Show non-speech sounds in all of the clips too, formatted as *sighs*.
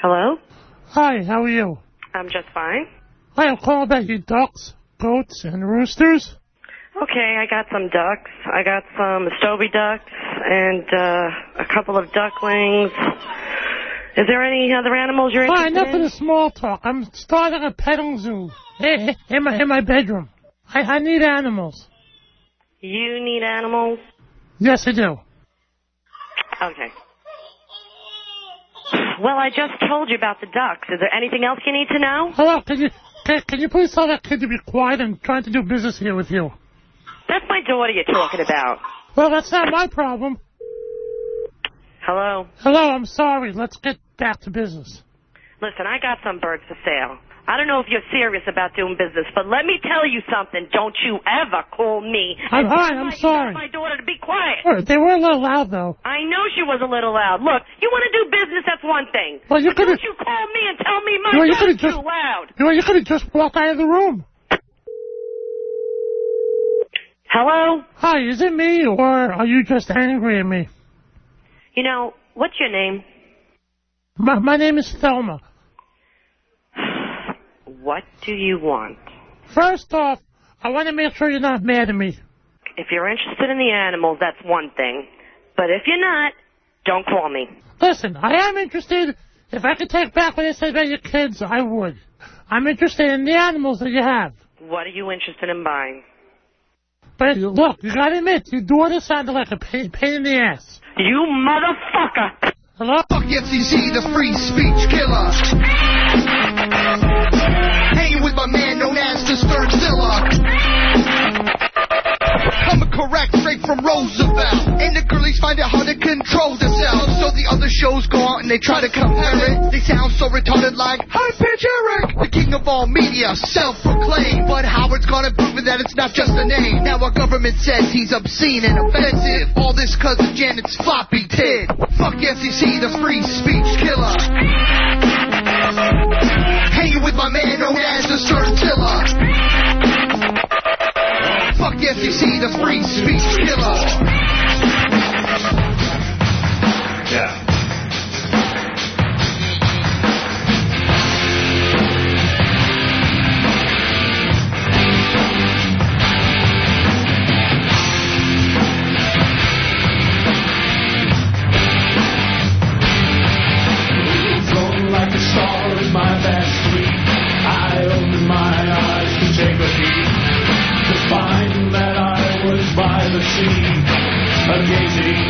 Hello? Hi, how are you? I'm just fine. I'm calling about your ducks, goats, and roosters. Okay, I got some ducks. I got some Stovey ducks and uh, a couple of ducklings. Is there any other animals you're Hi, interested enough of in? the small talk. I'm starting a petting zoo in, in my in my bedroom. I, I need animals. You need animals? Yes, I do. Okay. Well, I just told you about the ducks. Is there anything else you need to know? Hello, can you can, can you please tell that kid to be quiet? I'm trying to do business here with you. That's my daughter you're talking about. Well, that's not my problem. Hello? Hello, I'm sorry. Let's get back to business. Listen, I got some birds for sale. I don't know if you're serious about doing business, but let me tell you something. Don't you ever call me. I'm hi, I'm my- sorry. my daughter to be quiet. Sure, They were a little loud though. I know she was a little loud. Look, you want to do business, that's one thing. Well, you Don't you call me and tell me my you daughter's could've just- too loud. You know, you could have just walked out of the room. Hello? Hi, is it me or are you just angry at me? You know, what's your name? My, my name is Thelma. What do you want? First off, I want to make sure you're not mad at me. If you're interested in the animals, that's one thing. But if you're not, don't call me. Listen, I am interested. If I could take back what I said about your kids, I would. I'm interested in the animals that you have. What are you interested in buying? But look, you gotta admit, your daughter sounded like a pain, pain in the ass. You motherfucker! Hello? Fuck FCC, the free speech killer. Correct straight from Roosevelt. And the girlies find it hard to control themselves. So the other shows go out and they try to compare it. They sound so retarded like High Pitch Eric. The king of all media, self-proclaimed. But Howard's gonna prove that it's not just a name. Now our government says he's obscene and offensive. All this cause of Janet's floppy tid. Fuck FCC, the free speech killer. Hanging with my man known as the. Fuck the FCC, the free speech killer. Yeah. Sea, a gazing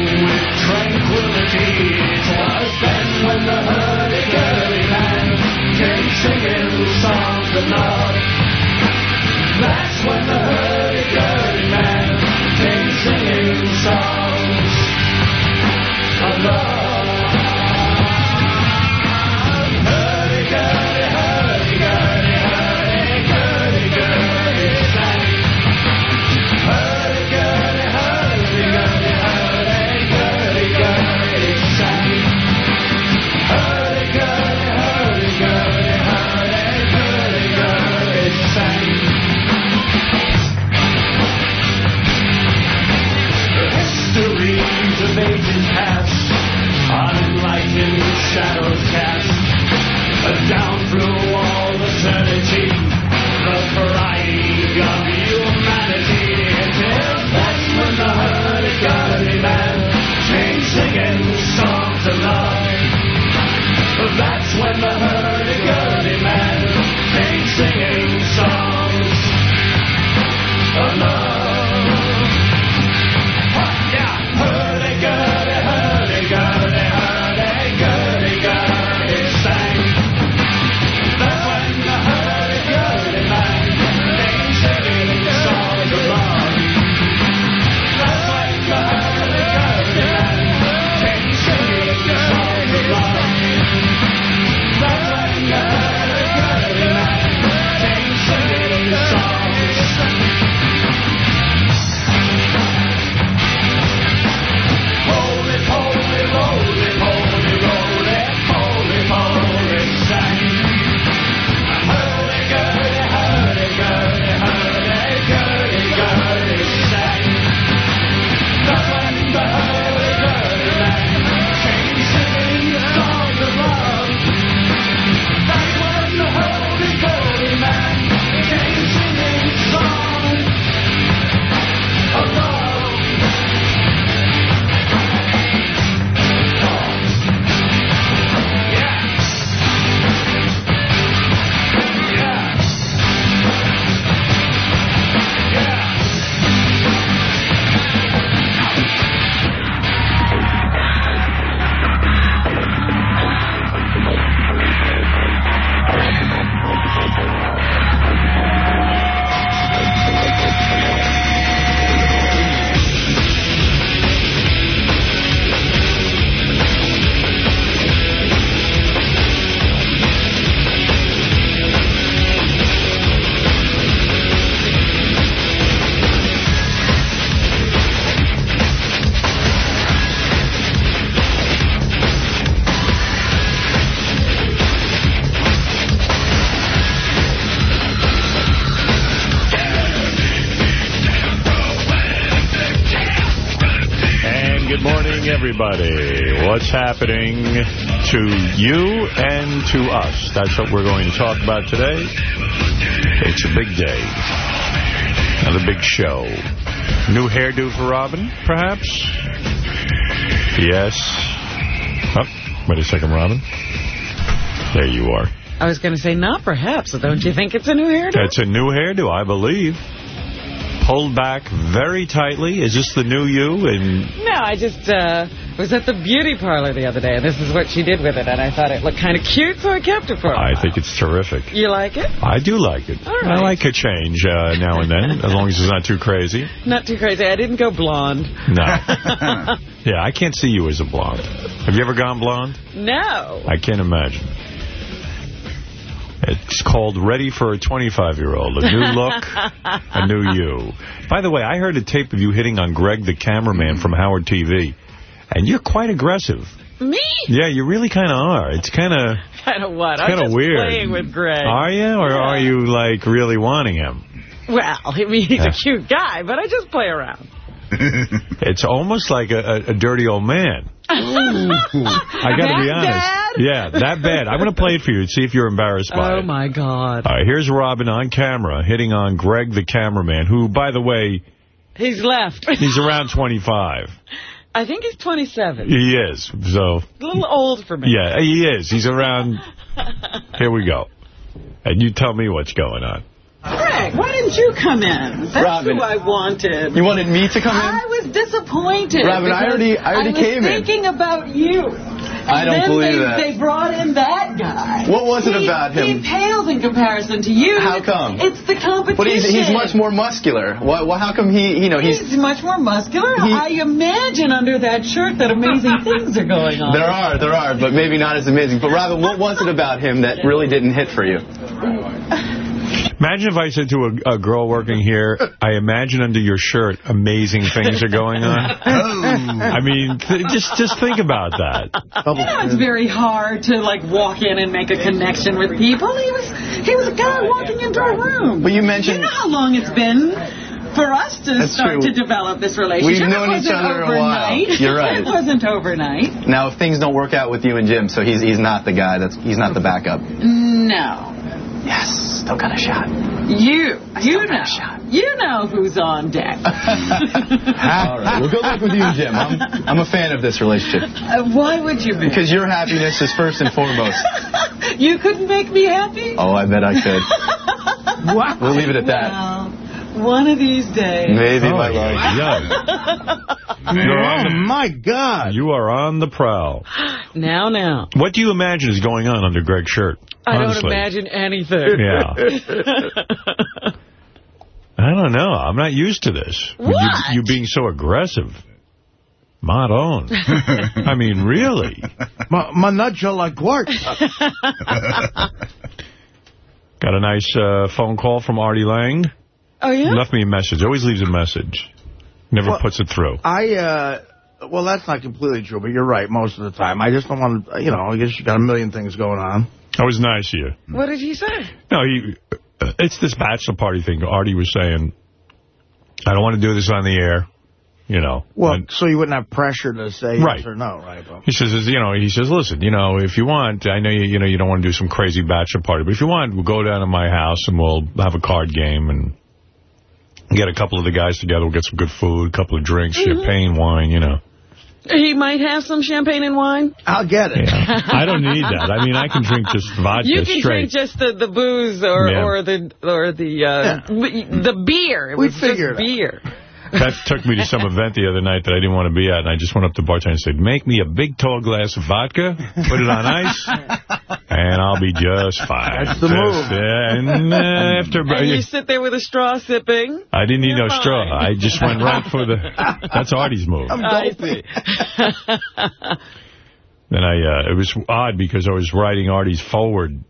shadows What's happening to you and to us? That's what we're going to talk about today. It's a big day. Another big show. New hairdo for Robin, perhaps? Yes. Oh, wait a second, Robin. There you are. I was going to say, not perhaps. Don't you think it's a new hairdo? It's a new hairdo, I believe. Pulled back very tightly. Is this the new you? And No, I just uh, was at the beauty parlor the other day, and this is what she did with it, and I thought it looked kind of cute, so I kept it for I while. think it's terrific. You like it? I do like it. Right. I like a change uh, now and then, as long as it's not too crazy. Not too crazy. I didn't go blonde. No. *laughs* yeah, I can't see you as a blonde. Have you ever gone blonde? No. I can't imagine. It's called Ready for a 25-year-old. A new look, a new *laughs* you. By the way, I heard a tape of you hitting on Greg, the cameraman from Howard TV, and you're quite aggressive. Me? Yeah, you really kind of are. It's kind of *laughs* Kind of what? kind I'm of just weird. playing with Greg. Are you, or are you like really wanting him? Well, I mean, he's Yeah. a cute guy, but I just play around. *laughs* It's almost like a, a, a dirty old man. *laughs* I got to be honest. bad? Yeah, that bad. I'm going to play it for you and see if you're embarrassed by Oh, it. Oh, my God. All right, here's Robin on camera hitting on Greg, the cameraman, who, by the way, He's left. he's around 25. I think he's 27. He is. So, A little old for me. yeah, he is. He's around. Here we go. And you tell me what's going on. Greg, why didn't you come in? That's Robin. who I wanted. You wanted me to come in? I was disappointed. Robin, I already- I already was came in. I was thinking about you. I don't believe they, that. They brought in that guy. What was it about him? He pales in comparison to you. How come? It's the competition. But he's, he's much more muscular. What, what, how come he, you know, he's... He's much more muscular. He- I imagine under that shirt that amazing *laughs* things are going on. There are, there are, but maybe not as amazing. But Robin, what was it about him that really didn't hit for you? *laughs* Imagine if I said to a, a girl working here, I imagine under your shirt amazing things are going on. Oh. I mean, th just just think about that. You know, it's very hard to like walk in and make a connection with people. He was he was a guy walking into a room. But you mentioned- You know how long it's been for us to That's start true. to develop this relationship. We've known it each wasn't other a while. You're right. It wasn't overnight. Now, if things don't work out with you and Jim, so he's he's not the guy. That's he's not the backup. No. Yes, still got a shot. You, you know, shot. you know who's on deck. *laughs* All right. Well, good luck with you Jim. I'm I'm a fan of this relationship Uh, why would you be? because your happiness is first and foremost. *laughs* you couldn't make me happy. Oh, I bet I could. *laughs* We'll leave it at that. Well, one of these days. Maybe my Oh, love. yeah. You're on my God. you are on the prowl. *gasps* Now, now. What do you imagine is going on under Greg's shirt? I don't imagine anything. Yeah. *laughs* I don't know. I'm not used to this. You, What? you being so aggressive. Maron. *laughs* I mean, really. My, my nuts are like quartz. *laughs* Got a nice uh, phone call from Artie Lange. oh, yeah? Left me a message. Always leaves a message. Never Well- puts it through. I, uh, well, that's not completely true, but you're right most of the time. I just don't want to, you know, I guess you got a million things going on. That was nice of you. What did he say? No, he, uh, it's this bachelor party thing. Artie was saying, I don't want to do this on the air, you know. Well, And so you wouldn't have pressure to say Right. yes or no, right? Well, he says, you know, he says, listen, you know, if you want, I know you, you know, you don't want to do some crazy bachelor party, but if you want, we'll go down to my house and we'll have a card game and get a couple of the guys together. We'll get some good food, a couple of drinks, champagne, wine, you know. He might have some champagne and wine. I'll get it. Yeah. I don't need that. I mean, I can drink just *laughs* vodka You can straight. drink just the, the booze or Yeah. or the or the uh, the beer. It We was just figured it out. Beer. Beth took me to some event the other night that I didn't want to be at, and I just went up to the bartender and said, make me a big tall glass of vodka, put it on ice, and I'll be just fine. That's the move. Just, uh, and uh, after, And you sit there with a straw sipping. I didn't need You're no straw. I just went right for the, that's Artie's move. I'm see. *laughs* Then I, uh, it was odd because I was writing Artie's foreword.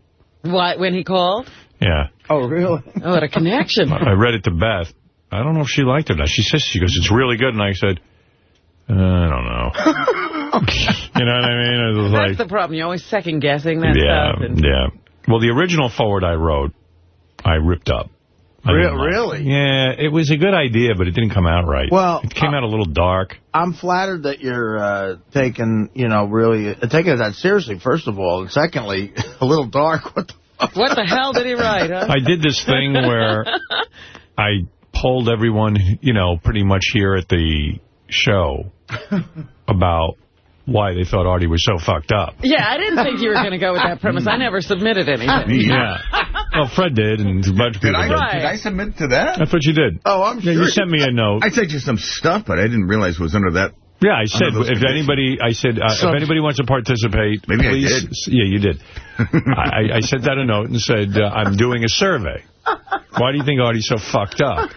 what, when he called? Yeah. Oh, really? Oh, what a connection. I read it to Beth. I don't know if she liked it or not. She says, she goes, it's really good. And I said, uh, I don't know. *laughs* you know what I mean? It was That's like, the problem. You're always second-guessing that yeah, stuff. And yeah. Well, the original foreword I wrote, I ripped up. I Re- really? Yeah, it was a good idea, but it didn't come out right. Well, it came out a little dark. I'm flattered that you're uh, taking, you know, really uh, taking that seriously. First of all, and secondly, *laughs* a little dark. What the What the hell did he write, huh? I did this thing where *laughs* I polled everyone, you know, pretty much here at the show *laughs* about why they thought Artie was so fucked up. Yeah, I didn't think you were going to go with that premise. I never submitted anything. *laughs* Yeah. Well, Fred did, and a bunch of Did people I, did. Right. did I submit to that? That's what you did. Oh, I'm Yeah, sure. you sent me a note. I sent you some stuff, but I didn't realize it was under that. Yeah, I said, if anybody, I said, uh, if anybody wants to participate, Maybe I please. did. Yeah, you did. *laughs* I, I sent out a note and said, uh, I'm doing a survey. Why do you think Artie's so fucked up?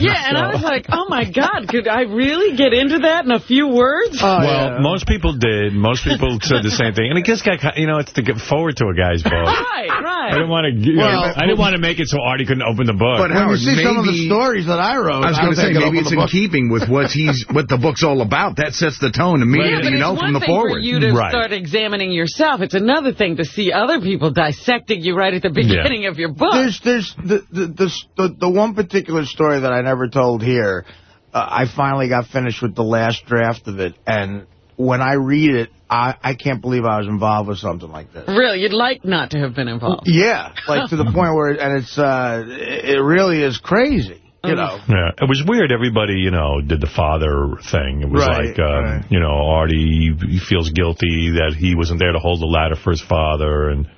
Yeah, and I was like, oh, my God, could I really get into that in a few words? Oh, well, yeah. most people did. Most people *laughs* said the same thing. And it just got, you know, it's to get forward to a guy's *laughs* book. right, right. I didn't want to. You Well, know, I didn't want to make it so Artie couldn't open the book. But when you Howard, see some of the stories that I wrote, I was don't going to say, maybe it's in book. keeping with what he's what the book's all about. That sets the tone immediately, but you know, from the thing forward. for you to Right. start examining yourself. It's another thing to see other people dissecting you right at the beginning of your book. There's, there's the, the, the, the, the one particular story that I never told here. Uh, I finally got finished with the last draft of it, and when I read it, I, I can't believe I was involved with something like this. Really, you'd like not to have been involved. Yeah, like to the *laughs* point where, and it's, uh, it really is crazy, you know. Yeah, it was weird. Everybody, you know, did the father thing. It was Right, like, um, right. you know, Artie he feels guilty that he wasn't there to hold the ladder for his father, and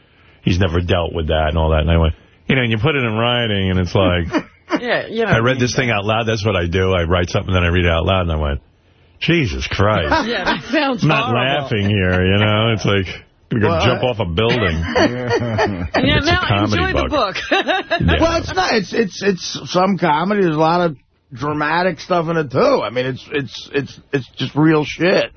he's never dealt with that and all that. And I went, you know, and you put it in writing, and it's like, *laughs* Yeah, you know. I read this thing out loud. That's what I do. I write something, then I read it out loud, and I went, Jesus Christ. *laughs* Yeah, that sounds I'm not horrible. laughing here, you know. It's like, you're going to jump uh, off a building. *laughs* Yeah, It's a now comedy enjoy the book. book. *laughs* Yeah. Well, it's not. It's it's it's some comedy. There's a lot of dramatic stuff in it too. I mean, it's it's it's it's just real shit.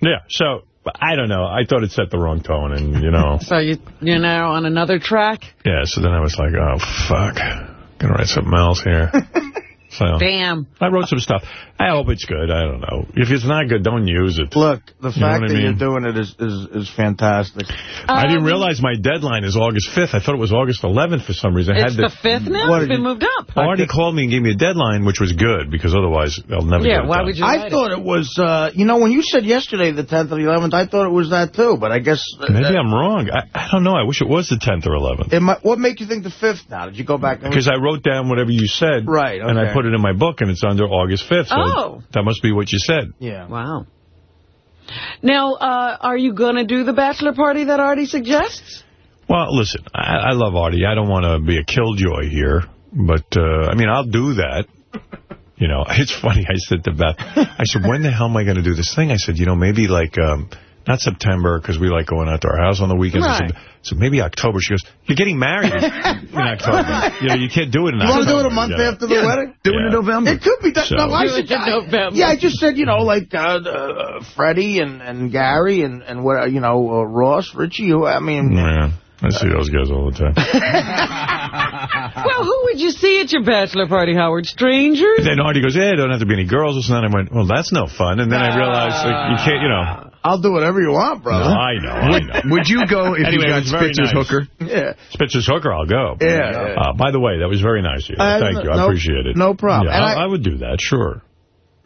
Yeah, so, I don't know. I thought it set the wrong tone, and, you know. so you, you're now on another track? Yeah, so then I was like, oh, fuck. Gonna write something else here. *laughs* So Damn. I wrote some stuff. I hope it's good. I don't know. If it's not good, don't use it. Look, the You know fact what I that mean? you're doing it is is is fantastic. I didn't Um, realize my deadline is August 5th. I thought it was August 11th for some reason. I It's the fifth now? What It's did been you- moved up. Artie called me and gave me a deadline, which was good, because otherwise I'll never Yeah, get it why done. would you I thought it was, uh, you know, when you said yesterday the 10th or the 11th, I thought it was that too. But I guess uh, Maybe I'm wrong. I, I don't know. I wish it was the 10th or 11th. It might, what make you think the 5th now? Did you go back Because I wrote down whatever you said, Right, and I put it in my book, and it's under August 5th. So Oh. that must be what you said. Yeah. Wow. Now, uh, are you going to do the bachelor party that Artie suggests? Well, listen, I, I love Artie. I don't want to be a killjoy here, but, uh, I mean, I'll do that. You know, *laughs* it's funny. I said to Beth, I said, when the hell am I going to do this thing? I said, you know, maybe like, um, not September, because we like going out to our house on the weekends. Right. so maybe October. She goes, you're getting married in, *laughs* in October. You know, you can't do it in You October. want to do it a month you know. after the Yeah, wedding? Do it Yeah. in November. It could be that. So- no, I Do it said, in November. Yeah, I just said, you know, like uh, uh, Freddie and, and Gary and, and what, you know, uh, Ross, Richie. Who, I mean, Yeah, I see those guys all the time. *laughs* Well, who would you see at your bachelor party, Howard? Strangers? then Artie goes, yeah, don't have to be any girls. And then I went, well, that's no fun. And then I realized, like, you can't, you know. I'll do whatever you want, No, brother. I know, I know. Would you go if Anyway, you got Spitzer's nice. hooker? Yeah. Spitzer's hooker, I'll go. Yeah, yeah. Uh, by the way, that was very nice of you. Uh, Thank you. I appreciate it. no problem. Yeah, I, I- I would do that, sure.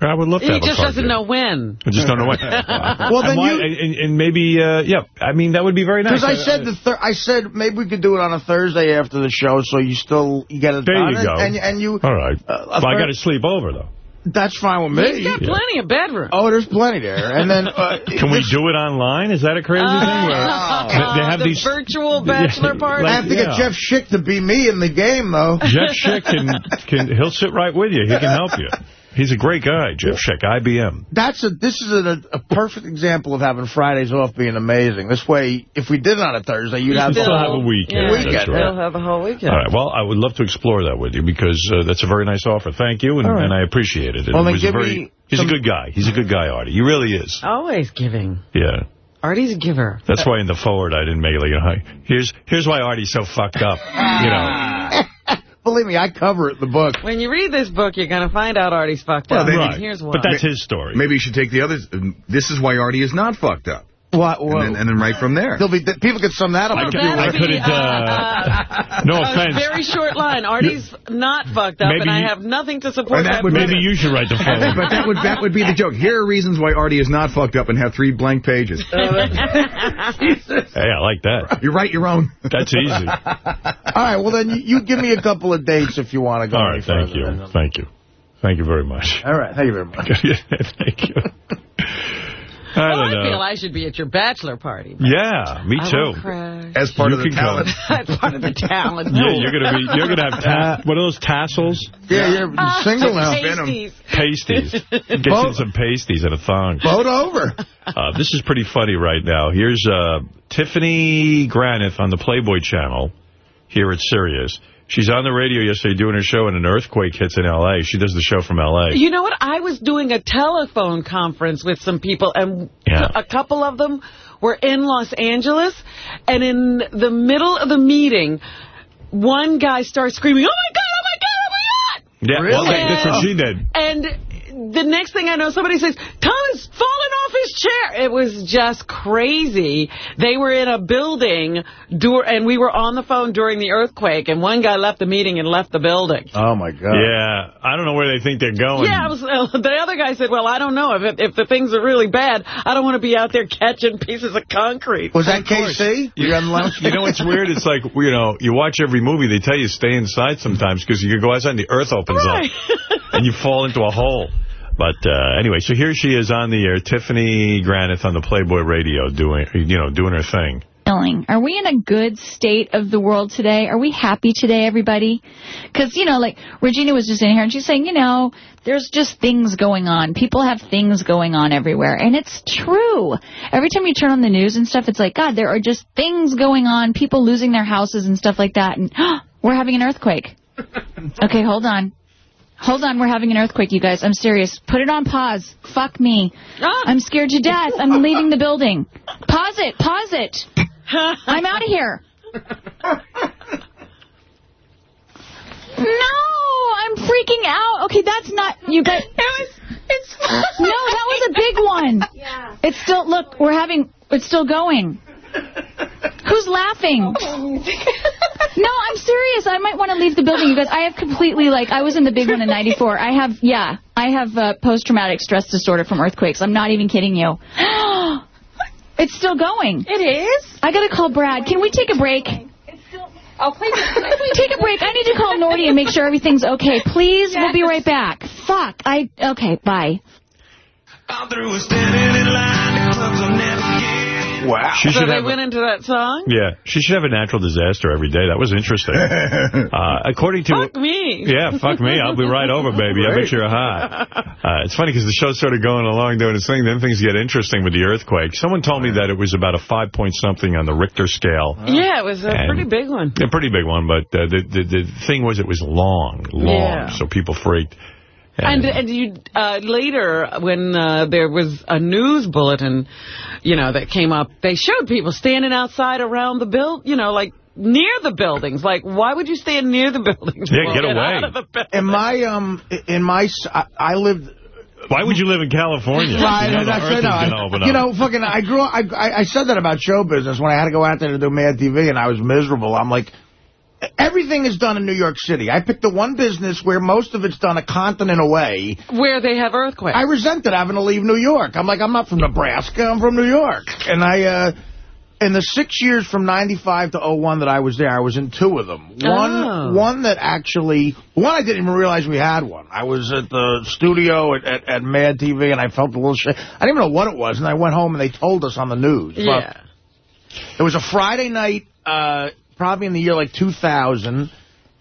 I would love to He have a just doesn't game. know when. I just don't know when. *laughs* Well, then and, why- you- and, and maybe, uh, yeah, I mean, that would be very nice. Because I said the thir I said maybe we could do it on a Thursday after the show, so you still you get it There done. you go. And, and you, All right. Uh, well, I got to sleep over, though. That's fine with me. He's got plenty of bedroom. Oh, there's plenty there. And then uh, *laughs* Can we do it online? Is that a crazy thing? Where they, *laughs* they have the these... virtual *laughs* bachelor party. I have to Yeah. get Jeff Schick to be me in the game, though. Jeff Schick can, can he'll sit right with you. He can help you. He's a great guy, Jeff Schick, IBM. That's a this is a, a perfect example of having Fridays off being amazing. This way, if we did it on a Thursday, you'd have still the have a weekend. Yeah, Weekend, That's They'll have a whole weekend. All right. Well, I would love to explore that with you because uh, that's a very nice offer. Thank you, and, All right. and I appreciate it. Well, it then was give very, me he's some- a good guy. He's a good guy, Artie. He really is. Always giving. Yeah. Artie's a giver. That's why in the foreword I didn't make it like, you know, here's here's why Artie's so fucked up. You know. *laughs* Believe me, I cover it in the book. When you read this book, you're going to find out Artie's fucked Well, up. maybe- And Here's why. But that's his story. Maybe you should take the others. This is why Artie is not fucked up. What? And, then, and then right from there. There'll be people could sum that up. I, could, two I words. couldn't. Uh, *laughs* no a offense. very short line. Artie's not fucked up, Maybe and I have nothing to support that that. would Maybe you should write the phone. but that would that would be the joke. Here are reasons why Artie is not fucked up and have three blank pages. *laughs* Hey, I like that. You write your own. That's easy. *laughs* All right, well, then you, you give me a couple of dates if you want to go All right. thank you. Thank you. Thank you very much. All right, thank you very much. thank you. I Well, don't I feel know. I should be at your bachelor party. Yeah, me I too. will crash. As part You of the talent. *laughs* That's part of the talent. Yeah, you're gonna be. You're gonna have ta what are those tassels? Yeah, you're Ah, single now. pasties. Pasties. *laughs* Get you some pasties and a thong. Vote over. Uh, this is pretty funny right now. Here's uh, Tiffany Granath on the Playboy channel here at Sirius. She's on the radio yesterday doing her show, and an earthquake hits in L.A. She does the show from L.A. You know what? I was doing a telephone conference with some people, and Yeah. a couple of them were in Los Angeles. And in the middle of the meeting, one guy starts screaming, "Oh my god! Oh my god! Oh my god!" Yeah, well, that's what she did. And the next thing I know, somebody says, Tom is falling off his chair. It was just crazy. They were in a building, dur and we were on the phone during the earthquake, and one guy left the meeting and left the building. Oh, my God. Yeah, I don't know where they think they're going. Yeah, I was, uh, *laughs* the other guy said, well, I don't know. If, it, if the things are really bad, I don't want to be out there catching pieces of concrete. Was that KC? You got lunch? *laughs* You know what's weird? It's like, you know, you watch every movie, they tell you stay inside sometimes because you can go outside and the earth opens Right. up *laughs* and you fall into a hole. But uh, anyway, so here she is on the air, Tiffany Granath on the Playboy radio doing, you know, doing her thing. feeling? Are we in a good state of the world today? Are we happy today, everybody? Because, you know, like Regina was just in here and she's saying, you know, there's just things going on. People have things going on everywhere. And it's true. Every time you turn on the news and stuff, it's like, God, there are just things going on, people losing their houses and stuff like that. And *gasps* we're having an earthquake. *laughs* Okay, hold on. Hold on, we're having an earthquake, you guys. I'm serious. Put it on pause. Fuck me. Ah. I'm scared to death. I'm leaving the building. Pause it. Pause it. *laughs* I'm out of here. No, I'm freaking out. Okay, that's not you guys. It was. It's. No, that was a big one. Yeah. It's still. Look, we're having. It's still going. *laughs* Who's laughing? *laughs* No, I'm serious. I might want to leave the building, you guys. I have completely, like, I was in the big one in 94. I have, yeah, I have uh, post-traumatic stress disorder from earthquakes. I'm not even kidding you. *gasps* It's still going. It is? I got to call Brad. Can we take a break? I'll play Can *laughs* we take a break? I need to call Nordy and make sure everything's okay. Please, we'll be right back. Fuck. I, okay, bye. Wow. She so should they have. went into that song? Yeah, she should have a natural disaster every day. That was interesting. *laughs* uh, according to Fuck me. Yeah, fuck me. I'll be right over, baby. I bet you're hot. *laughs* Uh, it's funny because the show started going along doing its thing. Then things get interesting with the earthquake. Someone told me that it was about a five point something on the Richter scale. Yeah, it was a And- pretty big one. A pretty big one, but uh, the, the the thing was it was long, long, Yeah. so people freaked. And and you uh, later, when uh, there was a news bulletin, you know, that came up, they showed people standing outside around the build, you know, like near the buildings. Like, why would you stand near the *laughs* buildings? Yeah, get away. out of the. In my, um, in my, s- I, I lived... Why would you live in California? Right, You know, the that's earth right. No, I- you know, fucking, I grew up, I, I, I said that about show business when I had to go out there to do Mad TV and I was miserable. I'm like, everything is done in New York City. I picked the one business where most of it's done a continent away. Where they have earthquakes. I resented having to leave New York. I'm like, I'm not from Nebraska. I'm from New York. And I, uh, in the six years from 95 to 01 that I was there, I was in two of them. One, Oh. one that actually, one I didn't even realize we had one. I was at the studio at, at, at Mad TV and I felt a little shit. I didn't even know what it was. And I went home and they told us on the news. Yeah. It was a Friday night, uh, probably in the year like 2000,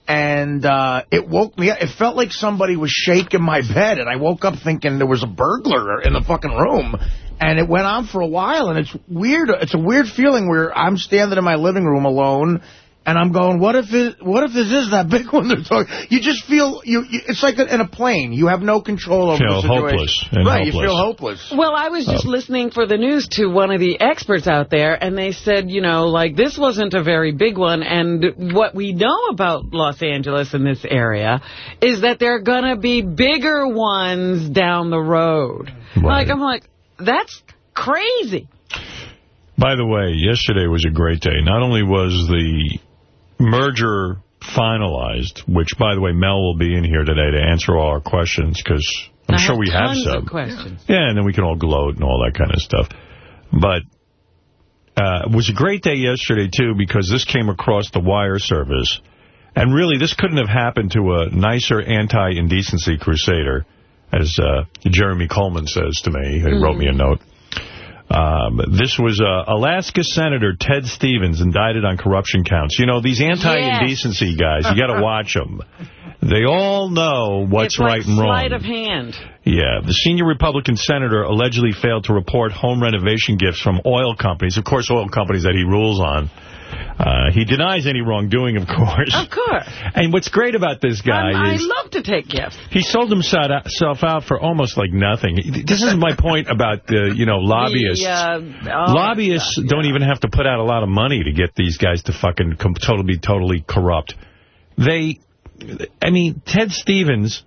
and uh, it woke me up. It felt like somebody was shaking my bed, and I woke up thinking there was a burglar in the fucking room. And it went on for a while, and it's weird. It's a weird feeling where I'm standing in my living room alone, and I'm going, what if it, what if this is that big *laughs* one they're talking? You just feel, you, you it's like in a plane. You have no control over Feel the situation. hopeless and right, you feel hopeless. Well, I was just oh. listening for the news to one of the experts out there, and they said, you know, like, this wasn't a very big one, and what we know about Los Angeles in this area is that there are going to be bigger ones down the road. Like, I'm like, that's crazy. By the way, yesterday was a great day. Not only was the merger finalized, which, by the way, Mel will be in here today to answer all our questions, because I'm I sure have we have some. of questions. Yeah, and then we can all gloat and all that kind of stuff. But uh, it was a great day yesterday, too, because this came across the wire service. And really, this couldn't have happened to a nicer anti-indecency crusader, as uh, Jeremy Coleman says to me. He wrote me a note. Um, this was uh, Alaska Senator Ted Stevens indicted on corruption counts. You know, these anti-indecency guys, you got to watch them. They all know what's it's right and wrong. sleight of hand. Yeah, the senior Republican senator allegedly failed to report home renovation gifts from oil companies, of course, oil companies that he rules on. Uh, he denies any wrongdoing, of course. Of course. *laughs* And what's great about this guy I'm- I love to take gifts. he sold himself out for almost like nothing. This is my point about the, you know, *laughs* lobbyists. The, uh, all Lobbyists stuff, don't even have to put out a lot of money to get these guys to fucking totally, totally corrupt. They, I mean, Ted Stevens,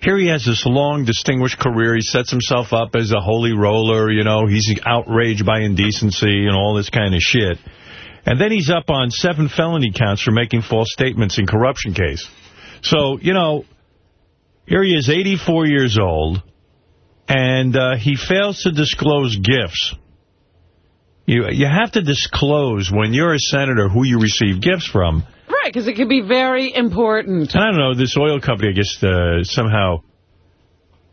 here he has this long, distinguished career. He sets himself up as a holy roller, you know. He's outraged by indecency and all this kind of shit. And then he's up on seven felony counts for making false statements in corruption case. So, you know, here he is, 84 years old, and uh, he fails to disclose gifts. You you have to disclose when you're a senator who you receive gifts from. Right, because it could be very important. And I don't know, this oil company, I guess, uh, somehow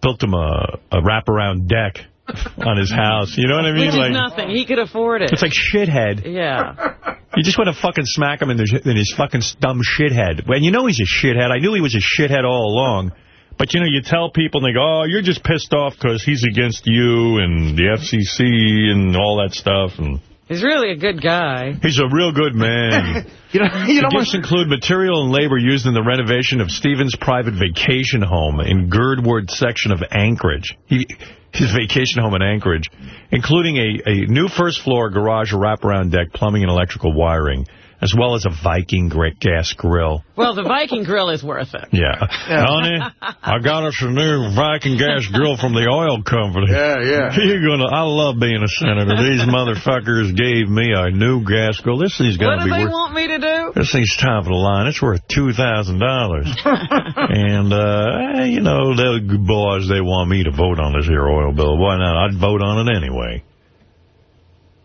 built him a, a wraparound deck *laughs* on his house. You know what I mean? Which like nothing. He could afford it. It's like shithead. Yeah. You just want to fucking smack him in, the, in his fucking dumb shithead. And you know he's a shithead. I knew he was a shithead all along. But, you know, you tell people, and they go, oh, you're just pissed off because he's against you and the FCC and all that stuff. And He's really a good guy. He's a real good man. *laughs* you know, you the gifts include material and labor used in the renovation of Stevens' private vacation home in Girdwood section of Anchorage. He, his vacation home in Anchorage, including a, a new first-floor garage wraparound deck, plumbing and electrical wiring, as well as a Viking gas grill. Well, the Viking grill is worth it. Yeah. Honey, I got us a new Viking gas grill from the oil company. Yeah, yeah. *laughs* You're gonna. I love being a senator. These *laughs* motherfuckers gave me a new gas grill. This thing's gonna be worth... What do be they worth. want me to do? This thing's top of the line. It's worth $2,000. *laughs* and, uh, you know, the boys, they want me to vote on this here oil bill. Why not? I'd vote on it anyway.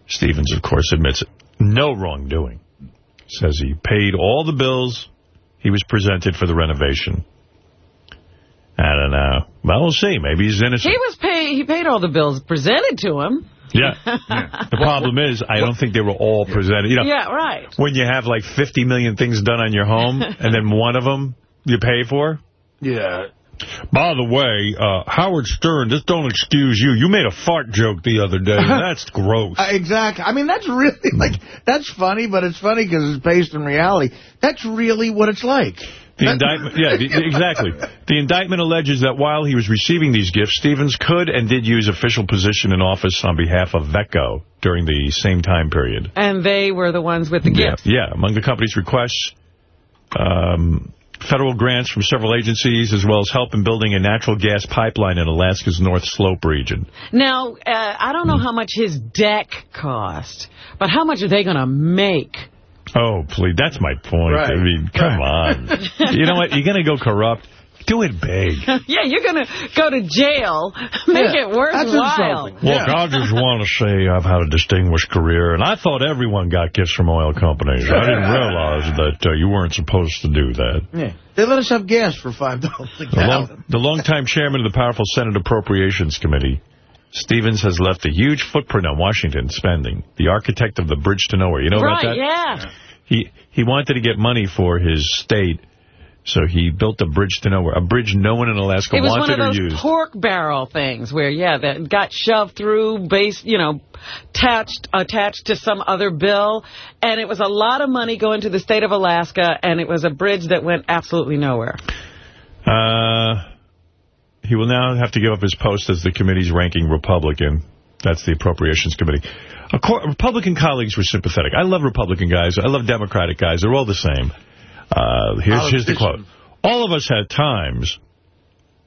Stevens, of course, admits it. no wrongdoing. Says he paid all the bills he was presented for the renovation. I don't know. Well, we'll see. Maybe he's innocent. He was pay. He paid all the bills presented to him. Yeah. *laughs* The problem is, I don't think they were all presented. You know, yeah, right. when you have like 50 million things done on your home, *laughs* and then one of them you pay for? Yeah. By the way, uh, Howard Stern, this don't excuse you. You made a fart joke the other day. *laughs* That's gross. Uh, exactly. I mean, that's really, *laughs* like, that's funny, but it's funny because it's based in reality. That's really what it's like. The indictment, yeah, the, *laughs* exactly. The indictment alleges that while he was receiving these gifts, Stevens could and did use official position in office on behalf of VECO during the same time period. And they were the ones with the Yeah, gifts. yeah. Among the company's requests, um, federal grants from several agencies, as well as help in building a natural gas pipeline in Alaska's North Slope region. Now, uh, I don't know how much his deck cost, but how much are they going to make? Oh, please. That's my point. Right. I mean, come on. *laughs* you know what? You're going to go corrupt. Do it big. *laughs* yeah, you're going to go to jail, *laughs* make it worthwhile. Look, I just want to say I've had a distinguished career, and I thought everyone got gifts from oil companies. I didn't *laughs* realize that uh, you weren't supposed to do that. Yeah. They let us have gas for $5 a The, gallon. long, the longtime chairman of the powerful Senate Appropriations Committee, Stevens has left a huge footprint on Washington spending. The architect of the Bridge to Nowhere. You know right, about that? yeah. He he wanted to get money for his state, so he built a bridge to nowhere. A bridge no one in Alaska wanted or used. It was one of those used. pork barrel things where, yeah, that got shoved through, base, you know, attached, attached to some other bill. And it was a lot of money going to the state of Alaska, and it was a bridge that went absolutely nowhere. Uh, he will now have to give up his post as the committee's ranking Republican. That's the Appropriations Committee. Republican colleagues were sympathetic. I love Republican guys. I love Democratic guys. They're all the same. Uh, here's, here's the quote. All of us had times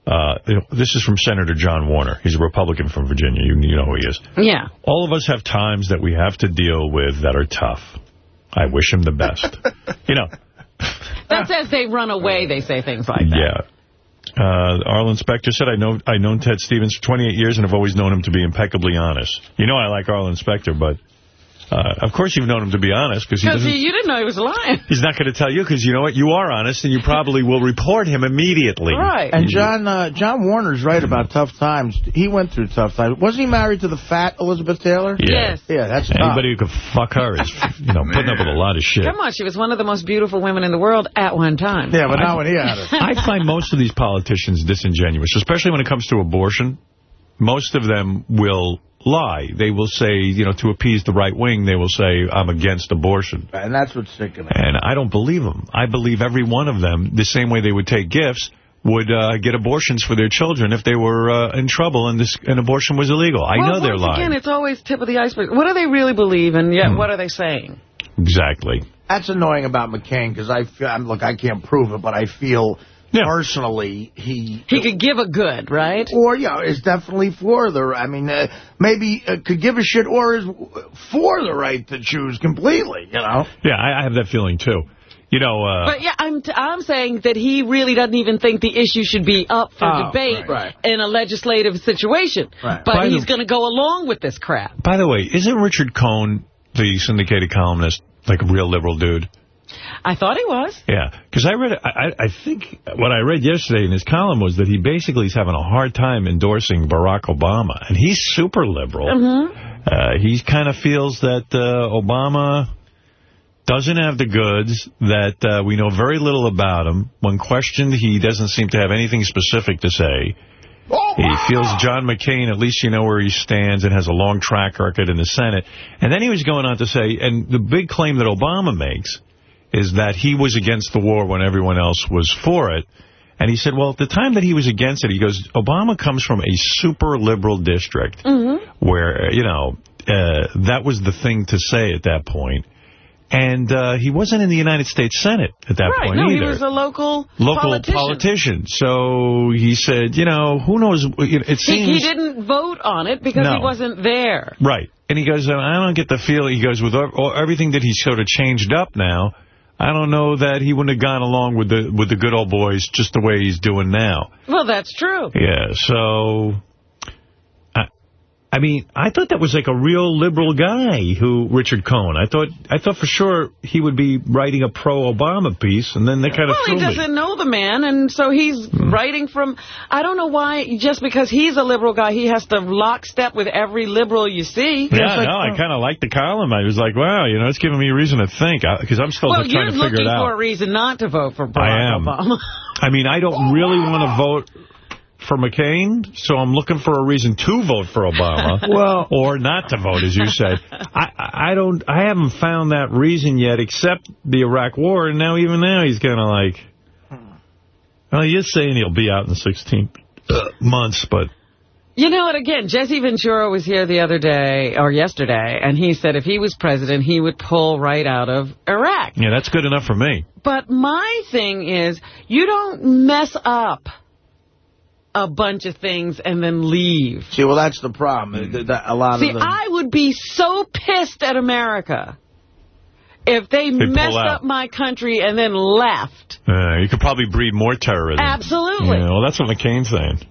Uh, this is from Senator John Warner. He's a Republican from Virginia. You, you know who he is. Yeah. All of us have times that we have to deal with that are tough. I wish him the best. *laughs* you know. That's as they run away, they say things like that. Yeah. Uh, Arlen Specter said, I know I've known Ted Stevens for 28 years and have always known him to be impeccably honest. You know I like Arlen Specter, but uh, of course you've known him to be honest because he Because doesn't. you didn't know he was lying. He's not going to tell you because you know what? You are honest, and you probably will report him immediately. Right. And John uh, John Warner's right about tough times. He went through tough times. Wasn't he married to the fat Elizabeth Taylor? Yeah. Yeah, that's tough. Anybody who could fuck her is, you know, putting up with a lot of shit. Come on, she was one of the most beautiful women in the world at one time. Yeah, but not when he had her. I find most of these politicians disingenuous, especially when it comes to abortion. Most of them will lie. They will say, you know, to appease the right wing, they will say, I'm against abortion. And that's what's sickening. And I don't believe them. I believe every one of them, the same way they would take gifts, would uh, get abortions for their children if they were uh, in trouble and this an abortion was illegal. I well, know they're once lying. again, it's always tip of the iceberg. What do they really believe, and Hmm. yet what are they saying? Exactly. That's annoying about McCain because I feel, look, I can't prove it, but I feel personally he He could give a good, right? or yeah, know is definitely for the. I mean, uh, maybe uh, could give a shit or is for the right to choose completely. You know. Yeah, I, I have that feeling, too. You know, uh, But yeah, I'm t I'm saying that he really doesn't even think the issue should be up for Oh, debate right. in a legislative situation. Right. But By he's going to go along with this crap. by the way, isn't Richard Cohen, the syndicated columnist, like a real liberal dude? I thought he was. Yeah, because I read, I, I I think what I read yesterday in his column was that he basically is having a hard time endorsing Barack Obama, and he's super liberal. Mm-hmm. Uh, he kind of feels that uh, Obama doesn't have the goods, that uh, we know very little about him. When questioned, he doesn't seem to have anything specific to say. He feels John McCain, at least you know where he stands and has a long track record in the Senate. And then he was going on to say, and the big claim that Obama makes is that he was against the war when everyone else was for it. And he said, well, at the time that he was against it, he goes, Obama comes from a super liberal district where, you know, uh, that was the thing to say at that point. And uh, he wasn't in the United States Senate at that right. point No, either he was a local, local politician. politician. So he said, you know, who knows? It He, seems... he didn't vote on it because No. he wasn't there. Right. And he goes, I don't get the feeling, he goes, with everything that he's sort of changed up now, I don't know that he wouldn't have gone along with the with the good old boys just the way he's doing now. Well, that's true. Yeah, so... I, I mean, I thought that was like a real liberal guy, who Richard Cohen. I thought I thought for sure he would be writing a pro-Obama piece, and then they kind of Well, threw he doesn't know the man, and so he's hmm. writing from... I don't know why, just because he's a liberal guy, he has to lockstep with every liberal you see. Yeah, no, I oh. kind of liked the column. I was like, wow, you know, it's giving me a reason to think, because I'm still Well, trying you're looking for a reason not to vote for Barack I am. Obama. I mean, I don't really want to vote for McCain, so I'm looking for a reason to vote for Obama. *laughs* Well- or not to vote, as you said. *laughs* I, I don't, I haven't found that reason yet, except the Iraq War, and now even now he's kind of like, well, he is saying he'll be out in 16 uh, months, but You know what, again, Jesse Ventura was here the other day, or yesterday, and he said if he was president, he would pull right out of Iraq. yeah, that's good enough for me. But my thing is, you don't mess up a bunch of things and then leave. See, well, that's the problem. Th- th- A lot See, of them. I would be so pissed at America if they, pull messed up my country and then left. Uh, you could probably breed more terrorism. Absolutely. Yeah, well, that's what McCain's saying.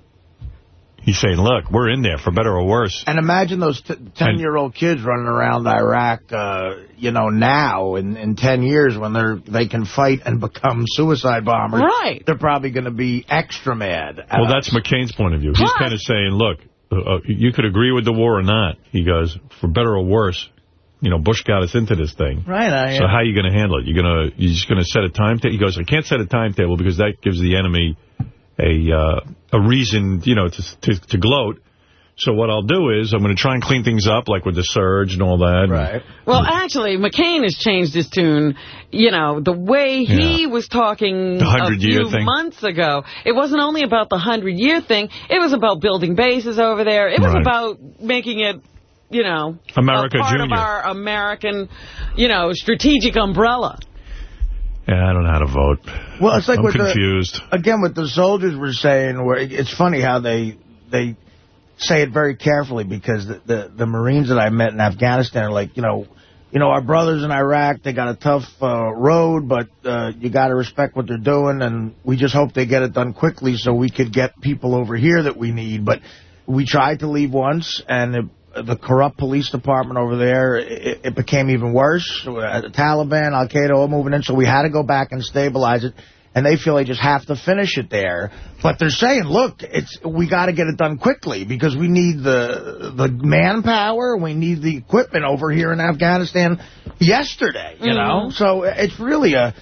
He's saying, look, we're in there for better or worse. And imagine those 10-year-old kids running around Iraq, uh, you know, now in, in 10 years when they're they can fight and become suicide bombers. Right. They're probably going to be extra mad. Well, us. that's McCain's point of view. He's kind of saying, look, uh, uh, you could agree with the war or not. He goes, for better or worse, you know, Bush got us into this thing. Right, I So how are you going to handle it? You're going to you just going to set a timetable? He goes, I can't set a timetable because that gives the enemy a uh, a reason, you know, to, to to gloat. So what I'll do is I'm going to try and clean things up, like with the surge and all that. Right. Well, actually, McCain has changed his tune. You know, the way he was talking The a 100-year few thing. months ago, it wasn't only about the 100-year thing. It was about building bases over there. It was Right. about making it, you know, America a part of our American, you know, strategic umbrella. Yeah, I don't know how to vote. Well, it's like I'm confused. The, again, what the soldiers were saying, where it's funny how they they say it very carefully because the, the, the Marines that I met in Afghanistan are like, you know, you know, our brothers in Iraq, they got a tough uh, road, but uh, you got to respect what they're doing, and we just hope they get it done quickly so we could get people over here that we need. But we tried to leave once, and it, the corrupt police department over there, it, it became even worse. Uh, Taliban, Al-Qaeda all moving in, so we had to go back and stabilize it. And they feel they just have to finish it there. But they're saying, look, it's we got to get it done quickly because we need the the manpower, we need the equipment over here in Afghanistan yesterday, you mm -hmm. know? So it's really a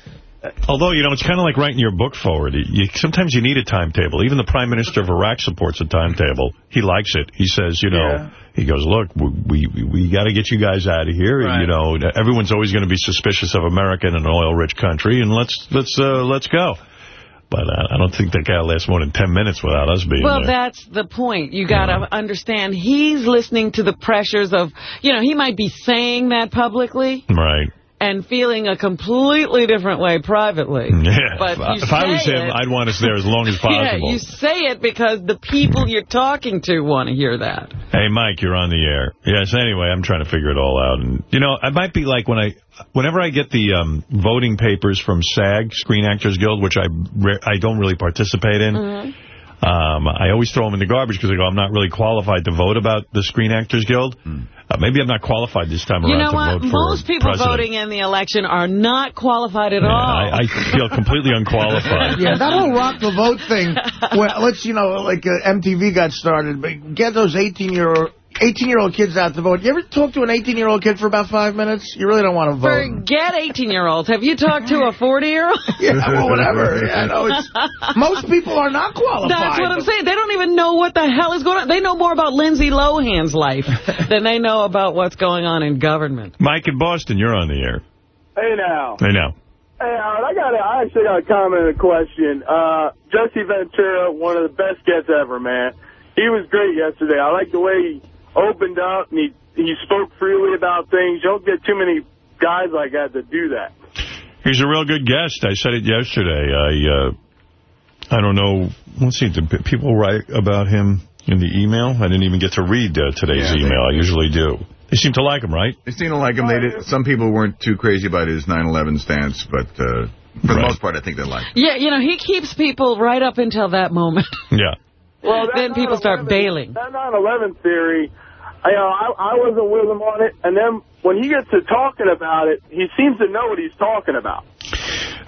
Although, you know, it's kind of like writing your book foreword. You, sometimes you need a timetable. Even the Prime Minister of Iraq supports a timetable. He likes it. He says, you know, yeah. He goes, look, we we, we got to get you guys out of here. Right. You know, everyone's always going to be suspicious of America in an oil-rich country, and let's let's uh, let's go. But uh, I don't think that guy lasts more than 10 minutes without us being well, there. Well, that's the point. You got to yeah. understand he's listening to the pressures of, you know, he might be saying that publicly. Right and feeling a completely different way privately. *laughs* Yeah. But if I was him, it, I'd want us there as long as *laughs* possible. Yeah, you say it because the people you're talking to want to hear that. Hey, Mike, you're on the air. Yes, anyway, I'm trying to figure it all out. And You know, I might be like when I, whenever I get the um, voting papers from SAG, Screen Actors Guild, which I I don't really participate in, mm -hmm. Um, I always throw them in the garbage because I go, I'm not really qualified to vote about the Screen Actors Guild. Mm. Uh, maybe I'm not qualified this time you around to what? vote for Most people president. voting in the election are not qualified at yeah, all. I, I, feel completely unqualified. *laughs* Yeah, that whole rock the vote thing, *laughs* well, let's, you know, like uh, MTV got started, but get those 18-year 18-year-old kids out to vote. You ever talk to an 18-year-old kid for about five minutes? You really don't want to vote. Forget 18-year-olds. Have you talked to a *laughs* 40-year-old? *laughs* yeah, well, whatever. Yeah, no, it's, *laughs* most people are not qualified. That's what I'm saying. They don't even know what the hell is going on. They know more about Lindsay Lohan's life than they know about what's going on in government. Mike in Boston, you're on the air. Hey, now. Hey, now. Hey, Howard, I got a, I actually got a comment and a question. Uh, Jesse Ventura, one of the best guests ever, man. He was great yesterday. I like the way he opened up and he, he spoke freely about things. You don't get too many guys like that that do that. He's a real good guest. I said it yesterday. I uh, I don't know. Let's see. Did people write about him in the email? I didn't even get to read uh, today's yeah, email. I usually do. They seem to like him, right? They seem to like him. They did, some people weren't too crazy about his 9/11 stance, but uh, for right. the most part, I think they like him. Yeah, you know, he keeps people right up until that moment. yeah. Well, then people start bailing. That 9/11 theory, you know, I, I wasn't with him on it, and then when he gets to talking about it, he seems to know what he's talking about.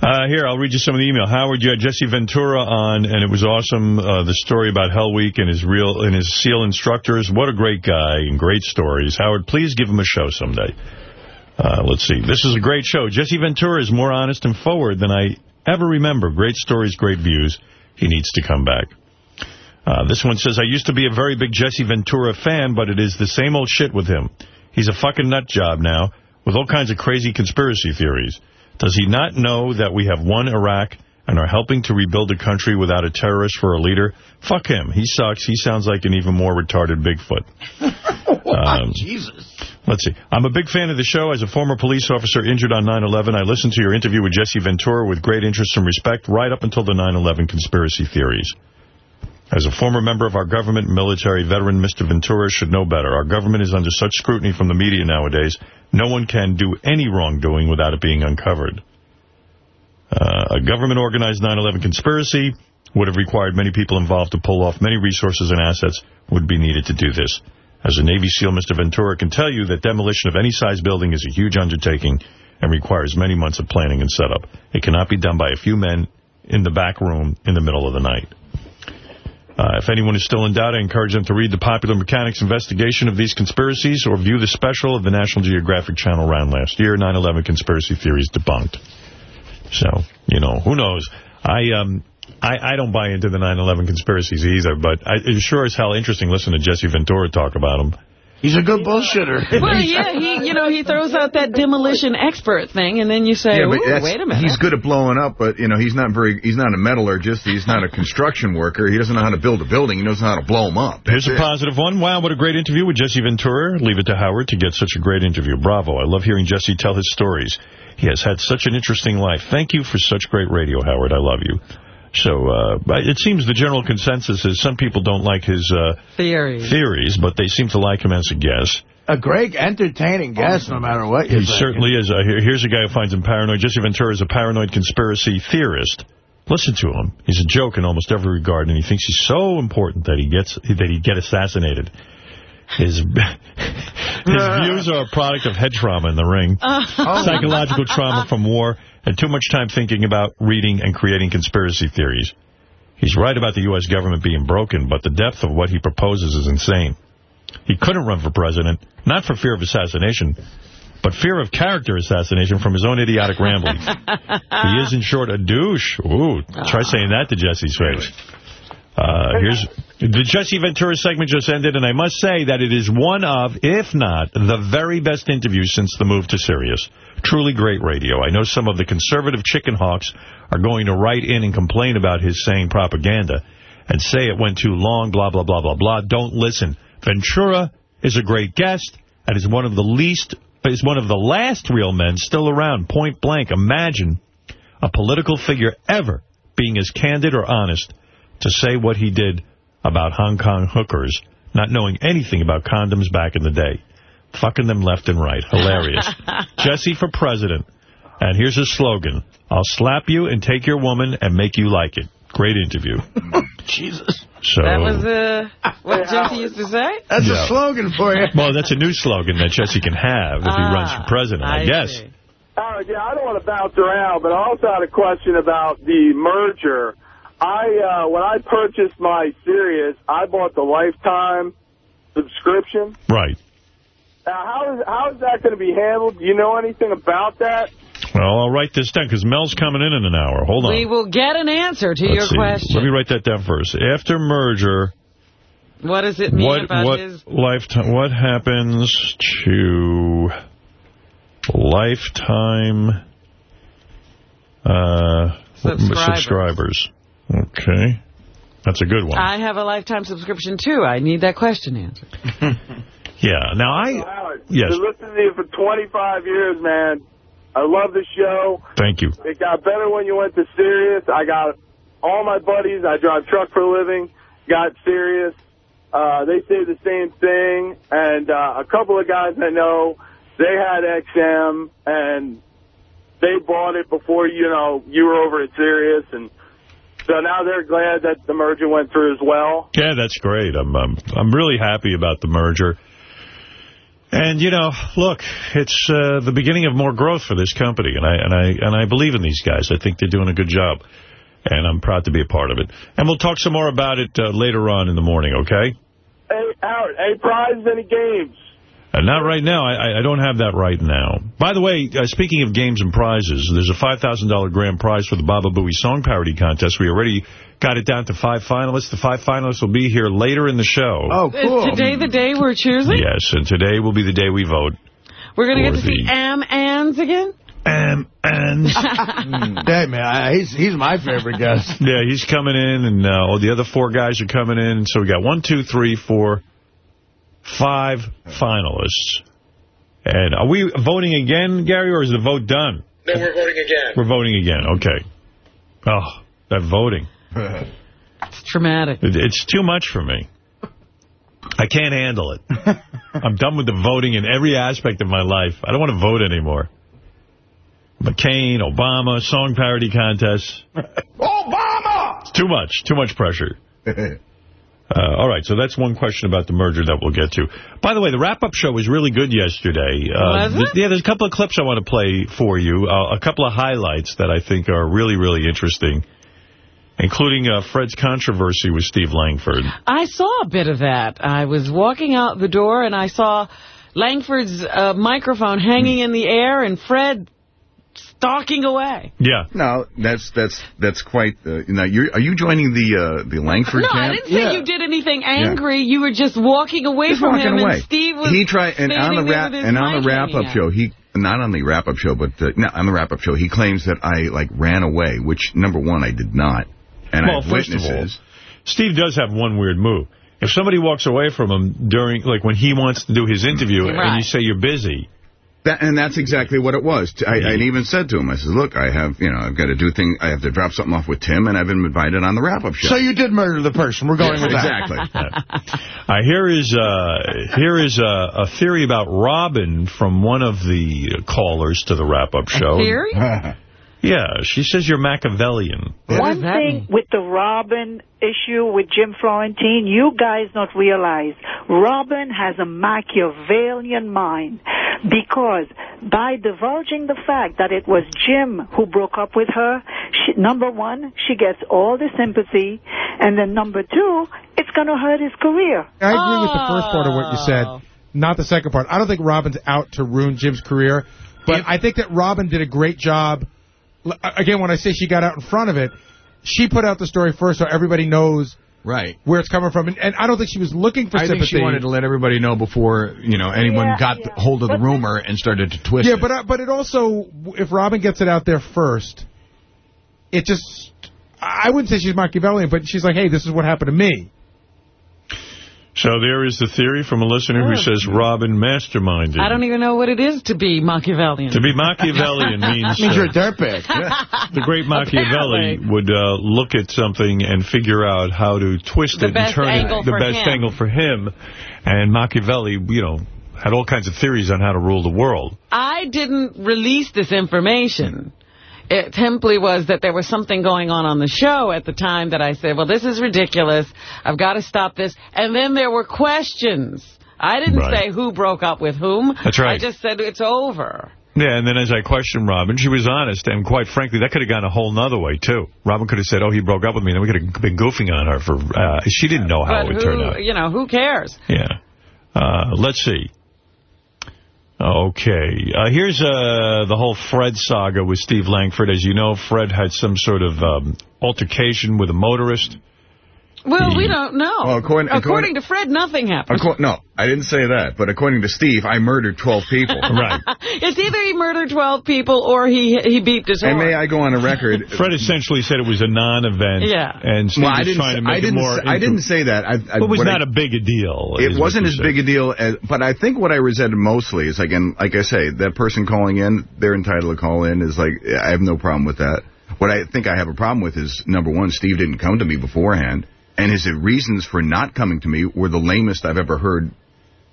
Uh, here, I'll read you some of the email. Howard, you had Jesse Ventura on, and it was awesome, uh, the story about Hell Week and his real and his SEAL instructors. What a great guy and great stories. Howard, please give him a show someday. Uh, let's see. This is a great show. Jesse Ventura is more honest and forward than I ever remember. Great stories, great views. He needs to come back. Uh, this one says, I used to be a very big Jesse Ventura fan, but it is the same old shit with him. He's a fucking nut job now, with all kinds of crazy conspiracy theories. Does he not know that we have won Iraq and are helping to rebuild a country without a terrorist for a leader? Fuck him. He sucks. He sounds like an even more retarded Bigfoot. *laughs* um, Jesus. Let's see. I'm a big fan of the show. As a former police officer injured on 9-11, I listened to your interview with Jesse Ventura with great interest and respect right up until the 9-11 conspiracy theories. As a former member of our government military veteran, Mr. Ventura should know better. Our government is under such scrutiny from the media nowadays, no one can do any wrongdoing without it being uncovered. Uh, a government-organized 9-11 conspiracy would have required many people involved to pull off many resources and assets would be needed to do this. As a Navy SEAL, Mr. Ventura can tell you that demolition of any size building is a huge undertaking and requires many months of planning and setup. It cannot be done by a few men in the back room in the middle of the night. Uh, if anyone is still in doubt, I encourage them to read the Popular Mechanics investigation of these conspiracies or view the special of the National Geographic Channel ran last year, 9-11 Conspiracy Theories Debunked. So, you know, who knows? I um, I, I don't buy into the 9-11 conspiracies either, but I, sure as hell interesting listening to Jesse Ventura talk about them. He's a good bullshitter. *laughs* Well, yeah, he, you know, he throws out that demolition expert thing, and then you say, yeah, but Ooh, wait a minute. He's good at blowing up, but, you know, he's not very, he's not a metallurgist. He's not a construction worker. He doesn't know how to build a building. He knows how to blow them up. Here's a positive one. Wow, what a great interview with Jesse Ventura. Leave it to Howard to get such a great interview. Bravo. I love hearing Jesse tell his stories. He has had such an interesting life. Thank you for such great radio, Howard. I love you. So uh, it seems the general consensus is some people don't like his uh, Theories. theories, but they seem to like him as a guest. A great, entertaining guest, no matter what you He think. certainly is. Uh, here- here's a guy who finds him paranoid. Jesse Ventura is a paranoid conspiracy theorist. Listen to him. He's a joke in almost every regard, and he thinks he's so important that he gets that he get assassinated. His *laughs* his views are a product of head trauma in the ring, *laughs* psychological trauma from war, and too much time thinking about reading and creating conspiracy theories. He's right about the U.S. government being broken, but the depth of what he proposes is insane. He couldn't run for president, not for fear of assassination, but fear of character assassination from his own idiotic ramblings. *laughs* he is, in short, a douche. Ooh, try saying that to Jesse's face. Uh, here's the Jesse Ventura segment just ended, and I must say that it is one of, if not, the very best interviews since the move to Sirius. Truly great radio. I know some of the conservative chicken hawks are going to write in and complain about his saying propaganda and say it went too long, blah, blah, blah, blah, blah. Don't listen. Ventura is a great guest and is one of the least, is one of the last real men still around, point blank. Imagine a political figure ever being as candid or honest to say what he did about Hong Kong hookers, not knowing anything about condoms back in the day. Fucking them left and right. Hilarious. *laughs* Jesse for president. And here's his slogan. I'll slap you and take your woman and make you like it. Great interview. *laughs* Jesus. So, That was uh, what Jesse used to say? That's Yeah. a slogan for you. well, that's a new slogan that Jesse can have if he Ah, runs for president, I, I guess. see. Howard, yeah, I don't want to bounce around, but I also had a question about the merger. I uh, when I purchased my Sirius, I bought the lifetime subscription. Right. Now, how is how is that going to be handled? Do you know anything about that? Well, I'll write this down because Mel's coming in in an hour. Hold on. We will get an answer to Let's your see. question. Let me write that down first. After merger, What does it mean what about what his... lifetime? What happens to lifetime uh, Subscribers. subscribers? Okay, that's a good one. I have a lifetime subscription, too. I need that question answered. *laughs* yeah. Now I Howard, yes. been listening to you for 25 years, man. I love the show. Thank you. It got better when you went to Sirius. I got all my buddies. I drive truck for a living. Got Sirius. Uh, they say the same thing. And uh, a couple of guys I know, they had XM, and they bought it before, you know, you were over at Sirius. And so now they're glad that the merger went through as well. Yeah, that's great. I'm I'm I'm really happy about the merger. And you know, look, it's uh, the beginning of more growth for this company, and I and I and I believe in these guys. I think they're doing a good job, and I'm proud to be a part of it. And we'll talk some more about it uh, later on in the morning, okay? Hey, Howard, any prizes, any games? And not right now. I, I don't have that right now. By the way, uh, speaking of games and prizes, there's a $5,000 grand prize for the Baba Booey Song Parody Contest. We already got it down to five finalists. The five finalists will be here later in the show. Oh, cool. Is today the day we're choosing? Yes, and today will be the day we vote. We're going to get to see the- Am Anns again? Um, and *laughs* Hey, man, I- he's, he's my favorite guest. *laughs* yeah, he's coming in, and uh, all the other four guys are coming in. So we got one, two, three, four, five finalists. And are we voting again, Gary, or is the vote done? No, we're voting again. We're voting again. Okay. Oh, that voting. It's traumatic. It's too much for me. I can't handle it. *laughs* I'm done with the voting in every aspect of my life. I don't want to vote anymore. McCain, Obama, song parody contests. *laughs* Obama! It's too much. Too much pressure. *laughs* Uh, all right, so that's one question about the merger that we'll get to. By the way, the wrap-up show was really good yesterday. Uh, Was it? th- yeah, there's a couple of clips I want to play for you, uh, a couple of highlights that I think are really, really interesting, including uh, Fred's controversy with Steve Langford. I saw a bit of that. I was walking out the door and I saw Langford's uh, microphone hanging in the air and Fred stalking away. Yeah. No, that's that's that's quite. Uh, now, you're, are you joining the uh, the Langford no, camp? I didn't say you did anything angry. You were just walking away Just from walking him, away. and Steve was he tried and on the wrap and on the wrap up out. show he not on the wrap up show but uh, no, on the wrap up show he claims that I like ran away which number one I did not and well, I have first of all, witnesses Steve does have one weird move. If somebody walks away from him during, like, when he wants to do his interview and you say you're busy, That, and that's exactly what it was. I, I even said to him, I said, look, I have, you know, I've got to do thing. I have to drop something off with Tim, and I've been invited on the wrap-up show. So you did murder the person. We're going Yes, with that. exactly. *laughs* Uh, here is uh, here is uh, a theory about Robin from one of the callers to the wrap-up show. theory? *laughs* Yeah, she says you're Machiavellian. One thing with the Robin issue with Jim Florentine, you guys not realize Robin has a Machiavellian mind because by divulging the fact that it was Jim who broke up with her, she, number one, she gets all the sympathy, and then number two, it's going to hurt his career. I agree with the first part of what you said, oh. not the second part. I don't think Robin's out to ruin Jim's career, but I think that Robin did a great job. L- Again, when I say she got out in front of it, she put out the story first so everybody knows right where it's coming from. And, and I don't think she was looking for I think sympathy. she wanted to let everybody know before, you know, anyone Yeah, got hold of the rumor and started to twist yeah, it. but uh, but it also, if Robin gets it out there first, it just, I wouldn't say she's Machiavellian, but she's like, hey, this is what happened to me. So there is the theory from a listener who says Robin masterminded. I don't even know what it is to be Machiavellian. To be Machiavellian *laughs* means... Means you're a uh, dirtbag. *laughs* The great Machiavelli would uh, look at something and figure out how to twist The it and turn it the best him. angle for him. And Machiavelli, you know, had all kinds of theories on how to rule the world. I didn't release this information. It simply was that there was something going on on the show at the time that I said, well, this is ridiculous. I've got to stop this. And then there were questions. I didn't Right. say who broke up with whom. That's right. I just said it's over. Yeah, and then as I questioned Robin, she was honest, and quite frankly, that could have gone a whole nother way, too. Robin could have said, oh, he broke up with me, and then we could have been goofing on her for... Uh, she didn't know how but it would turn out. you know, who cares? Yeah. Uh, let's see. Okay. Uh, here's uh, the whole Fred saga with Steve Langford. As you know, Fred had some sort of um, altercation with a motorist. Well, we don't know. Well, according- according- to Fred, nothing happened. Acco- no, I didn't say that. But according to Steve, I murdered 12 people. *laughs* right. it's either he murdered 12 people or he he beeped his And may I go on a record? *laughs* Fred essentially said it was a non-event. Yeah. And Steve Well, I was didn't. trying to say- make I didn't. it more... I didn't say that. I, I, It was not I- a big a deal. It wasn't as said. big a deal as, but I think what I resented mostly is again, like I say, that person calling in, they're entitled to call in. Is like I have no problem with that. What I think I have a problem with is number one, Steve didn't come to me beforehand, and his reasons for not coming to me were the lamest I've ever heard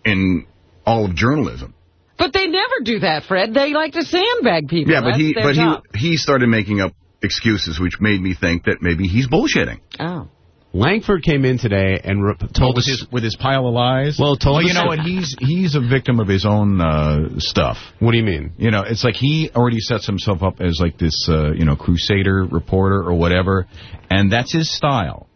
in all of journalism. But they never do that, Fred. They like to sandbag people. yeah, but That's he, but job. he, he started making up excuses, which made me think that maybe he's bullshitting. Oh. Langford came in today and re- told with us his with his pile of lies. Well, told well, you know what? He's he's a victim of his own uh, stuff. What do you mean? You know, it's like he already sets himself up as like this, uh, you know, crusader reporter or whatever, and that's his style,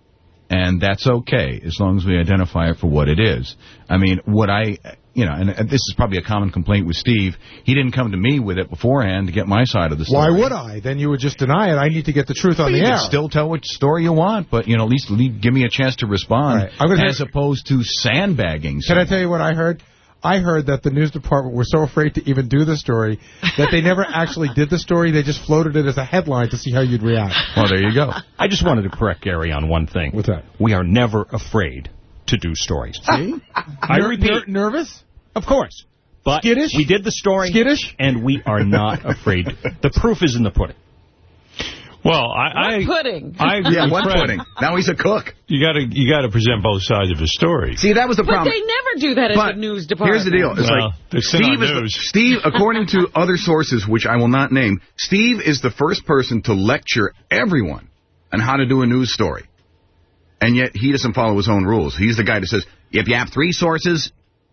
and that's okay as long as we identify it for what it is. I mean, what I, you know, and, this is probably a common complaint with Steve. He didn't come to me with it beforehand to get my side of the story. Why would I? Then you would just deny it. I need to get the truth on the you air. still tell which story you want, but you know, at least give me a chance to respond, Right. As opposed to sandbagging. Can I tell you what I heard? I heard that the news department were so afraid to even do the story that they never actually did the story. They just floated it as a headline to see how you'd react. Well, there you go. I just wanted to correct Gary on one thing. What's that? We are never afraid to do stories. See? *laughs* I Ner- repeat. ner- nervous? Of course. But Skittish? we did the story. Skittish? And we are not afraid. the proof is in the pudding. Well, I... I pudding? I agree Yeah, one Fred. pudding. Now he's a cook. You got to you got to present both sides of his story. See, that was the problem. But they never do that at But the news department. Here's the deal. It's Well, like it's Steve is the. Steve, according to *laughs* other sources, which I will not name, Steve is the first person to lecture everyone on how to do a news story. And yet he doesn't follow his own rules. He's the guy that says, if you have three sources,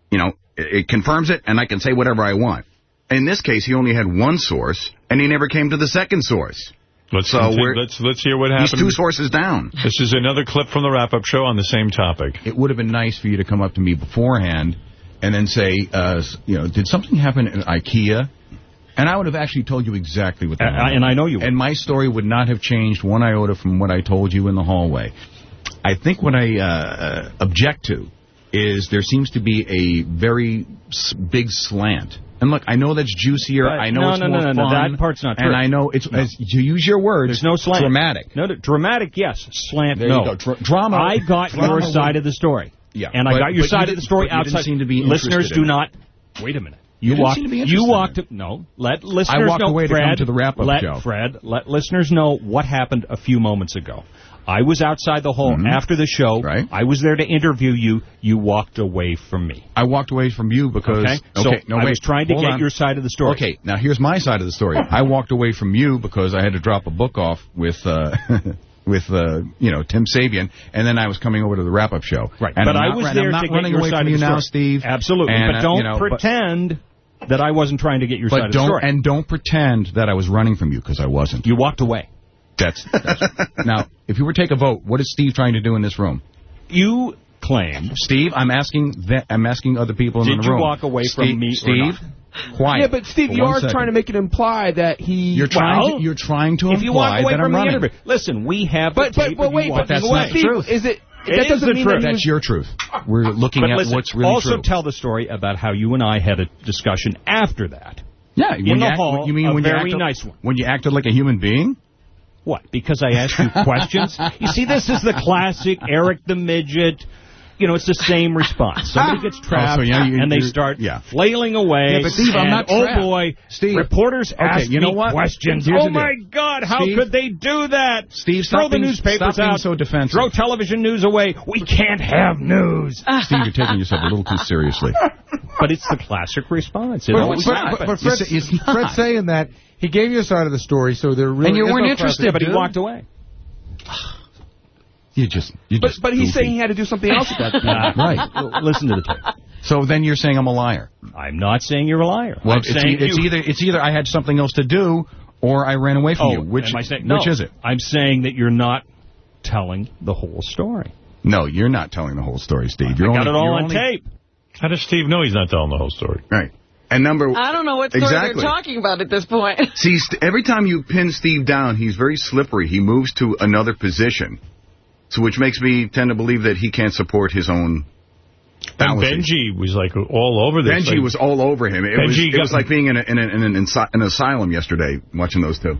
you know, it, it confirms it and I can say whatever I want. In this case, he only had one source and he never came to the second source. Let's So continue- let's let's hear what He's happened. two sources down. This is another clip from the wrap-up show on the same topic. It would have been nice for you to come up to me beforehand and then say, uh, you know, did something happen at IKEA? And And I would have actually told you exactly what that And I- and I know you would. And my story would not have changed one iota from what I told you in the hallway. I think what I uh, uh, object to is there seems to be a very big slant. And look, I know that's juicier. But- I know no, it's no, more no, no, no, that part's not true. And. I know it's, No. as, to use your words, There's no slant. dramatic. No, no, dramatic, yes. Slant, There no. Dra- drama- I got drama your side of the story. Yeah, And I got your but you side of the story but you didn't outside. seem to be Listeners do not. Wait a minute. You You, walked. seem to be you walked. No. Let listeners I walked know. away to come to the wrap-up let, show. Fred, let listeners know what happened a few moments ago. I was outside the hall after the show. Right. I was there to interview you. You walked away from me. I walked away from you because Okay, so no, I wait, was trying to get on. your side of the story. Okay, now here's my side of the story. *laughs* I walked away from you because I had to drop a book off with uh, *laughs* with uh, you know Tim Sabean, and then I was coming over to the wrap up show. Right. and but I'm I was run- there I'm not to get running away from you now. Steve. Absolutely. And, but uh, don't you know, but- pretend that I wasn't trying to get your But side of the don't story. and don't pretend that I was running from you because I wasn't. You walked away. That's, that's *laughs* now. If you were to take a vote, what is Steve trying to do in this room? You claim, Steve. I'm asking. That, I'm asking other people in the room. Did the you room. walk away from Steve, me or Steve, quiet. Yeah, but Steve, you are second. trying to make it imply that he. You're trying. Well, to, you're trying to if you imply walk away that from I'm the running. interview, listen, we have But the but tape but wait, but that's not Steve, truth. is it? It that is doesn't the mean truth. that That's your truth. We're looking But at listen, what's really also true. tell the story about how you and I had a discussion after that. yeah, in the you act, hall, you mean a when very you acted, nice one. When you acted like a human being? What? Because I asked you questions? *laughs* You see, this is the classic Eric the Midget. You know, it's the same response. *laughs* Somebody gets trapped, Oh, so yeah, you- and they start yeah. flailing away. Yeah, but Steve, I'm and, not Oh, boy. Steve. Reporters Okay, ask you know what? questions. Here's oh, deal. my God, how Steve- could they do that? Steve, Throw the being- newspapers out. so defensive. Throw television news away. We can't have news. *laughs* Steve, you're taking yourself a little too seriously. *laughs* But it's the classic response. It But, always but, happens. but, but Fred, It's- it's. Fred's saying that he gave you a side of the story, so there really And you weren't no interested, but he walked away. *sighs* *sighs* You just, you but just but he's saying he had to do something else at that *laughs* point. Uh, Right. Listen to the tape. So then you're saying I'm a liar. I'm not saying you're a liar. Well, I'm it's, saying e- it's either it's either I had something else to do or I ran away from Oh, you. Which am I saying, which is it? I'm saying that you're not telling the whole story. No, you're not telling the whole story, Steve. You're I got only, it all on only- tape. How does Steve know he's not telling the whole story? Right. And number... I don't know what story Exactly. they're talking about at this point. See, st- every time you pin Steve down, he's very slippery. He moves to another position, so which makes me tend to believe that he can't support his own And. Benji was like all over this. Benji like, was all over him. It, was, Benji it was like being in, a, in, a, in an, insi- an asylum yesterday watching those two.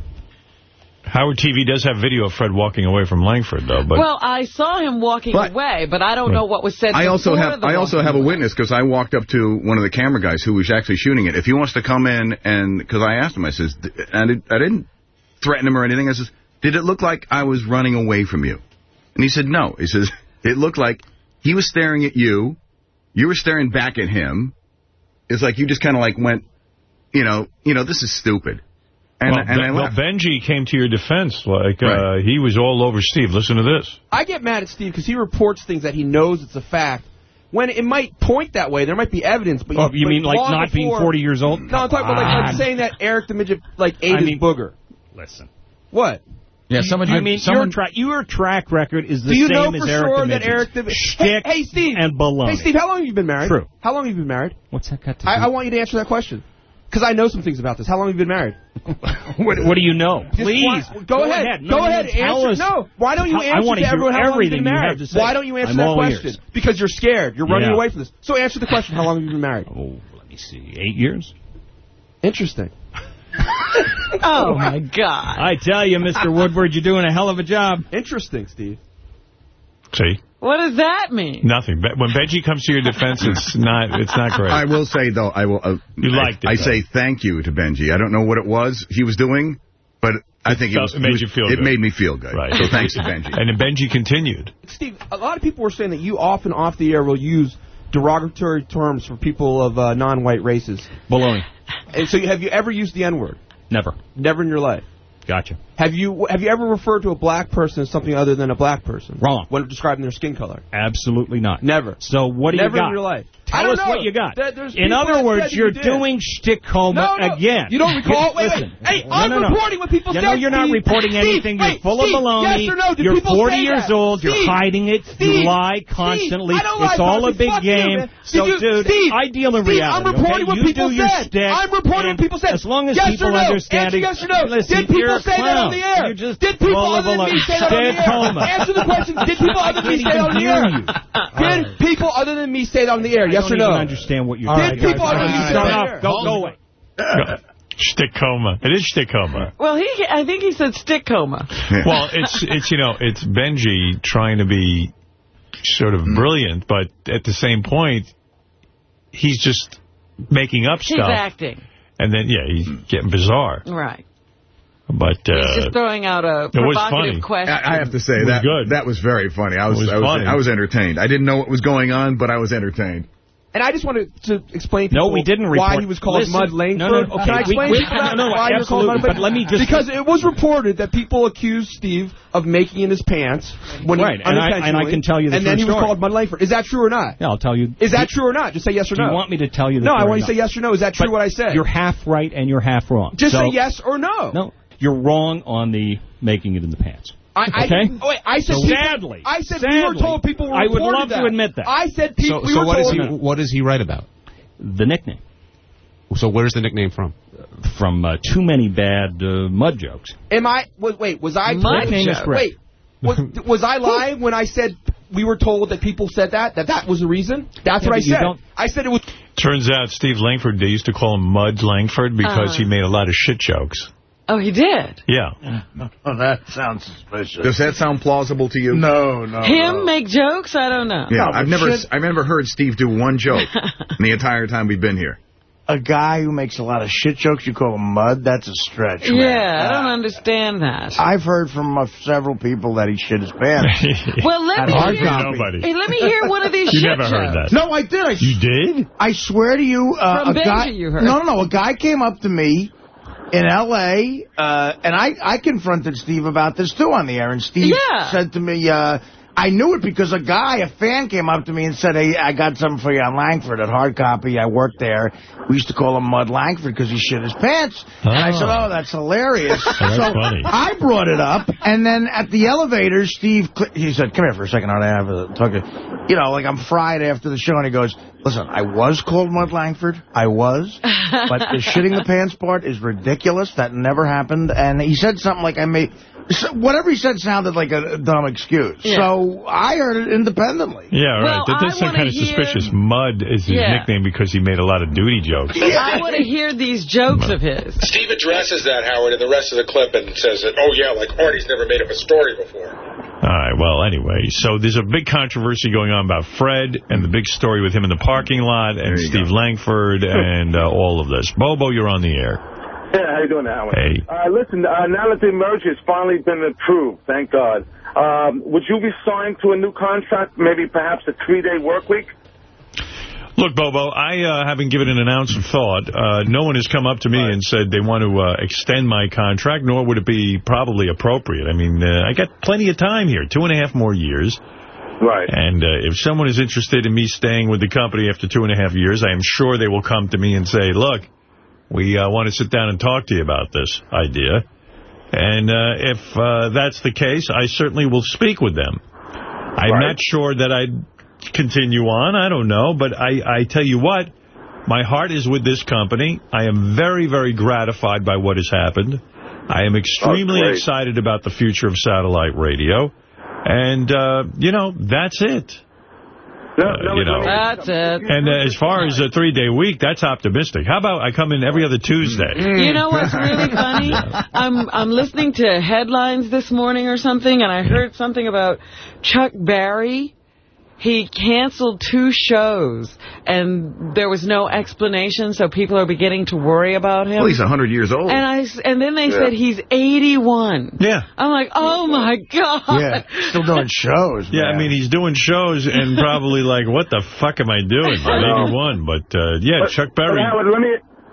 Howard TV does have video of Fred walking away from Langford, though. But well, I saw him walking But- away, but I don't know what was said I also have the I also walking have a witness because I walked up to one of the camera guys who was actually shooting it. If he wants to come in and because I asked him, I says, "D- I, did, I didn't threaten him or anything. I says, did it look like I was running away from you? And he said, no. He says *laughs* it looked like he was staring at you, you were staring back at him. It's like you just kind of like went, you know, you know, this is stupid. And, well, and I well. Benji came to your defense. Like Right. uh, he was all over Steve. Listen to this. I get mad at Steve because he reports things that he knows it's a fact. When it might point that way, there might be evidence. But Oh, you but mean like long not being 40 years old? No, I'm talking about like, Come like saying that Eric the midget like ate I his mean- booger. Listen. What? Yeah, someone. I mean, someone, your, tra- your track record is the Do you same know as for Eric sure that Eric the hey, Shtick hey Steve and baloney. Hey Steve, how long have you been married? True. How long have you been married? What's that got to do? I, I want you to answer that question because I know some things about this. How long have you been married? *laughs* what, what do you know? Just Please. why- go, ahead. No, go ahead. Answer. No. Why don't you I- I answer wanna hear everyone how long you've everything been you married? to say. Why don't you answer I'm that question? ears. Because you're scared. You're running Yeah. away from this. So answer the question. How long have you been married? Oh, let me see. Eight years? Interesting. *laughs* Oh, my God. I tell you, Mr. Woodward, you're doing a hell of a job. Interesting, Steve. See, What does that mean? nothing. Be- When Benji comes to your defense, it's *laughs* not. It's not great. I will say though, I will. Uh, You I, liked it, I though. say thank you to Benji. I don't know what it was he was doing, but I think it, felt- was, it made he was- you feel It good. made me feel good. Right. So thanks to Benji. And then Benji continued. Steve, a lot of people were saying that you often off the air will use derogatory terms for people of uh, non-white races. Baloney. And so, you, have you ever used the N-word? Never. Never in your life. Gotcha. Have you have you ever referred to a black person as something other than a black person? Wrong. When describing their skin color. Absolutely not. Never. So what do Never you got? Never in your life. I Tell us know. what you got. In other words, you're you did. doing Stickcoma No, no. again. You don't recall? Wait, wait. Hey, No, I'm no, no. reporting what people you said, know you're not reporting anything. you're full of baloney. yes or no? Do you're 40 say years old. You're hiding it. You lie constantly. I don't lie it's all a big game. so, dude, I deal in reality. I'm reporting what you people do your said. I'm reporting what people said. As long as people no? understand it. yes or no. Did people say that on the air? Did people other than me say that on the air? Answer the question. Did people *laughs* other than me say that on the air? Did people other than me say that on the air? I Yes don't or no? understand what you're All doing. right, Did people guys. other than me say Shut. Go, go away. *laughs* Stick coma. It is stick coma. Well, he, I think he said stick coma. *laughs* well, it's it's you know it's Benji trying to be sort of brilliant, but at the same point, he's just making up stuff. He's acting. And then yeah, he's getting bizarre. Right. But He's uh, just throwing out a it was provocative funny. question. I, I have to say that good. that was very funny. I was was I was funny. I was entertained. I didn't know what was going on, but I was entertained. And I just wanted to explain to No, people we didn't why report- he was called Listen, Mud Langford. no, no, okay, Can I explain we- that no, no, why he was called absolutely, Mud but let me just- Because it was reported that people accused Steve of making in his pants when Right, he and I- and I can tell you the And then he was story. called Mud Langford. Is that true or not? Yeah, I'll tell you. Is that true or not? Just say yes or no. Do you want me to tell you the No, I want you to say yes or no. Is that true But what I said? You're half right and you're half wrong. Just So- say yes or no. No, you're wrong on the making it in the pants. I, I, Okay? oh, wait, I said So people- sadly, I said we were sadly, told people were I would reported love to admit that. I said people. So, we so were what is told he? What does he write about? The nickname So where's the nickname from? from uh, too many bad uh, mud jokes. Am I? Was, wait, was I? My told- name is Wait, was, *laughs* was I lying when I said we were told that people said that that that was the reason? That's Yeah, what I said. I said it was. turns out Steve Langford, they used to call him Mud Langford because Uh-huh. he made a lot of shit jokes. Oh, he did? Yeah. *laughs* Oh, that sounds suspicious. Does that sound plausible to you? No, no. Him make jokes? I don't know. Yeah, No, I've never shit- I've never heard Steve do one joke *laughs* in the entire time we've been here. A guy who makes a lot of shit jokes, you call him mud? That's a stretch, man. Yeah, I don't understand that. I've heard from uh, several people that he shit his pants. *laughs* Well, let me hear. copy. Hey, let me hear one of these You shit never heard jokes. that. No, I did. I, You did? I swear to you, uh, From a guy. You heard. No, no, no. A guy came up to me in L.A. Uh, and I, I confronted Steve about this too on the air. And Steve Yeah. said to me, uh, I knew it because a guy, a fan, came up to me and said, "Hey, I got something for you on Langford at Hard Copy. I worked there. We used to call him Mud Langford because he shit his pants." And I said, Oh. "Oh, that's hilarious." *laughs* that's so funny. I brought it up, and then at the elevator, Steve, he said, "Come here for a second. I have a talk." to-" You know, like I'm fried after the show, and he goes, "Listen, I was called Mud Langford. I was, but the *laughs* shitting the pants part is ridiculous. That never happened." And he said something like, "I made." so- Whatever he said sounded like a dumb excuse. Yeah. So I heard it independently. Yeah, right. Well, that does I sound kind of hear- suspicious. Mud is his Yeah. nickname because he made a lot of duty jokes. *laughs* I want to hear these jokes of his. Steve addresses that, Howard, in the rest of the clip and says that, oh, yeah, like Artie's never made up a story before. All right, well, anyway, so there's a big controversy going on about Fred and the big story with him in the parking lot and Steve go. Langford *laughs* and uh, all of this. Bobo, you're on the air. Yeah, how you doing, Howard? Hey. Uh, listen, uh, now that the merger has finally been approved, thank God, um, would you be signed to a new contract, maybe perhaps a three-day work week? Look, Bobo, I uh, haven't given it an ounce of thought. Uh, no one has come up to me and said they want to uh, extend my contract, nor would it be probably appropriate. I mean, uh, I got plenty of time here, two and a half more years. Right. And uh, if someone is interested in me staying with the company after two and a half years, I am sure they will come to me and say, look, we uh, want to sit down and talk to you about this idea. And uh, if uh, that's the case, I certainly will speak with them. I'm Right. not sure that I'd continue on. I don't know. But I, I tell you what, my heart is with this company. I am very, very gratified by what has happened. I am extremely great. excited about the future of satellite radio. And, uh, you know, that's it. No, Uh, no, you know. That's it. And uh, as far as a three-day week, that's optimistic. How about I come in every other Tuesday? You know what's really *laughs* funny? I'm I'm listening to headlines this morning or something, and I heard something about Chuck Berry. He canceled two shows, and there was no explanation, so people are beginning to worry about him. Well, he's 100 years old. and I s- and then they Yeah. said he's 81. Yeah. I'm like, oh my god. Yeah, still doing shows. Yeah, I mean, he's doing shows and probably like, what the fuck am I doing? *laughs* I'm 81. But, uh, yeah, But- Chuck but Berry. Howard, let me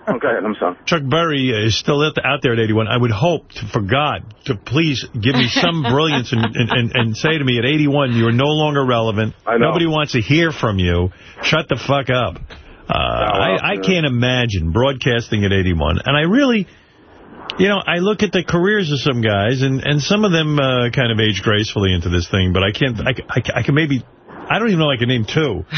Okay, I'm sorry. Chuck Berry is still out out there at 81. I would hope, to, for God, to please give me some *laughs* brilliance and, and, and, and say to me, at 81, you are no longer relevant. I know. Nobody wants to hear from you. Shut the fuck up. Uh, I, I can't imagine broadcasting at 81. And I really, you know, I look at the careers of some guys, and, and some of them uh, kind of age gracefully into this thing, but I can't, I, I, I can maybe... I don't even know I can name two. *laughs*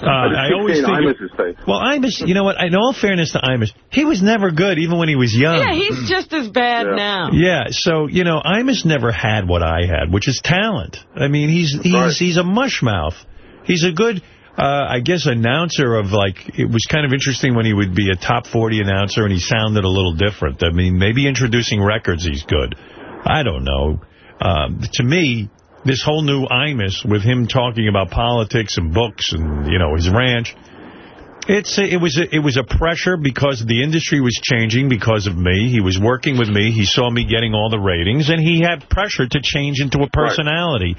Uh, I always think... Imus's face. Well, Imus, you know what? In all fairness to Imus, he was never good, even when he was young. Yeah, he's just as bad now. Yeah, so, you know, Imus never had what I had, which is talent. I mean, he's he's he's a mushmouth. He's a good, uh, I guess, announcer of, like, it was kind of interesting when he would be a top 40 announcer and he sounded a little different. I mean, maybe introducing records he's good. I don't know. Um, to me, this whole new Imus with him talking about politics and books and, you know, his ranch, it's a, it was a, it was a pressure because the industry was changing because of me. He was working with me. He saw me getting all the ratings, and he had pressure to change into a personality.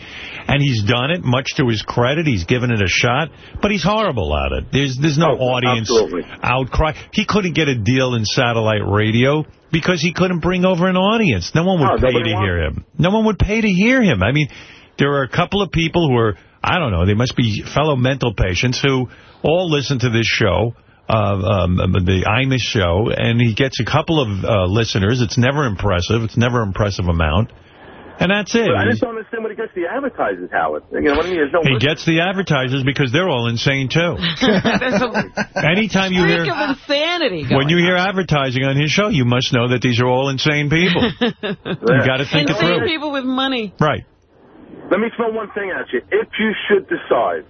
And he's done it, much to his credit. He's given it a shot, but he's horrible at it. There's there's no oh, audience absolutely. outcry. He couldn't get a deal in satellite radio because he couldn't bring over an audience. No one would No, pay to wants hear him. No one would pay to hear him. I mean, there are a couple of people who are, I don't know, they must be fellow mental patients who all listen to this show, uh, um, the Imus show, and he gets a couple of uh, listeners. It's never impressive. It's never impressive amount. And that's it. But I just don't understand what he gets the advertisers, Howard. You know what I mean? There's no he gets the advertisers because they're all insane, too. *laughs* Anytime you hear... of insanity When you hear advertising on his show, you must know that these are all insane people. *laughs* You got to think it Insane through. people with money. Right. Let me throw one thing at you. If you should decide,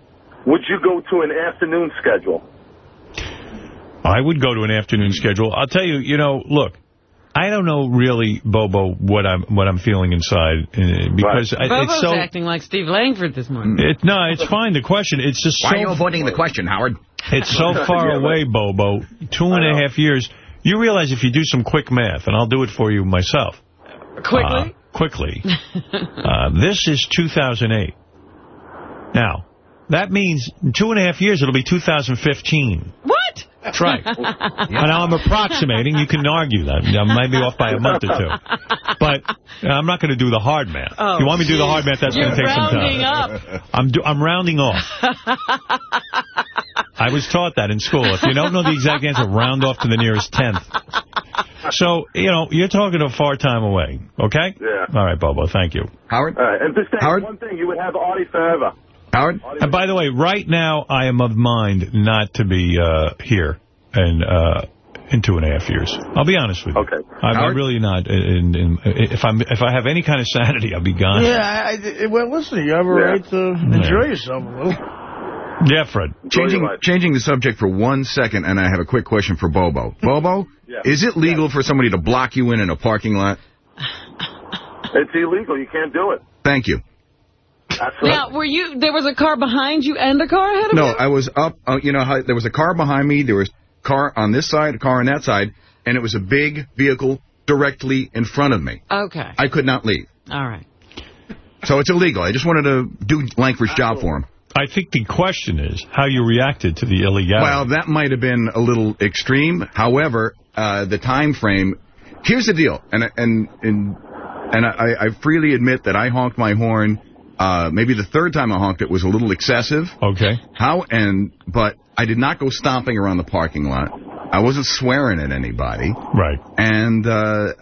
would you go to an afternoon schedule? I would go to an afternoon schedule. I'll tell you, you know, look, I don't know really, Bobo, what I'm what I'm feeling inside uh, because I, Bobo's it's so. acting like Steve Langford this morning. It, no, it's fine. The question, it's just Why so. are you avoiding the question, Howard? It's so *laughs* far Yeah, away, Bobo. Two and a half years. You realize if you do some quick math, and I'll do it for you myself. Quickly? Uh, quickly. *laughs* uh, this is 2008. Now, that means in two and a half years, it'll be 2015. What? That's right. *laughs* Now I'm approximating. You can argue that. I might be off by a month or two. But I'm not going to do the hard math. Oh, you want me to do the hard math, that's going to take some rounding time. up. I'm, do, I'm rounding off. *laughs* I was taught that in school. If you don't know the exact answer, round off to the nearest tenth. So, you know, you're talking a far time away, okay? Yeah. All right, Bobo, thank you. Howard? All right, and just Howard? one thing, you would have Artie forever. Howard? And by the way, right now, I am of mind not to be uh, here and uh, in two and a half years. I'll be honest with you. Okay. I'm, I'm really not. In, in, if I'm if I have any kind of sanity, I'll be gone. Yeah, I, I, well, listen, you have a Yeah. right to enjoy yourself a little. Yeah, Fred. Changing, changing the subject for one second, and I have a quick question for Bobo. *laughs* Bobo, Yeah. is it legal for somebody to block you in in a parking lot? It's illegal. You can't do it. Thank you. Absolutely. Now, were you? There was a car behind you and a car ahead of No, you? No, I was up, uh, you know, how there was a car behind me, there was car on this side, a car on that side, and it was a big vehicle directly in front of me. Okay. I could not leave. All right. So it's illegal. I just wanted to do Langford's job for him. I think the question is how you reacted to the illegality. Well, that might have been a little extreme. However, uh, the time frame. Here's the deal, and and and and I, I freely admit that I honked my horn. Uh, maybe the third time I honked it was a little excessive. Okay. How and but I did not go stomping around the parking lot. I wasn't swearing at anybody. Right. And uh,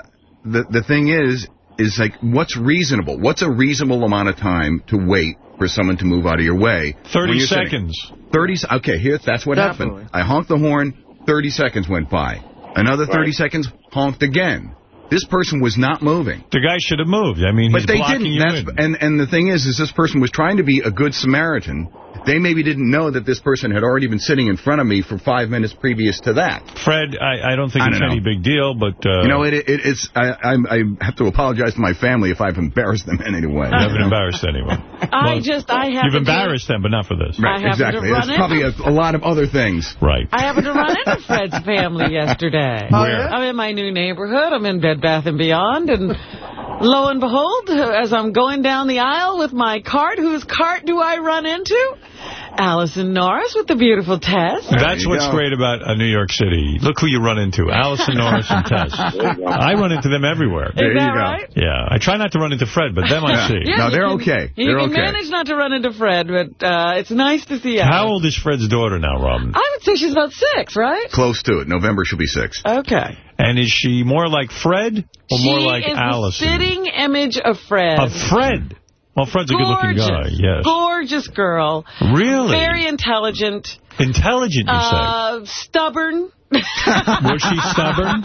the the thing is, is like, what's reasonable? What's a reasonable amount of time to wait for someone to move out of your way? 30 when you're sitting? seconds. 30 se- Okay, here, that's what Definitely. happened. I honked the horn, 30 seconds went by. Another 30 Right. seconds, honked again. This person was not moving. The guy should have moved. I mean, But he's they didn't. you That's, in. and, and the thing is, is this person was trying to be a good Samaritan. They maybe didn't know that this person had already been sitting in front of me for five minutes previous to that. Fred, I, I don't think I it's don't any big deal, but... Uh, you know, it, it, it's I, I'm- I have to apologize to my family if I've embarrassed them in any way. You haven't embarrassed anyone. *laughs* I just, I have You've to- embarrassed them, but not for this. I happened to exactly. run It's probably a, a lot of other things. Right. I happened to run into Fred's *laughs* family yesterday. Oh, yeah? I'm in my new neighborhood. I'm in Bed Bath & Beyond, and lo and behold, as I'm going down the aisle with my cart, whose cart do I run into? Allison Norris with the beautiful Tess. That's what's great about uh, New York City. Look who you run into, Allison Norris and *laughs* Tess. I run into them everywhere. There you go. right? Yeah, I try not to run into Fred, but them I see. Yeah, you can- You can manage not to run into Fred, but uh, it's nice to see How old is Fred's daughter now, Robin? I would say she's about six, right? Close to it. November she'll be six. Okay. And is she more like Fred or she more like is Allison? the sitting image of Fred. Of Fred? Well, Fred's a good-looking guy, Gorgeous. yes. Gorgeous girl. Really? Very intelligent. Intelligent, you say? Uh, stubborn. *laughs* Was she stubborn?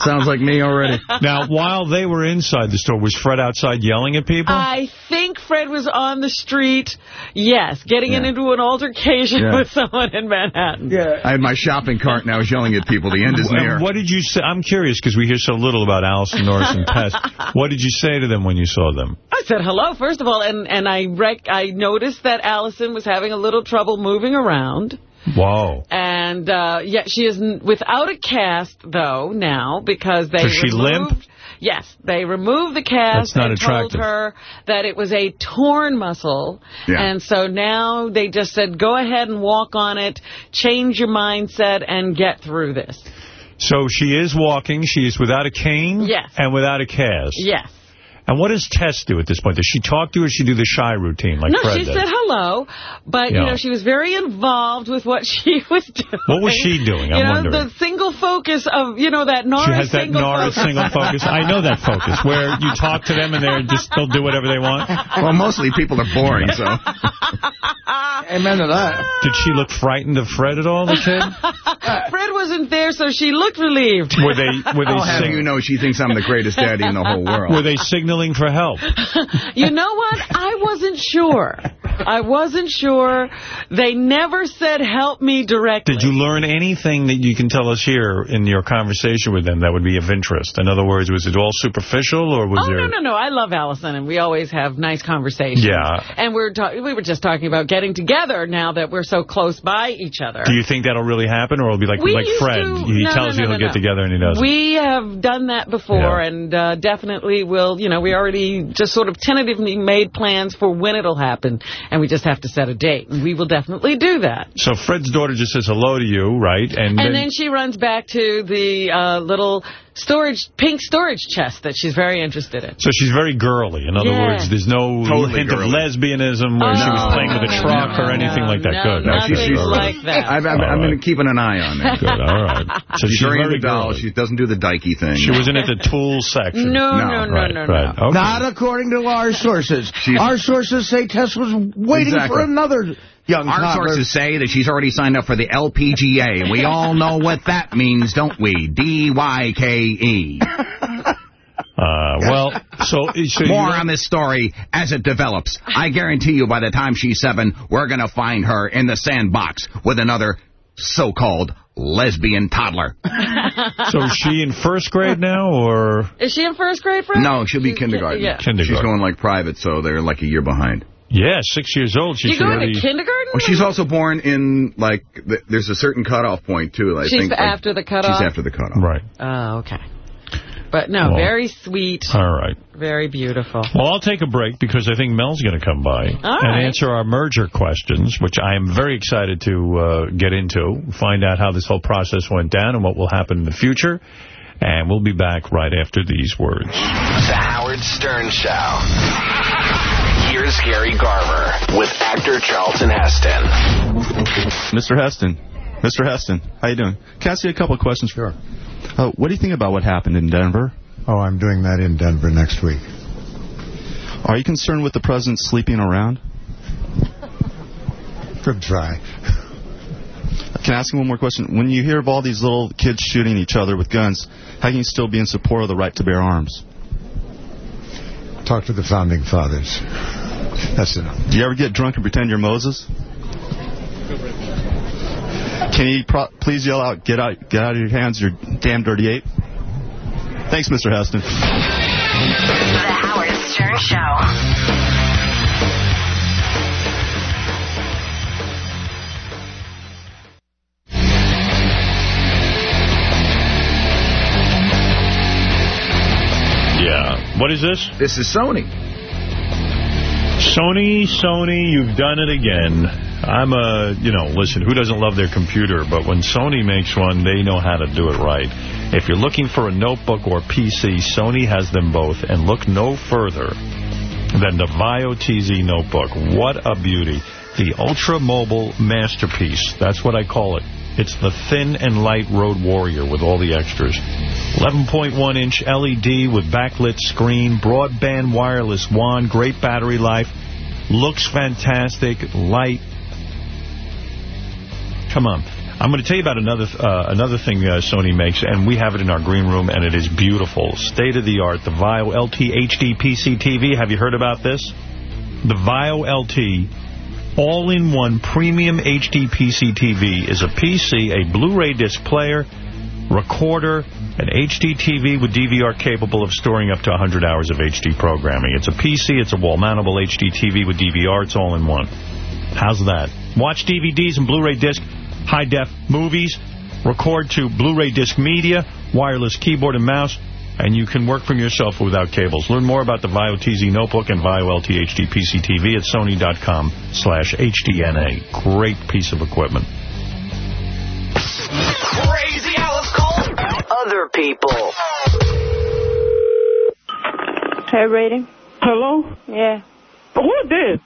Sounds like me already. Now, while they were inside the store, was Fred outside yelling at people? I think Fred was on the street, yes, getting into an altercation Yeah. with someone in Manhattan. Yeah. I had my shopping cart and I was yelling at people. The end is near. What did you say? I'm curious because we hear so little about Allison Norris and Tess. *laughs* What did you say to them when you saw them? I said hello, first of all, and, and I rec I noticed that Allison was having a little trouble moving around. Whoa. And, uh, yeah, she is without a cast, though, now, because they Does she removed... limp? Yes, they removed the cast and attractive. told her that it was a torn muscle. Yeah. And so now they just said, go ahead and walk on it, change your mindset, and get through this. So she is walking. She is without a cane Yes. and without a cast. Yes. And what does Tess do at this point? Does she talk to you or does she do the shy routine like no, Fred she does? said hello, but, you know, she was very involved with what *laughs* she was doing. What was she doing? I'm know, wondering. the single focus of, you know, that Norris She has that single focus. single focus. I know that focus, where you talk to them and they're just they'll do whatever they want. Well, mostly people are boring, so. *laughs* Amen to that. Did she look frightened of Fred at all, the kid? *laughs* Fred wasn't there, so she looked relieved. Were they were they I'll have you know she thinks I'm the greatest daddy in the whole world. were they signaling for help? *laughs* you know what? I wasn't sure. I wasn't sure. They never said, help me directly. Did you learn anything that you can tell us here in your conversation with them that would be of interest? In other words, was it all superficial or was Oh, there... no, no, no. I love Allison, and we always have nice conversations. Yeah. And we're we were just talking about getting together now that we're so close by each other. Do you think that'll really happen, or it'll be like We like Fred? to- he no, tells no, you no, he'll no. get together and he doesn't. We have done that before, Yeah. and uh, definitely will, you know, we already just sort of tentatively made plans for when it'll happen, and we just have to set a date. And we will definitely do that. So Fred's daughter just says hello to you, right? And, And then she runs back to the uh, little storage, pink storage chest that she's very interested in. So she's very girly. In other Yeah. words, there's no Totally hint girly. of lesbianism where she was Oh, playing with a truck no, or anything no, like that. no, Good. nothing Okay, good. like that. I've, I've, I've right. been keeping an eye on that. Good, all right. *laughs* So she's, she's very very girly. She doesn't do the dykey thing. She was in at the tool section. No, no, no, right, no, right. no. Okay. Not according to our sources. Our sources say Tess was waiting Exactly. for another young Our toddler. sources say that she's already signed up for the LPGA, and we all know what that means, don't we? D-Y-K-E. *laughs* Uh, well, so, so More on this story as it develops. I guarantee you by the time she's seven, we're going to find her in the sandbox with another so-called lesbian toddler. So is she in first grade now, or Is she in first grade, Fred? No, she'll be She's- kindergarten. Yeah. Kindergarten. She's going like private, so they're like a year behind. Yeah, six years old? She You should going already. to kindergarten? Oh, she's also born in like th- there's a certain cutoff point too. I She's think like- after the cutoff? She's after the cutoff. Right. Oh, okay. But no, Well, very sweet, All right. very beautiful. Well, I'll take a break because I think Mel's going to come by and right. answer our merger questions, which I am very excited to uh, get into, find out how this whole process went down and what will happen in the future. And we'll be back right after these words. The Howard Stern Show. *laughs* Here's Gary Garver with actor Charlton Heston. Mr. Heston. Mr. Heston, how you doing? Can I ask you a couple of questions? Sure. Uh, what do you think about what happened in Denver? Oh, I'm doing that in Denver next week. Are you concerned with the president sleeping around? Good try. Can I ask you one more question? When you hear of all these little kids shooting each other with guns, how can you still be in support of the right to bear arms? Talk to the founding fathers. That's enough. Do you ever get drunk and pretend you're Moses? Can you pro- please yell out, get out, get out of your hands, you damn dirty ape? Thanks, Mr. Heston. The Howard Stern Show. Yeah. What is this? This is Sony. Sony, Sony, you've done it again. I'm a, you know, listen, who doesn't love their computer? But when Sony makes one, they know how to do it right. If you're looking for a notebook or PC, Sony has them both. And look no further than the VAIO TZ notebook. What a beauty. The Ultra Mobile Masterpiece. That's what I call it. It's the thin and light Road Warrior with all the extras. 11.1-inch LED with backlit screen, broadband wireless wand, great battery life, looks fantastic, light. Come on. I'm going to tell you about another uh, another thing uh, Sony makes, and we have it in our green room, and it is beautiful. State-of-the-art, the VAIO LT HD PC TV. Have you heard about this? The VAIO LT all-in-one premium HD PC TV is a PC, a Blu-ray disc player, recorder, an HD TV with DVR capable of storing up to 100 hours of HD programming. It's a PC, it's a wall-mountable HD TV with DVR, it's all in one. How's that? Watch DVDs and Blu-ray disc, high-def movies, record to Blu-ray disc media, wireless keyboard and mouse, and you can work from yourself without cables. Learn more about the VAIO TZ Notebook and VAIO LT HD PC TV at sony.com slash HDNA. Great piece of equipment. Crazy Alice Cole. Other people. Hair braiding. Hello? Yeah. Who is this?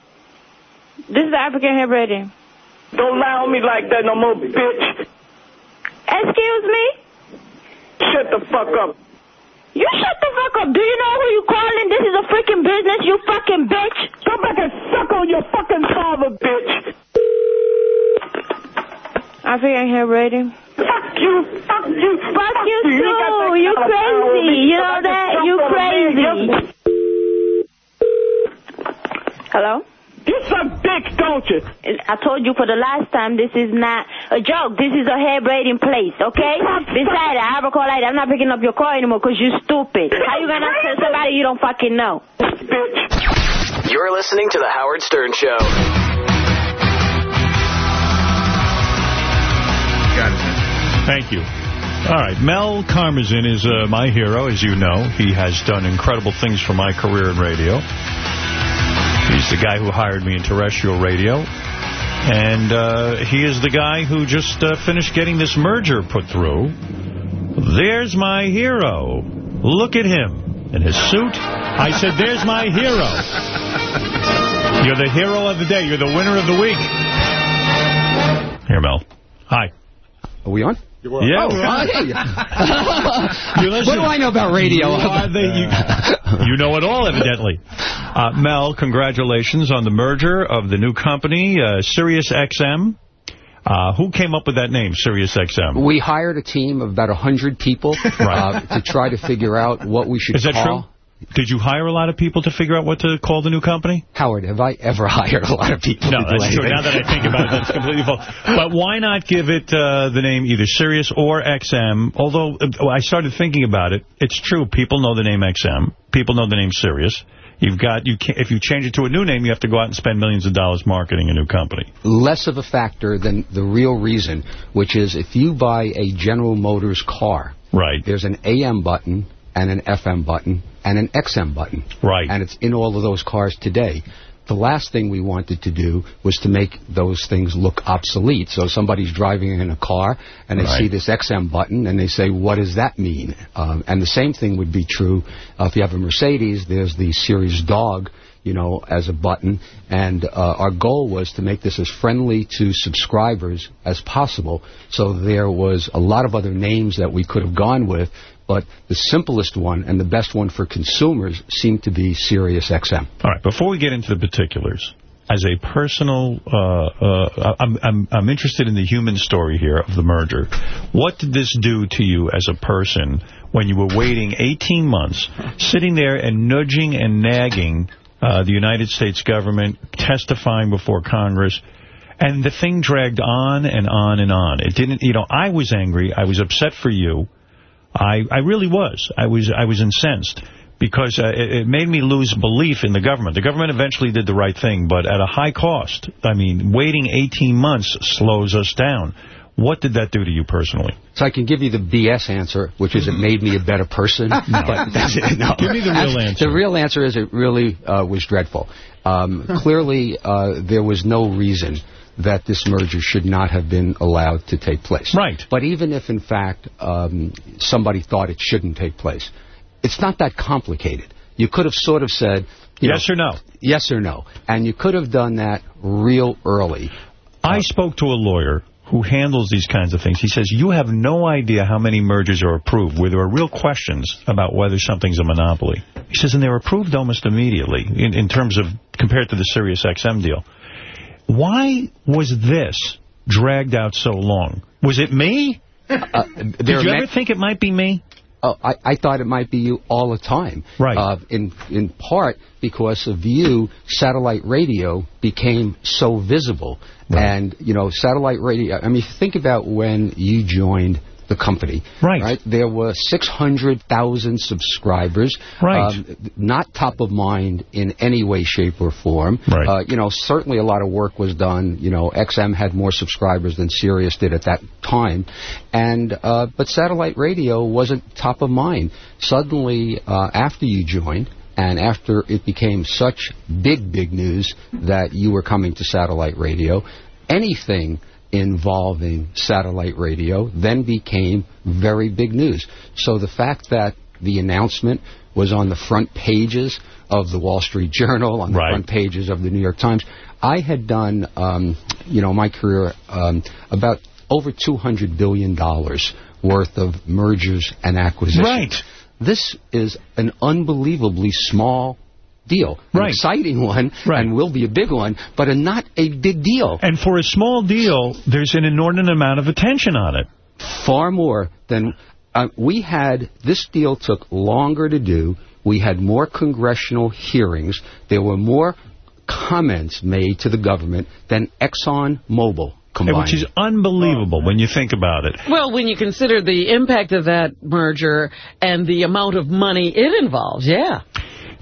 This is the African hair braiding. Don't lie on me like that no more, bitch. Excuse me? Shut the fuck up. You shut the fuck up. Do you know who you calling? This is a freaking business, you fucking bitch. Come back and suck on your fucking father, bitch. I think I hair braiding. Fuck you. Fuck you. Fuck you You too. You kind of power on crazy. You know that? You crazy. Hello? You suck dick, don't you? I told you for the last time, this is not a joke. This is a hair braiding place, okay? Besides, I have a call like. I'm not picking up your call anymore because you're stupid. How you gonna tell somebody you don't fucking know? Bitch. You're listening to The Howard Stern Show. Thank you. All right, Mel Karmazin is uh, my hero, as you know. He has done incredible things for my career in radio. He's the guy who hired me in terrestrial radio. And uh, he is the guy who just uh, finished getting this merger put through. There's my hero. Look at him in his suit. I said, there's my hero. You're the hero of the day. You're the winner of the week. Here, Mel. Hi. Are we on? Yeah, Oh, we're on. hey. You what do I know about radio? You, are the- you- you know it all, evidently. Uh, Mel, congratulations on the merger of the new company, uh, Sirius XM. Uh, who came up with that name, Sirius XM? We hired a team of about 100 people uh, to try to figure out what we should Is that call. true? Did you hire a lot of people to figure out what to call the new company? Howard, have I ever *laughs* hired a lot of people No, that's true. anything? Now that I think about it, that's completely false. But why not give it uh, the name either Sirius or XM? Although uh, I started thinking about it, it's true. People know the name XM. People know the name Sirius. You've got you. Can, if you change it to a new name, you have to go out and spend millions of dollars marketing a new company. less of a factor than the real reason, which is if you buy a General Motors car, right? there's an AM button and an FM button and an XM button. Right. And it's in all of those cars today. The last thing we wanted to do was to make those things look obsolete. So somebody's driving in a car and they Right. see this XM button and they say, what does that mean? Um, and the same thing would be true uh, if you have a Mercedes. There's the Sirius Dog you know, as a button. And uh, our goal was to make this as friendly to subscribers as possible. So there was a lot of other names that we could have gone with, but the simplest one and the best one for consumers seem to be Sirius XM. All right. Before we get into the particulars, as a personal, uh, uh, I'm, I'm, I'm interested in the human story here of the merger. What did this do to you as a person when you were waiting 18 months, sitting there and nudging and nagging uh, the United States government, testifying before Congress, and the thing dragged on and on and on. It didn't, you know, I was angry. I was upset for you. I, I really was. I was I was incensed because uh, it, it made me lose belief in the government. The government eventually did the right thing, but at a high cost. I mean, waiting 18 months slows us down. What did that do to you personally? So I can give you the BS answer, which is it made me a better person. *laughs* But that's it. *laughs* No. Give me the real answer. The real answer is it really uh, was dreadful. Um, clearly, uh, there was no reason that this merger should not have been allowed to take place. Right. But even if, in fact, um, somebody thought it shouldn't take place, it's not that complicated. You could have sort of said... Yes know, or no? Yes or no. And you could have done that real early. I spoke to a lawyer who handles these kinds of things. He says, you have no idea how many mergers are approved where there are real questions about whether something's a monopoly. He says, and they're approved almost immediately in, in terms of, compared to the Sirius XM deal. Why was this dragged out so long? Was it me? Uh, Did you ever think it might be me? Oh, I, I thought it might be you all the time. Right. Uh, in in part because of you, satellite radio became so visible, Right. and you know, satellite radio. I mean, think about when you joined the company. Right. right? There were 600,000 subscribers. Right. Um, not top of mind in any way, shape, or form. Right. Uh, you know, certainly a lot of work was done. You know, XM had more subscribers than Sirius did at that time, and uh, but satellite radio wasn't top of mind. Suddenly, uh, after you joined. And after it became such big, big news that you were coming to satellite radio, anything involving satellite radio then became very big news. So the fact that the announcement was on the front pages of the Wall Street Journal, on the Right. front pages of the New York Times, I had done, um, you know, my career um, about over $200 billion worth of mergers and acquisitions. Right. This is an unbelievably small deal. An Right. exciting one, and will be a big one, but a not a big deal. And for a small deal, there's an inordinate amount of attention on it. Far more than uh, we had. This deal took longer to do. We had more congressional hearings. There were more comments made to the government than Exxon Mobil combined. Which is unbelievable when you think about it. Well, when you consider the impact of that merger and the amount of money it involves, yeah.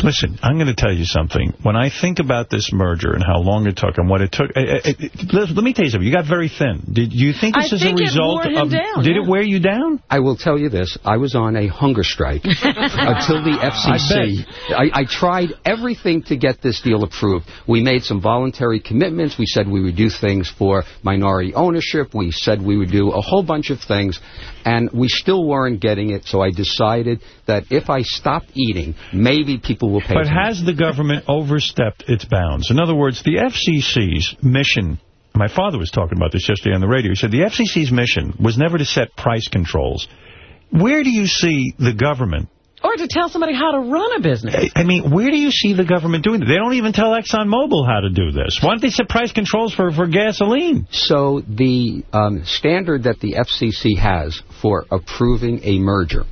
Listen, I'm going to tell you something. When I think about this merger and how long it took and what it took, eh, eh, eh, let, let me tell you something. You got very thin. Did you think this I is think a result of? down, did yeah. it wear you down? I will tell you this. I was on a hunger strike *laughs* until the FCC. I, I tried everything to get this deal approved. We made some voluntary commitments. We said we would do things for minority ownership. We said we would do a whole bunch of things. And we still weren't getting it. So I decided that if I stopped eating, maybe people will pay But has the government overstepped its bounds? In other words, the FCC's mission, my father was talking about this yesterday on the radio, he said the FCC's mission was never to set price controls. Where do you see the government Or to tell somebody how to run a business. I- I mean, where do you see the government doing that? They don't even tell ExxonMobil how to do this. Why don't they set price controls for, for gasoline? So the um, standard that the FCC has for approving a merger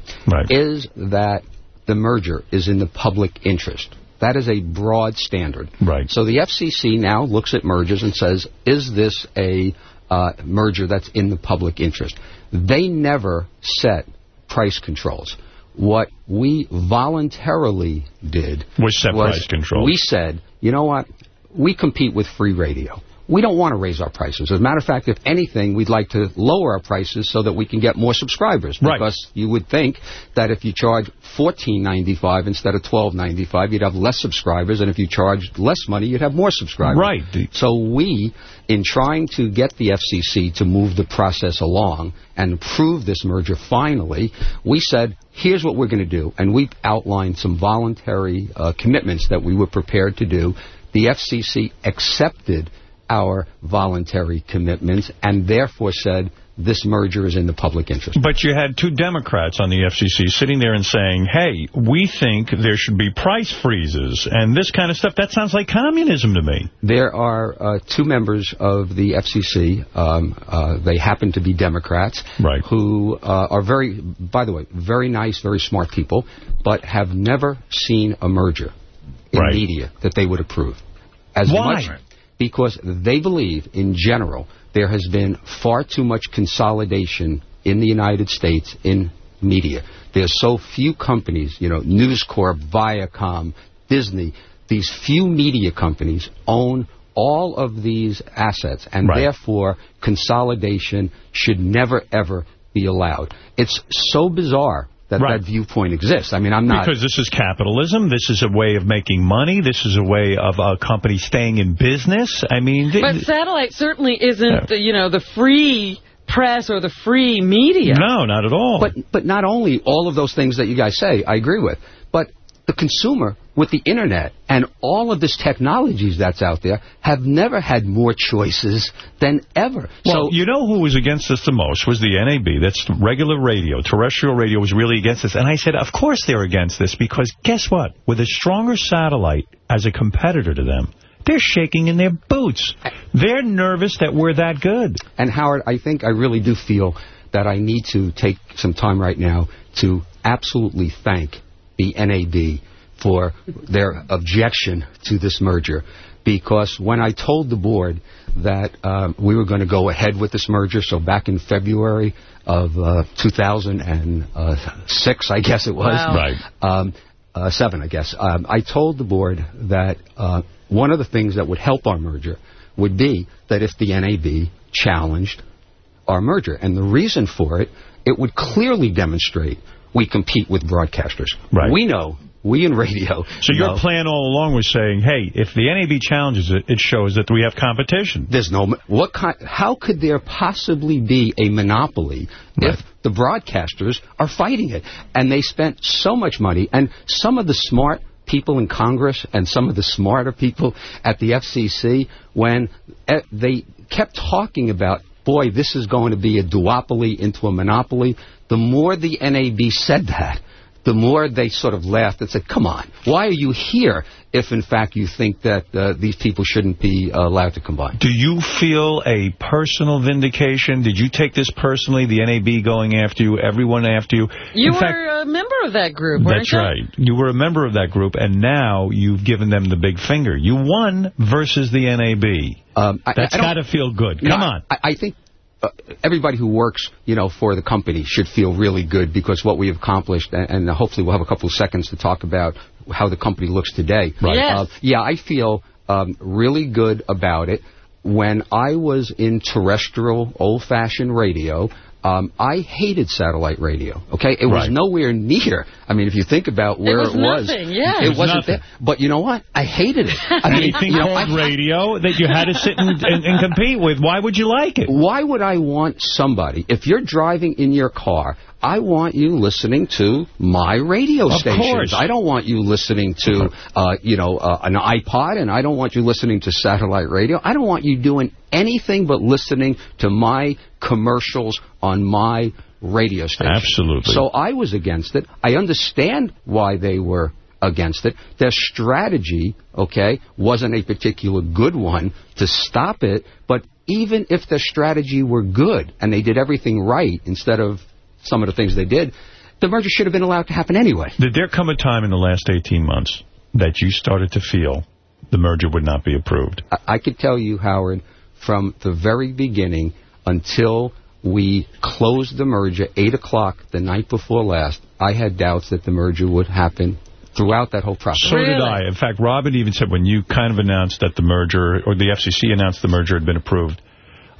is that the merger is in the public interest. That is a broad standard. Right. So the FCC now looks at mergers and says, is this a uh, merger that's in the public interest? They never set price controls. What we voluntarily did Was set price controls. We said, you know what? We compete with free radio. We don't want to raise our prices. As a matter of fact, if anything, we'd like to lower our prices so that we can get more subscribers. Right. Because you would think that if you charge $14.95 instead of $12.95, you'd have less subscribers, and if you charged less money, you'd have more subscribers. Right. So we, in trying to get the FCC to move the process along and approve this merger finally, we said, here's what we're going to do. And we outlined some voluntary uh, commitments that we were prepared to do. The FCC accepted our voluntary commitments and therefore said this merger is in the public interest. But you had two Democrats on the FCC sitting there and saying, hey, we think there should be price freezes and this kind of stuff. That sounds like communism to me. There are uh, two members of the FCC. Um, uh, they happen to be Democrats, right. who uh, are very, by the way, very nice, very smart people, but have never seen a merger in Right. media that they would approve. As Why? much because they believe, in general, there has been far too much consolidation in the United States in media. There's so few companies, you know, News Corp, Viacom, Disney, these few media companies own all of these assets, and therefore consolidation should never, ever be allowed. It's so bizarre that that viewpoint exists. I mean, I'm not... Because this is capitalism. This is a way of making money. This is a way of a company staying in business. I mean... But satellite certainly isn't, the, you know, the free press or the free media. No, not at all. But but not only all of those things that you guys say, I agree with, but the consumer with the internet and all of this technologies that's out there have never had more choices than ever. Well, so you know who was against this the most was the NAB. That's regular radio. Terrestrial radio was really against this. And I said, of course they're against this, because guess what? With a stronger satellite as a competitor to them, they're shaking in their boots. They're nervous that we're that good. And Howard, I think I really do feel that I need to take some time right now to absolutely thank the NAB for their objection to this merger. Because when I told the board that um, we were going to go ahead with this merger, so back in February of uh, 2006, I guess it was. Wow. Right. Um, uh, seven, I guess. Um, I told the board that uh, one of the things that would help our merger would be that if the NAB challenged our merger. And the reason for it, it would clearly demonstrate we compete with broadcasters. Right. We know, we in radio. So your know- plan all along was saying, hey, if the NAB challenges it, it shows that we have competition. There's no what kind. How could there possibly be a monopoly if the broadcasters are fighting it? And they spent so much money, and some of the smart people in Congress and some of the smarter people at the FCC, when eh, they kept talking about, boy, this is going to be a duopoly into a monopoly. The more the NAB said that, the more they sort of laughed and said, come on, why are you here if, in fact, you think that uh, these people shouldn't be uh, allowed to combine? Do you feel a personal vindication? Did you take this personally, the NAB going after you, everyone after you? You In were fact, a member of that group, weren't That's you? right. You were a member of that group, and now you've given them the big finger. You won versus the NAB. Um, I- That's I don't- got to feel good. No, Come on. I, I think uh, everybody who works, you know, for the company should feel really good because what we have accomplished, and, and hopefully we'll have a couple of seconds to talk about how the company looks today. Right. Yes. Uh, yeah, I feel um, really good about it. When I was in terrestrial, old-fashioned radio, um, I hated satellite radio. Okay, it was Right. nowhere near. I mean, if you think about where it was it was, nothing, yeah. it It was wasn't nothing. there. But you know what? I hated it. I mean, Anything you know, called I- radio that you had to sit and, and, and compete with, why would you like it? Why would I want somebody, if you're driving in your car, I want you listening to my radio Of stations. course. I don't want you listening to, uh, you know, uh, an iPod, and I don't want you listening to satellite radio. I don't want you doing anything but listening to my commercials on my radio station. Absolutely. So I was against it. I understand why they were against it. Their strategy, okay, wasn't a particular good one to stop it, but even if their strategy were good and they did everything right instead of some of the things they did, the merger should have been allowed to happen anyway. Did there come a time in the last 18 months that you started to feel the merger would not be approved? I, I could tell you, Howard, from the very beginning until we closed the merger, 8 o'clock the night before last, I had doubts that the merger would happen throughout that whole process. So did I. In fact, Robin even said when you kind of announced that the merger, or the FCC announced the merger had been approved,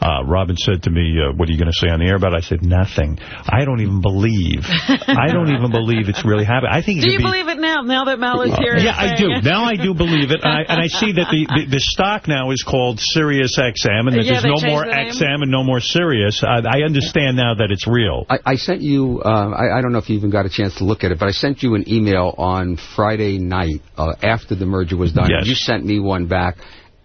uh, Robin said to me, uh, what are you going to say on the air about it? I said, nothing. I don't even believe. I don't even believe it's really happening. I think Do you could be... believe it now, now that Mal is here? Yeah, I do. it? Now I do believe it. And I, and I see that the, the, the stock now is called Sirius XM, and that Yeah, there's no more the. XM and no more Sirius. I, I understand now that it's real. I, I sent you, uh, I, I don't know if you even got a chance to look at it, but I sent you an email on Friday night uh, after the merger was done. Yes. You sent me one back.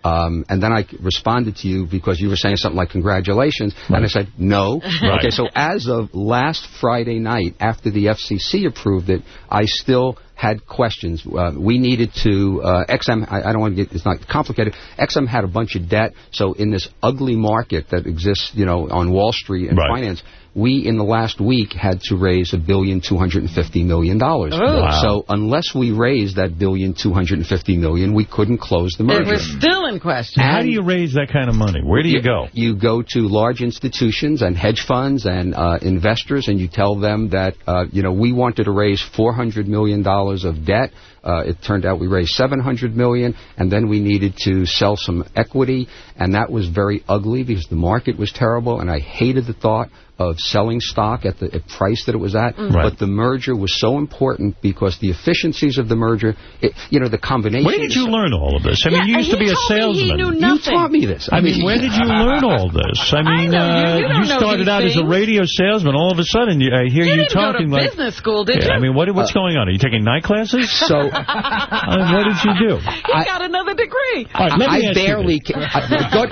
Um, and then I responded to you because you were saying something like congratulations, and I said no. *laughs* Right. Okay, so as of last Friday night, after the FCC approved it, I still had questions. Uh, we needed to uh, XM. I, I don't want to get it's not complicated. XM had a bunch of debt, so in this ugly market that exists, you know, on Wall Street and Right. finance, we in the last week had to raise a billion two hundred and fifty million dollars. Oh. Wow. So unless we raised that billion two hundred and fifty million, we couldn't close the merger. It was still in question. How do you raise that kind of money? Where do you go? You go to large institutions and hedge funds and uh, investors, and you tell them that uh, you know we wanted to raise four hundred million dollars of debt. Uh, it turned out we raised seven hundred million, and then we needed to sell some equity, and that was very ugly because the market was terrible, and I hated the thought of selling stock at the at price that it was at, Mm. Right. but the merger was so important because the efficiencies of the merger, it, you know, the combination. Where did you learn all of this? I mean, you used to be a salesman. You taught me this. I mean, where did you learn *laughs* all this? I mean, know, you- uh, you started these out as a radio salesman. All of a sudden, you, I hear You you, didn't go to talking like business school, did Yeah, you? I mean, what, what's Uh, going on? Are you taking night classes? *laughs* So, *laughs* I mean, what did you do? He got another degree. All right, let me I ask you barely. ca- I, God,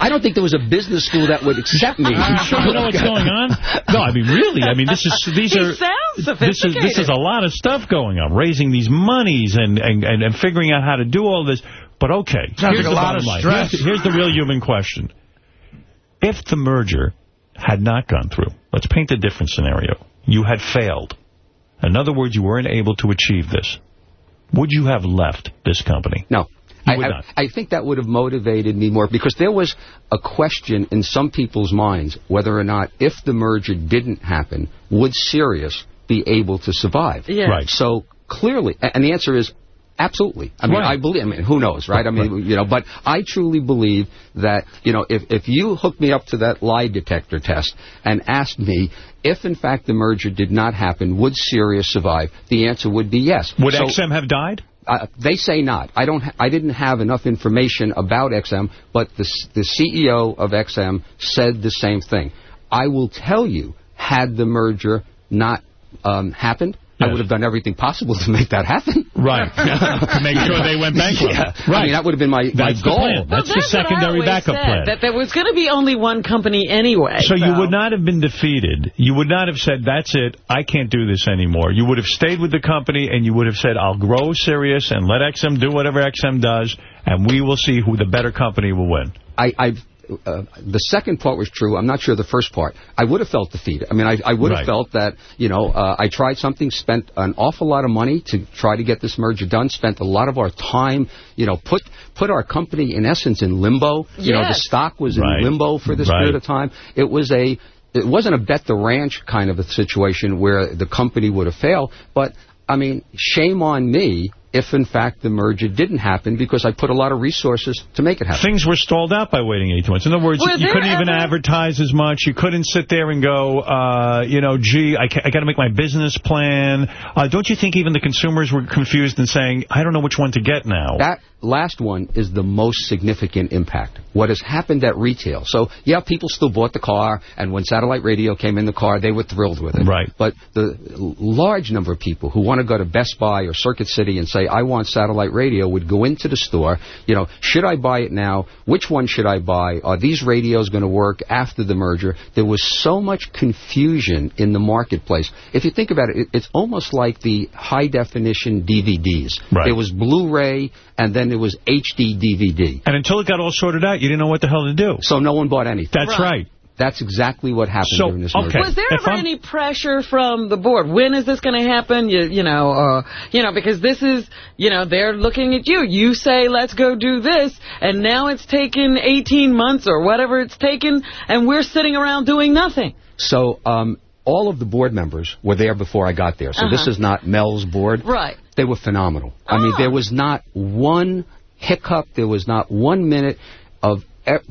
I don't think there was a business school that would accept me. You sure you know what's going on? No, I mean, really. I mean, this is these He are this is this is a lot of stuff going on, raising these monies and and and, and figuring out how to do all this. But okay, Sounds here's like a the lot bottom of line. stress. Here's, here's the real human question: If the merger had not gone through, let's paint a different scenario. You had failed. In other words, you weren't able to achieve this. Would you have left this company? No. You I, would I- not. I think that would have motivated me more because there was a question in some people's minds whether or not if the merger didn't happen, would Sirius be able to survive? Yeah. Right. So clearly, and the answer is absolutely. I mean, Right. I believe. I mean, who knows, right? I mean, you know, but I truly believe that you know, if if you hooked me up to that lie detector test and asked me if in fact the merger did not happen, would Sirius survive? The answer would be yes. Would So- XM have died? Uh, they say not. I don't. I didn't have enough information about XM, but the the CEO of XM said the same thing. I will tell you, had the merger not um, happened, I would have done everything possible to make that happen. Right. *laughs* to make sure they went bankrupt. Yeah. Right. I mean, that would have been my, my That's the goal. plan. That's the secondary backup said plan. That there was going to be only one company anyway. So you would not have been defeated. You would not have said, that's it, I can't do this anymore. You would have stayed with the company and you would have said, I'll grow Sirius and let XM do whatever XM does, and we will see who the better company will win. I, I've, uh, the second part was true. I'm not sure the first part. I would have felt defeated. I mean, I, I would have Right. felt that, you know, uh, I tried something, spent an awful lot of money to try to get this merger done, spent a lot of our time, you know, put put our company, in essence, in limbo. You know, the stock was Right. in limbo for this Right. period of time. It was a... It wasn't a bet the ranch kind of a situation where the company would have failed, but I mean, shame on me if in fact the merger didn't happen because I put a lot of resources to make it happen. Things were stalled out by waiting 18 months. In other words, Was you couldn't even advertise as much. You couldn't sit there and go, uh, you know, gee, I, ca- I got to make my business plan. Uh, don't you think even the consumers were confused and saying, I don't know which one to get now? That last one is the most significant impact. What has happened at retail. So, yeah, people still bought the car, and when satellite radio came in the car, they were thrilled with it. Right. But the large number of people who want to go to Best Buy or Circuit City and say, I want satellite radio, would go into the store, you know, should I buy it now? Which one should I buy? Are these radios going to work after the merger? There was so much confusion in the marketplace. If you think about it, it it's almost like the high definition DVDs. Right. There was Blu-ray, and then there was HD DVD. And until it got all sorted out, you didn't know what the hell to do. So no one bought anything. That's right. That's exactly what happened So, during this okay. merger. Was there ever any pressure from the board? When is this going to happen? You, you know, uh, you know, because this is, you know, they're looking at you. You say, let's go do this, and now it's taken 18 months or whatever it's taken, and we're sitting around doing nothing. So um, all of the board members were there before I got there. So this Uh-huh. is not Mel's board. Right. They were phenomenal. I mean, there was not one hiccup. There was not one minute of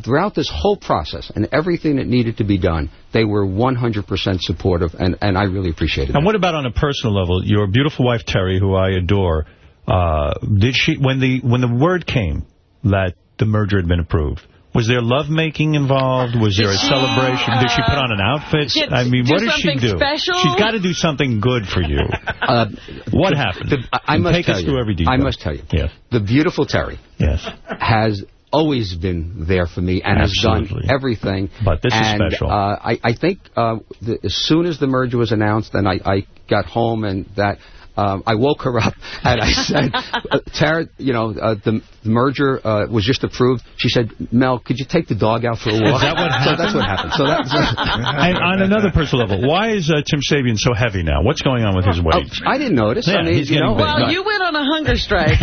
throughout this whole process and everything that needed to be done. They were 100% supportive, and, and I really appreciated it. And what about on a personal level? Your beautiful wife, Terry, who I adore, uh, did she, when the, when the word came that the merger had been approved, was there lovemaking involved? Was there a celebration? Did she put on an outfit? Did- I mean, what did she do? special? She's got to do something good for you. *laughs* Uh, what the- happened? the- I I must Take tell us you, through every detail. I must tell you. Yes. The beautiful Terry Yes. has always been there for me and has done everything. But this is special. Uh, I, I think uh, the, as soon as the merger was announced, and I, I got home and that. Um, I woke her up *laughs* and I said, uh, Tara, you know, uh, the, the merger uh, was just approved. She said, Mel, could you take the dog out for a walk? Is that what *laughs* So that's what happened. So that, *laughs* and on another personal level, why is uh, Tim Sabean so heavy now? What's going on with his weight? I didn't notice. Yeah, I mean, he's you getting know, big, well, you went on on a hunger strike.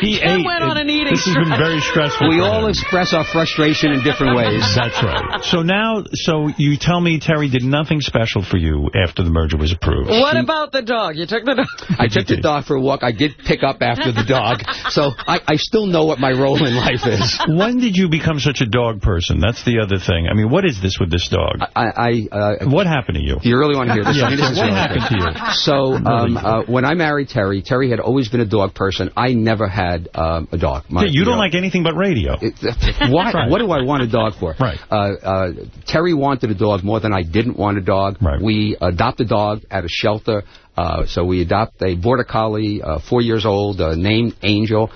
he Tim ate. went on an eating This has been strike. very stressful. We all express our frustration in different ways. That's right. So now, so you tell me Terry did nothing special for you after the merger was approved. What about the dog? You took the dog. *laughs* I took the dog for a walk. I did pick up after the dog. So I, I still know what my role in life is. *laughs* When did you become such a dog person? That's the other thing. I mean, what is this with this dog? I, I uh, what happened to you? You really want to hear *laughs* this? Yeah, this what happened to you? So um, uh, when I married Terry, Terry had always been a dog person. I never had um, a dog. My- Yeah, you don't know, like anything but radio. Why? Right. What do I want a dog for? Right. Uh, uh, Terry wanted a dog more than I didn't want a dog. Right. We adopted a dog at a shelter. Uh, so we adopt a border collie, uh, four years old, uh, named Angel.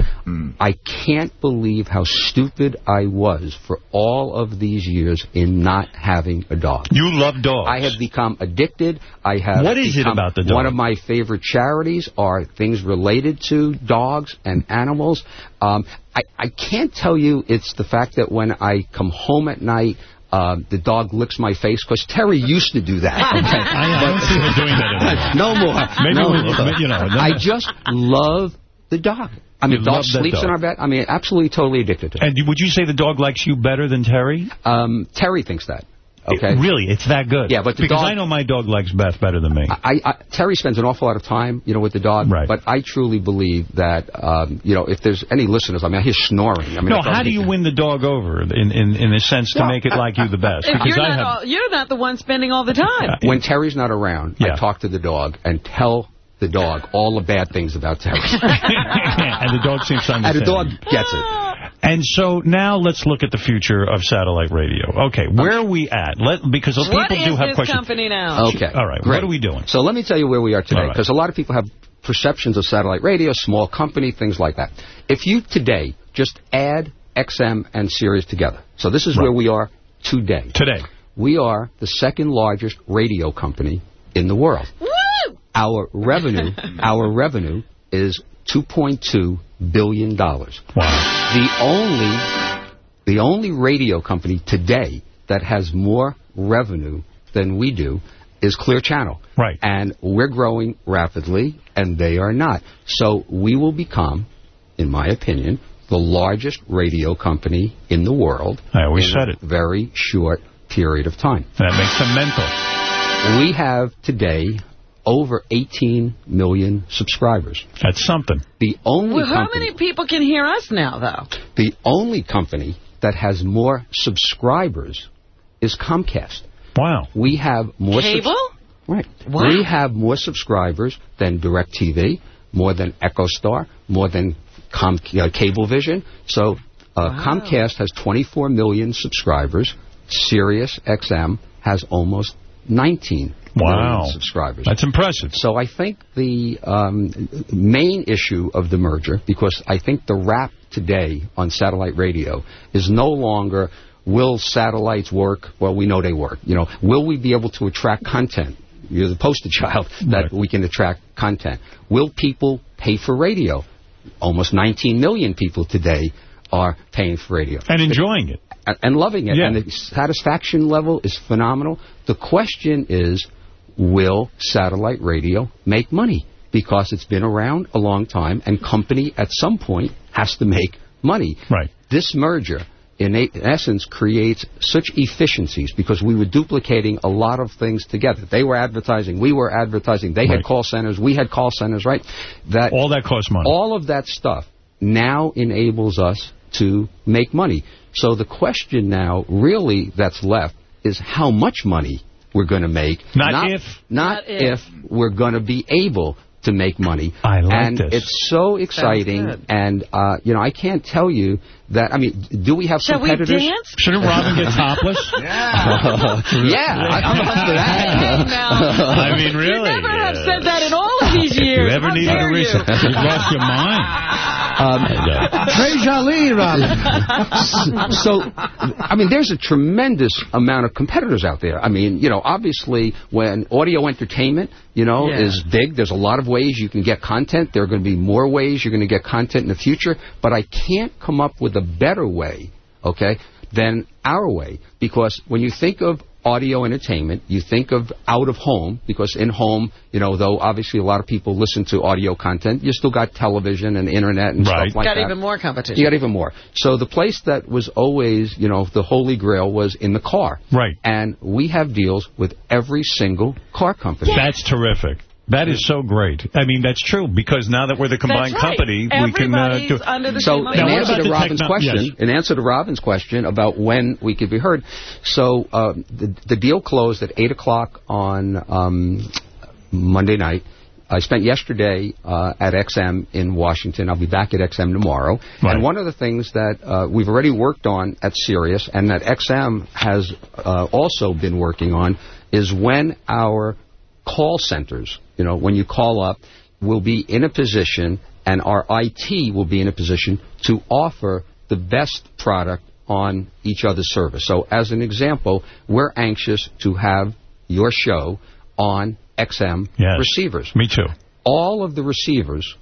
I can't believe how stupid I was for all of these years in not having a dog. You love dogs. I have become addicted. I have. What is it about the dog? One of my favorite charities are things related to dogs and animals. Um, I, I can't tell you it's the fact that when I come home at night. Um, the dog licks my face because Terry used to do that. Okay? *laughs* I, I *laughs* don't see her doing that anymore. no more. Maybe no more. you know, I just love the dog. I mean, You dog sleeps dog. in our bed. I mean, absolutely, totally addicted to it. And would you say the dog likes you better than Terry? Um, Terry thinks that. Okay. Really? It's that good? Yeah, but the Because dog- I know my dog likes Beth better than me. I, I, Terry spends an awful lot of time, you know, with the dog. Right. But I truly believe that, um, you know, if there's any listeners, I mean, I hear snoring. I mean, no, how do you win the dog over in in, in a sense to make it like you the best? *laughs* Because you're I not, have all, you're not the one spending all the time. When Terry's not around, I talk to the dog and tell the dog all the bad things about Terry. *laughs* and the dog seems to and understand. the dog gets it. And so now let's look at the future of satellite radio. Okay, where are we at? Let because people What do is have this questions. company now? Okay. All right. Great. What are we doing? So let me tell you where we are today, All right. because a lot of people have perceptions of satellite radio, small company, things like that. If you today just add XM and Sirius together, so this is where we are today. Today. We are the second largest radio company in the world. Woo! Our revenue, *laughs* our revenue is 2.2 billion dollars. Wow. The only the only radio company today that has more revenue than we do is Clear Channel. Right. And we're growing rapidly and they are not. So we will become in my opinion the largest radio company in the world. I always in said a it. Very short period of time. That makes them mental. We have today over 18 million subscribers. That's something. The only Well, how company, many people can hear us now, though? the only company that has more subscribers is Comcast. Wow. We have more Cable? right. Wow. We have more subscribers than DirecTV, more than EchoStar, more than Com- uh, Cablevision. So uh, Comcast has 24 million subscribers. Sirius XM has almost 19 Wow. subscribers. That's impressive. So I think the um, main issue of the merger, because I think the rap today on satellite radio is no longer will satellites work? Well, we know they work. You know, will we be able to attract content? You're the poster child *laughs* that we can attract content. Will people pay for radio? Almost 19 million people today are paying for radio And enjoying it. and, and loving it. Yeah. And the satisfaction level is phenomenal. The question is, will satellite radio make money? Because it's been around a long time, and company at some point has to make money. Right. This merger, in, a, in essence, creates such efficiencies because we were duplicating a lot of things together. They were advertising, we were advertising, they Right. had call centers, we had call centers, right? That All that costs money. all of that stuff now enables us to make money. So the question now, really, that's left is how much money we're going to make. Not if. Not, if. we're going to be able to make money. I like and this. it's so exciting. And, uh, you know, I can't tell you that, I mean, do we have Shall we dance? Shouldn't Robin get topless? *laughs* yeah, I, I'm up for that. I mean, really. You never have said that in all of these years. you ever How need dare a you? reason, you've lost your mind. *laughs* Um, Très joli, Robin. so, I mean, there's a tremendous amount of competitors out there. I mean, you know, obviously, when audio entertainment, you know, Yeah. is big, there's a lot of ways you can get content. There are going to be more ways you're going to get content in the future. But I can't come up with a better way, okay, than our way. Because when you think of audio entertainment, you think of out of home, because in home, you know, though obviously a lot of people listen to audio content, you still got television and internet and Right. stuff like Got that. even more competition. You got even more. So the place that was always, you know, the holy grail was in the car. Right. And we have deals with every single car company. That's terrific. That is so great. I mean, that's true, because now that we're the combined right. company, we can uh, do... so Now, in what answer about to Robin's question, Yes. in answer to Robin's question about when we could be heard, so uh, the the deal closed at eight o'clock on um, Monday night. I spent yesterday uh, at XM in Washington. I'll be back at XM tomorrow. And one of the things that uh, we've already worked on at Sirius and that XM has uh, also been working on is when our call centers, you know, when you call up, will be in a position and our IT will be in a position to offer the best product on each other's service. So as an example, we're anxious to have your show on XM Yes. receivers. Me too. All of the receivers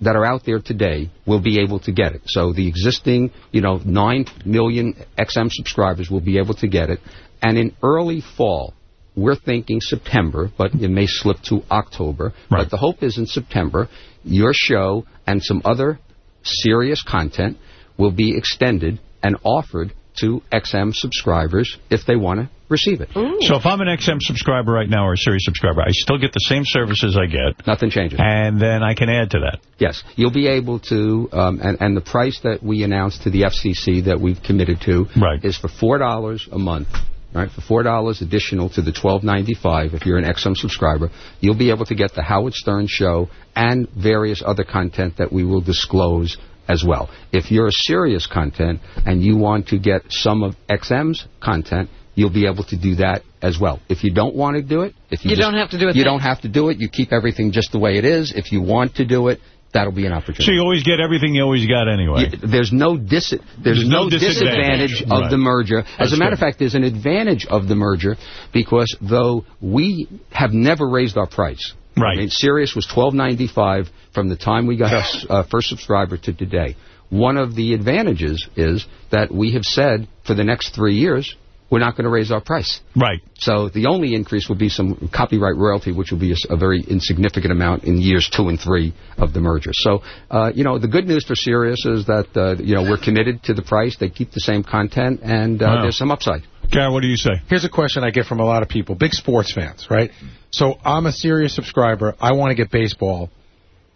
that are out there today will be able to get it. So the existing, you know, 9 million XM subscribers will be able to get it. And in early fall, we're thinking September, but it may slip to October. But the hope is in September, your show and some other Sirius content will be extended and offered to XM subscribers if they want to receive it. So if I'm an XM subscriber right now or a Sirius subscriber, I still get the same services I get. Nothing changes. And then I can add to that. Yes, you'll be able to, um, and, and the price that we announced to the FCC that we've committed to is for four dollars a month. Right, for four dollars additional to the twelve ninety five, if you're an XM subscriber, you'll be able to get the Howard Stern show and various other content that we will disclose as well. If you're a Sirius content and you want to get some of XM's content, you'll be able to do that as well. If you don't want to do it, if you, You just- don't have to do it You then. don't have to do it. You keep everything just the way it is. If you want to do it, that'll be an opportunity. So you always get everything you always got anyway. You- there's no dis there's, There's no no, disadvantage. disadvantage, of Right. the merger. As That's a matter good. of fact, there's an advantage of the merger because though we have never raised our price. Right. I mean, Sirius was twelve ninety five from the time we got *laughs* our uh, first subscriber to today. One of the advantages is that we have said for the next three years we're not going to raise our price. Right. So the only increase will be some copyright royalty, which will be a very insignificant amount in years two and three of the merger. So, uh, you know, the good news for Sirius is that, uh, you know, we're committed to the price. They keep the same content, and uh, Wow. there's some upside. Gary, what do you say? Here's a question I get from a lot of people, big sports fans, right? So I'm a Sirius subscriber. I want to get baseball.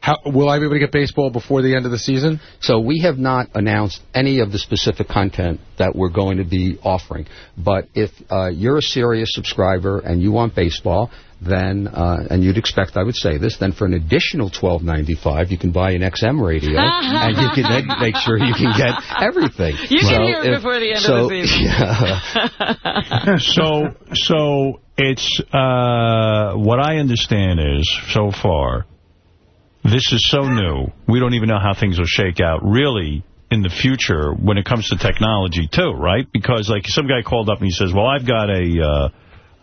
How will I be able to get baseball before the end of the season? So we have not announced any of the specific content that we're going to be offering. But if uh, you're a Sirius subscriber and you want baseball, then uh, and you'd expect I would say this, then for an additional twelve ninety five, you can buy an XM radio *laughs* and you can make sure you can get everything. You can So hear it if- before the end so, of the season. *laughs* so, so it's uh, what I understand is so far, this is so new. We don't even know how things will shake out. Really, in the future, when it comes to technology too, right? Because like some guy called up and he says, "Well, I've got a." Uh,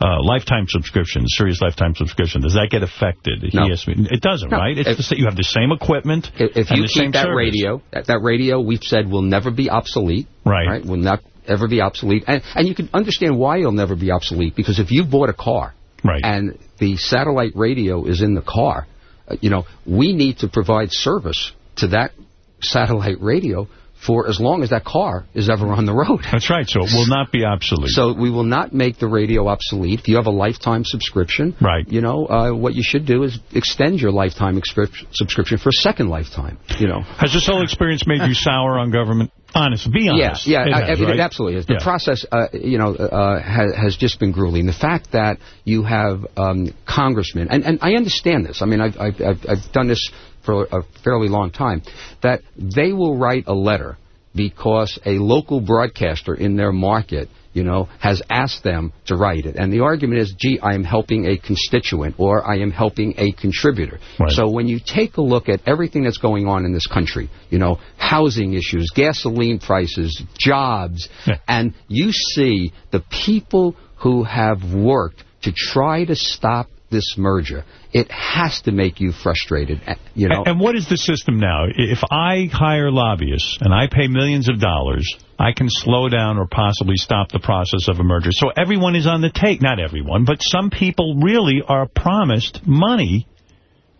uh, lifetime subscription, Sirius lifetime subscription. Does that get affected? No. He asked me. It doesn't, No. right? It's If- the, you have the same equipment If, if and you the same keep that service. radio, that, that radio we've said will never be obsolete. Right. Will not ever be obsolete. And, and you can understand why it'll never be obsolete because if you bought a car right. and the satellite radio is in the car, you know, we need to provide service to that satellite radio for as long as that car is ever on the road. That's right. So it will not be obsolete. So we will not make the radio obsolete. If you have a lifetime subscription, right. you know, uh, what you should do is extend your lifetime subscription for a second lifetime, you know. Has this whole experience made you sour on government? Honest, be honest. Yeah, yeah, It has, I mean, right? it absolutely is. The Yeah. process, uh, you know, uh, has, has just been grueling. The fact that you have um, congressmen, and, and I understand this. I mean, I've, I've, I've, I've done this for a fairly long time, that they will write a letter because a local broadcaster in their market you know, has asked them to write it. And the argument is, gee, I am helping a constituent or I am helping a contributor. So when you take a look at everything that's going on in this country, you know, housing issues, gasoline prices, jobs, and you see the people who have worked to try to stop this merger, it has to make you frustrated. uh, You know, And, what is the system now? If I hire lobbyists and I pay millions of dollars, I can slow down or possibly stop the process of a merger. So everyone is on the take. Not everyone, but some people really are promised money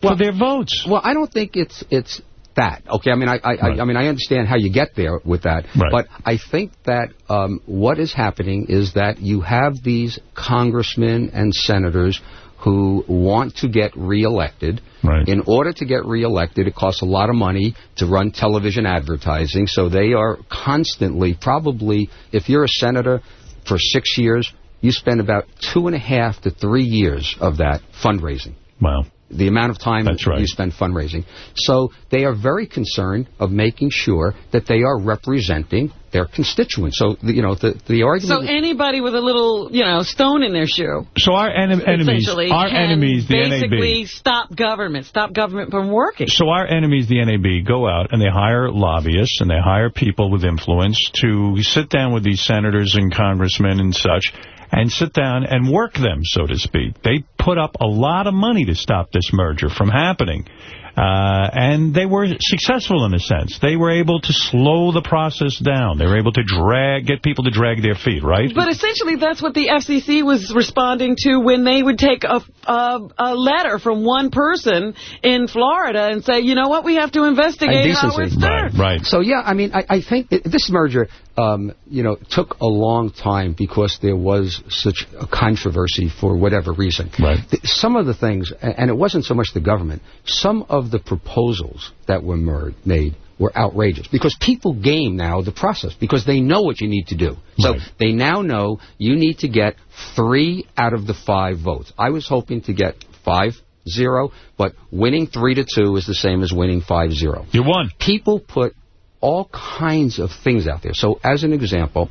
for their votes. Well, I don't think it's it's that. Okay, I mean, I I, I, I mean, I understand how you get there with that, Right. but I think that um, what is happening is that you have these congressmen and senators who want to get reelected. Right. In order to get reelected, it costs a lot of money to run television advertising, so they are constantly, probably, if you're a senator for six years, you spend about two and a half to three years of that fundraising Wow. The amount of time That's right. you spend fundraising. So they are very concerned of making sure that they are representing their constituents. So, the, you know, the, the argument... So anybody with a little, you know, stone in their shoe. So our en enemies, our enemies, the basically NAB. stop government, stop government from working. So our enemies, the NAB, go out and they hire lobbyists and they hire people with influence to sit down with these senators and congressmen and such and sit down and work them, so to speak. They put up a lot of money to stop this merger from happening. Uh, and they were successful in a sense. They were able to slow the process down. They were able to drag, get people to drag their feet, right? But essentially, that's what the FCC was responding to when they would take a, a, a letter from one person in Florida and say, you know what, we have to investigate Howard Stern. right. So, yeah, I mean, I, I think it, this merger, um, you know, took a long time because there was such a controversy for whatever reason. Right. Some of the things, and it wasn't so much the government, some of the proposals that were made were outrageous because people game now the process because they know what you need to do. So they now know you need to get three out of the five votes. I was hoping to get five zero, but winning three to two is the same as winning five zero. You won. People put all kinds of things out there. So as an example,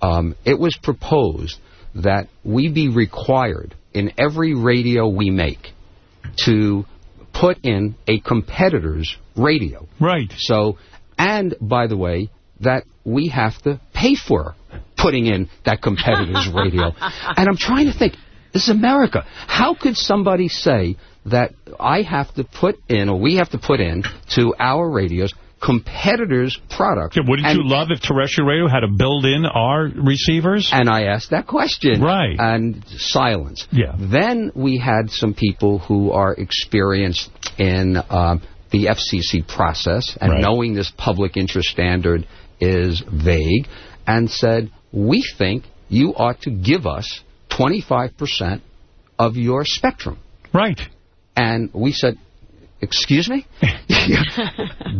um, it was proposed that we be required in every radio we make to put in a competitor's radio. Right. So, and by the way, that we have to pay for putting in that competitor's *laughs* radio. And I'm trying to think, this is America. How could somebody say that I have to put in, or we have to put in, to our radios, competitors' products? Yeah, wouldn't And- you love if terrestrial radio had to build in our receivers? And I asked that question. Right. And silence. Yeah. Then we had some people who are experienced in um, the FCC process and Right. knowing this public interest standard is vague and said, we think you ought to give us 25% of your spectrum. Right. And we said, excuse me? *laughs*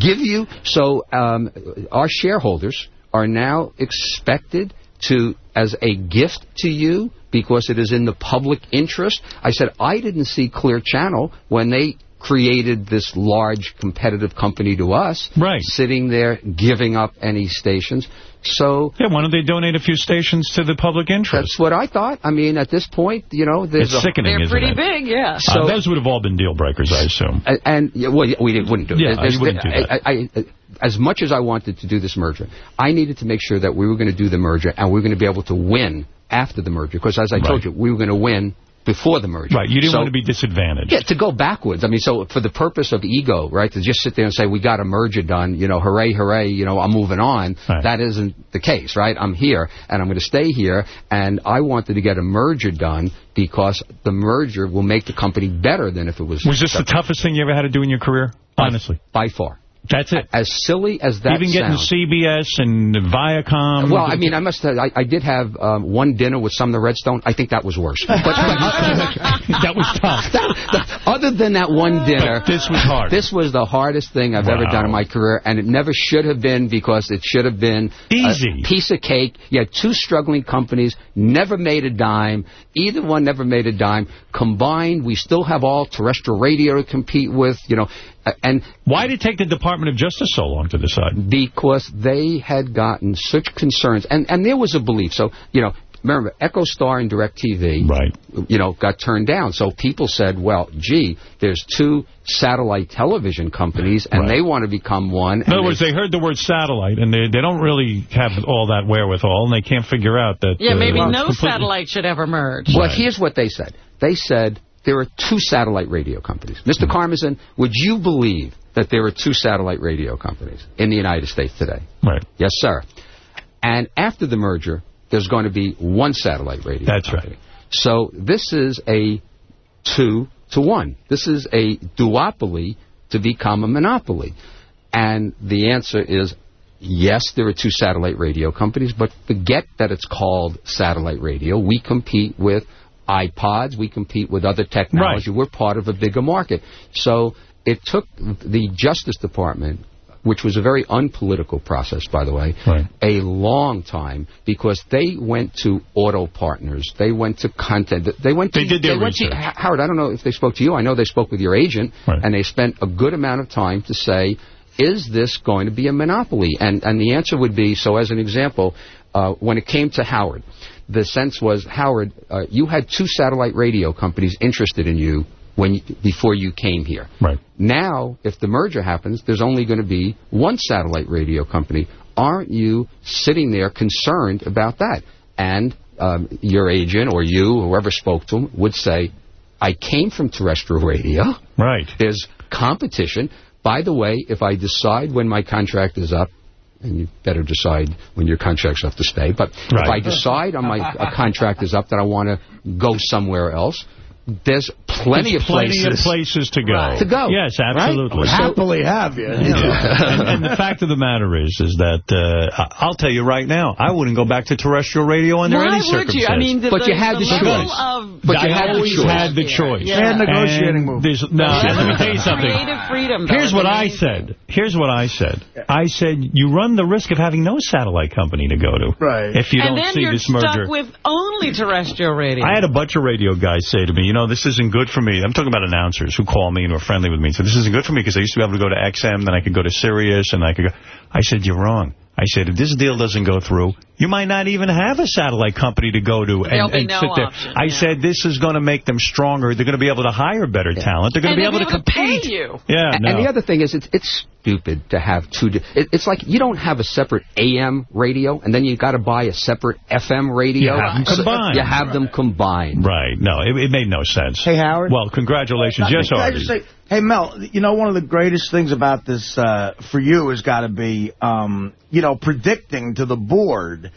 give you. So um, our shareholders are now expected to, as a gift to you, because it is in the public interest. I said, I didn't see Clear Channel when they created this large competitive company to us. Right. Sitting there giving up any stations. So Yeah, why don't they donate a few stations to the public interest? that's what I thought. I mean, at this point, you know, there's It's a, sickening, They're isn't pretty it? big, yeah. Uh, those would have all been deal breakers, I assume. And, and yeah, well, yeah, we didn't, wouldn't do it. Yeah, There's- you wouldn't do that. I, I, I, as much as I wanted to do this merger, I needed to make sure that we were going to do the merger and we were going to be able to win after the merger. Because as I told you, we were going to win before the merger. Right, you didn't So- want to be disadvantaged. yeah, to go backwards. I mean, so for the purpose of ego, right, to just sit there and say, we got a merger done, you know, hooray, hooray, you know, I'm moving on, that isn't the case, right? I'm here, and I'm going to stay here, and I wanted to get a merger done because the merger will make the company better than if it was... Was this the toughest thing you ever had to do in your career? Honestly. By far. That's it. As silly as that Even getting sounds. CBS and Viacom. Well, I mean, I must. Have, I, I did have um, one dinner with Sumner Redstone. I think that was worse. *laughs* But, *laughs* that was tough. other than that one dinner, this was hard. This was the hardest thing I've ever done in my career, and it never should have been because it should have been Easy. a piece of cake. You had two struggling companies, never made a dime. Either one never made a dime. Combined, we still have all terrestrial radio to compete with. You know, and why did it take the Department of Justice so long to decide? Because they had gotten such concerns, and and there was a belief. So you know. Remember, EchoStar and DirecTV, right. you know, got turned down. So people said, well, gee, there's two satellite television companies, and Right. they want to become one. In other words, they heard the word satellite, and they they don't really have all that wherewithal, and they can't figure out that... Yeah, uh, maybe it's no satellite should ever merge. Well, here's what they said. They said, there are two satellite radio companies. Mr. Karmazin, would you believe that there are two satellite radio companies in the United States today? Right. Yes, sir. And after the merger, there's going to be one satellite radio That's company. So this is a two to one. This is a duopoly to become a monopoly. And the answer is yes, there are two satellite radio companies, but forget that it's called satellite radio. We compete with iPods, we compete with other technology. We're part of a bigger market. So it took the Justice Department which was a very unpolitical process, by the way, a long time because they went to auto partners, they went to content, they went to, They did their to- research. H- Howard, I don't know if they spoke to you. I know they spoke with your agent, and they spent a good amount of time to say, is this going to be a monopoly? And and the answer would be, so as an example, uh, when it came to Howard, the sense was, Howard, uh, you had two satellite radio companies interested in you when you, before you came here. Right. Now, if the merger happens, there's only going to be one satellite radio company. Aren't you sitting there concerned about that? And um, your agent or you, whoever spoke to him, would say, I came from terrestrial radio. Right. There's competition. By the way, if I decide when my contract is up, and you better decide when your contract's up to stay, but if I decide on my a contract is up that I want to go somewhere else, there's plenty There's of plenty places of places to go. To go. Yes, Right? absolutely. Happily have you. *laughs* and, and the fact of the matter is, is that uh, I- I'll tell you right now, I wouldn't go back to terrestrial radio under Why any would circumstance. you? I mean, the, But you had the level choice. Of But you I had the always choice. had the choice. Yeah. And negotiating And move. there's- No, let me tell you something. Creative freedom. Here's what I said. Here's what I said. I said you run the risk of having no satellite company to go to. Right. If you and don't see this merger. And then see you're stuck with only terrestrial radio. I had a bunch of radio guys say to me, you know, this isn't good for me. I'm talking about announcers who call me and are friendly with me. So this isn't good for me because I used to be able to go to XM, then I could go to Sirius, and I could go. I said, you're wrong. I said, if this deal doesn't go through, you might not even have a satellite company to go to There'll and, be and no sit there. option, I said, this is going to make them stronger. They're going to be able to hire better talent. They're going to be they'll able to compete. pay you. Yeah, A- no. And the other thing is, it's it's stupid to have two. It, it's like you don't have a separate AM radio, and then you got to buy a separate FM radio. You have them So- combined. You have them combined. Right. No, it, it made no sense. Hey, Howard. Well, congratulations. Yes, Can Hey, Mel, you know, one of the greatest things about this uh, for you has got to be, um, you know, predicting to the board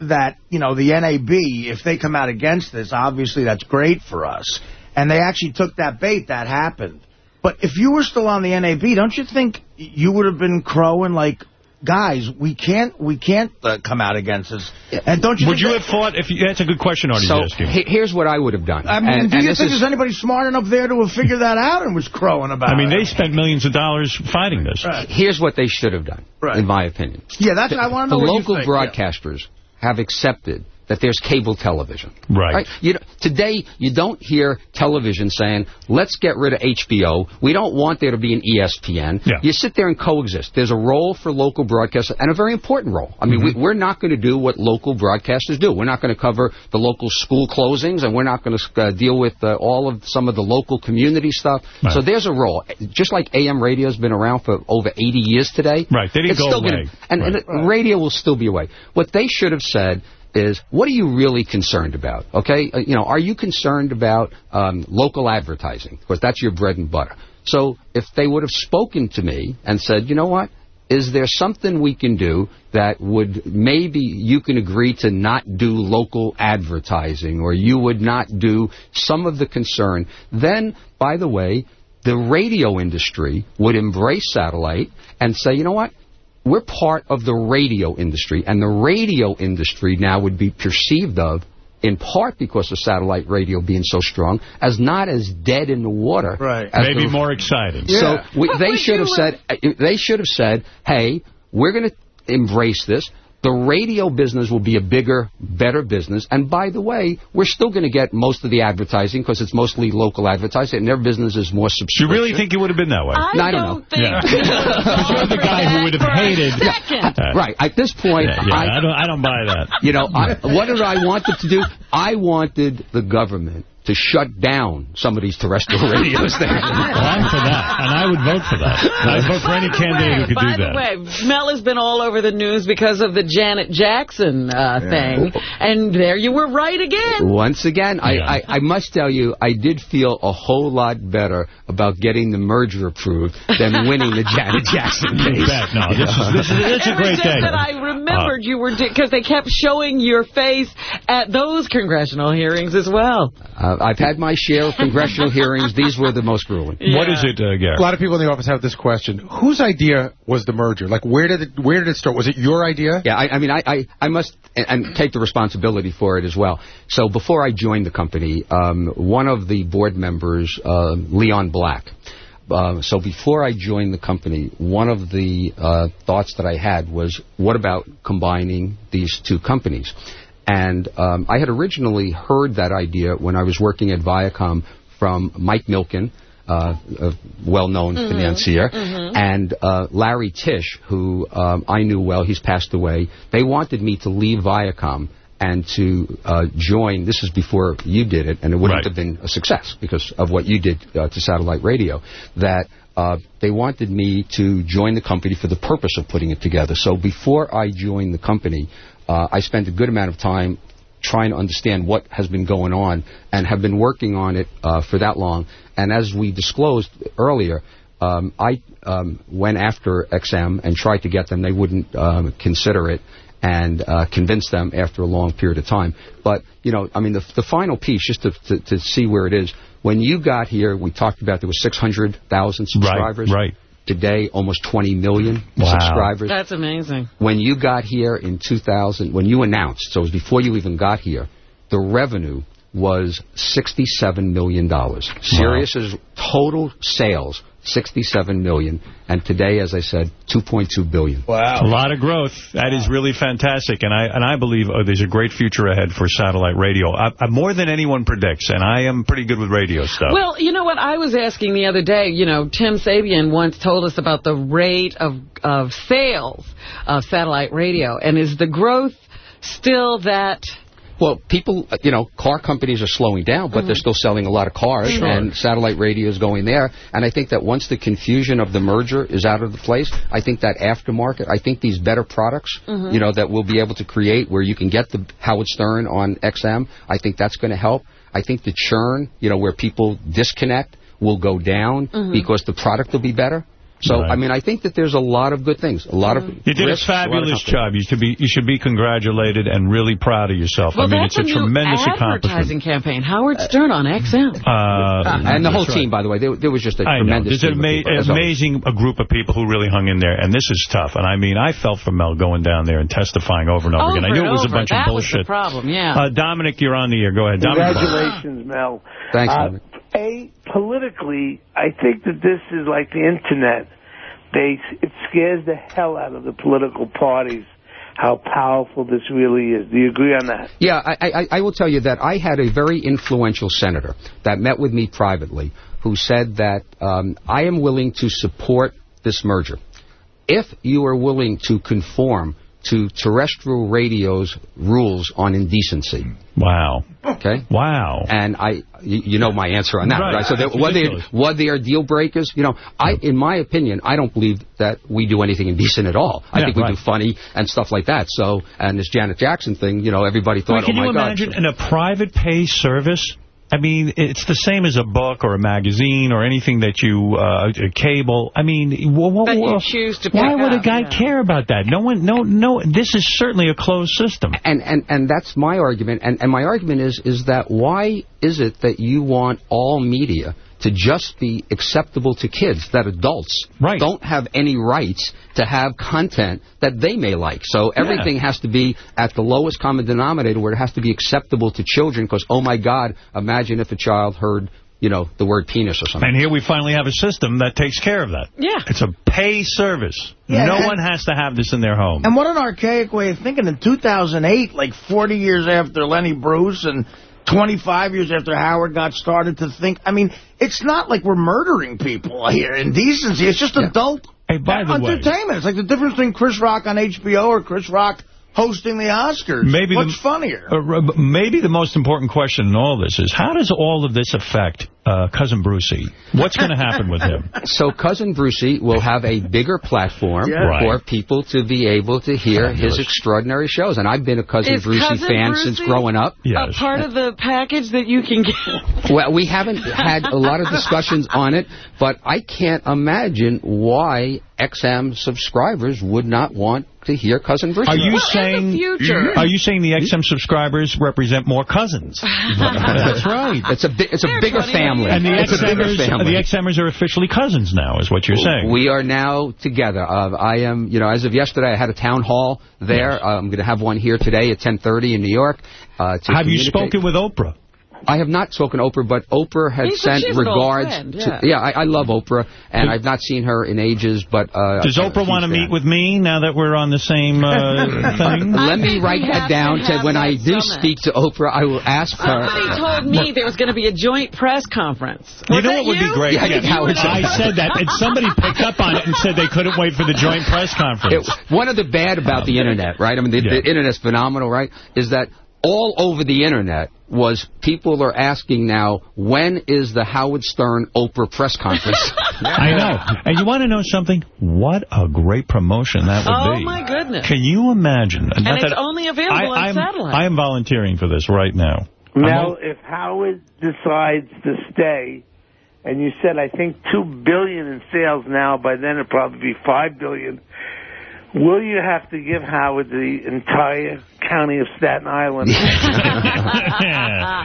that, you know, the NAB, if they come out against this, obviously that's great for us. And they actually took that bait. That happened. But if you were still on the NAB, don't you think you would have been crowing like, guys, we can't, we can't uh, come out against this? And don't you? Would you have fought? if you, that's a good question, Artie, So asking. he- here's what I would have done. I mean, And- do and you think is- there's anybody smart enough there to have figured that out and was crowing about it? I mean, it? they spent millions of dollars fighting this. Here's what they should have done, in my opinion. Yeah, that's what I want to The know. what you local think. broadcasters have accepted that there's cable television. Right. You know, today, you don't hear television saying, let's get rid of HBO. We don't want there to be an ESPN. Yeah. You sit there and coexist. There's a role for local broadcasters, and a very important role. I mean, Mm-hmm. we, we're not going to do what local broadcasters do. We're not going to cover the local school closings, and we're not going to uh, deal with uh, all of some of the local community stuff. Right. So there's a role. Just like AM radio has been around for over 80 years today. Right, they didn't it's go still away. Gonna, and, and Right. radio will still be away. What they should have said is, what are you really concerned about? Okay, uh, you know, are you concerned about um, local advertising? Because that's your bread and butter. So if they would have spoken to me and said, you know what? Is there something we can do that would maybe you can agree to not do local advertising or you would not do some of the concern? Then, by the way, the radio industry would embrace satellite and say, you know what? We're part of the radio industry, and the radio industry now would be perceived of, in part because of satellite radio being so strong, as not as dead in the water. Right. Maybe the- more exciting. So Yeah. we, they should have said, uh, they should have said, hey, we're going to embrace this. The radio business will be a bigger, better business. And by the way, we're still going to get most of the advertising because it's mostly local advertising, and their business is more You really think it would have been that way? I, No, I don't don't know. think Yeah. you would Because you're the guy who would have that for a hated- second. Uh, Right. At this point, Yeah, yeah, I, I, don't. I don't buy that. You know, I, what did I wanted to do? I wanted the government to shut down some of these terrestrial *laughs* radio stations. I'm for that, and I would vote for that. I'd vote for any candidate who could do that. By do the that. way, Mel has been all over the news because of the Janet Jackson uh, thing, and there you were right again. Once again, I, I, I must tell you, I did feel a whole lot better about getting the merger approved than winning the Janet *laughs* Jackson You case. bet. No, this is- this is- it's a It was great just day. that I remembered you were, because they kept showing your face at those congressional hearings as well. Uh, I've had my share of congressional hearings. These were the most grueling. *laughs* What is it, uh, Gary? A lot of people in the office have this question. Whose idea was the merger? Like, where did it where did it start? Was it your idea? Yeah, I, I mean, I, I, I must and, and take the responsibility for it as well. So before I joined the company, um, one of the board members, uh, Leon Black, uh, so before I joined the company, one of the uh, thoughts that I had was, what about combining these two companies? And um, I had originally heard that idea when I was working at Viacom from Mike Milken, uh, a well-known Mhm, financier, mhm. and uh, Larry Tisch, who um, I knew well. He's passed away. They wanted me to leave Viacom and to uh, join. This is before you did it, and it wouldn't Right. have been a success because of what you did uh, to satellite radio. That uh, they wanted me to join the company for the purpose of putting it together. So before I joined the company, uh, I spent a good amount of time trying to understand what has been going on and have been working on it uh, for that long. And as we disclosed earlier, um, I um, went after XM and tried to get them. They wouldn't um, consider it and uh, convinced them after a long period of time. But, you know, I mean, the, the final piece, just to, to, to see where it is, when you got here, we talked about there was 600,000 subscribers. Right, right. Today, almost 20 million Wow. subscribers That's amazing. when you got here in 2000, when you announced, so it was before you even got here, the revenue was $67 million. Sirius's total sales, 67 million. And today, as I said, 2.2 billion. Wow. A lot of growth. That is really fantastic. And I and I believe uh, there's a great future ahead for satellite radio. I, I, more than anyone predicts, and I am pretty good with radio stuff. Well, you know what? I was asking the other day, you know, Tim Sabean once told us about the rate of, of sales of satellite radio. And is the growth still that... Well, people, you know, car companies are slowing down, but they're still selling a lot of cars, Sure. and satellite radio is going there. And I think that once the confusion of the merger is out of the place, I think that aftermarket, I think these better products, Mhm. you know, that we'll be able to create where you can get the Howard Stern on XM, I think that's going to help. I think the churn, you know, where people disconnect will go down Mhm. because the product will be better. So, Right. I mean, I think that there's a lot of good things, a lot of You did risks, a fabulous competition. job. You should be you should be congratulated and really proud of yourself. Well, I mean, it's a, a tremendous accomplishment. advertising campaign. Howard Stern on XM. Uh, and the whole that's right. team, by the way, there, there was just a I know. tremendous There's an ama people, as always. amazing a group of people who really hung in there, and this is tough. And I mean, I felt for Mel going down there and testifying over and over, again. I knew it was a bunch that of was the bullshit. problem, yeah. Uh, Dominic, you're on the air. Go ahead. Dominic. Congratulations, Mel. Thanks, Uh, Dominic. A, politically, I think that this is like the Internet. They It scares the hell out of the political parties how powerful this really is. Do you agree on that? Yeah, I, I, I will tell you that I had a very influential senator that met with me privately who said that um, I am willing to support this merger if you are willing to conform to terrestrial radio's rules on indecency. Wow. Okay. Wow. And I, you, you know my answer on that, Right. right? So there, were there ridiculous. were there deal breakers? You know, I, in my opinion, I don't believe that we do anything indecent at all. I Yeah, think we right. do funny and stuff like that. So, and this Janet Jackson thing, you know, everybody thought, can oh my you God. imagine in a private pay service? I mean, it's the same as a book or a magazine or anything that you, uh, cable. I mean, wh- wh- That you choose to why pick would a guy yeah. care about that? No one, no, no. This is certainly a closed system. And and and that's my argument. And and my argument is is that why is it that you want all media to just be acceptable to kids, that adults right. don't have any rights to have content that they may like. So everything has to be at the lowest common denominator where it has to be acceptable to children because, oh my God, imagine if a child heard, you know, the word penis or something. And here we finally have a system that takes care of that. Yeah. It's a pay service. Yeah, no one has to have this in their home. And what an archaic way of thinking. In 2008, like 40 years after Lenny Bruce and 25 years after Howard got started to think, I mean, it's not like we're murdering people here in decency. It's just adult Hey, by the way- entertainment. It's like the difference between Chris Rock on HBO or Chris Rock hosting the Oscars. Maybe What's the, funnier? Uh, maybe the most important question in all this is, how does all of this affect uh, Cousin Brucey? What's going to happen with him? *laughs* So Cousin Brucey will have a bigger platform Yeah. Right. for people to be able to hear his extraordinary shows. And I've been a Cousin Is Brucey Cousin fan Brucey since growing up. Yes. A part of the package that you can get. Well, we haven't had a lot of discussions on it, but I can't imagine why XM subscribers would not want to hear Cousin Brucey. Are you saying Are you saying the XM subscribers represent more cousins? *laughs* That's right. It's a bi- it's a bigger family. And the it's a bigger XMers, family. the XMers are officially cousins now, is what you're saying. We are now together. Uh, I am, you know, as of yesterday, I had a town hall there. Uh, I'm going to have one here today at 10:30 in New York. Uh, to Have you spoken with Oprah? I have not spoken to Oprah, but Oprah had He's- sent she's an old regards. friend, to, yeah. I, I love Oprah, and I've not seen her in ages. But uh, Does Oprah want to meet with me now that we're on the same uh, *laughs* thing? Let me write that down. To, when I do summit. speak to Oprah, I will ask her. Somebody told me there was going to be a joint press conference. You know that what would be great? Yeah, I think Howard said I that. said that, and somebody picked up on it and said they couldn't wait for the joint press conference. It, one of the bad about the internet, right? I mean, the, the internet's phenomenal, right? Is that all over the internet was people are asking now, when is the Howard Stern Oprah press conference? *laughs* I know. And you want to know something? What a great promotion that would Oh, be. my goodness. Can you imagine? And Not it's that- only available on I'm, satellite. I am volunteering for this right now. Now, if Howard decides to stay, and you said I think two billion in sales now, by then it'll probably be five billion. Will you have to give Howard the entire county of Staten Island? *laughs*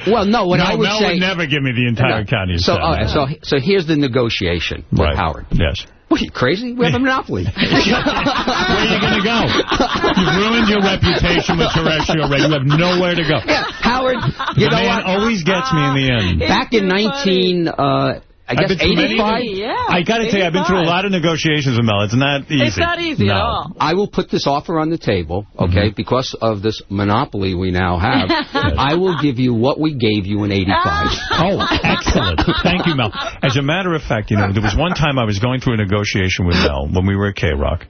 well, no, what no, I would Mel say... would never give me the entire county. of So, Staten uh, Island. so, so here's the negotiation with Right. Howard. Yes. What, are you crazy? We have a monopoly. *laughs* Where are you going to go? You've ruined your reputation with terrestrial radio. You have nowhere to go. Howard, you the know man what? always gets me in the end. Back in 19, uh, I I've guess been through many- 85? I got to tell you, I've been through a lot of negotiations with Mel. It's not easy. It's not easy no. At all. I will put this offer on the table, okay, Mm-hmm. because of this monopoly we now have. *laughs* I will give you what we gave you in 85. *laughs* Oh, excellent. Thank you, Mel. As a matter of fact, you know, there was one time I was going through a negotiation with Mel when we were at K-Rock,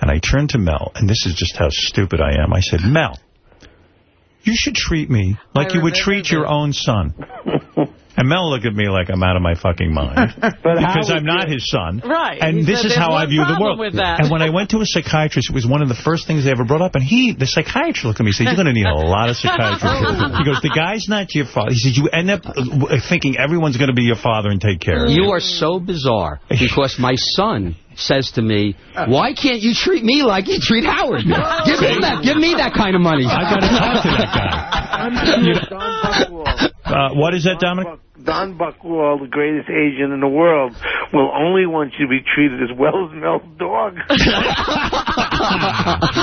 and I turned to Mel, and this is just how stupid I am. I said, Mel, you should treat me like I you would remember treat your own son. And Mel looked at me like I'm out of my fucking mind. *laughs* But because I'm not you- his son. Right. And He this said is how I view the world. with that. And when I *laughs* went to a psychiatrist, it was one of the first things they ever brought up. And he, the psychiatrist looked at me and said, you're going to need a lot of psychiatry. he goes, the guy's not your father. He said, you end up uh, thinking everyone's going to be your father and take care of you. You are so bizarre *laughs* because my son says to me, why can't you treat me like you treat Howard? Give me that, give me that kind of money. I got to talk to that guy. *laughs* Uh, what is that, Dominic? Don Buchwald, the greatest Asian in the world, will only want you to be treated as well as Mel's dog. *laughs* *laughs*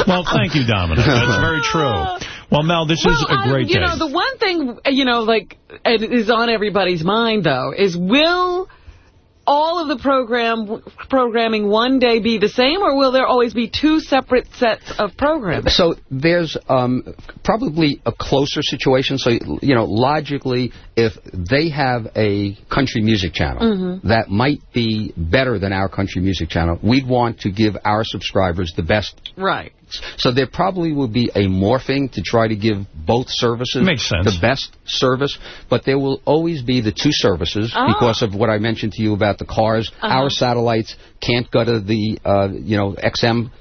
well, thank you, Dominic. That's very true. Well, Mel, this is a Um, great you day. know, the one thing, you know, like, it is on everybody's mind, though, is will all of the program programming one day be the same, or will there always be two separate sets of programs? So there's um, probably a closer situation. So, you know, logically, if they have a country music channel Mhm. that might be better than our country music channel, we'd want to give our subscribers the best. Right. So there probably will be a morphing to try to give both services Makes sense. the best service, but there will always be the two services Ah. because of what I mentioned to you about the cars. Uh-huh. Our satellites can't go to the, uh, you know, XM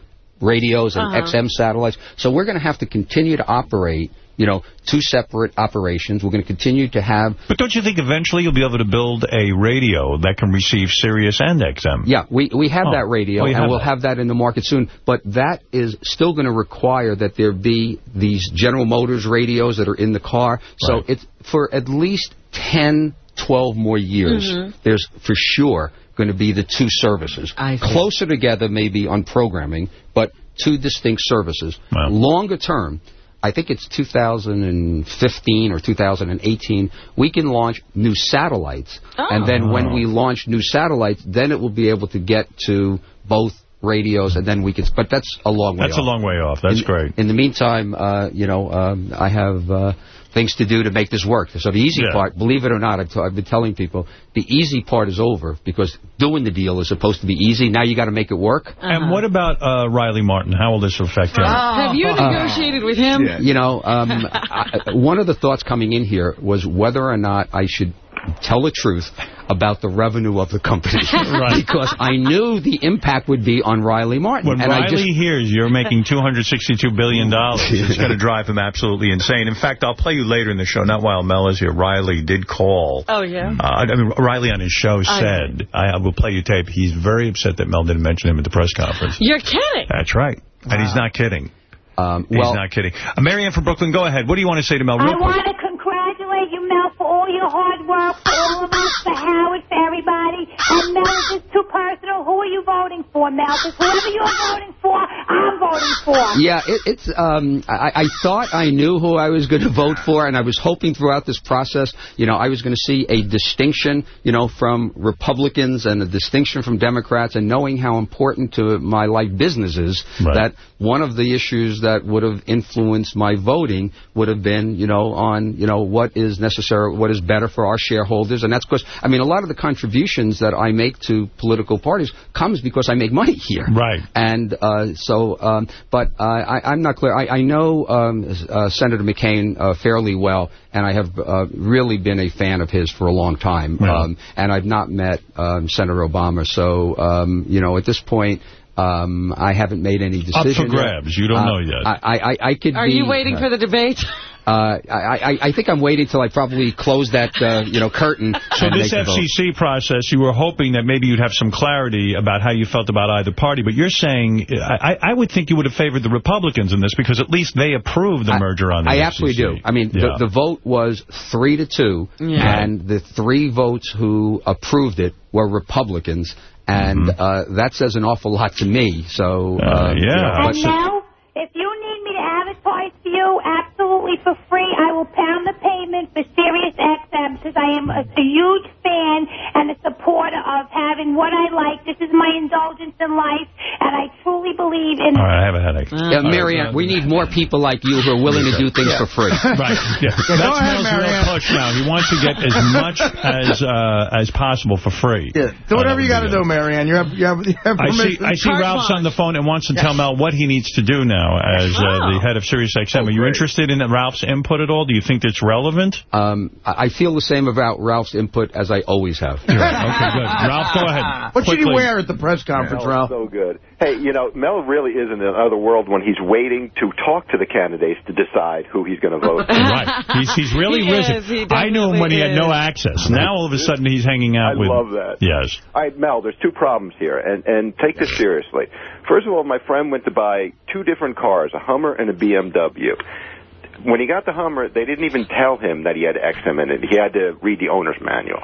radios and Uh-huh. XM satellites. So we're going to have to continue to operate, you know, two separate operations. We're going to continue to have But don't you think eventually you'll be able to build a radio that can receive Sirius and XM? Yeah, we we have Oh. that radio, Oh, and have we'll that. have that in the market soon. But that is still going to require that there be these General Motors radios that are in the car. So it's for at least 10, 12 more years. Mhm. There's for sure going to be the two services. Closer together maybe on programming, but two distinct services. Longer term, I think it's 2015 or 2018, we can launch new satellites. And then when Oh. we launch new satellites, then it will be able to get to both radios, and then we can. But that's a long way. That's a off. long way off. That's in, great. In the meantime, uh, you know, um, I have uh, things to do to make this work. So the easy Yeah. part, believe it or not, I've, t- I've been telling people, the easy part is over because doing the deal is supposed to be easy. Now you got to make it work. And what about uh, Riley Martin? How will this affect him? Have you negotiated with him? You know, um, *laughs* I, one of the thoughts coming in here was whether or not I should tell the truth about the revenue of the company. *laughs* Right. *laughs* Because I knew the impact would be on Riley Martin. When and I Riley just, hears you're making *laughs* $262 billion, dollars, it's going to drive him absolutely insane. In fact, I'll play you later in the show, not while Mel is here. Riley did call. Oh, yeah? Uh, I mean, Riley on his show said, I, I will play you tape, he's very upset that Mel didn't mention him at the press conference. You're kidding. That's right. And he's not kidding. Um, he's not kidding. Uh, Marianne from Brooklyn, go ahead. What do you want to say to Mel? I quick. want to congratulate you, Mel, for all your hard work, for all of us, for Howard, for everybody. And Mel, is this too personal? Who are you voting for, Mel? Because whoever you're voting for, I'm voting for. Yeah, it, it's. Um, I, I thought I knew who I was going to vote for, and I was hoping throughout this process, you know, I was going to see a distinction, you know, from Republicans and a distinction from Democrats, and knowing how important to my life business is, that one of the issues that would have influenced my voting would have been, you know, on, you know, what is necessary, what is better for our shareholders, and that's because, I mean, a lot of the contributions that I make to political parties comes because I make money here. Right. And uh, so, um, but uh, I, I'm not clear. I, I know um, uh, Senator McCain uh, fairly well, and I have uh, really been a fan of his for a long time. Um, and I've not met um, Senator Obama, so um, you know, at this point. Um, I haven't made any Up for grabs. You don't Uh, know yet. I, I, I could Are be, you waiting for the debate? *laughs* Uh, I, I, I think I'm waiting till I probably close that, uh, you know, curtain. *laughs* So this make the vote. FCC process, you were hoping that maybe you'd have some clarity about how you felt about either party, but you're saying, I, I would think you would have favored the Republicans in this because at least they approved the merger on the I FCC. absolutely do. I mean, Yeah. the, the vote was three to two, Yeah. and the three votes who approved it were Republicans, and uh, that says an awful lot to me. So, uh, you know, And but- Mel, if you need me to for you absolutely for free, I will pound the pavement for Sirius XM because I am a, a huge fan and a supporter of having what I like. This is my indulgence in life, and I truly believe in. All right, I have a headache. yeah, Marianne, we need more people like you who are willing to do things for free. *laughs* Right. Yeah. That's Mel's real push now. He wants to get as much as uh, as possible for free. Yeah, do whatever you got to do, Marianne. You have, you have, you have I see. I see. Ralph's on the phone and wants to tell Mel what he needs to do now as uh, the head of Sirius XM. Are you interested in Ralph's input at all? Do you think it's relevant? Um, I I feel the same about Ralph's input as I always have. Okay, good. Ralph, go ahead. What should he wear at the press conference, Mel Ralph? so good. Hey, you know, Mel really is in another world when he's waiting to talk to the candidates to decide who he's going to vote for. Right. He's, he's really *laughs* He risen. is, he I knew him when he had no access. Now all of a sudden he's hanging out I with. love that. Yes. All right, Mel, there's two problems here, and, and take this seriously. First of all, my friend went to buy two different cars, a Hummer and a BMW. When he got the Hummer, they didn't even tell him that he had XM in it. He had to read the owner's manual.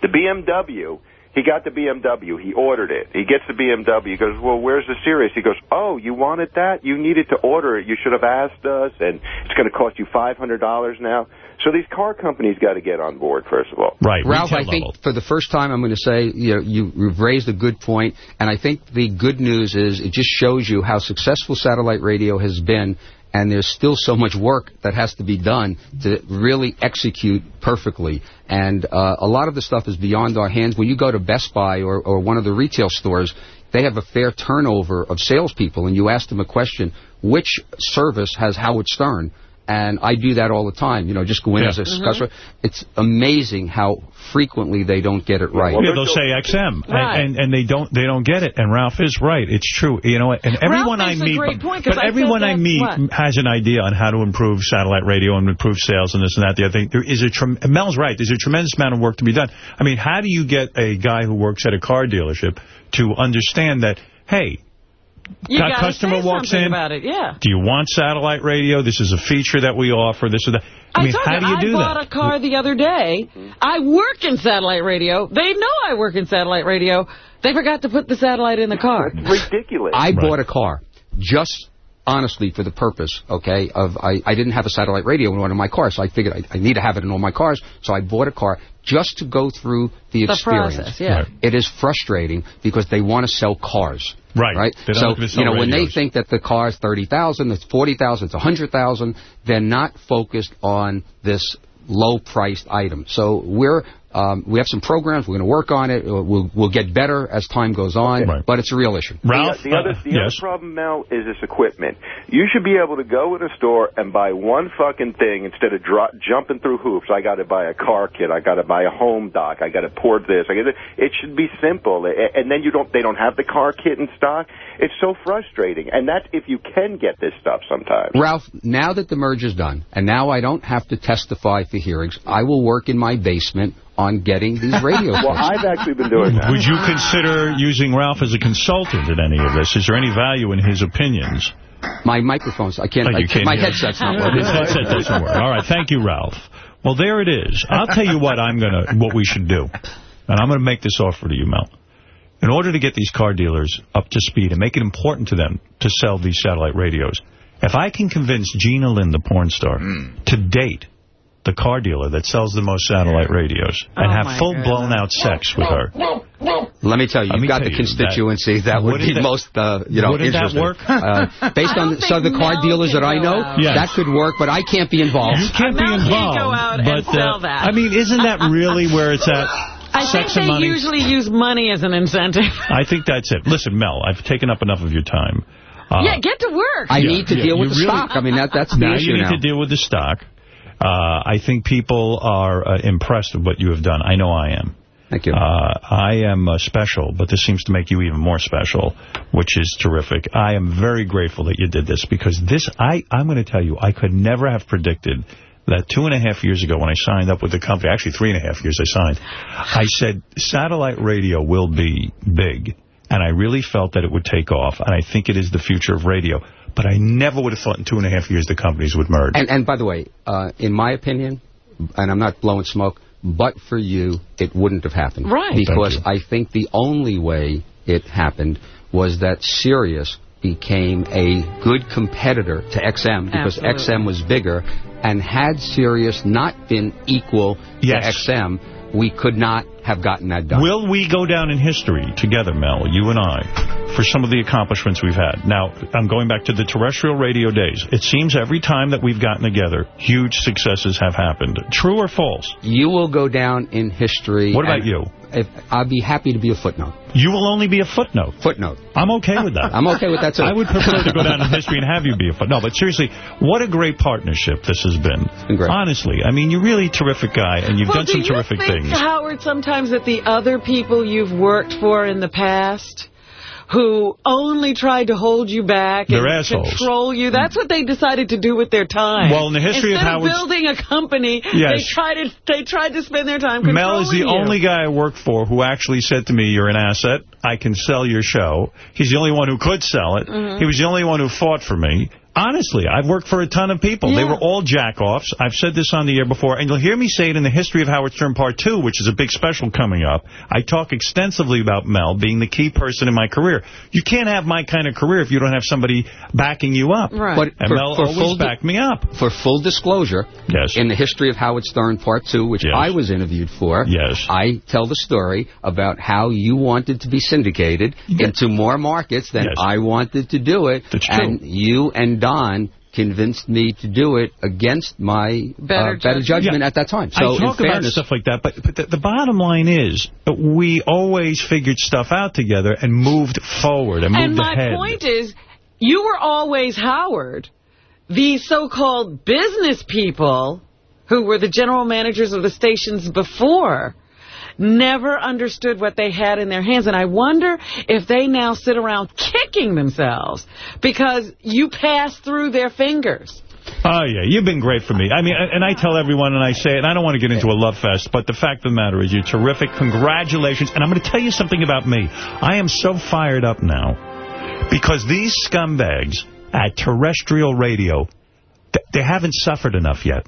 The BMW, he got the BMW. He ordered it. He gets the BMW. He goes, well, where's the Sirius? He goes, oh, you wanted that? You needed to order it. You should have asked us, and it's going to cost you $500 now. So these car companies got to get on board, first of all. Right. Ralph, I think for the first time, I'm going to say you know, you, you've raised a good point, and I think the good news is it just shows you how successful satellite radio has been, and there's still so much work that has to be done to really execute perfectly. And uh, a lot of the stuff is beyond our hands. When you go to Best Buy or, or one of the retail stores, they have a fair turnover of salespeople, and you ask them a question, which service has Howard Stern? And I do that all the time. You know, just go in Yeah. as a customer. It's amazing how frequently they don't get it right. yeah, they'll say XM, Right. and, and and they don't they don't get it. And Ralph is right; it's true. You know, and everyone I makes a meet, great point, 'cause but I everyone I meet what? has an idea on how to improve satellite radio and improve sales and this and that. The other thing, there is a trem- Mel's right. There's a tremendous amount of work to be done. I mean, how do you get a guy who works at a car dealership to understand that? Hey, You Got gotta customer say walks something in. about it, yeah. do you want satellite radio? This is a feature that we offer. This is that. I mean, told how you, do you I do bought that? a car the other day. I work in satellite radio. They know I work in satellite radio. They forgot to put the satellite in the car. ridiculous. I bought a car just honestly for the purpose, okay, of I, I didn't have a satellite radio in one of my cars, so I figured I, I need to have it in all my cars, so I bought a car just to go through the The experience. process, yeah. Right. It is frustrating because they want to sell cars. Right. Right. So look to sell you know when they think that the car is thirty thousand, it's forty thousand, it's a hundred thousand, they're not focused on this low-priced item. So we're um, we have some programs. We're going to work on it. We'll we'll get better as time goes on. But it's a real issue. the, the other the other problem, Mel, is this equipment. You should be able to go in a store and buy one fucking thing instead of dro- jumping through hoops. I got to buy a car kit. I got to buy a home dock. I got to port this. I gotta, It should be simple. And then you don't. They don't have the car kit in stock. It's so frustrating. And that's if you can get this stuff sometimes. Ralph, now that the merge is done, and now I don't have to testify for hearings, I will work in my basement on getting these radio Well. I've actually been doing that. Would you consider using Ralph as a consultant in any of this? Is there any value in his opinions? My microphones, I can't, Oh, I, you can't my hear. headset's not working. His headset doesn't work. All right, thank you, Ralph. Well, there it is. I'll tell you what I'm gonna, what we should do, and I'm going to make this offer to you, Mel. In order to get these car dealers up to speed and make it important to them to sell these satellite radios, if I can convince Gina Lynn, the porn star, hmm. to date the car dealer that sells the most satellite radios and Oh, have my full-blown out sex with her. Let me tell you, you've got the you, constituency that, would wouldn't be that- most, uh, you know, wouldn't that work? Uh, based on so the car dealers that I know, Yes. that could work, but I can't be involved. You can't be Mel can't go out and but, sell uh, that. I mean, isn't that really where it's at? I Sex think they usually use money as an incentive. I think that's it. Listen, Mel, I've taken up enough of your time. Uh, yeah, get to work. I Yeah, need to yeah, deal with the really- stock. I mean, that that's the now issue you need now. to deal with the stock. Uh, I think people are uh, impressed with what you have done. I know I am. Thank you. Uh, I am uh, special, but this seems to make you even more special, which is terrific. I am very grateful that you did this because this, I, I'm going to tell you, I could never have predicted that two and a half years ago when I signed up with the company, actually three and a half years I signed, I said satellite radio will be big, and I really felt that it would take off, and I think it is the future of radio. But I never would have thought in two and a half years the companies would merge. And, and by the way, uh, in my opinion, and I'm not blowing smoke, but for you, it wouldn't have happened. Right. Because I think the only way it happened was that Sirius became a good competitor to XM because Absolutely. XM was bigger. And had Sirius not been equal Yes. to XM, we could not have gotten that done. Will we go down in history together, Mel, you and I, for some of the accomplishments we've had? Now, I'm going back to the terrestrial radio days. It seems every time that we've gotten together, huge successes have happened. True or false? You will go down in history. What about you? If, I'd be happy to be a footnote. You will only be a footnote. Footnote. I'm okay with that. *laughs* I'm okay with that, too. I would prefer to go down in history and have you be a footnote. No, but seriously, what a great partnership this has been. great. Honestly, I mean, you're really a terrific guy, and you've well, done some do you terrific things. Howard, sometimes that the other people you've worked for in the past who only tried to hold you back They're and assholes. control you, that's what they decided to do with their time. Well, in the history of Instead Howard's- building a company, Yes. they tried to they tried to spend their time controlling Mel is the you. only guy I worked for who actually said to me, you're an asset. I can sell your show. He's the only one who could sell it. Mhm. He was the only one who fought for me. Honestly, I've worked for a ton of people. They were all jack-offs. I've said this on the air before, and you'll hear me say it in the History of Howard Stern Part 2, which is a big special coming up. I talk extensively about Mel being the key person in my career. You can't have my kind of career if you don't have somebody backing you up. But and for, Mel for always backed me up. For full disclosure, yes. in the history of Howard Stern Part 2, which I was interviewed for, yes. I tell the story about how you wanted to be syndicated into more markets than Yes. I wanted to do it. That's true. And you and Don convinced me to do it against my Better uh, better judgment. judgment Yeah. at that time. So I in talk about fairness, stuff like that, but, but the, the bottom line is we always figured stuff out together and moved forward and moved ahead. And my point is, you were always Howard. The so-called business people who were the general managers of the stations before never understood what they had in their hands. And I wonder if they now sit around kicking themselves because you passed through their fingers. Oh, yeah, you've been great for me. I mean, and I tell everyone, and I say it, and I don't want to get into a love fest, but the fact of the matter is you're terrific. Congratulations. And I'm going to tell you something about me. I am so fired up now because these scumbags at terrestrial radio, they haven't suffered enough yet.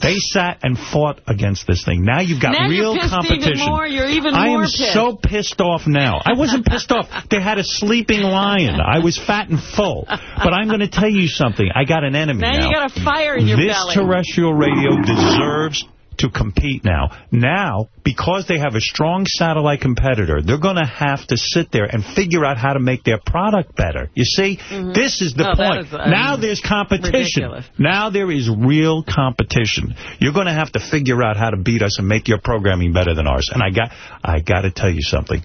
They sat and fought against this thing. Now you've got Now you're real even competition. more. You're even I am pissed. so pissed off now. I wasn't pissed off. *laughs* They had a sleeping lion. I was fat and full. But I'm going to tell you something. I got an enemy Now now. you got a fire in your this belly. terrestrial radio deserves to compete now. Now, because they have a strong satellite competitor, they're going to have to sit there and figure out how to make their product better. You see, this is the point. is, um, now there's competition. ridiculous. Now there is real competition. You're going to have to figure out how to beat us and make your programming better than ours. And I got, I got to tell you something.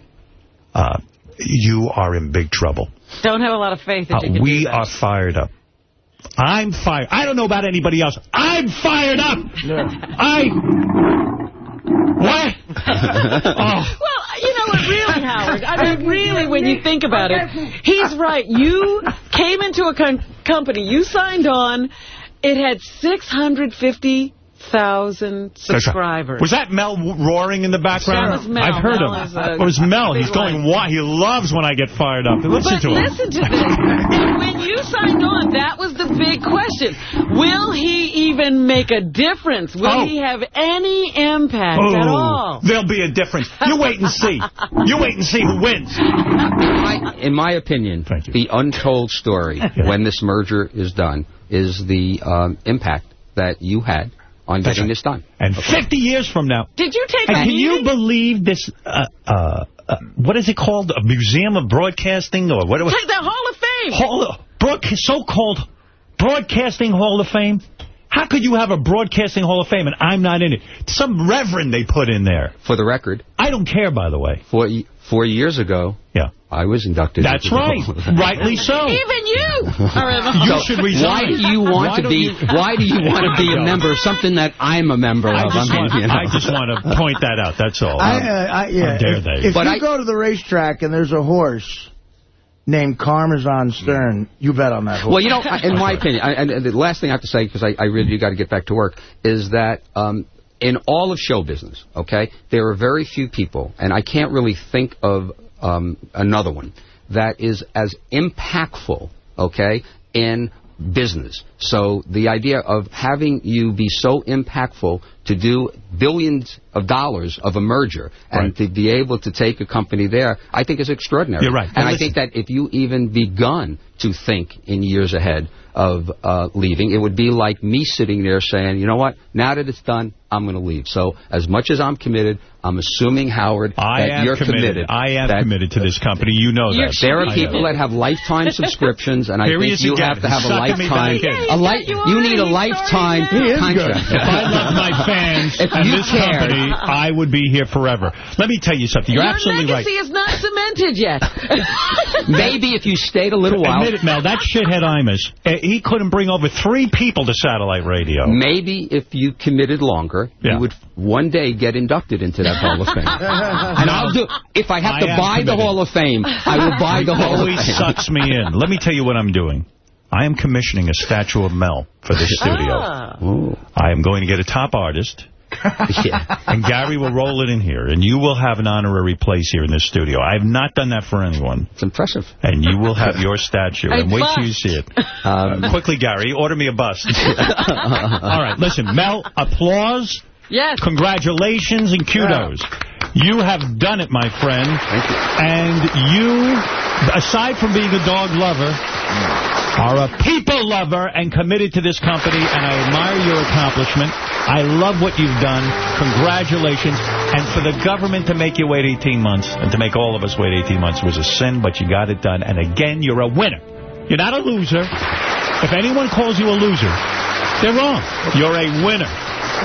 Uh, you are in big trouble. Don't have a lot of faith that Uh, you can we are fired up. I'm fired. I don't know about anybody else. I'm fired up. I. What? *laughs* oh. Well, you know what, really, Howard, I mean, really, when you think about it, he's right. You came into a com company, you signed on, it had 650,000 subscribers. Was that Mel roaring in the background? That was Mel. I've heard Mel him. a it was Mel. He's going, what? He loves when I get fired up. Listen but to him. listen to this. And when you signed on, that was the big question. Will he even make a difference? Will Oh. he have any impact at all? There'll be a difference. You wait and see. You wait and see who wins. my, in my opinion, the untold story *laughs* when this merger is done is the um, impact that you had on That's getting right. this done. And 50 years from now. Did you take And a can you believe this, uh, uh, uh, what is it called? A museum of broadcasting? or what? Take the Hall of Fame. Hall, broadca- so-called Broadcasting Hall of Fame? How could you have a Broadcasting Hall of Fame and I'm not in it? Some reverend they put in there. For the record, I don't care, by the way. four, y- four years ago, yeah, I was inducted. That's right. Hall of *laughs* Fame. Rightly so. Even you are You Hall. should resign. Why do you want Why to be? you- Why do you want to be a *laughs* member of something that I'm a member I of? just, I mean, want, you know. I just want to point that out. That's all. I, uh, I, yeah, How dare if, they? if But you I- go to the racetrack and there's a horse named Parmesan Stern, you bet on that horse. Well, you know, in my *laughs* opinion, I, and the last thing I have to say, because I, I really you got to get back to work, is that um, in all of show business, okay, there are very few people, and I can't really think of um, another one that is as impactful, okay, in business. So the idea of having you be so impactful to do billions of dollars of a merger and to be able to take a company there, I think is extraordinary. You're right. And And I think that if you even begun to think in years ahead of uh, leaving, it would be like me sitting there saying, you know what, now that it's done, I'm going to leave. So as much as I'm committed, I'm assuming, Howard, I that am you're committed. I am that- committed to this company. You know that. There are people that have lifetime *laughs* subscriptions, and I Here think you again, have to have a lifetime. back. A li- you need a lifetime contract. If I loved my *laughs* fans If and this cared- company, I would be here forever. Let me tell you something. You're Your absolutely right. legacy is not cemented yet. *laughs* Maybe if you stayed a little while. Admit it, Mel, that shithead Imus, uh, he couldn't bring over three people to satellite radio. Maybe if you committed longer, Yeah. you would one day get inducted into that Hall of Fame. *laughs* and I'll do. If I have I to buy the. Hall of Fame, I will buy the Hall of always Fame. sucks me in. Let me tell you what I'm doing. I am commissioning a statue of Mel for this studio. Ah. I am going to get a top artist. *laughs* yeah. And Gary will roll it in here, and you will have an honorary place here in this studio. I have not done that for anyone. It's impressive. And you will have your statue. And wait till you see it. Uh, quickly, Gary, order me a bust. *laughs* All right, listen, Mel, applause. Yes. Congratulations and kudos. You have done it, my friend. Thank you. And you, aside from being a dog lover, are a people lover and committed to this company, and I admire your accomplishment. I love what you've done. Congratulations. And for the government to make you wait 18 months, and to make all of us wait 18 months, was a sin, but you got it done. And again, you're a winner. You're not a loser. If anyone calls you a loser, they're wrong. You're a winner.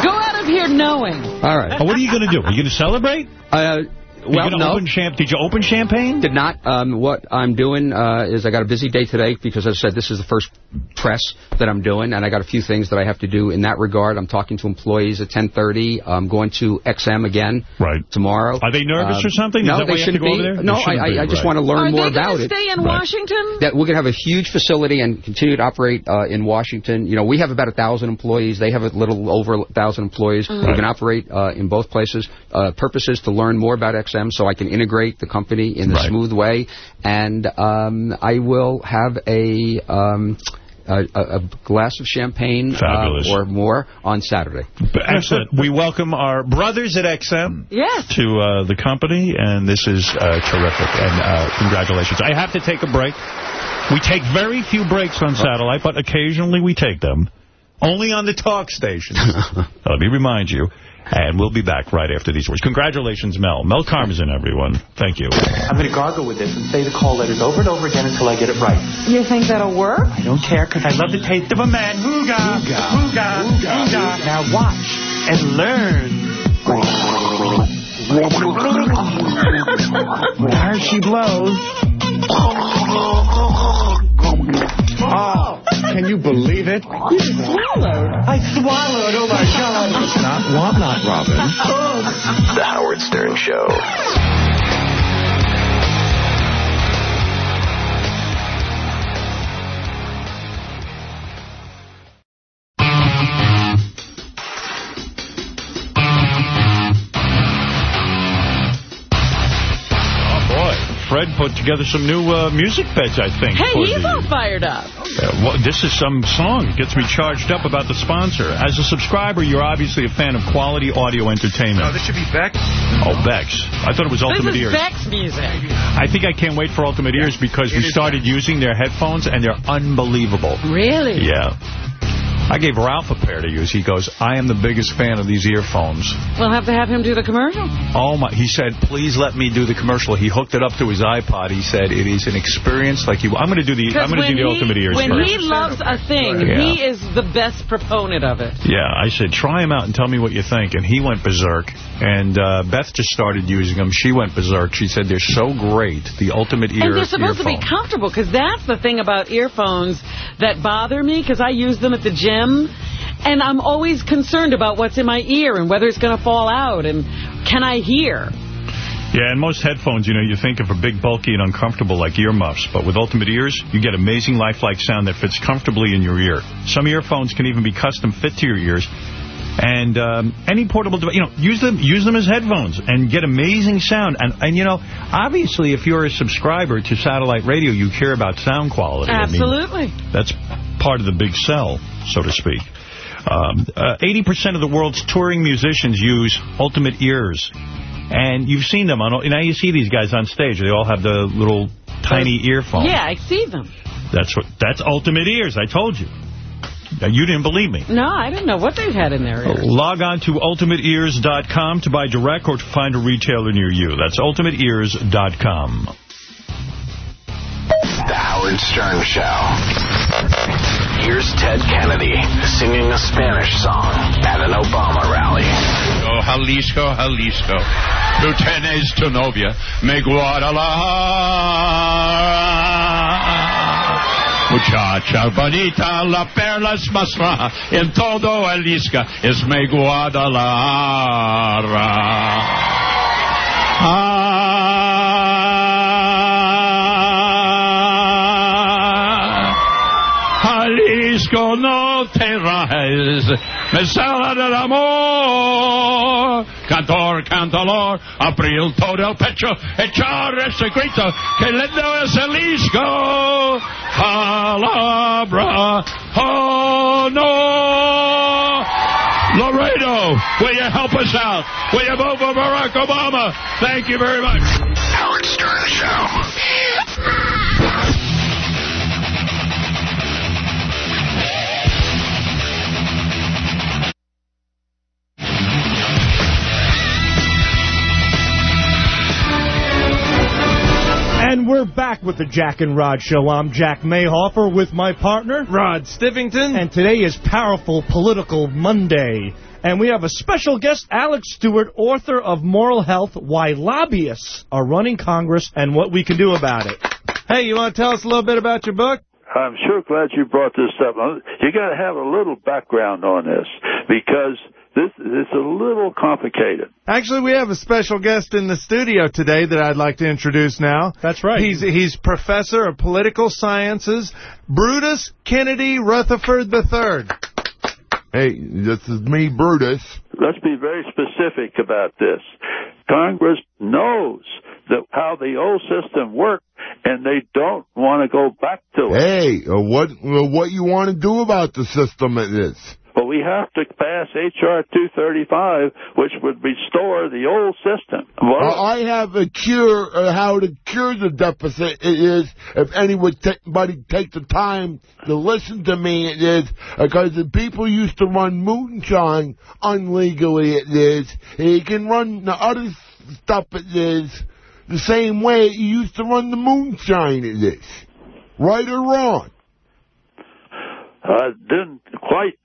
Go out of here knowing. All right. Now, what are you going to do? Are you going to celebrate? Uh, Are you well, gonna no. Open champ Did you open champagne? Did not. Um, what I'm doing uh, is I got a busy day today because, as I said, this is the first press that I'm doing, and I got a few things that I have to do in that regard. I'm talking to employees at 10:30. I'm going to XM again right. tomorrow. Are they nervous Um, or something? Is No, that they why you have to shouldn't go be. over there? No, They shouldn't I, be, I, I just right. want to learn Are more about going it. to stay in Right. Washington? That we're going to have a huge facility and continue to operate uh, in Washington. You know, we have about a thousand employees. They have a little over a thousand employees. Mm-hmm. We can operate uh, in both places. Uh, purpose is to learn more about XM so I can integrate the company in a Right. smooth way. And um, I will have a. Um, a, a a glass of champagne uh, or more on Saturday. Excellent. We welcome our brothers at XM Yes. to uh, the company, and this is uh, terrific. And uh, congratulations. I have to take a break. We take very few breaks on satellite, but occasionally we take them. Only on the talk stations. *laughs* Let me remind you. And we'll be back right after these words. Congratulations, Mel. Mel Karmazin, everyone. Thank you. I'm going to gargle with this and say the call letters over and over again until I get it right. You think that'll work? I don't care because I love the taste of a man. Hooga, hooga, hooga. Now watch and learn. *laughs* There she blows. Oh, can you believe it? You swallowed. I swallowed. Oh, my God. It's not what not, Robin. Oh. The Howard Stern Show. Fred put together some new uh, music beds, I think. Hey, for he's the- all fired up. Uh, well, this is some song. Gets me charged up about the sponsor. As a subscriber, you're obviously a fan of quality audio entertainment. No, this should be Beck. Oh, Bex. I thought it was Ultimate this is Ears. Beck's music. I think I can't wait for Ultimate Ears because we started using their headphones, and they're unbelievable. Really? Yeah. I gave Ralph a pair to use. He goes, I am the biggest fan of these earphones. We'll have to have him do the commercial. Oh my! He said, "Please let me do the commercial." He hooked it up to his iPod. He said, "It is an experience like you." I'm going to do the. I'm going to do the he, Ultimate Ears when first. he loves a thing, Yeah. he is the best proponent of it. Yeah, I said, try him out and tell me what you think. And he went berserk. And uh, Beth just started using them. She went berserk. She said, they're so great. The ultimate ear and they're supposed to be comfortable, because that's the thing about earphones that bother me, because I use them at the gym, and I'm always concerned about what's in my ear and whether it's going to fall out, and can I hear? Yeah, and most headphones, you know, you think of a big, bulky, and uncomfortable like earmuffs. But with Ultimate Ears, you get amazing lifelike sound that fits comfortably in your ear. Some earphones can even be custom fit to your ears. And um, any portable device, you know, use them use them as headphones and get amazing sound. And, and you know, obviously, if you're a subscriber to satellite radio, you care about sound quality. I mean, Absolutely. that's part of the big sell, so to speak. Um, uh, 80% of the world's touring musicians use Ultimate Ears. And you've seen them. on. Now you see these guys on stage. They all have the little tiny earphones. Yeah, I see them. That's what. That's Ultimate Ears. I told you. Now, you didn't believe me. No, I didn't know what they've had in their ears. Log on to ultimateears.com to buy direct or to find a retailer near you. That's ultimateears.com. The Howard Stern Show. Here's Ted Kennedy singing a Spanish song at an Obama rally. Oh, Jalisco, Jalisco. Tú tienes tu novia, me Guadalajara. Muchacha bonita, la perlas más raja, en todo Jalisco es me Guadalajara. Ah. Jalisco, no te rajes, me sala del amor. Cantor, cantalor, abril todo el pecho, echar ese grito, que lindo es Jalisco. Palabra, oh no. Laredo, will you help us out? Will you vote for Barack Obama? Thank you very much. Howard Stern Show. And we're back with the Jack and Rod Show. I'm Jack Mayhofer with my partner, Rod Stivington. And today is Powerful Political Monday. And we have a special guest, Alex Stewart, author of Moral Health, Why Lobbyists Are Running Congress and What We Can Do About It. Hey, you want to tell us a little bit about your book? I'm sure glad you brought this up. You got to have a little background on this because this it's a little complicated. Actually, we have a special guest in the studio today that I'd like to introduce now. That's right. He's he's professor of political sciences, Brutus Kennedy Rutherford III. Hey, this is me, Brutus. Let's be very specific about this. Congress knows that how the old system worked, and they don't want to go back to it. Hey, uh, what uh, what you want to do about the system it is? But we have to pass H.R. 235, which would restore the old system. What- Uh, I have a cure, uh, how to cure the deficit. It is, if anybody take the time to listen to me, it is, because the people used to run moonshine unlegally, it is. You can run the other stuff, it is, the same way you used to run the moonshine, it is. Right or wrong? I didn't quite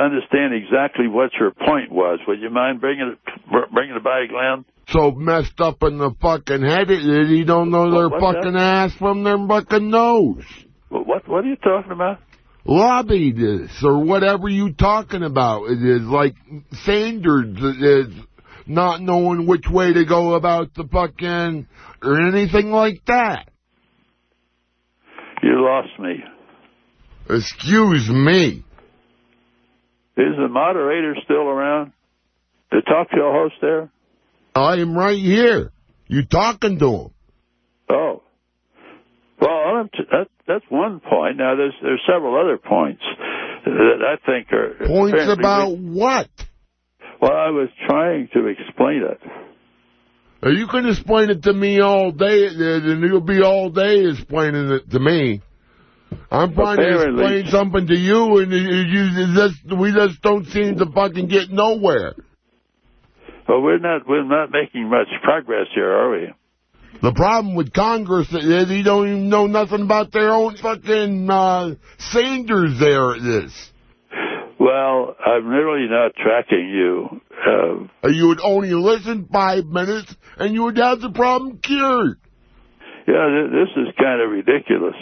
understand exactly what your point was. Would you mind bringing it, bringing it back, Glenn? So messed up in the fucking head, it is, you don't know their What- fucking that? ass from their fucking nose. What What are you talking about? lobby this or whatever you talking about. It is like Sanders is not knowing which way to go about the fucking or anything like that. You lost me. Excuse me. Is the moderator still around? The talk show host there? I am right here. You talking to him? Oh. Well, that, that's one point. Now, there's there's several other points that I think are Points about what? Well, I was trying to explain it. Now, You can explain it to me all day, and you'll be all day explaining it to me. I'm trying to explain something to you, and you, you just, we just don't seem to fucking get nowhere. Well, we're not we're not making much progress here, are we? The problem with Congress is they don't even know nothing about their own fucking uh, Sanders there it is. Well, I'm really not tracking you. Uh, You would only listen five minutes, and you would have the problem cured. yeah, th- this is kind of ridiculous.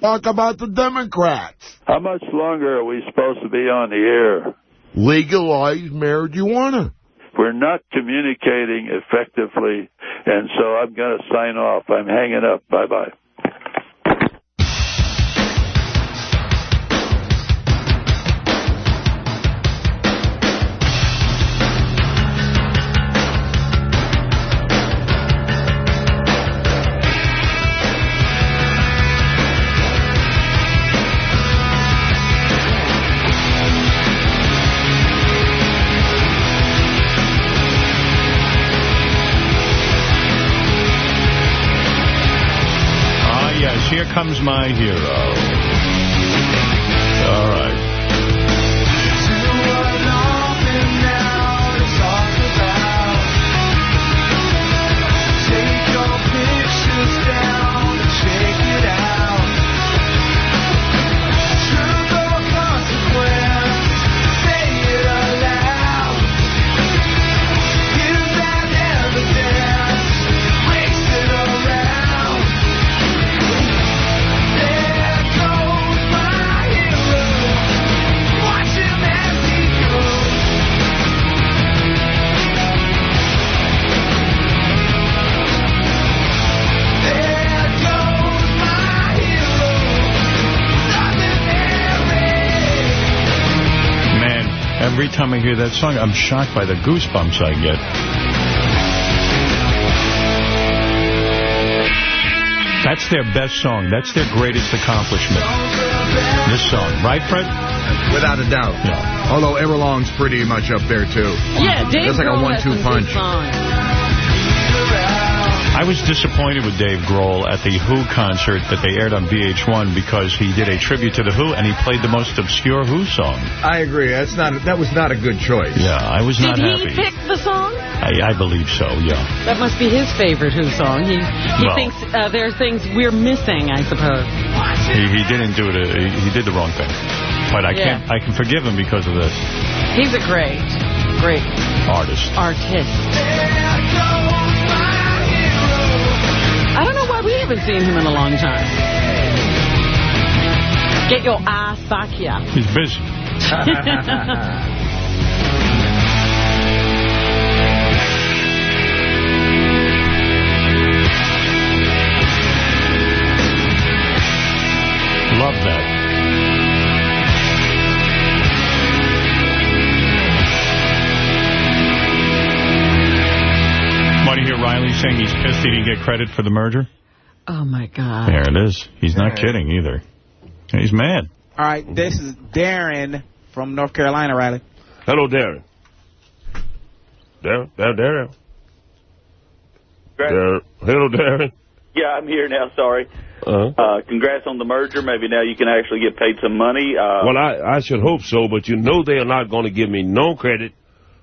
Talk about the Democrats. How much longer are we supposed to be on the air? Legalize marijuana. We're not communicating effectively, and so I'm going to sign off. I'm hanging up. Bye bye comes my hero. Time I hear that song, I'm shocked by the goosebumps I get. That's their best song. That's their greatest accomplishment. This song. Right, Fred? Without a doubt. Yeah. Although Everlong's pretty much up there, too. Yeah, Dave That's like a one-two some punch. Good songs. I was disappointed with Dave Grohl at the Who concert that they aired on VH1 because he did a tribute to the Who and he played the most obscure Who song. I agree. That's not. That was not a good choice. Yeah, I was Did not happy. Did he pick the song? I, I believe so, yeah. That must be his favorite Who song. He he Well. thinks uh, there are things we're missing, I suppose. He, he didn't do it. uh, He, he did the wrong thing. But I Yeah. can't. I can forgive him because of this He's a great, great artist. artist. Haven't seen him in a long time. Get your ass back here. He's busy. *laughs* Love that. Want to hear Riley saying he's pissed he didn't get credit for the merger? Oh, my God. There it is. He's not kidding either. He's mad. All right, this is Darren from North Carolina, Riley. Hello, Darren. Darren? Darren? Darren? Darren. Hello, Darren. Yeah, I'm here now. Sorry. Uh-huh. Uh, congrats on the merger. Maybe now you can actually get paid some money. Uh, Well, I, I should hope so, but you know they are not going to give me no credit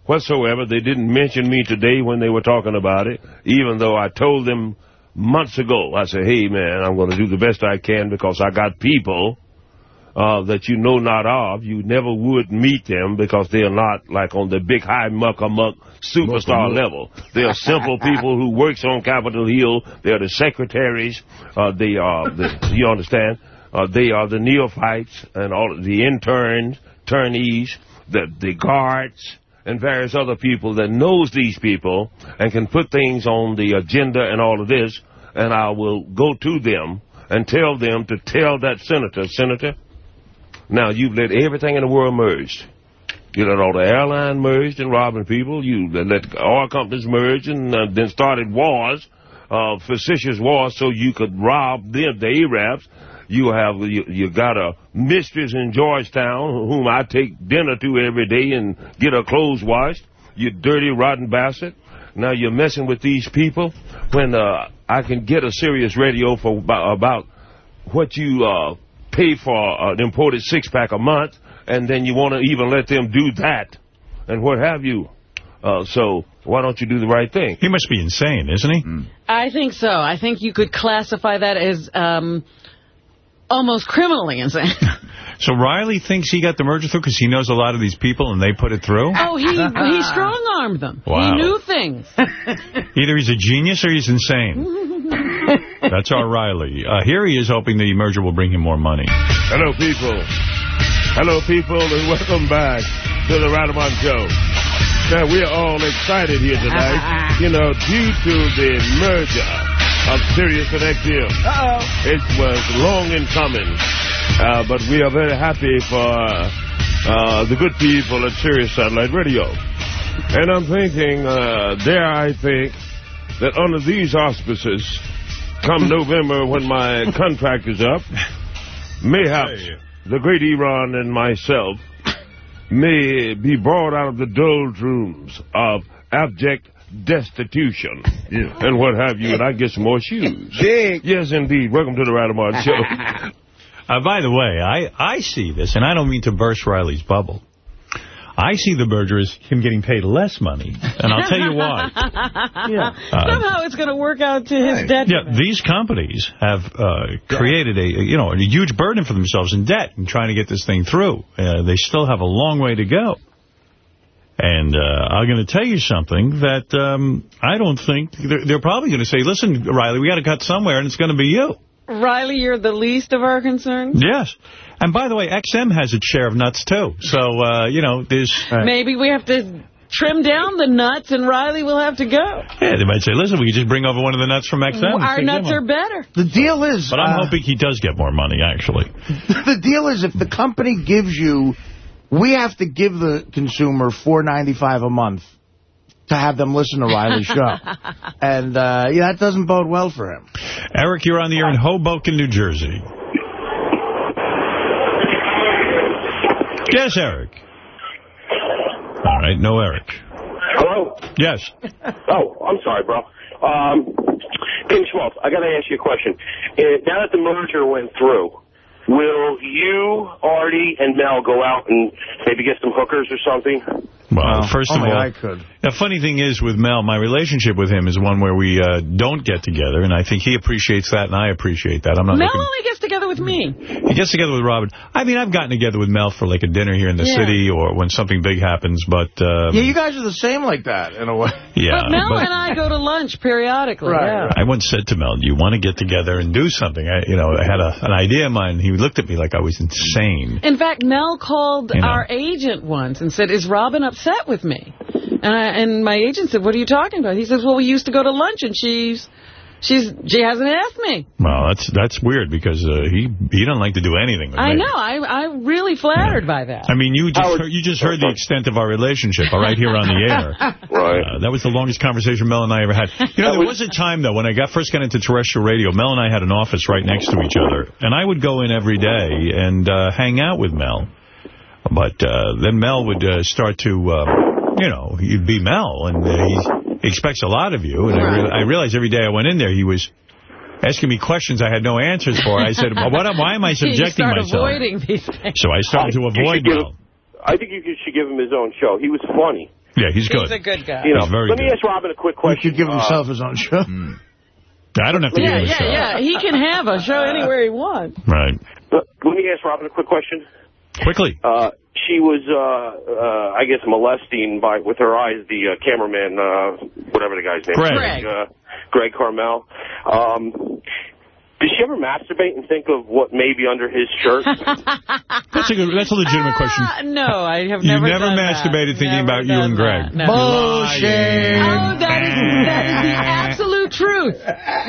whatsoever. They didn't mention me today when they were talking about it, even though I told them months ago. I said, hey, man, I'm going to do the best I can because I got people uh, that you know not of. You never would meet them because they are not like on the big high muck-a-muck superstar Muck-a-muck. level. They are simple *laughs* people who works on Capitol Hill. They are the secretaries. Uh, they are, the, you understand? Uh, they are the neophytes and all the interns, turnees, the, the guards, and various other people that knows these people and can put things on the agenda and all of this, and I will go to them and tell them to tell that senator, Senator, now you've let everything in the world merge. You let all the airline merged and robbing people. You let oil companies merge and uh, then started wars, uh, facetious wars, so you could rob them, the Arabs. You have you, you got a mistress in Georgetown whom I take dinner to every day and get her clothes washed. You dirty, rotten bastard. Now you're messing with these people when uh, I can get a Sirius radio for about, about what you uh, pay for an imported six-pack a month, and then you want to even let them do that, and what have you. Uh, so why don't you do the right thing? He must be insane, isn't he? I think so. I think you could classify that as um, almost criminally insane. *laughs* So Riley thinks he got the merger through because he knows a lot of these people and they put it through? Oh, he he *laughs* strong-armed them. Wow. He knew things. *laughs* Either he's a genius or he's insane. That's our Riley. Uh, here he is hoping the merger will bring him more money. Hello, people. Hello, people, and welcome back to the Radamon Show. Now, we're all excited here tonight, you know, due to the merger of Sirius and XM. Uh-oh. It was long in coming, uh, but we are very happy for uh, the good people at Sirius Satellite Radio. And I'm thinking, uh, there I think, that under these auspices, come *laughs* November when my contract is up, mayhaps the great Iran and myself may be brought out of the doldrums of abject destitution and what have you, and I get some more shoes. *laughs* Yes, indeed. Welcome to the Radamon *laughs* Show. Uh, by the way, I, I see this, and I don't mean to burst Riley's bubble. I see the merger as him getting paid less money, and I'll tell you why. *laughs* yeah. Somehow it's going to work out to his detriment. Yeah, these companies have uh, created a you know a huge burden for themselves in debt and trying to get this thing through. Uh, they still have a long way to go. And uh, I'm going to tell you something that um, I don't think they're, they're probably going to say, "Listen, Riley, we got to cut somewhere, and it's going to be you." Riley, you're the least of our concerns. Yes. And by the way, XM has its share of nuts too. So uh, you know, there's Maybe we have to trim down the nuts, and Riley will have to go. Yeah, they might say, listen, we could just bring over one of the nuts from XM. Our nuts are better. The deal is... But I'm uh, hoping he does get more money, actually. *laughs* the deal is if the company gives you... We have to give the consumer $4.95 a month to have them listen to Riley's *laughs* show. and, uh, yeah, that doesn't bode well for him. Eric, you're on the air in Hoboken, New Jersey. Yes, Eric. All right, no Eric. Hello? Yes. Oh, I'm sorry, bro. Um, King Schmaltz, I got to ask you a question. Uh, now that the merger went through, will you, Artie, and Mel go out and maybe get some hookers or something? Well, first of all, I could. the funny thing is with Mel, my relationship with him is one where we uh, don't get together, and I think he appreciates that, and I appreciate that. I'm not Mel looking... only gets together with me. He gets together with Robin. I mean, I've gotten together with Mel for like a dinner here in the Yeah. city or when something big happens, but... Um, Yeah, you guys are the same like that, in a way. *laughs* yeah, but Mel but- and I go to lunch periodically. yeah. I once said to Mel, do you want to get together and do something? I, you know, I had a, an idea in mind. He looked at me like I was insane. In fact, Mel called You know. our agent once and said, is Robin upset with me? And, I, and my agent said, what are you talking about? He says, well, we used to go to lunch and she's, she's, she hasn't asked me. Well, that's that's weird because uh, he he doesn't like to do anything with I me. know. I, I'm really flattered by that. I mean, you just heard, you just heard the extent of our relationship, right here on the air. *laughs* Right. Uh, that was the longest conversation Mel and I ever had. You know, there was a time, though, when I got first got into terrestrial radio, Mel and I had an office right next to each other, and I would go in every day and uh, hang out with Mel. But uh, then Mel would uh, start to, uh, you know, he'd be Mel, and uh, he expects a lot of you. And I, re I realized every day I went in there, he was asking me questions I had no answers for. I said, well, what, why am I *laughs* subjecting you start myself? avoiding these things. So I started to avoid should give- Mel. I think you should give him his own show. He was funny. Yeah, he's good. He's a good guy. You know, He's very let me ask Robin a quick question. He could give Uh, himself his own show. I don't have to Yeah, give him a yeah, show. yeah. He can have a show anywhere he wants. Right. Let let me ask Robin a quick question. Quickly. Uh, she was, uh, uh, I guess, molesting by with her eyes the uh, cameraman, uh, whatever the guy's name Greg. is, uh, Greg Carmel. Um, did she ever masturbate and think of what may be under his shirt? *laughs* That's a good. That's a legitimate question. Uh, no, I have never You never never done masturbated that. thinking Never about you and Greg. that. No. Bullshit. Oh, that is, that is the absolute truth.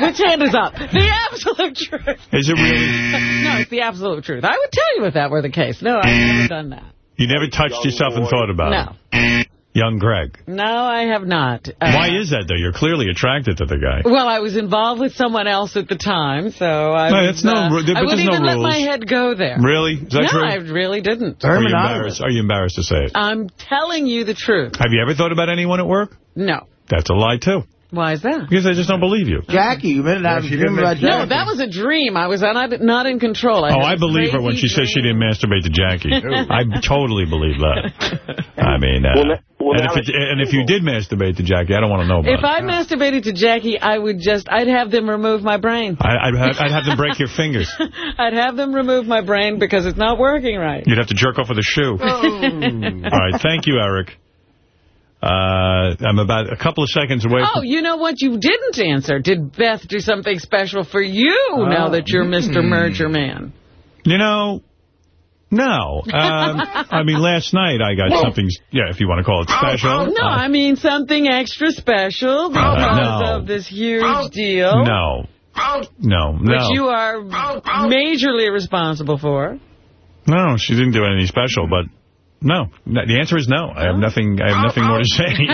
Which hand is up? The absolute truth. Is it really? *laughs* No, it's the absolute truth. I would tell you if that were the case. No, I've never done that. You never touched yourself and thought about it. No. it? Young Greg. No, I have not. Uh, Why is that, though? You're clearly attracted to the guy. Well, I was involved with someone else at the time, so I No, was, that's no uh, ru- but I wouldn't no even let my head go there. Really? Is that no, true? I really didn't. Are you, embarrassed? Are you embarrassed to say it? I'm telling you the truth. Have you ever thought about anyone at work? No. That's a lie, too. Why is that? Because I just don't believe you. Jackie, you better not she dream didn't about Jackie. No, that was a dream. I was not, not in control. I oh, had I a believe her when she crazy says she didn't masturbate to Jackie. *laughs* I totally believe that. I mean, uh, Well, na- well, and, if it, and if you did masturbate to Jackie, I don't want to know about If it. I masturbated to Jackie, I would just, I'd have them remove my brain. I, I'd, have, I'd have them break your fingers. *laughs* I'd have them remove my brain because it's not working right. You'd have to jerk off with a shoe. All right, thank you, Eric. Uh, I'm about a couple of seconds away Oh, you know what you didn't answer? Did Beth do something special for you now that you're Mr. Hmm. Merger Man? You know, no. Um, *laughs* I mean, last night I got something, yeah, if you want to call it special. No, Uh, I mean something extra special because no. of this huge deal. no. No, no. Which you are majorly responsible for. No, she didn't do anything special, but no. No, The answer is no. I have nothing I have nothing more to say.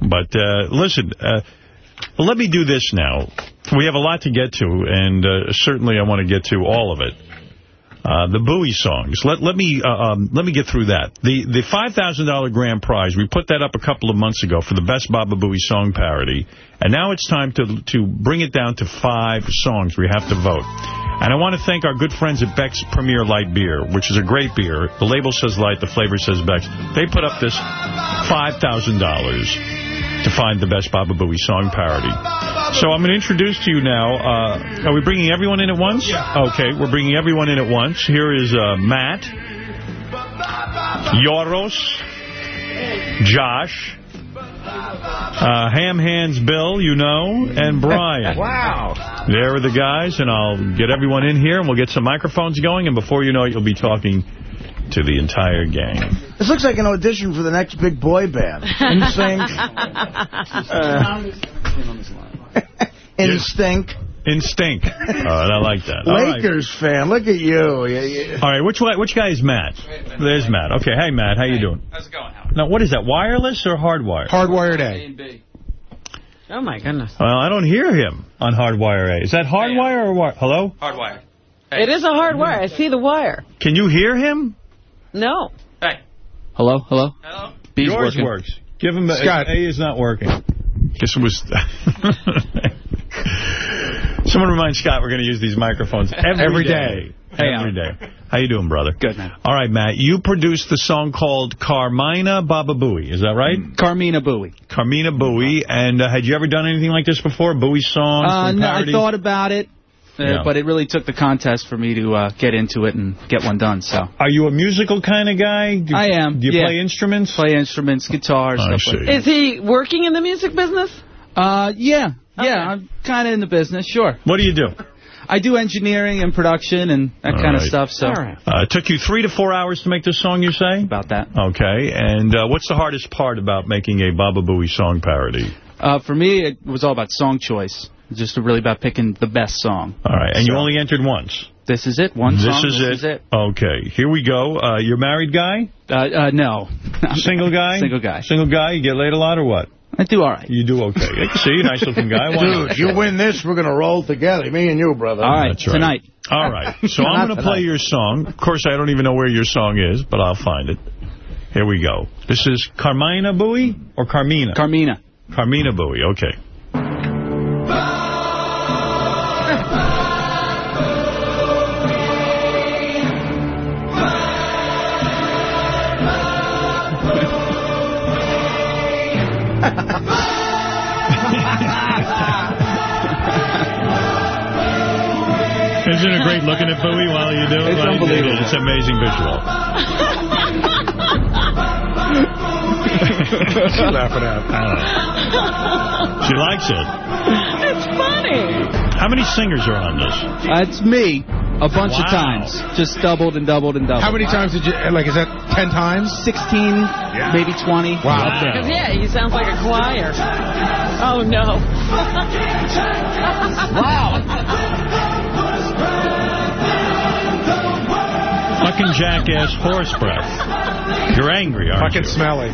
*laughs* but uh, listen, uh, let me do this now. We have a lot to get to, and uh, certainly I want to get to all of it. Uh, the Booey songs. Let let me uh, um, let me get through that. The the five thousand dollar grand prize. We put that up a couple of months ago for the best Baba Booey song parody, and now it's time to to bring it down to five songs. We have to vote. And I want to thank our good friends at Beck's Premier Light Beer, which is a great beer. The label says light, the flavor says Beck's. They put up this $5,000 to find the best Baba Booey song parody. So I'm going to introduce to you now, uh, are we bringing everyone in at once? Yeah. Okay, we're bringing everyone in at once. Here is uh, Matt, Yoros, Josh, uh, Ham Hands Bill, you know, and *laughs* Brian. wow. There are the guys, and I'll get everyone in here, and we'll get some microphones going, and before you know it, you'll be talking to the entire gang. This looks like an audition for the next big boy band. *laughs* Instinct. Uh, Instinct. Instinct. All right, I like that. All right. Lakers fan. Look at you. Yeah, yeah. All right, which which guy is Matt? There's Matt. Okay, hey, Matt, how you doing? How's it going, Howard? Now, what is that, wireless or hardwired? Hardwired A. Oh, my goodness. Well, I don't hear him on hardwire A. Is that hardwire or what? Hello? Hardwired. It is a hard wire. I see the wire. Can you hear him? No. Hey. Hello? Hello? Hello? B's Yours working. works. Give him a, Scott. A is not working. Guess it was... *laughs* Someone remind Scott we're going to use these microphones every, Every day. day. Hey, every day. How you doing, brother? Good, man. All right, Matt. You produced the song called Carmina Baba Booey. Is that right? Carmina Booey. Carmina Booey. And uh, had you ever done anything like this before? Booey songs? Uh, no, I thought about it, Yeah. but it really took the contest for me to uh, get into it and get one done. So Are you a musical kind of guy? Do, I am. Do you yeah. play instruments? Play instruments, guitars, I stuff like see. that. Is he working in the music business? Uh, yeah, yeah. I'm kind of in the business. Sure. What do you do? I do engineering and production and that All kind of stuff. So Uh, it took you three to four hours to make this song, you say? about that. Okay. And uh, what's the hardest part about making a Baba Booey song parody? Uh, for me, it was all about song choice. Just really about picking the best song. All right. And you only entered once? This is it. One this song. is this it. is it. Okay. Here we go. Uh, you're married guy? Uh, uh, no. *laughs* Single guy? Single guy. Single guy? You get laid a lot or what? I do all right. You do okay. *laughs* See you, nice looking guy. Why not? Dude, you win this, we're going to roll together. Me and you, brother. All right, right. tonight. All right. *laughs* So I'm going to play your song. Of course, I don't even know where your song is, but I'll find it. Here we go. This is Carmina Booey or Carmina? Carmina. Carmina Booey. Okay. Isn't it great looking at Booey while you do it? It's Right? unbelievable. It's amazing visual. She's laughing at. I don't know. She likes it. It's funny. How many singers are on this? That's me. A bunch of times. Just doubled and doubled and doubled. How many times did you, like, is that 10 times? 16, maybe 20. Wow. Up there. Because, yeah, he sounds like a choir. Oh, no. Fucking jackass horse breath. You're angry, aren't Fucking you? smelly.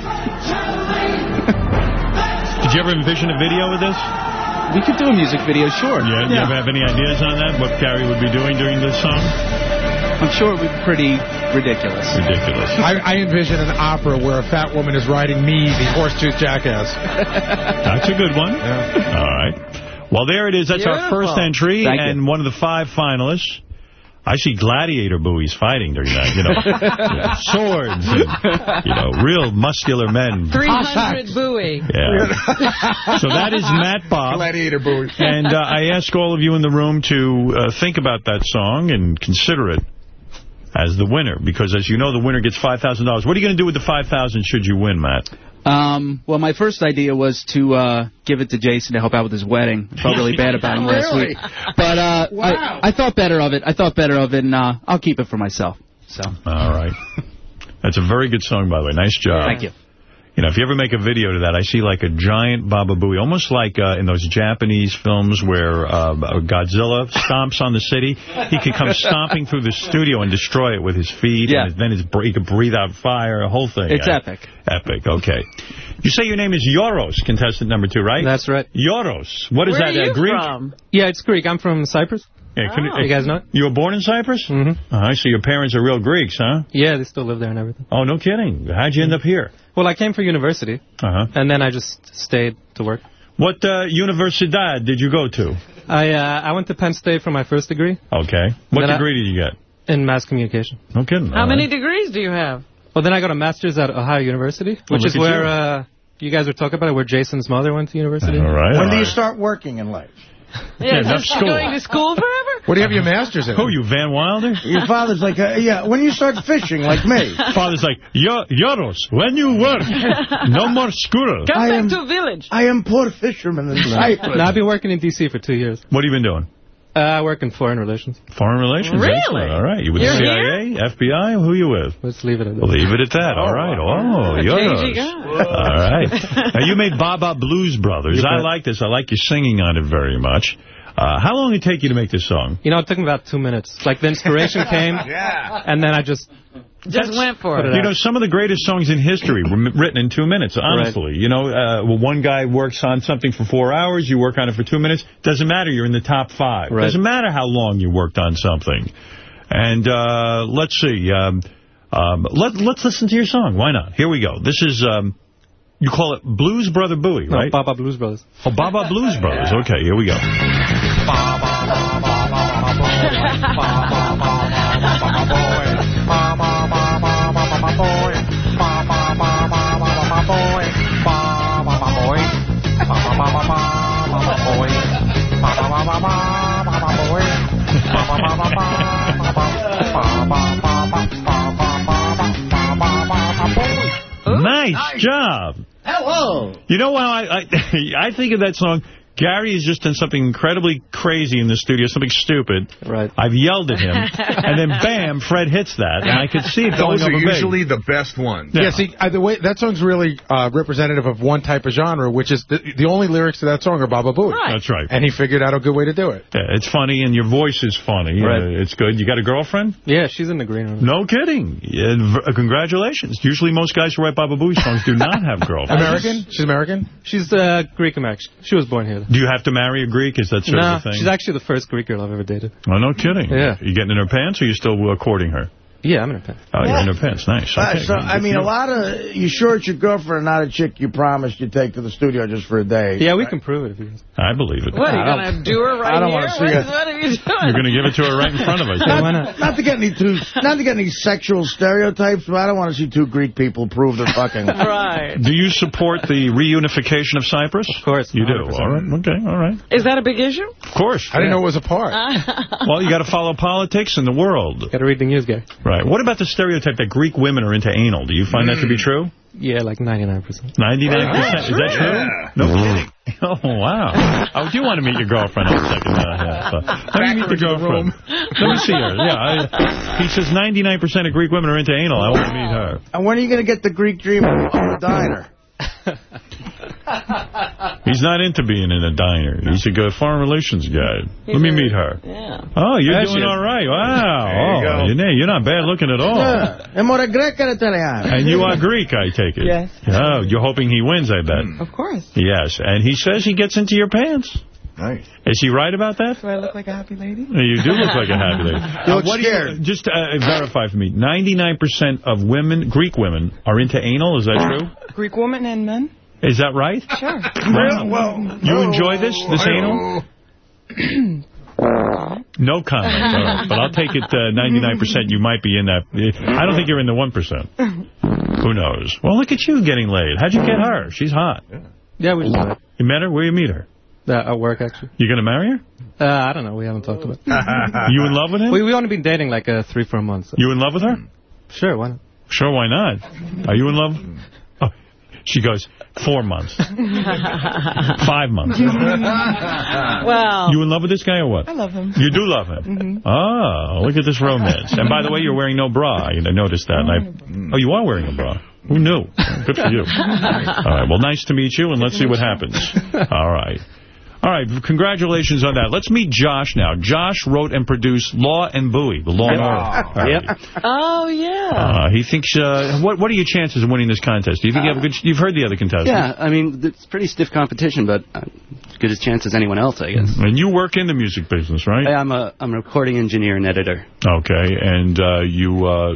Did you ever envision a video with this? We could do a music video, sure. Yeah, Do you ever have any ideas on that? What Gary would be doing during this song? I'm sure it would be pretty ridiculous. Ridiculous. I, I envision an opera where a fat woman is riding me, the horse-tooth jackass. That's a good one. Yeah. All right. Well, there it is. That's our first entry Thank you. and one of the five finalists. I see gladiator Booeys fighting during that, you know, you *laughs* know, swords and, you know, real muscular men. 300 Booey. Yeah. So that is Matt Bob. Gladiator Booey. And uh, I ask all of you in the room to uh, think about that song and consider it as the winner. Because, as you know, the winner gets $5,000. What are you going to do with the 5,000 should you win, Matt? Um, well, my first idea was to uh, give it to Jason to help out with his wedding. I Felt really bad about him last *laughs* Really? week. But uh, I, I thought better of it. I thought better of it, and uh, I'll keep it for myself. So All right. That's a very good song, by the way. Nice job. Thank you. You know, if you ever make a video to that, I see like a giant Baba Booey, almost like uh, in those Japanese films where uh, Godzilla stomps on the city. He can come stomping through the studio and destroy it with his feet. Yeah. And then his, he can breathe out fire, a whole thing. It's epic. Epic, okay. You say your name is Yoros, contestant number two, right? That's right. Yoros. What is Where that, are you uh, Greek? from? Yeah, it's Greek. I'm from Cyprus. Yeah, can Oh. You guys know it? You were born in Cyprus? Mm-hmm. Uh, so your parents are real Greeks, huh? Yeah, they still live there and everything. Oh, no kidding. How'd you end up here? Well, I came for university, Uh-huh. and then I just stayed to work. What uh, universidad did you go to? I uh, I went to Penn State for my first degree Okay. What Then I- degree did you get? in mass communication. No kidding. How All many right. degrees do you have? Well, then I got a master's at Ohio University, which look is where you. uh, you guys were talking about it, where Jason's mother went to university. All right. When all do you start working in life? Yeah, enough is school. going to school forever? What do you have your master's in? Who, you Van Wilder? Your father's like, uh, yeah, when you start fishing, like me. Father's like, Yo, Yoros, when you work, no more school. Come I back am- to village. I am poor fisherman in Cyprus. No, I've been working in D.C. for two years. What have you been doing? Uh, I work in foreign relations. Foreign relations. Really? Excellent. All right. You with You're the CIA, FBI? Who are you with? Let's leave it at that. Leave it at that. All right. Oh, Changing Yoros. guy. All right. *laughs* Now, you made Baba Blues Brothers. I like this. I like your singing on it very much. Uh, how long did it take you to make this song? You know, it took me about two minutes. Like, the inspiration *laughs* came, yeah. and then I just... Just went for it. it You know, some of the greatest songs in history were m- written in two minutes, honestly. You know, uh, well, one guy works on something for four hours, you work on it for two minutes. Doesn't matter, you're in the top five. Right. Doesn't matter how long you worked on something. And uh, let's see. Um, um, let, let's listen to your song. Why not? Here we go. This is, um, you call it Blues Brother Bowie, No, right? Baba Blues Brothers. Oh, Baba Blues Brothers. *laughs* Okay, here we go. Nice job. Hello. You know I, I *laughs* I think of that song, Gary has just done something incredibly crazy in the studio, something stupid. Right. I've yelled at him, *laughs* and then bam, Fred hits that, and I could see it going Those are over big. usually the best ones. Yeah, see, uh, the way that song's really uh, representative of one type of genre, which is the, the only lyrics to that song are Baba Booey. Right. That's right. And he figured out a good way to do it. Yeah, it's funny, and your voice is funny. Right. Uh, it's good. You got a girlfriend? Yeah, she's in the green room. No kidding. Yeah, v- uh, congratulations. Usually most guys who write Baba Booey songs do not have *laughs* girlfriends. American? She's American? She's uh, Greek American. She was born here. Do you have to marry a Greek? Is that sort No, of a thing? she's actually the first Greek girl I've ever dated. Oh, no kidding. Yeah. You getting in her pants, or you still uh, courting her? Yeah, I'm in a pen. Oh, you're in her pants. Nice. Uh, Okay. so, I mean, a lot of, you sure it's your girlfriend, not a chick you promised you'd take to the studio just for a day? Yeah, we can prove it if you I believe it. What, are you going to do her right I don't here? wanna see What, it. what are you *laughs* doing? You're going to give it to her right in front of us. Not, not to get any too, not to get any sexual stereotypes, but I don't want to see two Greek people prove they're fucking. *laughs* Right. Do you support the reunification of Cyprus? Of course. You do. 100%. All right. Okay. All right. Is that a big issue? Of course. I didn't know it was a part. well, you got to follow politics in the world. Got to read the news, Gary. Right. What about the stereotype that Greek women are into anal? Do you find that to be true? Yeah, like 99%. 99%. Is that true? No kidding. *laughs* Oh, wow. I do want to meet your girlfriend in a second. Uh, half. Uh, let me meet the girlfriend. Let me see her. Yeah. I, he says 99% of Greek women are into anal. I want to meet her. And when are you going to get the Greek dream of the diner? *laughs* He's not into being in a diner. He's a good foreign relations guy. Let me meet her. Yeah. Oh, you're There she doing is. all right. Wow. There you oh, go. You're, you're not bad looking at all. Yeah. Amore greca italiano. And you are Greek, I take it. Yes. Oh, you're hoping he wins, I bet. Of course. Yes, and he says he gets into your pants. Nice. Is he right about that? Do I look like a happy lady? You do look like a happy lady. *laughs* You look what do you, just uh, verify for me. 99% of women, Greek women, are into anal. Is that true? Greek women and men? Is that right? Sure. Wow. Well, You enjoy this, this anal? No comment. All right. But I'll take it uh, 99% you might be in that. I don't think you're in the 1%. Who knows? Well, look at you getting laid. How'd you get her? She's hot. Yeah, we just met. You met her? Where you meet her? Uh, at work, actually. You're going to marry her? Uh, I don't know. We haven't talked about it. *laughs* You in love with him? we, we only been dating like uh, three, four months. So. You in love with her? Sure, why not? Sure, why not? Are you in love? Oh, she goes, four months. *laughs* Five months. *laughs* well. You in love with this guy or what? I love him. You do love him? Oh, look at this romance. And by the way, you're wearing no bra. I noticed that. And I, oh, you are wearing a bra. Who knew? Good for you. All right, well, nice to meet you, and let's see what happens. All right. All right, congratulations on that. Let's meet Josh now. Josh wrote and produced Law and Booey, the Law and Order. parody. Oh, yeah. Uh, he thinks, uh, what what are your chances of winning this contest? Do you think you have a good, you've heard the other contestants? Yeah, I mean, it's pretty stiff competition, but uh, as good a chance as anyone else, I guess. And you work in the music business, right? I'm a I'm a recording engineer and editor. Okay, and uh, you uh,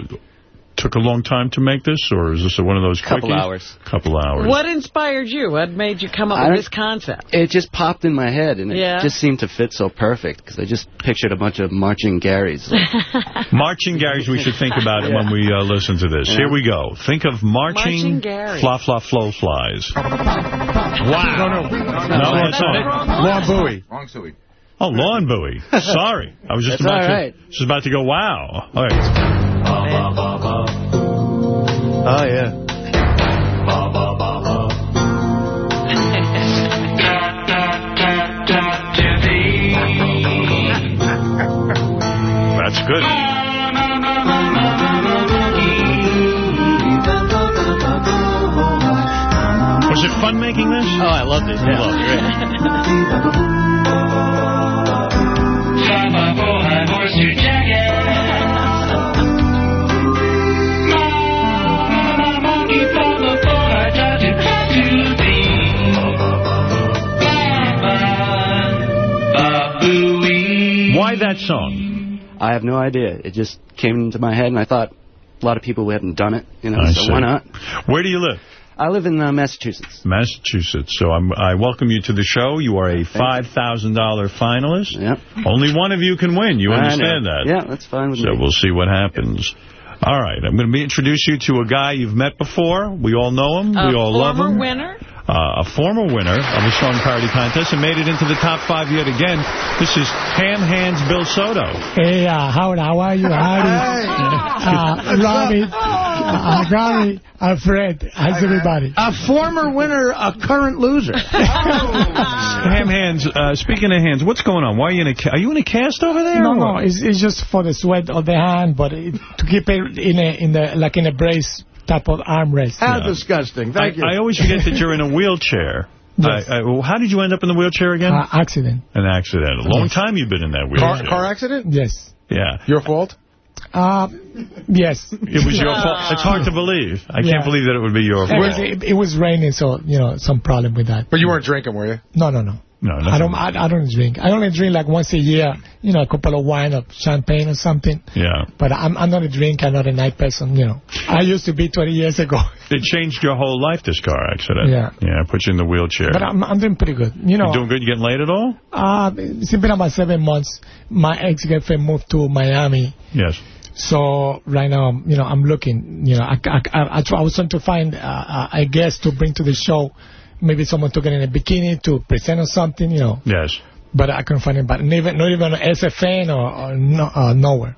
took a long time to make this, or is this one of those Couple quickies? hours. Couple hours. What inspired you? What made you come up I with this concept? It just popped in my head, and it Yeah. just seemed to fit so perfect, because I just pictured a bunch of marching Garys. *laughs* Marching Garys, we should think about it when we uh, listen to this. Yeah. Here we go. Think of marching, Marching Garys. fla fla flow flies. Wow. No, no. No, that's not it. Lawn Bowie. Wrong Suey. Oh, lawn buoy. Sorry. I was just That's about all to right. just about to go, wow. All right. Oh, *laughs* yeah. *laughs* That's good. Was it fun making this? Oh, I loved it. You loved it. *laughs* Why that song? I have no idea. It just came into my head, and I thought a lot of people hadn't done it, you know, I so see. why not? Where do you live? I live in uh, Massachusetts. Massachusetts. So I'm, I welcome you to the show. You are a $5,000 finalist. Yep. Only one of you can win. You I understand know. that? Yeah, that's fine with So me. we'll see what happens. All right. I'm going to introduce you to a guy you've met before. We all know him. A we all love him. former winner? Uh, a former winner of a song parody contest and made it into the top five yet again. This is Ham Hands Bill Soto. Hey, uh, Howard, how are you? Howdy. *laughs* Uh, Robbie, uh, Gary, uh, Fred. How's everybody? A former winner, a current loser. *laughs* Ham Hands, uh, speaking of hands, what's going on? Why are you in a ca- are you in a cast over there? No, no, it's, it's just for the sweat of the hand, but it, to keep it in a, in the, like in a brace type of armrest. How disgusting. Thank I, you. I always forget that you're in a wheelchair. *laughs* Yes. I, I, well, how did you end up in the wheelchair again? Uh, accident. An accident. A long time you've been in that wheelchair. car accident? Yes. Yeah. Your fault? Uh, yes. It was your *laughs* fault. It's hard to believe. I Yeah. can't believe that it would be your It fault. was, it, it was raining, so, you know, some problem with that. But you weren't drinking, were you? No, no, no. No, I don't. I, I don't drink. I only drink like once a year. You know, a couple of wine or champagne or something. Yeah. But I'm I'm not a drinker. I'm not a night person. You know, I used to be 20 years ago. *laughs* It changed your whole life, this car accident. Yeah. Yeah, put you in the wheelchair. But I'm I'm doing pretty good. You know, you doing good? You getting laid at all? uh, it's been about seven months. My ex girlfriend moved to Miami. Yes. So right now, you know, I'm looking. You know, I I, I, I, I was trying to find uh, a guest to bring to the show. Maybe someone took it in a bikini to present or something. You know. Yes. But I couldn't find anybody. Not even, not even on SFN or, or no, uh, nowhere.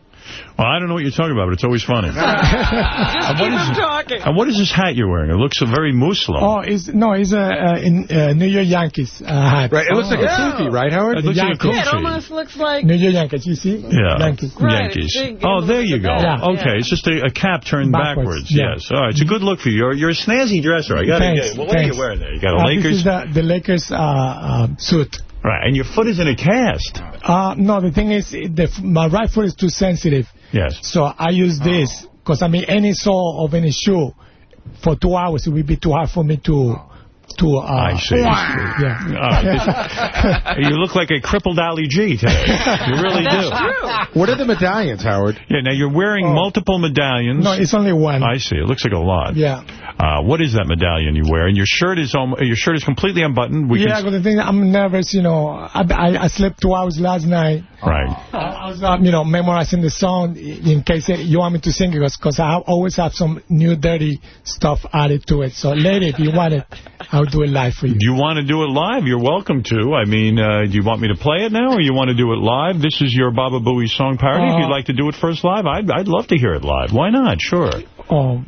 Well, I don't know what you're talking about, but it's always funny. *laughs* Just keep him talking. And what is this hat you're wearing? It looks very Muslim. Oh, it's no, it's a uh, in uh, New York Yankees uh, hat. Right, it looks like a kufi, right, Howard? It looks like a Yankees. Yeah, it almost looks like... New York Yankees, you see? Yeah. Yankees. Right, Yankees. big, Oh, there you go. like that. Okay, Yeah. it's just a, a cap turned backwards. Backwards, yeah. Yes. All right, it's a good look for you. You're, you're a snazzy dresser. I got to Thanks, get Well, what are you wearing there? You got a Uh, Lakers? This is the, the Lakers uh, uh, suit. Right, and your foot is in a cast. Uh, no, the thing is, the, my right foot is too sensitive. Yes. So I use this, because I mean, any sole of any shoe, for two hours, it would be too hard for me to... to uh, I see. Yeah. *laughs* you look like a crippled Ali G today. You really do. What are the medallions, Howard? Yeah, now you're wearing multiple medallions. Oh. No, it's only one. I see. It looks like a lot. Yeah. Uh, what is that medallion you wear? And your shirt is almo- your shirt is completely unbuttoned. We yeah, but the thing, I'm nervous, you know. I, I, I slept two hours last night. right. I, I was, um, you know, memorizing the song in case you want me to sing it, because I always have some new dirty stuff added to it. So later, if you want it, I'll do it live for you. Do you want to do it live? You're welcome to. I mean, uh, do you want me to play it now, or you want to do it live? This is your Baba Booey song parody. if Uh, you'd like to do it first live, I'd, I'd love to hear it live. Why not? Sure. Oh,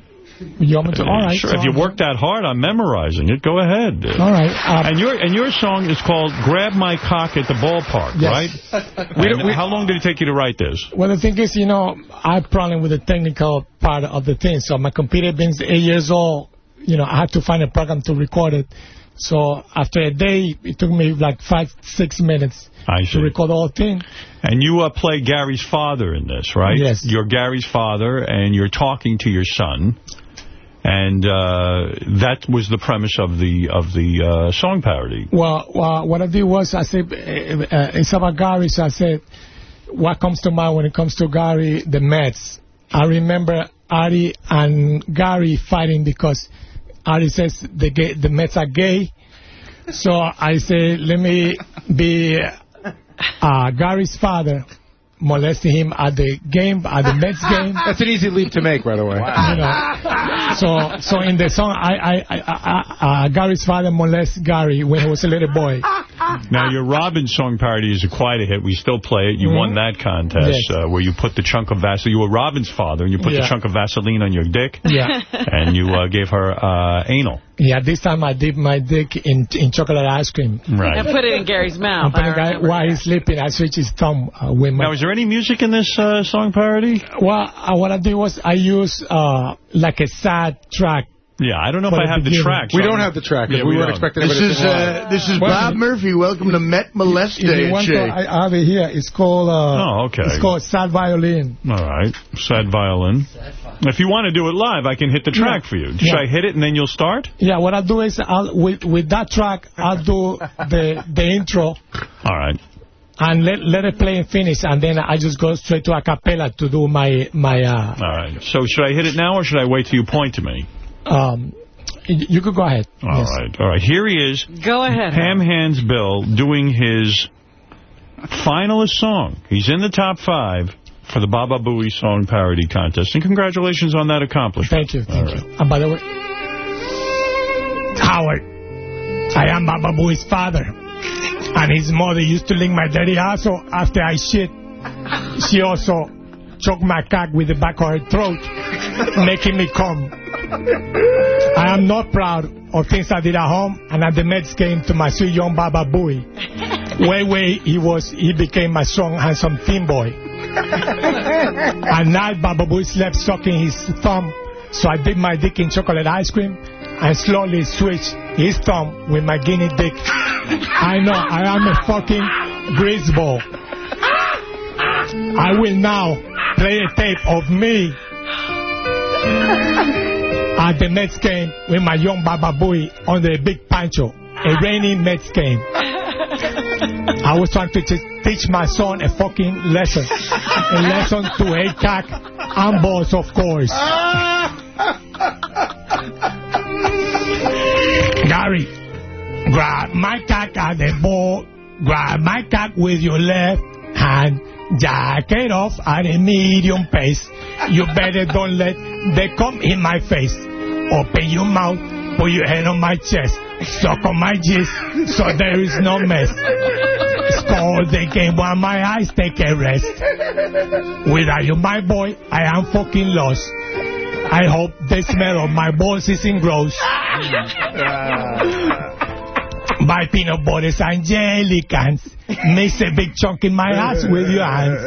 you want me to? All right. Sure. so If you work that hard on memorizing it, go ahead. All right. Uh, And your and your song is called "Grab My Cock at the Ballpark," Yes. right? *laughs* And how long did it take you to write this? Well, the thing is, you know, I have problem with the technical part of the thing. So my computer being eight years old, you know, I had to find a program to record it. So after a day, it took me like five, six minutes I to record the whole thing. And you uh, play Gary's father in this, right? Yes. You're Gary's father, and you're talking to your son. And uh, that was the premise of the of the uh, song parody. Well, well, what I did was I said, uh, it's about Gary, so I said, what comes to mind when it comes to Gary, the Mets. I remember Ari and Gary fighting because Ari says the gay, the Mets are gay. So I say, let me be uh, Gary's father molesting him at the game, at the Mets *laughs* game. That's an easy leap to make, by the way. You know, so so in the song, I, I, I, I uh, Gary's father molests Gary when he was a little boy. Now, your Robin song parody is a quite a hit. We still play it. You Mhm. won that contest Yes. uh, where you put the chunk of Vaseline. You were Robin's father, and you put the chunk of Vaseline on your dick. Yeah. *laughs* And you uh, gave her uh, anal. Yeah, this time I dip my dick in in chocolate ice cream. Right. And put it in Gary's I'm mouth. putting I while he's sleeping, I switch his thumb uh, with my... Now, is there any music in this uh, song parody? Well, uh, what I did was I used uh, like a sad track. Yeah, I don't know if I the have the beginning. track. We so don't I'm- have the track. Yeah, we weren't don't. expecting This anybody is to sing uh, live. this is Well, Bob Murphy. Welcome to Met Molest If you want to, Day. I I have it here. It's called... Uh, Oh, okay. It's called Sad Violin. All right. Sad violin. If you want to do it live, I can hit the track for you. Should Yeah. I hit it and then you'll start? Yeah, what I'll do is I'll, with, with that track, I'll do the, the intro. All right. and let let it play and finish, and then I just go straight to a cappella to do my my. Uh, All right. So should I hit it now or should I wait till you point to me? Um, you could go ahead. All right. All right. Here he is. Go ahead. Ham Hands Bill doing his finalist song. He's in the top five for the Baba Booey song parody contest. And congratulations on that accomplishment. Thank you. Thank you. And by the way, Howard, I am Baba Booey's father. And his mother used to lick my dirty asshole after I shit. She also choked my cock with the back of her throat, making me come. I am not proud of things I did at home and at the Mets game to my sweet young Baba Booey. Way, way he was, he became my strong, handsome thin boy. At night, Baba Booey slept sucking his thumb, so I dipped my dick in chocolate ice cream and slowly switched his thumb with my guinea dick. I know, I am a fucking greaseball. I will now play a tape of me at the Mets game with my young Baba Boy under a big pancho. A rainy Mets game. I was trying to teach my son a fucking lesson. A lesson to cock and balls, of course. Gary, grab my cock at the ball. Grab my cock with your left hand. Jack it off at a medium pace. You better don't let they come in my face. Open your mouth, put your hand on my chest. Suck on my jizz, so there is no mess. Score the game while my eyes take a rest. Without you, my boy, I am fucking lost. I hope the smell of my balls isn't gross. Ah. My peanut butter is angelicans. Mix a big chunk in my ass with your hands.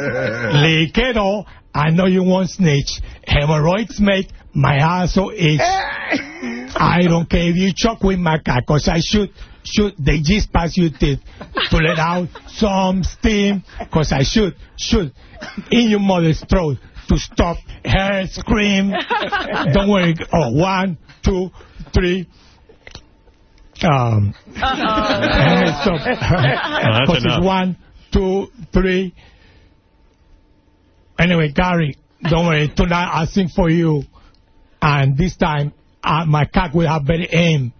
Lick it all. I know you won't snitch. Hemorrhoids make my asshole itch. I don't care if you choke with my cock, cause I shoot, shoot, they just pass your teeth to let out some steam, cause I shoot, shoot in your mother's throat to stop her scream. Don't worry. Oh, one, two, three. Um, stop. *laughs* that's *laughs* Cause enough. it's one, two, three. Anyway, Gary, don't worry. Tonight I'll sing for you. And this time, uh, my cock will have better aim.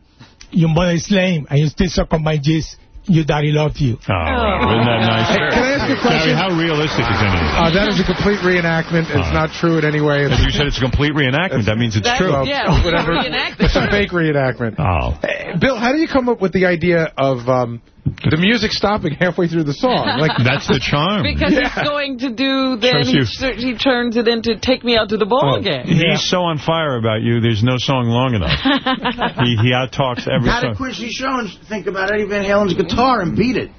Your mother is lame, and you still suck on my jizz. Your daddy loved you. Oh, isn't that nice? Hey, can I ask you a question? Gary, how realistic is any of this? Uh, that is a complete reenactment. It's not true in any way. If you said it's a complete reenactment, that means it's That's- true. yeah, it's a Whatever. It's a fake reenactment. Oh. Uh, Bill, how did you come up with the idea of um, the music stopping halfway through the song? *laughs* Like That's the charm. Because he's going to do, then he, he turns it into Take Me Out to the Ball Game. He's so on fire about you, there's no song long enough. *laughs* he, he out-talks every How song. did Quincy Jones think about Eddie Van Halen's guitar and beat it?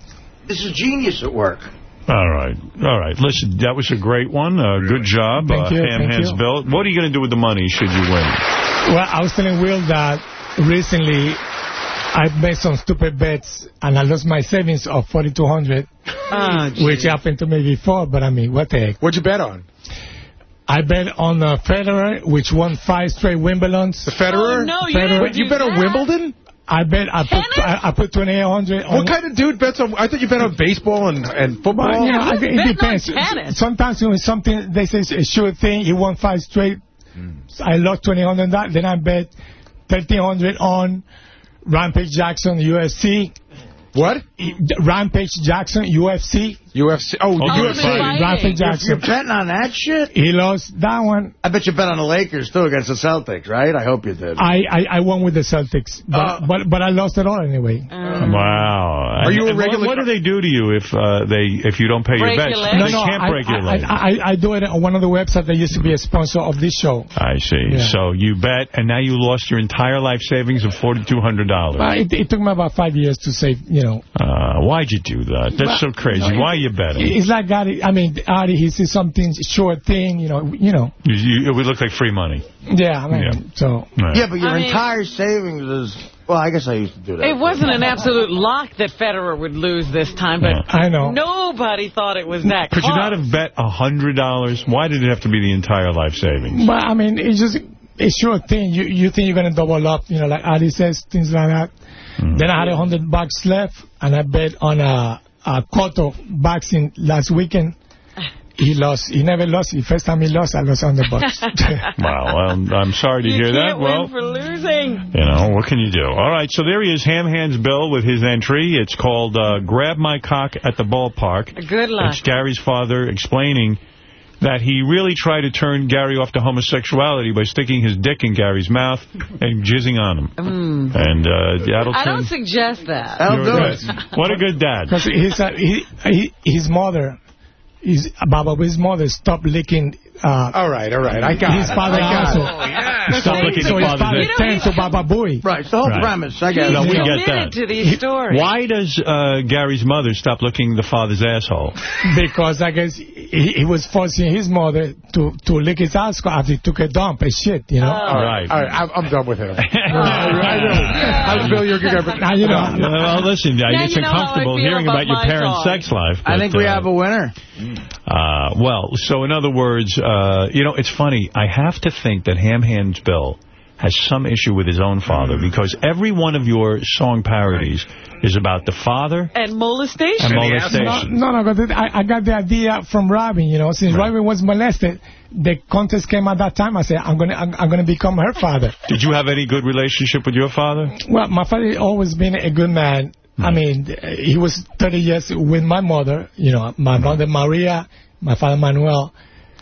This is genius at work. All right. All right. Listen, that was a great one. Uh, good job. Thank uh, you, Ham thank Hands you. Bill. What are you going to do with the money should you win? Well, I was telling Will that recently I made some stupid bets and I lost my savings of 4200 Oh, which happened to me before, but I mean, what the heck? What'd you bet on? I bet on uh, Federer, which won five straight Wimbledons. The Federer? Oh, no, you Federer. didn't Wait, you bet on Wimbledon? I bet I put I, I put 2800 on What kind of dude bets on... I thought you bet on baseball and, and football. Well, you know, I- it depends. tennis? Sometimes when something they say a sure thing, he won five straight. Hmm. I lost 2000 on that. Then I bet 1300 on Rampage Jackson UFC. What? Rampage Jackson UFC. UFC. Oh, Oh, UFC. fighting. Rampage You're Jackson. betting on that shit? He lost that one. I bet you bet on the Lakers, too, against the Celtics, right? I hope you did. I, I, I won with the Celtics, but, Uh, but but I lost it all anyway. Wow. Are you a And what- regular- What, do they do to you if uh, they if you don't pay Break your your bets? leg? They can't I, break your I, leg. I, I, I do it on one of the websites that used to be a sponsor of this show. I see. Yeah. So you bet, and now you lost your entire life savings of $4,200. It, it took me about five years to save, you know. Uh, why'd you do that? That's so crazy. Why are you betting? It's like Adi, I mean, Adi, he sees something short thing, you know, you know. You, you, it would look like free money. Yeah, I mean, Yeah. so. Right. Yeah, but your I mean- entire savings is... Well, I guess I used to do that. It wasn't an absolute lock that Federer would lose this time, but I know. nobody thought it was that Could you not have bet a $100? Why did it have to be the entire life savings? But, I mean, it's just a sure thing. You you think you're going to double up, you know, like Adi says, things like that. Mm. Then I had a hundred bucks left, and I bet on a, a Cotto boxing last weekend. He lost. He never lost. The first time he lost, I lost 100 bucks. *laughs* Wow, well, I'm sorry to You hear that. can't Well, win for losing. you know, what can you do? All right, so there he is, Ham Hands Bill with his entry. It's called uh, Grab My Cock at the Ballpark. Good luck. It's Gary's father explaining that he really tried to turn Gary off to homosexuality by sticking his dick in Gary's mouth and jizzing on him. Mm. And uh, that'll I don't suggest that. You're good. What a good dad. Because his, uh, he, he, his mother, his, Baba, his mother stopped licking. Uh, all right, all right. I got his it. father I also. it. Oh, yeah. Stop licking so the his father's father dick. turned to Baba Booey. Right, it's the whole Right. premise. I get it. No, we get committed that. to these stories. Why does uh, Gary's mother stop looking the father's asshole? Because I guess he, he was forcing his mother to, to lick his ass after he took a dump and shit, you know? All right. All right, I'm, I'm done with him. *laughs* I know. How's Bill? You're good. Now you know. well, listen, Now I it's you know uncomfortable hearing about about your parents' song. sex life. I think we uh, have a winner. Uh, well, so in other words, uh, you know, it's funny. I have to think that Ham Hands Bill has some issue with his own father because every one of your song parodies is about the father And molestation. and molestation. No, no, but I, I got the idea from Robin, you know. Since Robin was molested, the contest came at that time. I said, I'm going to I'm, I'm gonna become her father. *laughs* Did you have any good relationship with your father? Well, my father always been a good man. I mean, he was 30 years with my mother, you know, my mother Maria, my father Manuel.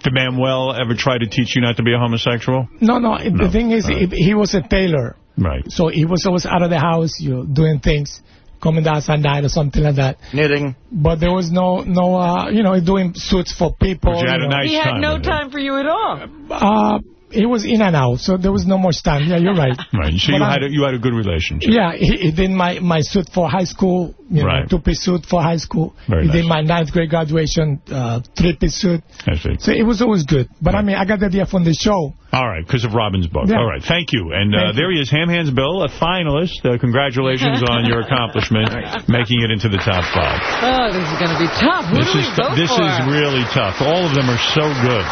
Did Manuel ever try to teach you not to be a homosexual? No, no, the thing is, he, he was a tailor. Right. So he was always out of the house, you know, doing things, coming down at night or something like that. Knitting. But there was no, no, uh, you know, doing suits for people. But you had a know. nice he had time no with him. time for you at all. Uh, he was in and out, so there was no much time. Yeah, you're right. *laughs* Right. So But you I'm- had a, you had a good relationship. Yeah, he, he did my, my suit for high school, you Right. know, two-piece suit for high school. Very he did my ninth grade graduation, uh, three-piece suit. I see. So it was always good. But I mean, I got the idea from the show. All right, because of Robin's book. Yeah. All right, thank you. And uh, Thank you. there he is, Ham Hands Bill, a finalist. Uh, congratulations on your *laughs* accomplishment, making it into the top five. Oh, this is going to be tough. Who This do is we vote this for? is really tough. All of them are so good.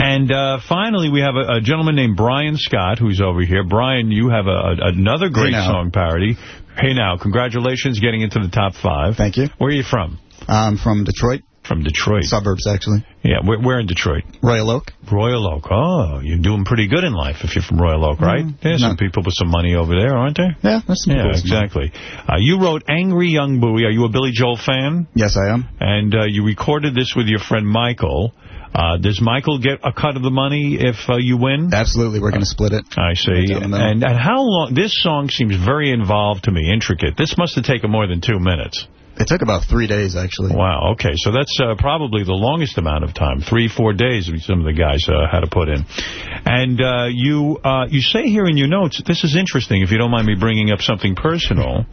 And uh, finally, we have a, a gentleman named Brian Scott who's over here. Brian, you have a, a, another great now. song parody. Hey now, congratulations getting into the top five. Thank you. Where are you from? I'm from Detroit. From Detroit. Suburbs, actually. Yeah, where, where in Detroit? Royal Oak. Royal Oak. Oh, you're doing pretty good in life if you're from Royal Oak, right? There's some people with some money over there, aren't there? Yeah, that's some Yeah, exactly. Uh, you wrote Angry Young Booey. Are you a Billy Joel fan? Yes, I am. And uh, you recorded this with your friend Michael. Uh, does Michael get a cut of the money if uh, you win? Absolutely, we're going to split it. I see. down the middle. And, and how long? This song seems very involved to me, intricate. This must have taken more than two minutes. It took about three days, actually. Wow, okay. So that's uh, probably the longest amount of time, three, four days some of the guys uh, had to put in. And uh, you uh, you say here in your notes, this is interesting, if you don't mind me bringing up something personal.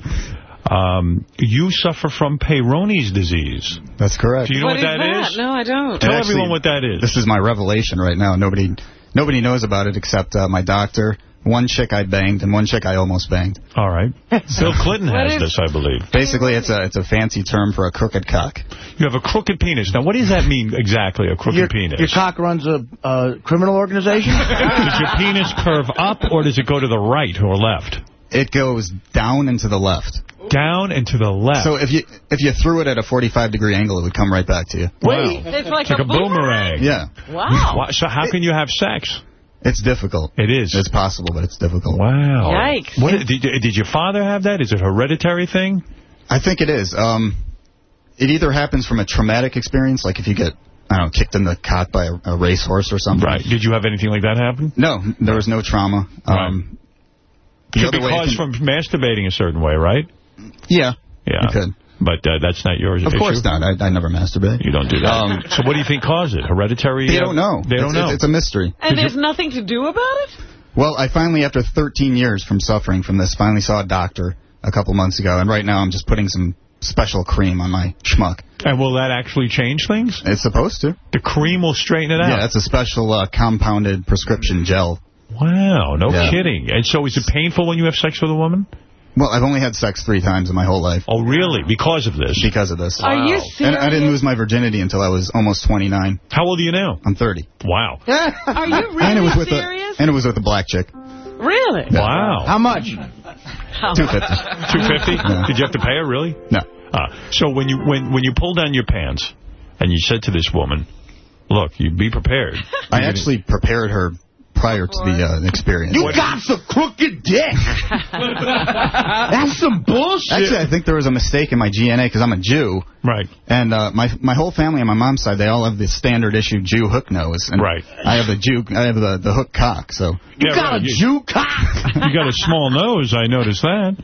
Um, you suffer from Peyronie's disease. That's correct. Do you know what, is that is? No, I don't. Tell actually- everyone what that is. This is my revelation right now. Nobody nobody knows about it except uh, my doctor, one chick I banged, and one chick I almost banged. All right. *laughs* Bill Clinton What has is- this, I believe. Basically, it's a it's a fancy term for a crooked cock. You have a crooked penis. Now, what does that mean exactly, a crooked Your, penis? your cock runs a uh, criminal organization? *laughs* does your penis curve up or does it go to the right or left? It goes down and to the left. Down and to the left. So if you if you threw it at a 45 degree angle, it would come right back to you. Wait, It's like, it's like a boomerang. Yeah, Wow. So how can you have sex? it's difficult. It is. It's possible, but it's difficult. Wow. Yikes. What, did, did your father have that? Is it a hereditary thing? I think it is. Um, it either happens from a traumatic experience, like if you get I don't know kicked in the cot by a, a racehorse or something. Right. Did you have anything like that happen? No, there was no trauma. Um, the Could other be way caused can- from masturbating a certain way, right? Yeah. Yeah. You could. But uh, that's not yours. Of course not. I, I never masturbate. You don't do that. Um, so what do you think caused it? Hereditary? They uh, don't know. They don't it's, know. It's, it's a mystery. And there's nothing to do about it? Well, I finally, after 13 years from suffering from this, finally saw a doctor a couple months ago, and right now I'm just putting some special cream on my schmuck. and will that actually change things? It's supposed to. The cream will straighten it out? Yeah, it's a special uh, compounded prescription gel. Wow, no Yeah. kidding. And so is it painful when you have sex with a woman? Well, I've only had sex three times in my whole life. Oh, really? Because of this? Because of this. Are you And I didn't lose my virginity until I was almost 29. How old are you now? I'm 30. Wow. *laughs* Are you really *laughs* and it was with serious? a and it was with a black chick. Really? Wow. How much? *laughs* How 250. 250 Yeah. Did you have to pay her, really? No. Uh, so when you when when you pulled down your pants and you said to this woman, look, you be prepared. I actually prepared her prior to the uh, experience. You got some crooked dick. *laughs* That's some bullshit. Actually, I think there was a mistake in my DNA because I'm a Jew. Right. And uh, my my whole family on my mom's side, they all have the standard issue Jew hook nose. And Right. I have the Jew, I have the, the hook cock. So You got a Jew cock. *laughs* you got a small nose. I noticed that.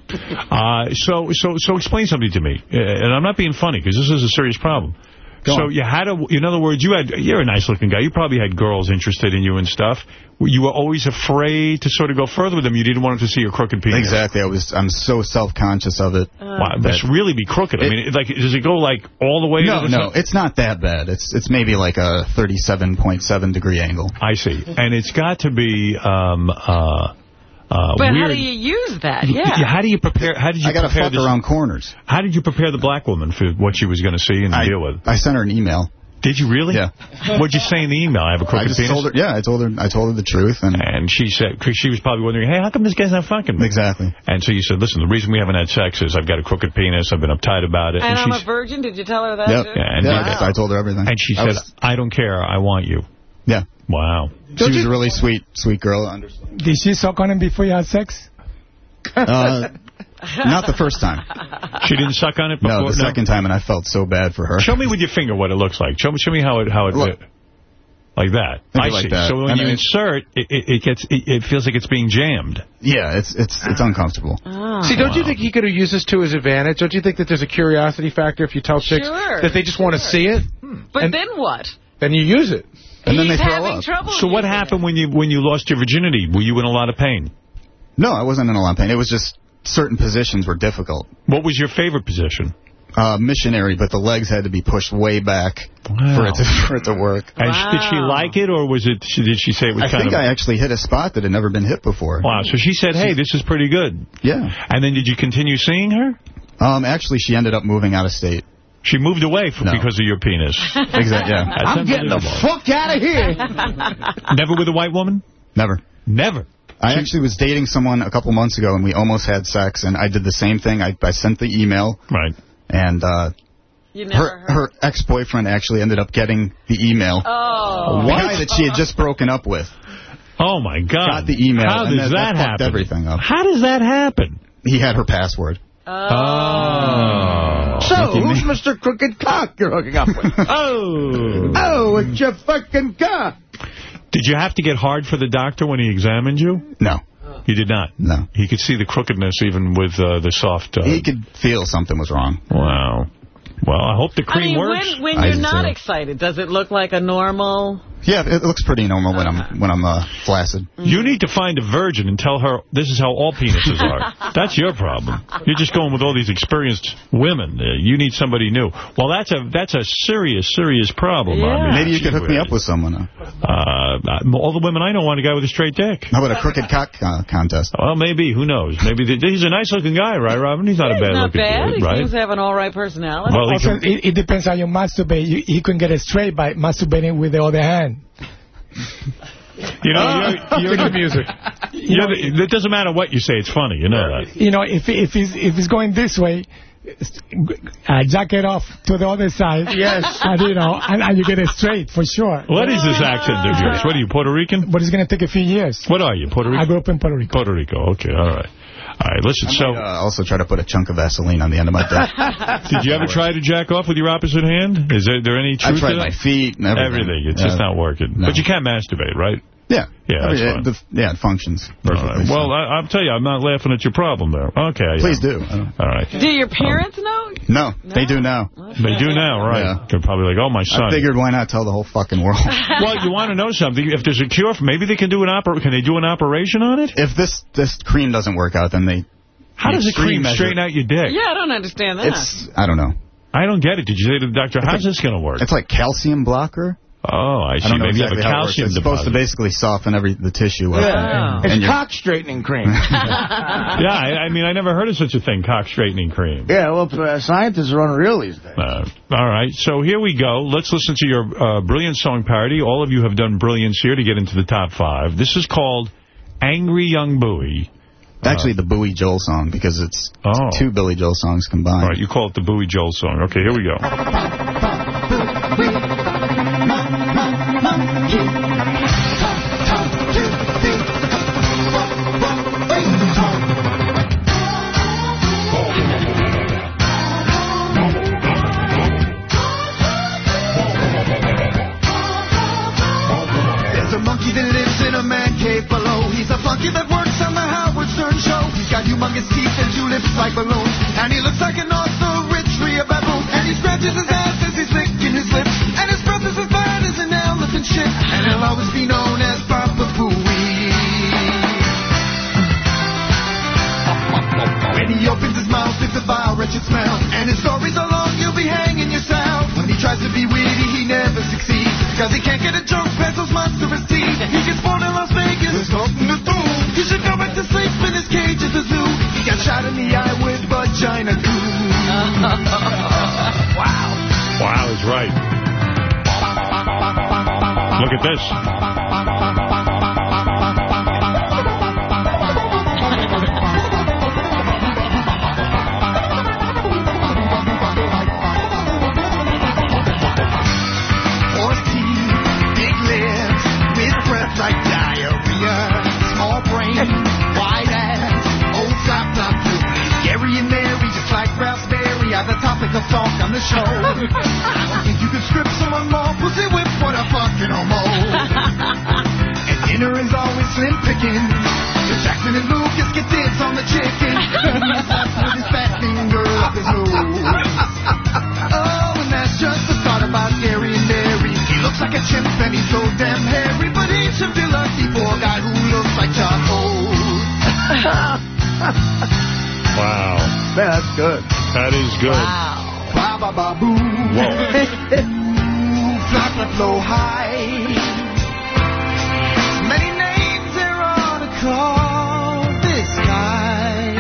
Uh, so, so, so, explain something to me, Uh, and I'm not being funny because this is a serious problem. Go so on. you had a, in other words, you had, you're a nice looking guy. You probably had girls interested in you and stuff. You were always afraid to sort of go further with them. You didn't want them to see your crooked penis. exactly, I was I'm so self conscious of it. Wow, that's really be crooked. I mean, like, does it go like all the way? No, the no, it's not that bad. It's it's maybe like a 37.7 degree angle. I see, and it's got to be um, uh, uh, But weird. how do you use that? Yeah. How do you prepare? How did you I gotta prepare fuck this? around corners. How did you prepare the black woman for what she was going to see and I, deal with? I sent her an email. Did you really? Yeah. What'd you say in the email? I have a I crooked just penis. told her. Yeah, I told her. I told her the truth, and And she said, cause she was probably wondering, hey, how come this guy's not fucking me? exactly. And so you said, listen, the reason we haven't had sex is I've got a crooked penis. I've been uptight about it. And I'm a virgin. Did you tell her that? Yep. too? Yeah, and yeah, you- I told her everything. and she I said, was- I don't care. I want you. Yeah, Wow. she was a really sweet, sweet girl. I understand. Did she suck on him before you had sex? Uh, not the first time. She didn't suck on it before? No, the second time, and I felt so bad for her. Show me with your finger what it looks like. Show me, show me how it, how it, Look. like that. Maybe I like see. that. So when And you insert, it, it, it gets, it, it feels like it's being jammed. Yeah, it's it's it's uncomfortable. See, don't you think he could have used this to his advantage? Don't you think that there's a curiosity factor if you tell chicks Sure, that they just want to see it? But And- then what? Then you use it. And then they throw up. So what using happened when you when you lost your virginity? Were you in a lot of pain? No, I wasn't in a lot of pain. It was just certain positions were difficult. What was your favorite position? Uh, missionary, but the legs had to be pushed way back for it to for it to work. And sh- did she Wow. like it, or was it? Did she say it was I kind think of? I actually hit a spot that had never been hit before. Wow. So she said, "Hey, this is pretty good." Yeah. And then did you continue seeing her? Um, actually, she ended up moving out of state. She moved away from, No. because of your penis. *laughs* Exactly. Yeah. That's I'm getting the fuck out of here. *laughs* Never with a white woman? Never. Never. I actually was dating someone a couple months ago, and we almost had sex, and I did the same thing. I, I sent the email, Right. and uh, You never her her ex-boyfriend actually ended up getting the email. Oh. The guy that she had just broken up with Oh my God. got the email. How does that, that, fucked happen? everything up. How does that happen? He had her password. Oh. So, who's Mr. Crooked Cock you're hooking up with? *laughs* Oh. oh, it's your fucking cock. Did you have to get hard for the doctor when he examined you? No, He did not. no. He could see the crookedness even with uh, the soft. Uh, He could feel something was wrong. Wow. Well, I hope the I cream mean, works. when, when you're not too. excited, does it look like a normal... Yeah, it looks pretty normal when I'm when I'm uh, flaccid. You need to find a virgin and tell her this is how all penises are. *laughs* That's your problem. You're just going with all these experienced women. Uh, you need somebody new. Well, that's a that's a serious, serious problem. I mean, Maybe you could gee hook me up with someone. Uh, Uh, all the women I know want a guy with a straight dick. how about a crooked cock uh, contest? Well, maybe. Who knows? Maybe the, he's a nice-looking guy, right, Robin? He's not a He's not bad-looking bad. dude, He right? seems to have an all right personality. Well, he Also, can, it, it depends how you masturbate. You, you can get it straight by masturbating with the other hand. you know, you're, you're, the music. *laughs* you're the, it doesn't matter what you say. It's funny. You know that. You know, if if he's if he's going this way, uh, jack it off to the other side. Yes. *laughs* And, you know, and, and you get it straight for sure. What is this accent of yours? What are you, Puerto Rican? But it's going to take a few years. What are you, Puerto Rican? I grew up in Puerto Rico. Puerto Rico. Okay, all right. All right, listen, I so might, uh, also try to put a chunk of Vaseline on the end of my dick. *laughs* did you ever try to jack off with your opposite hand? Is there, there any I truth tried my feet and everything. Everything. It's Yeah. just not working. No. But you can't masturbate, right? Yeah. Yeah, I mean, that's it- fine. the- yeah, it functions All perfectly. right. Well. I, I'll tell you, I'm not laughing at your problem there. Okay. I please do. All right. Do your parents know? No, they do now. They do now, right? Yeah. They're probably like, oh, my son. I figured why not tell the whole fucking world. *laughs* well, you want to know something? If there's a cure, for, maybe they can do an oper. Can they do an operation on it? if this this cream doesn't work out, then they. How does a cream measure- straighten out your dick? Yeah, I don't understand that. It's I don't know. I don't get it. Did you say to the doctor, how's this going to work? It's like calcium blocker. Oh, I see. I don't know Maybe exactly you have a how it calcium It's supposed to basically soften every the tissue up. Yeah. And, It's and you're- cock straightening cream. *laughs* yeah, I, I mean, I never heard of such a thing, cock straightening cream. yeah, well, uh, scientists are unreal these days. Uh, all right, so here we go. Let's listen to your uh, brilliant song parody. All of you have done brilliance here to get into the top five. This is called Angry Young Booey. Actually, the Booey Joel song because it's Oh. two Billy Joel songs combined. All right, you call it the Booey Joel song. Okay, here we go. *laughs* got humongous teeth and two lips like balloons. And he looks like an author rich tree of baboon. And he scratches his ass as he's licking his lips. And his breath is as bad as an elephant shit. And he'll always be known as Papa Booey. When he opens his mouth, it's a vile, wretched smell. And his stories are long, you'll be hanging yourself. When he tries to be witty, he never succeeds. Because he can't get a joke past those monstrous teeth. He gets born in Las Vegas. There's nothing to do. He should go back shot in the eye with vagina goo. *laughs* wow. Wow, he's right. Look at this. Talk on the show. I don't think you could script someone more. Pussy whip, what a fucking homo. *laughs* and dinner is always slim pickings. So Jackson and Lucas get dibs on the chicken. *laughs* He's left with his fat finger up his nose. Oh, and that's just the thought about Gary and Mary. He looks like a chimp and he's so damn hairy, but he should be lucky for a guy who looks like John *laughs* Wow. Man, that's good. That is good. Ba boo. Fly fly flow high. Many names there are to call this guy.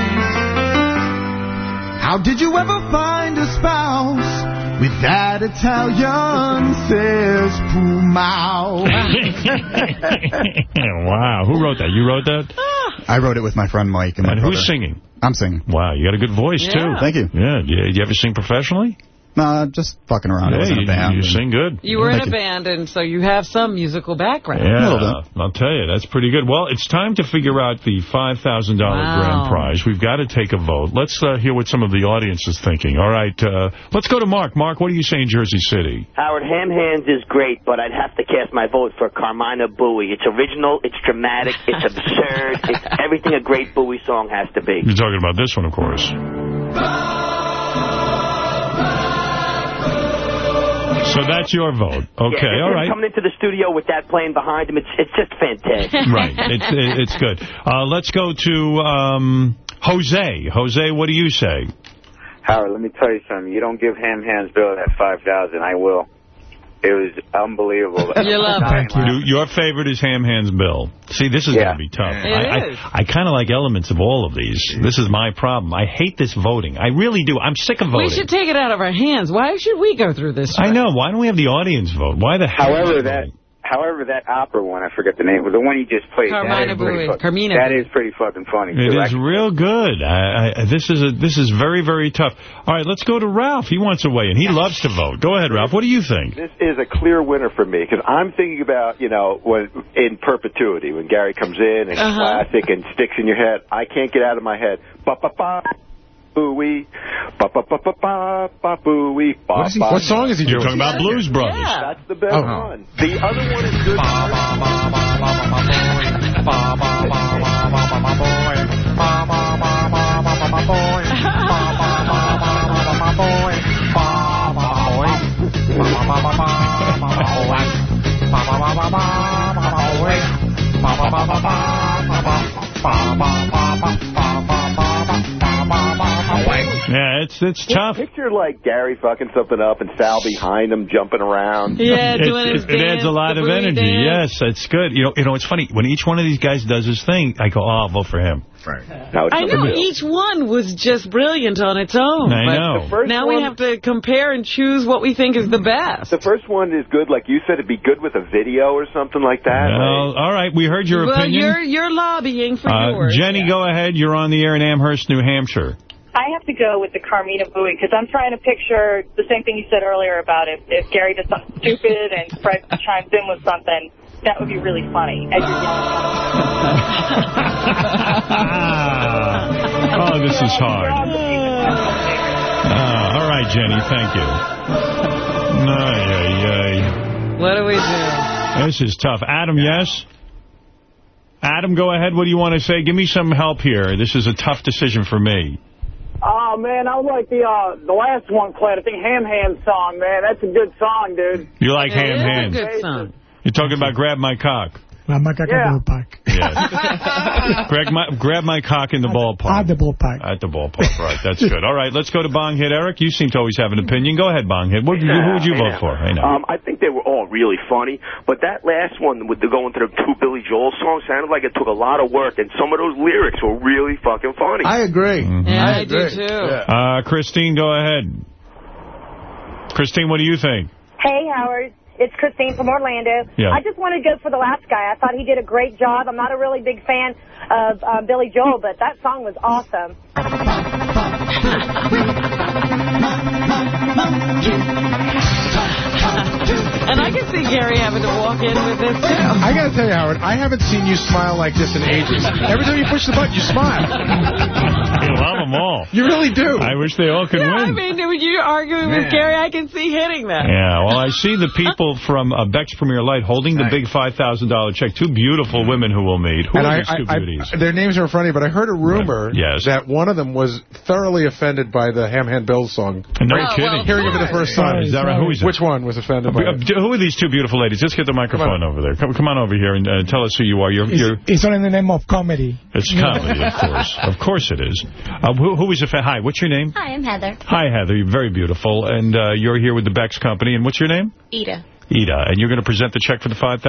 How did you ever find a spouse with that Italian says Pumau? *laughs* wow. Who wrote that? You wrote that? I wrote it with my friend Mike. And, And who's singing? I'm singing. Wow, you got a good voice, Yeah. too. Thank you. Yeah. Do you, do you ever sing professionally? Nah, just fucking around. I Yeah, was in you, a band. you and- sing good. You were in a you. band, and so you have some musical background. Yeah, I'll tell you, that's pretty good. Well, it's time to figure out the $5,000 grand prize. We've got to take a vote. Let's uh, hear what some of the audience is thinking. All right, uh, let's go to Mark. Mark, what do you say in Jersey City? Howard Ham Hands is great, but I'd have to cast my vote for Carmina Booey. It's original, it's dramatic, it's absurd, it's *laughs* everything a great Booey song has to be. You're talking about this one, of course. So that's your vote. Okay, yeah, all him right. Coming into the studio with that playing behind him, it's it's just fantastic. *laughs* Right, it's, it's good. Uh, let's go to um, Jose. Jose, what do you say? Howard, let me tell you something. You don't give Ham Hands Bill that 5000 I will. It was unbelievable. *laughs* You love Dying him. laugh. You- Your favorite is Ham Hands Bill. See, this is going to be tough. It I. I, I kind of like elements of all of these. This is my problem. I hate this voting. I really do. I'm sick of voting. We should take it out of our hands. Why should we go through this? I know. Why don't we have the audience vote? Why the hell? However, that however that opera one, I forget the name, the one he just played. Carmina that is pretty Carmina That Booey. is pretty fucking funny. It too. is real good. I, I, this is a, this is very, very tough. All right, let's go to Ralph. He wants to weigh in. He loves to vote. Go ahead, Ralph. What do you think? This is a clear winner for me because I'm thinking about, you know, when in perpetuity when Gary comes in and Uh-huh. classic and sticks in your head. I can't get out of my head. Ba ba ba. Booey, ba ba ba ba ba ba booey, ba What he- ba. what song is he doing? talking about Blues Brothers. That's the best Oh. one. The other one is good. Yeah, it's it's tough. Picture like Gary fucking something up and Sal behind him jumping around. Yeah, It, doing his it, it adds a lot of energy. dance. Yes, it's good. You know, you know, it's funny when each one of these guys does his thing. I go, oh, I'll vote for him. Right. I know something each one was just brilliant on its own. I but know. The first Now we have to compare and choose what we think is the best. The first one is good, like you said. It'd be good with a video or something like that. Well, all right, we heard your well, opinion. you're you're lobbying for Uh, yours. Jenny, go ahead. You're on the air in Amherst, New Hampshire. I have to go with the Carmina Bowie because I'm trying to picture the same thing you said earlier about if, if Gary does something stupid and Fred *laughs* chimes in with something. That would be really funny. As you're *laughs* Oh, this is hard. Uh, all right, Jenny, thank you. Ay, ay, ay. What do we do? This is tough. Adam, yes? Adam, go ahead. What do you want to say? Give me some help here. This is a tough decision for me. Oh, man, I like the uh, the last one, Clint. I think Ham Hand song, man. That's a good song, dude. You like Ham Hands? good song. You're talking about Grab My Cock. La macaca Yeah. del park. *laughs* Greg, my, grab my cock in the ballpark. At the ballpark. At the ballpark, right. That's *laughs* good. All right, let's go to Bong Hit. Eric, you seem to always have an opinion. Go ahead, Bong Hit. What, who would you vote for? Hey, now. Um, I think they were all really funny, but that last one with the going to the two Billy Joel songs sounded like it took a lot of work, and some of those lyrics were really fucking funny. I agree. Yeah, I, do agree. too. Uh, Christine, go ahead. Christine, what do you think? Hey, Howard. It's Christine from Orlando. Yeah. I just wanted to go for the last guy. I thought he did a great job. I'm not a really big fan of uh, Billy Joel, but that song was awesome. *laughs* And I can see Gary having to walk in with this, too. I got to tell you, Howard, I haven't seen you smile like this in ages. Every time you push the button, you smile. You love them all. You really do. I wish they all could Yeah, I mean, when you're arguing Man. with Gary, I can see hitting that. Yeah, well, I see the people *laughs* from uh, Beck's Premier Light holding the big $5,000 check. Two beautiful women who will meet. Who And are I, these two I- I- beauties? their names are funny, but I heard a rumor Yes. that one of them was thoroughly offended by the Ham Hand Bill song. No Right. kidding. Hearing it for the first time. Is that right? Who is it? Which one was offended by Uh, it? Who are these two beautiful ladies? Let's get the microphone over there. Come, come on over here and uh, tell us who you are. You're, It's, you're, it's all in the name of comedy. it's comedy, of *laughs* course. Of course it is. Uh, who, who is a fan? Hi, what's your name? Hi, I'm Heather. Hi, Heather. You're very beautiful. And uh, you're here with the Beck's Company. And what's your name? Ida. Ida. And you're going to present the check for the $5,000?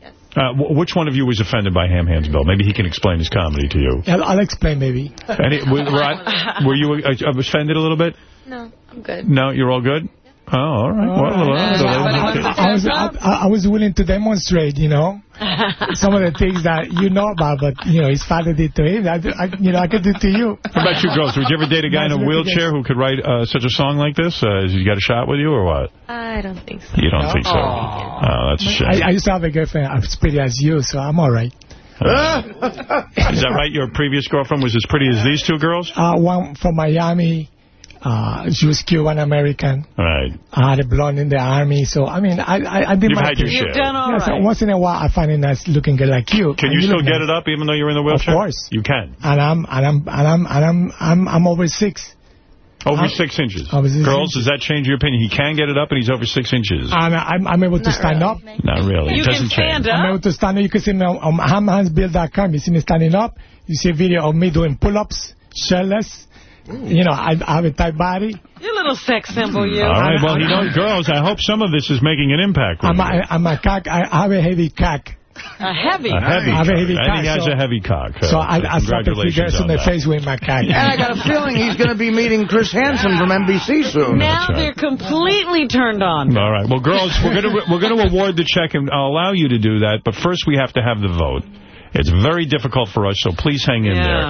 Yes. Uh, wh- which one of you was offended by Ham Hands Bill? Maybe he can explain his comedy to you. I'll, I'll explain maybe. Any, were, were I- were you uh, offended a little bit? No, I'm good. No, you're all good? Oh, all right. Well, well, I, I was, I, I was willing to demonstrate, you know, *laughs* some of the things that you know about, but, you know, his father did to him. I, I, you know, I could do to you. How about you girls? Would you ever date a guy in a Nice wheelchair who could write uh, such a song like this? Uh, has he got a shot with you or what? I don't think so. You don't think so? Oh, that's a shame. I, I used to have a girlfriend as pretty as you, so I'm all right. *laughs* Is that right? Your previous girlfriend was as pretty as these two girls? Uh, one from Miami. Uh, she was Cuban American. Right. I had a blonde in the army, so I mean, I I, I did You've my had your thing. share. You've done all yeah, so once in a while, I find a nice looking girl like you. Can and you still get nice. it up even though you're in the wheelchair? Of course. You can. And I'm and I'm and I'm and I'm I'm, I'm over six. Over I'm- six inches. Over six Girls, does that change your opinion? He can get it up and he's over six inches. And I'm, I'm able to stand up. Not really. it doesn't change. I'm able to stand up. You can see me on, on hamhandsbill.com. You see me standing up. You see a video of me doing pull-ups, shirtless. You know, I, I have a tight body. You little sex symbol, you. All right. Well, you know, girls, I hope some of this is making an impact. I'm a, I'm a cock. I have a heavy cock. A heavy. A heavy I have cock. a heavy and he has so- a heavy cock. So Uh, I, I slapped a few girls in on the that. face with my *laughs* cock. And I got a feeling he's going to be meeting Chris Hansen from NBC soon. Now they're completely turned on. All right. Well, girls, we're going to we're going to award the check, and I'll allow you to do that. But first, we have to have the vote. It's very difficult for us, so please hang in Yeah. there.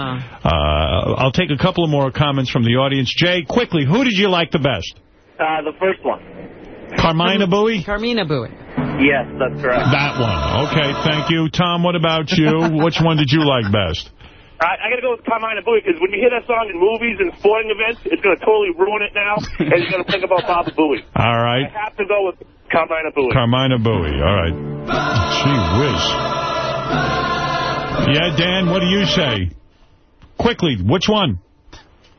Uh, I'll take a couple of more comments from the audience. Jay, quickly, who did you like the best? Uh, the first one. Carmina Bowie? Carmina Bowie. Yes, that's correct. That one. Okay, thank you. Tom, what about you? *laughs* Which one did you like best? I, I got to go with Carmine Bowie because when you hear that song in movies and sporting events, it's going to totally ruin it now, and you're going to think about Baba Booey. *laughs* All right. I right. have to go with Carmine Booey. Carmina Bowie. All right. Gee whiz. Yeah, Dan, what do you say? Quickly, which one?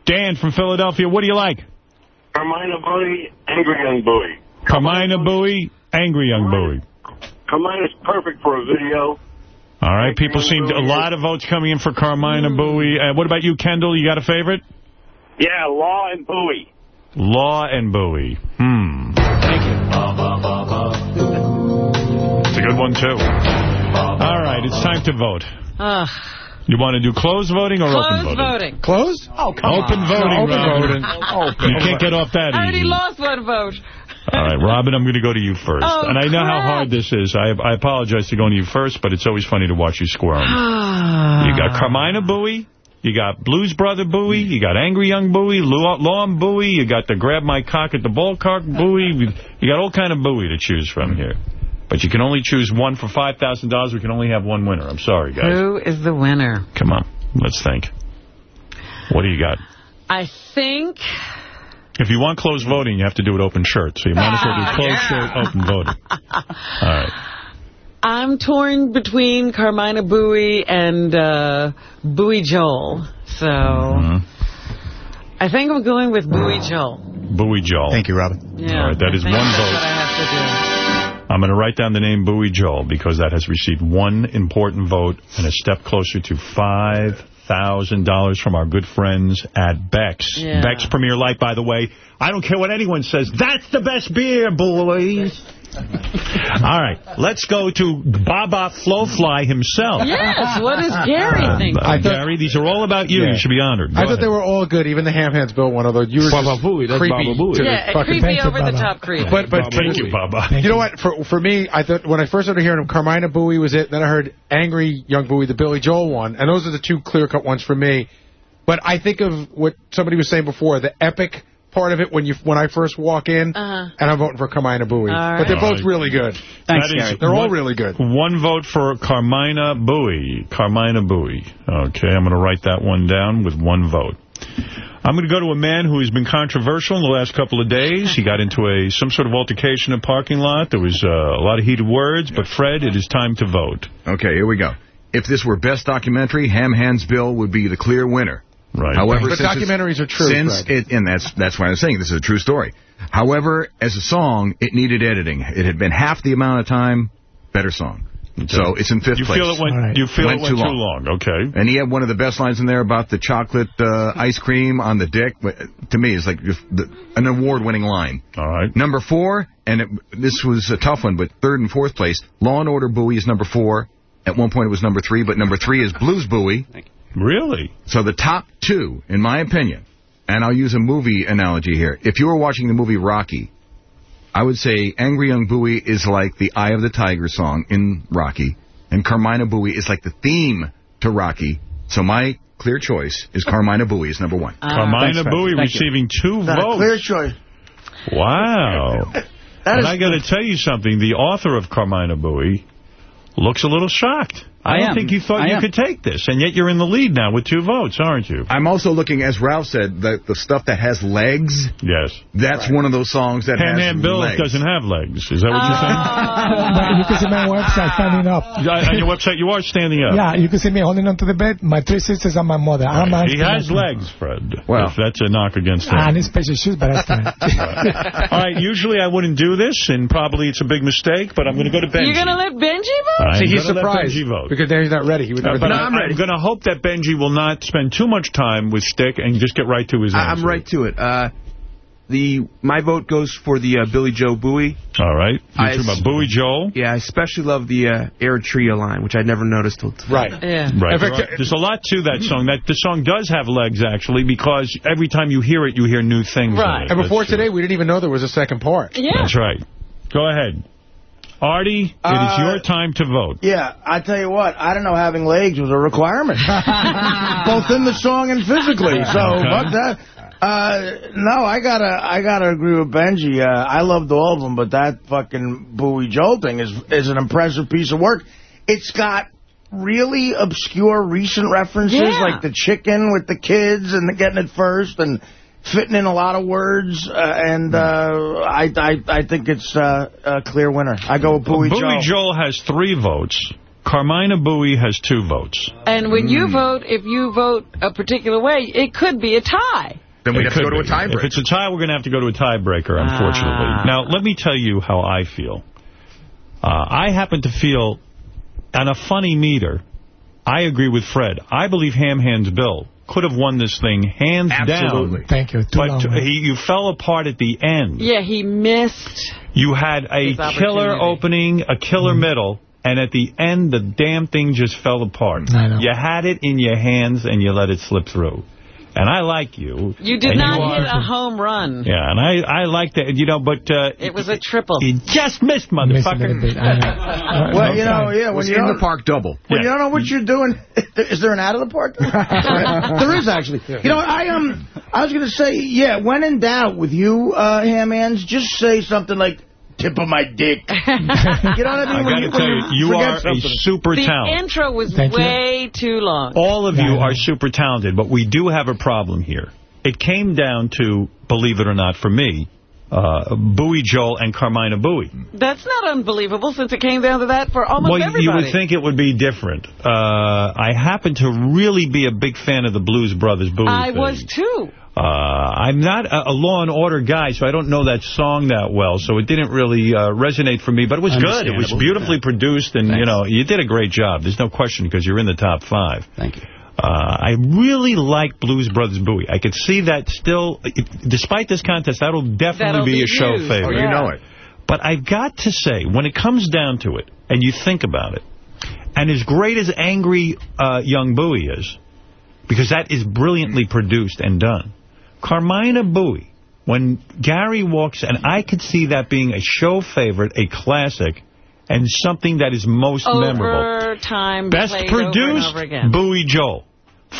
Dan from Philadelphia, what do you like? Carmine Booey, Angry Young Booey. Carmina Bowie, Angry Young Bowie. Carmine is perfect for a video. All right, people seem to, a lot of votes coming in for Carmina Bowie. Uh, what about you, Kendall? You got a favorite? Yeah, Law and Bowie. Law and Bowie. Hmm. Thank you. It's a good one, too. All right, it's time to vote. Ugh. You want to do closed voting or open Closed voting? voting. Closed? Oh, come Open on. voting, Open Robin. voting. You can't get off that I already easy. lost one vote. All right, Robin, I'm going to go to you first. Oh, and I know how hard this is. I, I apologize to going to you first, but it's always funny to watch you squirm. *sighs* you got Carmina Bowie. You got Blues Brother Bowie. You got Angry Young Bowie. Law, Lawn Bowie. You got the Grab My Cock at the Ballpark Bowie. You got all kind of Bowie to choose from here. But you can only choose one for $5,000. We can only have one winner. I'm sorry, guys. Who is the winner? Come on. Let's think. What do you got? I think If you want closed voting, you have to do it open shirt. So you might as well do closed shirt, open voting. *laughs* All right. I'm torn between Carmina Bowie and uh, Bowie Joel. So Mm-hmm. I think I'm going with Bowie Joel. Bowie Joel. Thank you, Robin. Yeah. All right, that is I think one that's vote. I'm going to write down the name Bowie Joel because that has received one important vote and a step closer to $5,000 from our good friends at Beck's. Yeah. Beck's Premier Light, by the way. I don't care what anyone says. That's the best beer, boys. All right, let's go to Baba Flowfly himself. Yes, what does Gary think? Uh, Gary, these are all about you. Yeah. You should be honored. Go I thought ahead. they were all good, even the Ham Hands Bill one, although you were Baba just Booey, that's creepy. Baba Booey. Yeah, fucking- creepy over the top creepy. But, but, Thank you, Baba. You know what? For for me, I thought when I first started hearing him, Carmina Bowie was it. Then I heard Angry Young Bowie, the Billy Joel one, and those are the two clear cut ones for me. But I think of what somebody was saying before, the epic part of it when you when I first walk in, Uh-huh. and I'm voting for Carmina Bowie. All But they're both really good. That is They're all really good. One vote for Carmina Bowie. Carmina Bowie. Okay, I'm going to write that one down with one vote. I'm going to go to a man who has been controversial in the last couple of days. He got into a some sort of altercation in a parking lot. There was uh, a lot of heated words. But, Fred, it is time to vote. Okay, here we go. If this were best documentary, Ham Hands Bill would be the clear winner. Right. However, But documentaries are true, Since Fred. it, and that's that's why I'm saying this is a true story. However, as a song, it needed editing. It had been half the amount of time. Better song. So it's in fifth You place. feel it went, you feel it went too long. Okay. And he had one of the best lines in there about the chocolate uh, ice cream on the dick. To me, it's like just the, an award-winning line. All right. Number four, and it, this was a tough one, but third and fourth place, Law and Order Bowie is number four. At one point it was number three, but number three is Blues Bowie. Really? So the top two, in my opinion, and I'll use a movie analogy here. If you were watching the movie Rocky, I would say Angry Young Bowie is like the Eye of the Tiger song in Rocky, and Carmina Bowie is like the theme to Rocky. So my clear choice is Carmina Bowie is number one. Ah, Carmina Bowie receiving two Not a votes. clear choice. Wow. *laughs* and I got to tell you something. The author of Carmina Bowie looks a little shocked. I, I don't am. think you thought I you am. could take this, and yet you're in the lead now with two votes, aren't you? I'm also looking, as Ralph said, the, the stuff that has legs. Yes. That's one of those songs that Ham has Ham Bill legs. doesn't have legs. Is that what you're saying? *laughs* You can see my website standing up. On your website, you are standing up. Yeah, you can see me holding onto the bed, my three sisters and my mother. I'm He has legs, Fred. Well. If that's a knock against him. I need special shoes, but I stand. *laughs* All right, usually I wouldn't do this, and probably it's a big mistake, but I'm going to go to Benji. You're going to let Benji vote? I'm See, he's surprised Benji vote. Because then he's not ready. He would Uh, but I, that. I'm going to hope that Benji will not spend too much time with Stick and just get right to his I- answer. I'm right to it. Uh, the my vote goes for the uh, Billy Joe Bowie. All right. You're I- talking about Bowie Joel? Yeah, I especially love the uh, Eritrea line, which I'd never noticed till. Right. Yeah. Right. There are- there's a lot to that song. That The song does have legs, actually, because every time you hear it, you hear new things Right. it. And before That's true. today, we didn't even know there was a second part. Yeah. That's right. Go ahead. Artie, it is Uh, your time to vote. Yeah, I tell you what, I don't know having legs was a requirement. *laughs* Both in the song and physically. So, Okay. fuck that. Uh, no, I gotta, I gotta agree with Benji. Uh, I loved all of them, but that fucking Bowie Joel thing is is an impressive piece of work. It's got really obscure recent references, Yeah. like the chicken with the kids and the getting it first, and fitting in a lot of words. Uh, and uh, I, I, I think it's uh, a clear winner. I go with Bowie, Bowie Joel. Joel has three votes. Carmina Bowie has two votes. And when you Hmm. vote, if you vote a particular way, it could be a tie. Then we It have to could go to a be. tiebreaker. If it's a tie, we're going to have to go to a tiebreaker, unfortunately. Ah. Now, let me tell you how I feel. Uh, I happen to feel, on a funny meter, I agree with Fred. I believe Ham Hands Bill could have won this thing hands down. Absolutely. down. Thank you. Too But long. he, you fell apart at the end. Yeah, he missed. You had a killer opening, a killer mm-hmm. middle, and at the end, the damn thing just fell apart. I know. You had it in your hands, and you let it slip through. And I like you. You did not you are- hit a home run. Yeah, and I, I like that, you know, but... Uh, It was a triple. You just missed, Miss a little motherfucker. bit. I. Well, you know, yeah, when was you in don't, the park double. when Yeah. you don't know what you're doing, *laughs* is there an out of the park? *laughs* there is actually. You know, I um, I was gonna say, yeah, when in doubt with you, uh, ham hands, just say something like tip of my dick. *laughs* you know what I mean? I When got to tell you, you forget are a something. super The talent. intro was Thank you. way too long. All of you are super talented, but we do have a problem here. It came down to believe it or not, for me, uh, Bowie Joel and Carmina Bowie. That's not unbelievable since it came down to that for almost well, everybody. you would think it would be different. Uh, I happen to really be a big fan of the Blues Brothers Bowie I thing. was too. Uh, I'm not a, a Law and Order guy, so I don't know that song that well, so it didn't really uh, resonate for me, but it was good. It was Understandable. beautifully produced, and, you know, you did a great job. There's no question, because you're in the top five. Thank you. Uh, I really like Blues Brothers Bowie. I could see that still, if, despite this contest, that'll definitely That'll be, be a show used. favorite. Oh, you know it. But I've got to say, when it comes down to it, and you think about it, and as great as Angry uh, Young Bowie is, because that is brilliantly produced and done, Carmina Bowie, when Gary walks, and I could see that being a show favorite, a classic, and something that is most memorable. Over time, Best played over produced, over. Bowie Joel.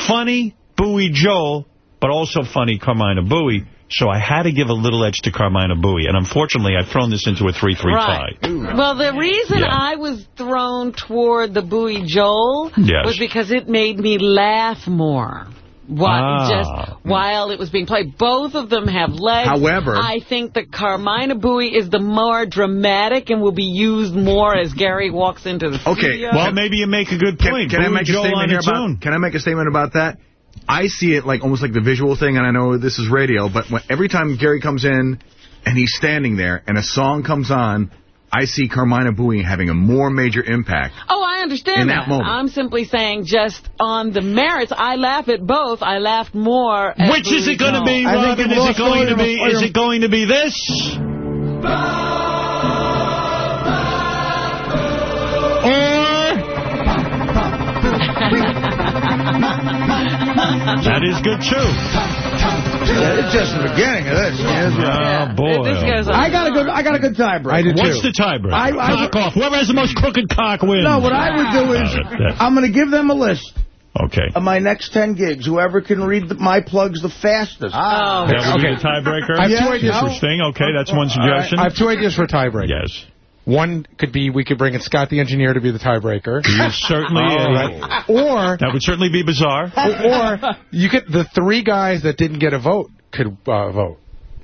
Funny, Bowie Joel, but also funny Carmina Bowie. So I had to give a little edge to Carmina Bowie. And unfortunately, I've thrown this into a 3-3 Right. tie. Well, the reason Yeah. I was thrown toward the Bowie Joel Yes. was because it made me laugh more. While, Ah. just while it was being played. Both of them have legs. However- I think that Carmina Bowie is the more dramatic and will be used more as Gary walks into the Okay, studio. Well, maybe you make a good point. can I make a Joel statement here about? own. Can I make a statement about that? I see it like almost like the visual thing, and I know this is radio, but when, every time Gary comes in and he's standing there and a song comes on, I see Carmina Bowie having a more major impact. Oh, I understand In that moment. I'm simply saying just on the merits, I laugh at both. I laughed more at Which is it going to be, Robin? Is it going to be? Is it going to be this? That is good too. It's just the beginning of this. Oh boy! I got a good. I got a good tiebreaker. What's the tiebreaker? I- I- cock off. Whoever has the most crooked cock wins. No, what I would do is that- I'm going to give them a list Okay. of my next 10 gigs. Whoever can read the, my plugs the fastest. Oh. That would be Okay. the tiebreaker? I have two Yeah, ideas. Interesting. Okay, that's one All right, suggestion. I have two ideas for a tiebreaker. Yes. One could be we could bring in Scott the engineer to be the tiebreaker. He certainly *laughs* All a- Or That would certainly be bizarre. *laughs* or you could the three guys that didn't get a vote could uh, vote.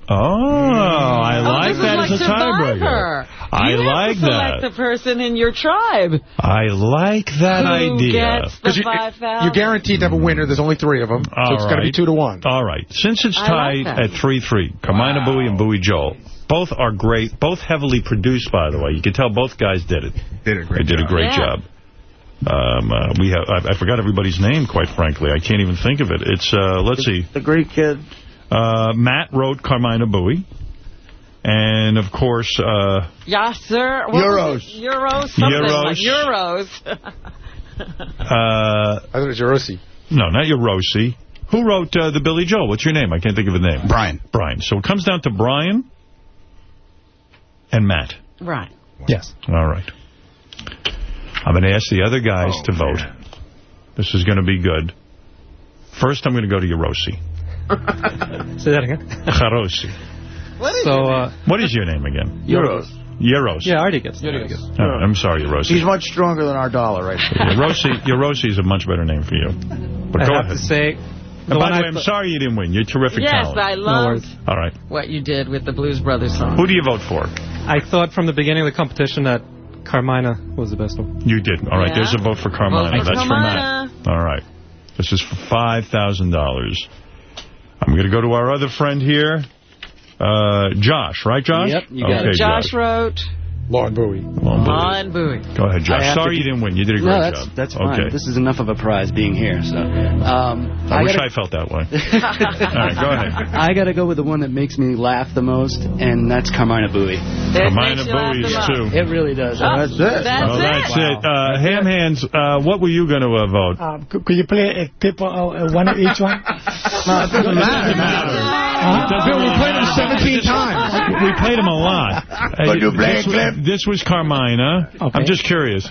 Oh, I Oh, like this is that like as a tiebreaker. Survivor. I you like have to select that. the person in your tribe. I like that Who idea. gets the you, 5,000? you're guaranteed to have a winner. There's only three of them, so All it's going to be right. two to one. All right. Since it's tied like at 3-3, Carmina Bowie and Bowie Joel, both are great. Both heavily produced, by the way. You can tell both guys did it. Did a great They did job. a great Yeah. job. Um, uh, we have. I, I forgot everybody's name, quite frankly. I can't even think of it. It's, uh, let's see. The great kid. Uh, Matt wrote Carmina Bowie. And, of course, uh, Yes, sir. What was Euros. Euros. Like Euros. Euros. *laughs* uh, I thought it was Yorosi. no, not your Rossi. Who wrote uh, the Billy Joel? What's your name? I can't think of his name. Brian. Brian. So it comes down to Brian and Matt. right. Yes. All right. I'm going to ask the other guys Oh, to vote. This is going to be good. First, I'm going to go to Yorosi. *laughs* Say that again. Jarosi. What is So, uh, What is your name again? Euros. Yeros. yeah, Artie gets it. Oh, I'm sorry, Yorosi. He's much stronger than our dollar right now. Yorosi, Yorosi is a much better name for you. But I go have ahead. to say, And by the I way, I'm sorry you didn't win. You're terrific Yes, talent. I No love worries. All right. what you did with the Blues Brothers song. Who do you vote for? I thought from the beginning of the competition that Carmina was the best one. You did. All right, Yeah. there's a vote for Carmina. Vote for That's Carmina. for Matt. All right. This is for $5,000. I'm going to go to our other friend here, uh, Josh. Right, Josh? Yep, you got okay, it. Josh wrote Law Bowie. Long Bowie. on Bowie. Go ahead, I Josh. Sorry to- you didn't win. You did a great No, that's job. that's fine. Okay. This is enough of a prize being here. So, um, I, wish gotta, I felt that way. *laughs* All right, go ahead. I got to go with the one that makes me laugh the most, and that's Carmina Bowie. It Carmina makes you laugh Bowie's too. It really does. Oh, That's it. That's Oh, it. that's it. Uh, Ham Hands, uh, what were you going to uh, vote? Um, could, could you play a clip of uh, one of each one? *laughs* No, it doesn't matter. It doesn't matter. Bill, we really played him matter. 17 times. We played him a lot. Uh, you this, was, this was Carmina. Okay. I'm just curious.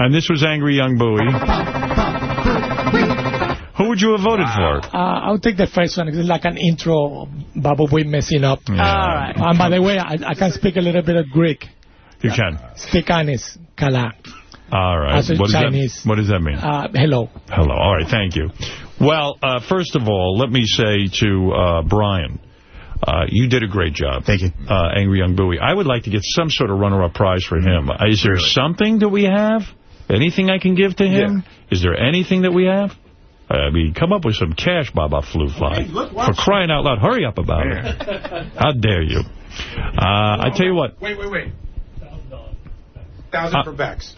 And this was Angry Young Bowie. Who would you have voted for? Uh, I'll take the first one. It's like an intro, Baba Boy messing up. All right. And by the way, I, I can speak a little bit of Greek. You can. Spikanis, kala. All right. As a What does, Chinese. that, what does that mean? Uh, hello. Hello. All right. Thank you. Well, uh, first of all, let me say to uh, Brian, uh, you did a great job. Thank you. Uh, Angry Young Bowie. I would like to get some sort of runner-up prize for him. Uh, Is there something that we have? Anything I can give to him? Is there anything that we have? I mean, come up with some cash, Baba Flu Fly. For crying out loud, hurry up about it. How dare you? Uh, I tell you what, Wait, wait, wait. Thousand Uh, for Beck's.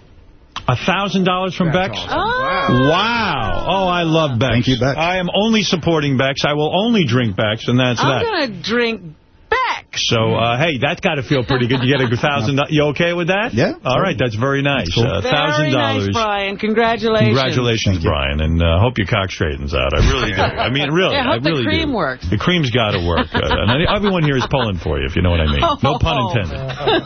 A thousand dollars from That's Beck's? awesome. Wow. Oh, I love Beck's. Thank you, Beck's. I am only supporting Beck's. I will only drink Beck's, and that's I'm that. going to drink back. So, uh, hey, that's got to feel pretty good. You get a thousand. You okay with that? Yeah. All right, that's very nice. A thousand Very nice, dollars. Brian. Congratulations. Congratulations, Brian, and uh, hope your cock straightens out. I really do. I mean, really, Yeah, I hope I really the cream do. works. The cream's got to work. *laughs* Uh, and I- everyone here is pulling for you, if you know what I mean. No pun intended.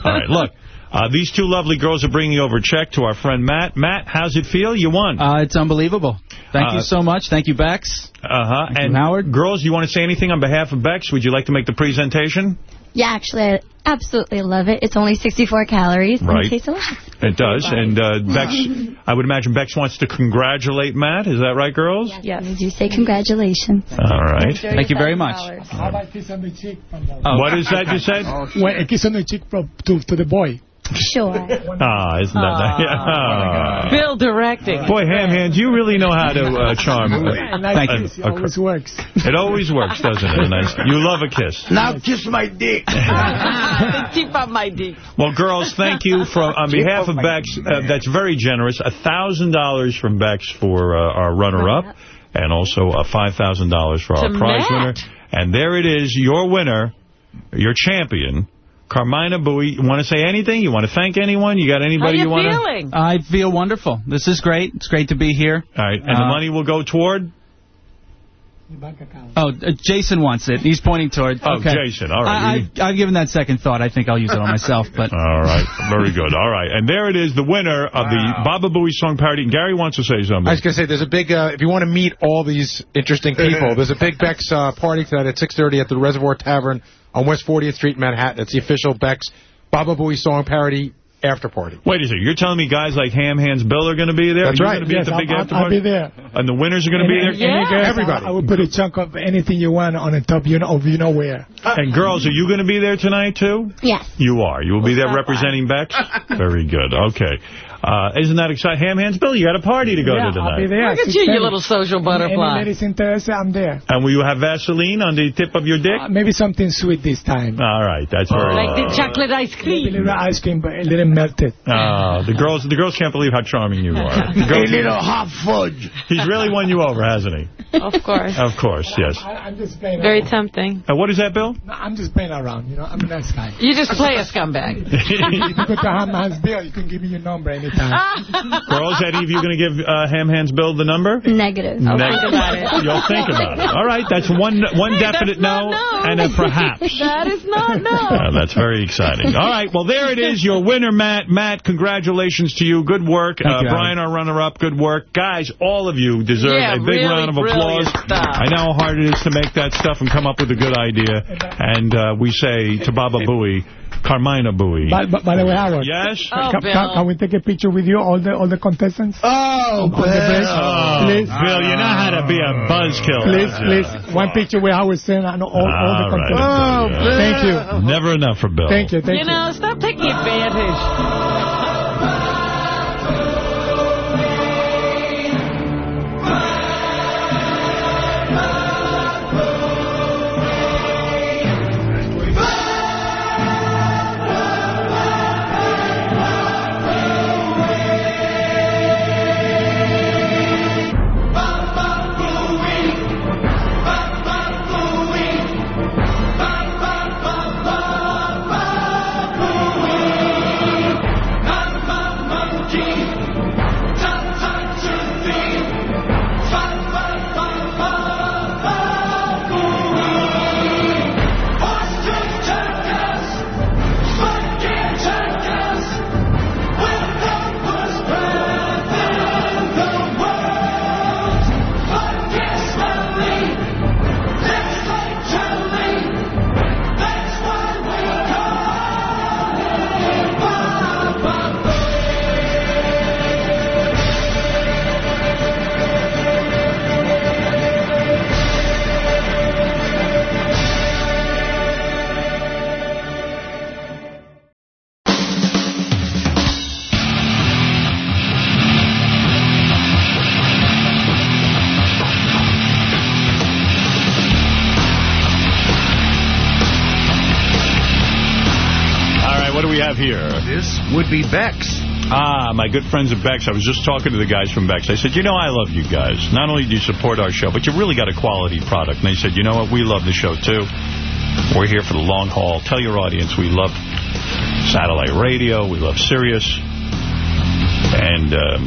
All right, look. Uh, these two lovely girls are bringing over a check to our friend Matt. Matt, how's it feel? You won. Uh, it's unbelievable. Thank Uh, you so much. Thank you, Beck's. Uh-huh. And Howard? girls, you want to say anything on behalf of Beck's? Would you like to make the presentation? Yeah, actually, I absolutely love it. It's only 64 calories and Right. it tastes a lot. It does. And uh, Beck's, I would imagine Beck's wants to congratulate Matt. Is that right, girls? Yes. Did you say congratulations? All right. Thank you very much. How about kiss on the cheek from the What is that you said? Well, a kiss on the cheek from, to, to the boy. Sure. *laughs* Ah, isn't that nice? *laughs* Ah. Bill directing. Boy, Ham Hands, you really know how to uh, *laughs* charm. A nice kiss, it always works. It always works, doesn't it? A nice, you love a kiss. Now kiss my dick. Keep up my dick. Well, girls, thank you from on behalf of Beck's. Uh, that's very generous. A thousand dollars from Beck's for uh, our runner-up, and also uh, five thousand dollars for our prize Matt. winner. And there it is, your winner, your champion, Carmina Bowie. You want to say anything? You want to thank anyone? You got anybody you want to? feeling? I feel wonderful. This is great. It's great to be here. All right, and the Uh, money will go toward. Oh, uh, Jason wants it. He's pointing toward. Oh, okay. Jason, all right. I, I, I've given that second thought. I think I'll use it on myself. But *laughs* All right, very good. All right, and there it is, the winner of the Baba Booey song parody. And Gary wants to say something. I was going to say, there's a big, uh, if you want to meet all these interesting people, there's a big Beck's uh, party tonight at 6.30 at the Reservoir Tavern on West 40th Street in Manhattan. It's the official Beck's Baba Booey song parody after party. Wait a second, you're telling me guys like Ham Hands Bill are going to be there? That's are right. going to be Yes, at the I'll- big I'll- after I'll party? be there. And the winners are going to be there? Any girls, I, I will put a chunk of anything you want on the top you know, of you know where. Uh, and girls, are you going to be there tonight, too? Yes. You are. You will be there representing Beck's? *laughs* Very good. Okay. Uh, isn't that exciting? Ham Hands Bill, you got a party to go yeah, to tonight. I'll be there. Look at you, you little social butterfly. Any butterfly. ladies interested, I'm there. And will you have Vaseline on the tip of your dick? Uh, maybe something sweet this time. All right, that's very Like the chocolate ice Maybe a cream. little ice cream, but a little melted. Uh, the girls, the girls can't believe how charming you are. *laughs* The A little hot fudge. He's really won you over, hasn't he? Of course. Of course, yes. I, I'm just playing Very around. tempting. Uh, what is that, Bill? No, I'm just playing around, you know. I'm a nice guy. You just play a scumbag. if *laughs* you go to Ham Hands Bill, you can give me your number anytime. Girls, any of you going to give uh, Ham Hands Bill the number? Negative. Neg- think about it. You'll think about it. All right, that's one one Hey, definite no, no. and a perhaps. *laughs* that is not no. Uh, that's very exciting. All right, well, there it is, your winner, Matt. Matt, congratulations to you. Good work. Uh, you, Brian, our runner-up, good work. Guys, all of you deserve Yeah, a big really round of applause. stuff. I know how hard it is to make that stuff and come up with a good idea. And uh, we say to Baba Booey, Carmina Booey. by, by, by the way, Howard. Yes? Oh, can, can, can we take a picture with you, all the all the contestants? Oh, On the? Oh, Please. Bill, you know how to be a buzzkill. Please, please, you? one picture with Howard Stern and all, all the All right. contestants. Oh, Thank you. Never enough for Bill. Thank you, thank You you. know, stop taking advantage. Have here? This would be Beck's. Ah, my good friends at Beck's. I was just talking to the guys from Beck's. I said, you know, I love you guys. Not only do you support our show, but you really got a quality product. And they said, you know what, we love the show, too. We're here for the long haul. Tell your audience we love satellite radio. We love Sirius. And um,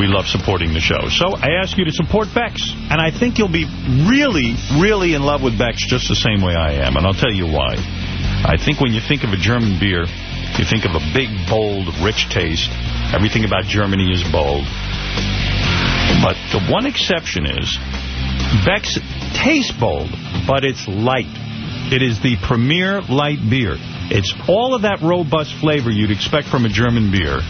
we love supporting the show. So I ask you to support Beck's. And I think you'll be really, really in love with Beck's just the same way I am. And I'll tell you why. I think when you think of a German beer, you think of a big, bold, rich taste. Everything about Germany is bold. But the one exception is Beck's tastes bold, but it's light. It is the premier light beer. It's all of that robust flavor you'd expect from a German beer,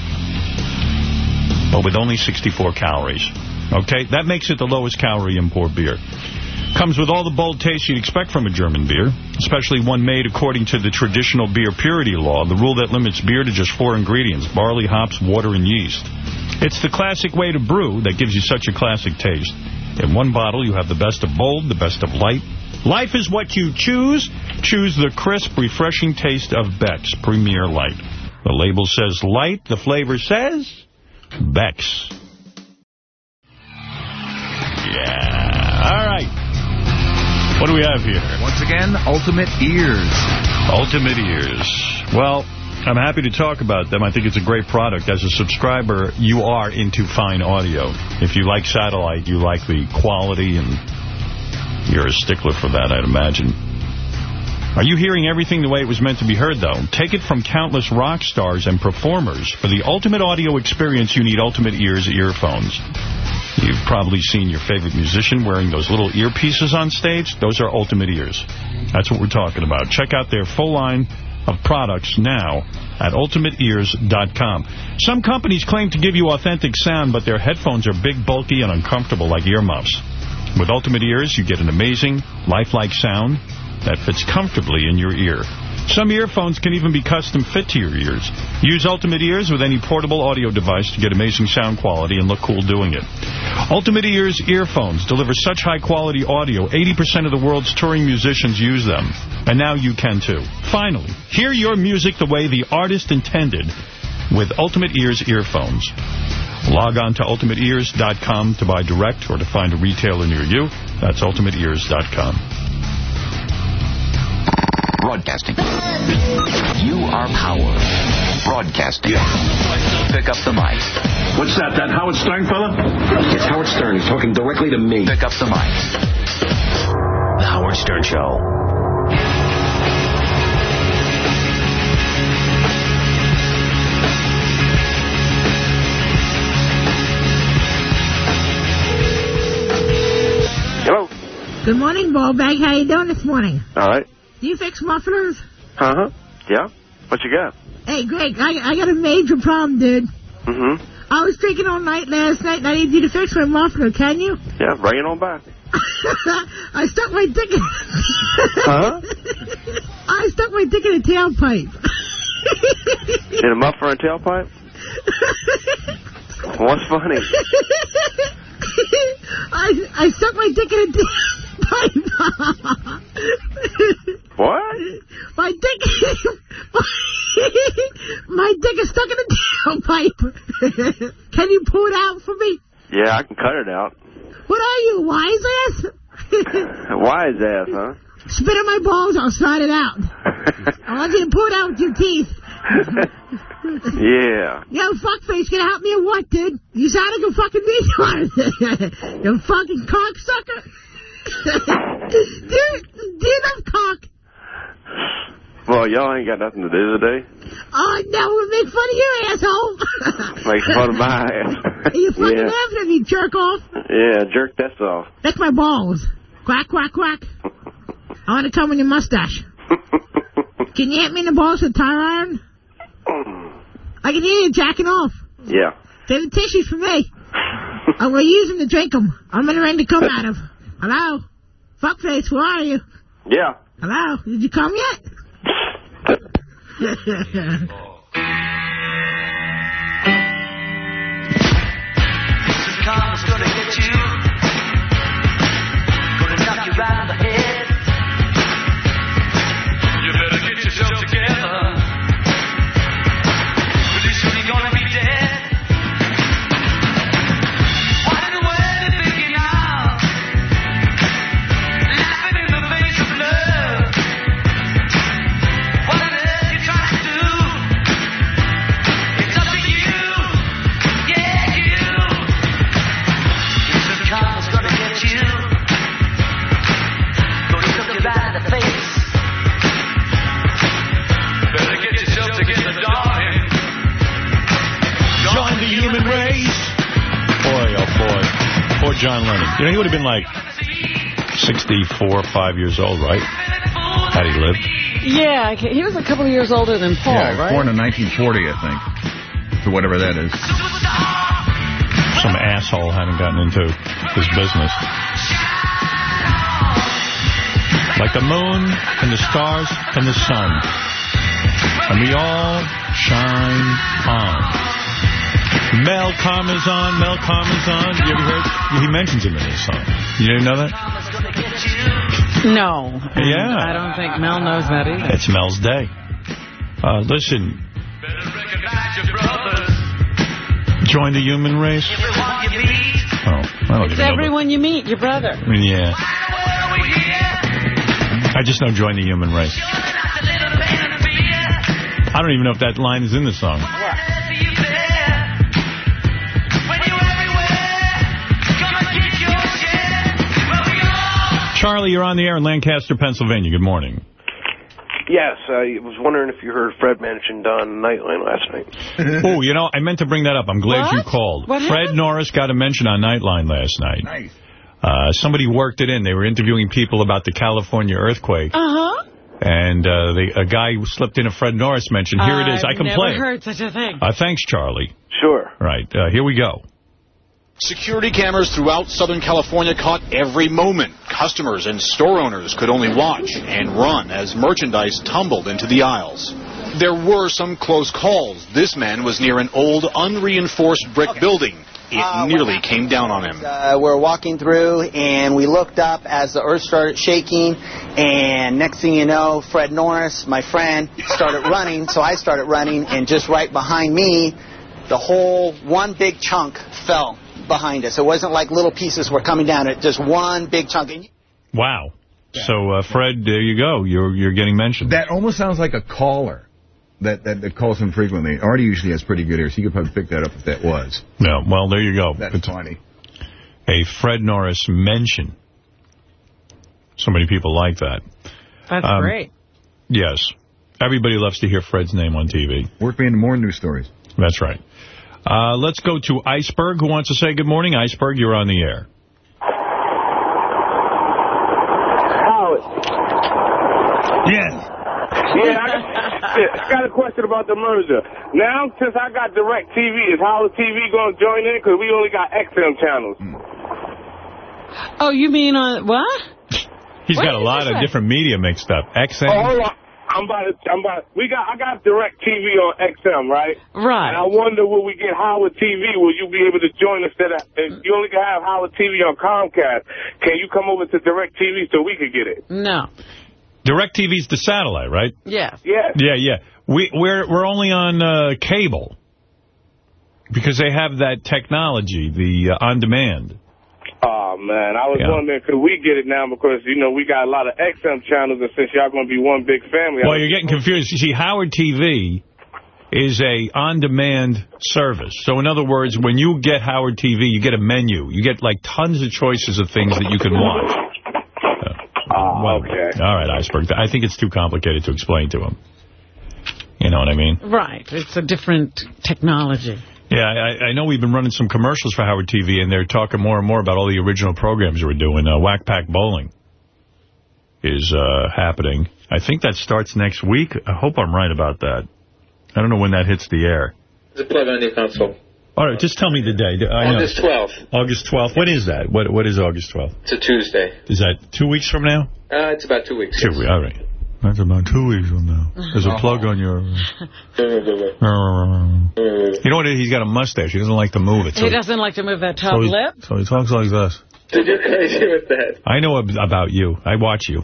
but with only 64 calories. Okay? That makes it the lowest calorie import beer. Comes with all the bold taste you'd expect from a German beer, especially one made according to the traditional beer purity law, the rule that limits beer to just four ingredients, barley, hops, water, and yeast. It's the classic way to brew that gives you such a classic taste. In one bottle, you have the best of bold, the best of light. Life is what you choose. Choose the crisp, refreshing taste of Beck's Premier Light. The label says light, the flavor says Beck's. Yeah. All right. What do we have here? Once again, Ultimate Ears. Ultimate Ears. Well, I'm happy to talk about them. I think it's a great product. As a subscriber, you are into fine audio. If you like satellite, you like the quality, and you're a stickler for that, I'd imagine. Are you hearing everything the way it was meant to be heard, though? Take it from countless rock stars and performers. For the ultimate audio experience, you need Ultimate Ears earphones. You've probably seen your favorite musician wearing those little earpieces on stage. Those are Ultimate Ears. That's what we're talking about. Check out their full line of products now at ultimateears.com. Some companies claim to give you authentic sound, but their headphones are big, bulky, and uncomfortable like earmuffs. With Ultimate Ears, you get an amazing, lifelike sound that fits comfortably in your ear. Some earphones can even be custom fit to your ears. Use Ultimate Ears with any portable audio device to get amazing sound quality and look cool doing it. Ultimate Ears earphones deliver such high-quality audio, 80% of the world's touring musicians use them. And now you can too. Finally, hear your music the way the artist intended with Ultimate Ears earphones. Log on to ultimateears.com to buy direct or to find a retailer near you. That's ultimateears.com. Broadcasting. You are power. Broadcasting. Pick up the mic. What's that, that Howard Stern fella? It's Howard Stern. He's talking directly to me. Pick up the mic. The Howard Stern Show. Hello. Good morning, Ballbag. How you doing this morning? All right. You fix mufflers? Uh-huh. Yeah? What you got? Hey, Greg, I, I got a major problem, dude. Mm-hmm. I was drinking all night last night, and I need you to fix my muffler. Can you? Yeah, bring it on back. *laughs* I stuck my dick in... *laughs* Huh? I stuck my dick in a tailpipe. In a muffler and tailpipe? *laughs* What's funny? I I stuck my dick in a tailpipe. *laughs* What? My dick... *laughs* my dick is stuck in a tailpipe. *laughs* Can you pull it out for me? Yeah, I can cut it out. What are you, wise ass? Wise ass, huh? Spit on my balls, I'll slide it out. I want you to pull it out with your teeth. *laughs* Yeah. Yo, fuckface, gonna help me or what, dude? You sound like a fucking retard. *laughs* you fucking cocksucker. *laughs* do, do you love cock? Well, y'all ain't got nothing to do today. Oh, no, we'll make fun of your asshole. Make fun of my ass. you fucking yeah. laughing at me, jerk off. Yeah, jerk that's off. That's my balls. Quack, quack, quack. I want to come in your mustache. Can you hit me in the balls with a tire iron? I can hear you jacking off. Yeah. Save the tissues for me. I'm going to use them to drink them. I'm going to ready to come out of. Hello? Fuckface, where are you? Yeah. Hello? Did you come yet? Karma's gonna get you. Gonna knock you right Poor John Lennon. You know, he would have been like 64, 5 years old, right? Had he lived. Yeah, he was a couple of years older than Paul, yeah, right? born in 1940, I think. So whatever that is. Some asshole hadn't gotten into his business. Like the moon and the stars and the sun. And we all shine on. Mel Karmazin, Mel Karmazin. You ever heard? He mentions him in this song. You didn't know that? No. Yeah. I don't think Mel knows that either. It's Mel's day. Uh, listen. Join the human race. Oh, I don't It's even know. everyone you meet, your brother. Yeah. I just know join the human race. I don't even know if that line is in the song. Charlie, you're on the air in Lancaster, Pennsylvania. Good morning. Yes, I was wondering if you heard Fred mentioned on Nightline last night. *laughs* oh, you know, I meant to bring that up. I'm glad you called. What Fred happened? Norris got a mention on Nightline last night. Nice. Uh, somebody worked it in. They were interviewing people about the California earthquake. Uh-huh. And uh, the, a guy slipped in a Fred Norris mention. Here it is. I can never play. it. heard such a thing. Uh, thanks, Charlie. Sure. Right. Uh, here we go. Security cameras throughout Southern California caught every moment. Customers and store owners could only watch and run as merchandise tumbled into the aisles. There were some close calls. This man was near an old, unreinforced brick building. It nearly came down on him. Uh, we're walking through, and we looked up as the earth started shaking, and next thing you know, Fred Norris, my friend, started *laughs* running, so I started running, and just right behind me, the whole one big chunk fell behind us. It wasn't like little pieces were coming down, it just one big chunk. And Wow. So, uh, Fred, there you go. You're you're getting mentioned. That almost sounds like a caller that, that, that calls him frequently. Artie usually has pretty good ears. He could probably pick that up if that was. No, well, there you go. That's funny. A Fred Norris mention. So many people like that. That's Um, great. Yes. Everybody loves to hear Fred's name on TV. Work me into more news stories. That's right. Uh, let's go to Iceberg, who wants to say good morning. Iceberg, you're on the air. Howard. Yes. Yeah, I got, I got a question about the merger. Now, since I got DirecTV, is Howard TV going to join in? Because we only got XM channels. Oh, you mean on what? He's What got a lot of say? different media mixed up. XM. Oh, hold on. I'm about to, I'm about we got, I got DirecTV on XM, right? Right. And I wonder, will we get Howard TV? Will you be able to join us? That if you only can have Howard TV on Comcast. Can you come over to DirecTV so we could get it? No. DirecTV's the satellite, right? Yeah. Yes. Yeah, yeah. We, we're we're only on uh, cable because they have that technology, the uh, on demand. Oh, man. I was Yeah. wondering, could we get it now? Because, you know, we got a lot of XM channels, and since y'all going to be one big family. I Well, you're getting confused. You see, Howard TV is a on-demand service. So, in other words, when you get Howard TV, you get a menu. You get, like, tons of choices of things that you can watch. Oh, uh, okay. All right, Iceberg. I think it's too complicated to explain to him. You know what I mean? Right. It's a different technology. Yeah, I, I know we've been running some commercials for Howard TV, and they're talking more and more about all the original programs we're doing. Uh, Whack Pack Bowling is uh, happening. I think that starts next week. I hope I'm right about that. I don't know when that hits the air. The plug on your console. All right, just tell me the day. I know. August 12th. August 12th. What is that? What What is August 12th? It's a Tuesday. Is that two weeks from now? Uh, it's about two weeks. Two weeks. All right. That's about two weeks from now. There's a oh. plug on your... *laughs* You know what? He's got a mustache. He doesn't like to move it. He doesn't like to move that top so he, lip. So he talks like this. Did you crazy with that? I know ab- about you. I watch you.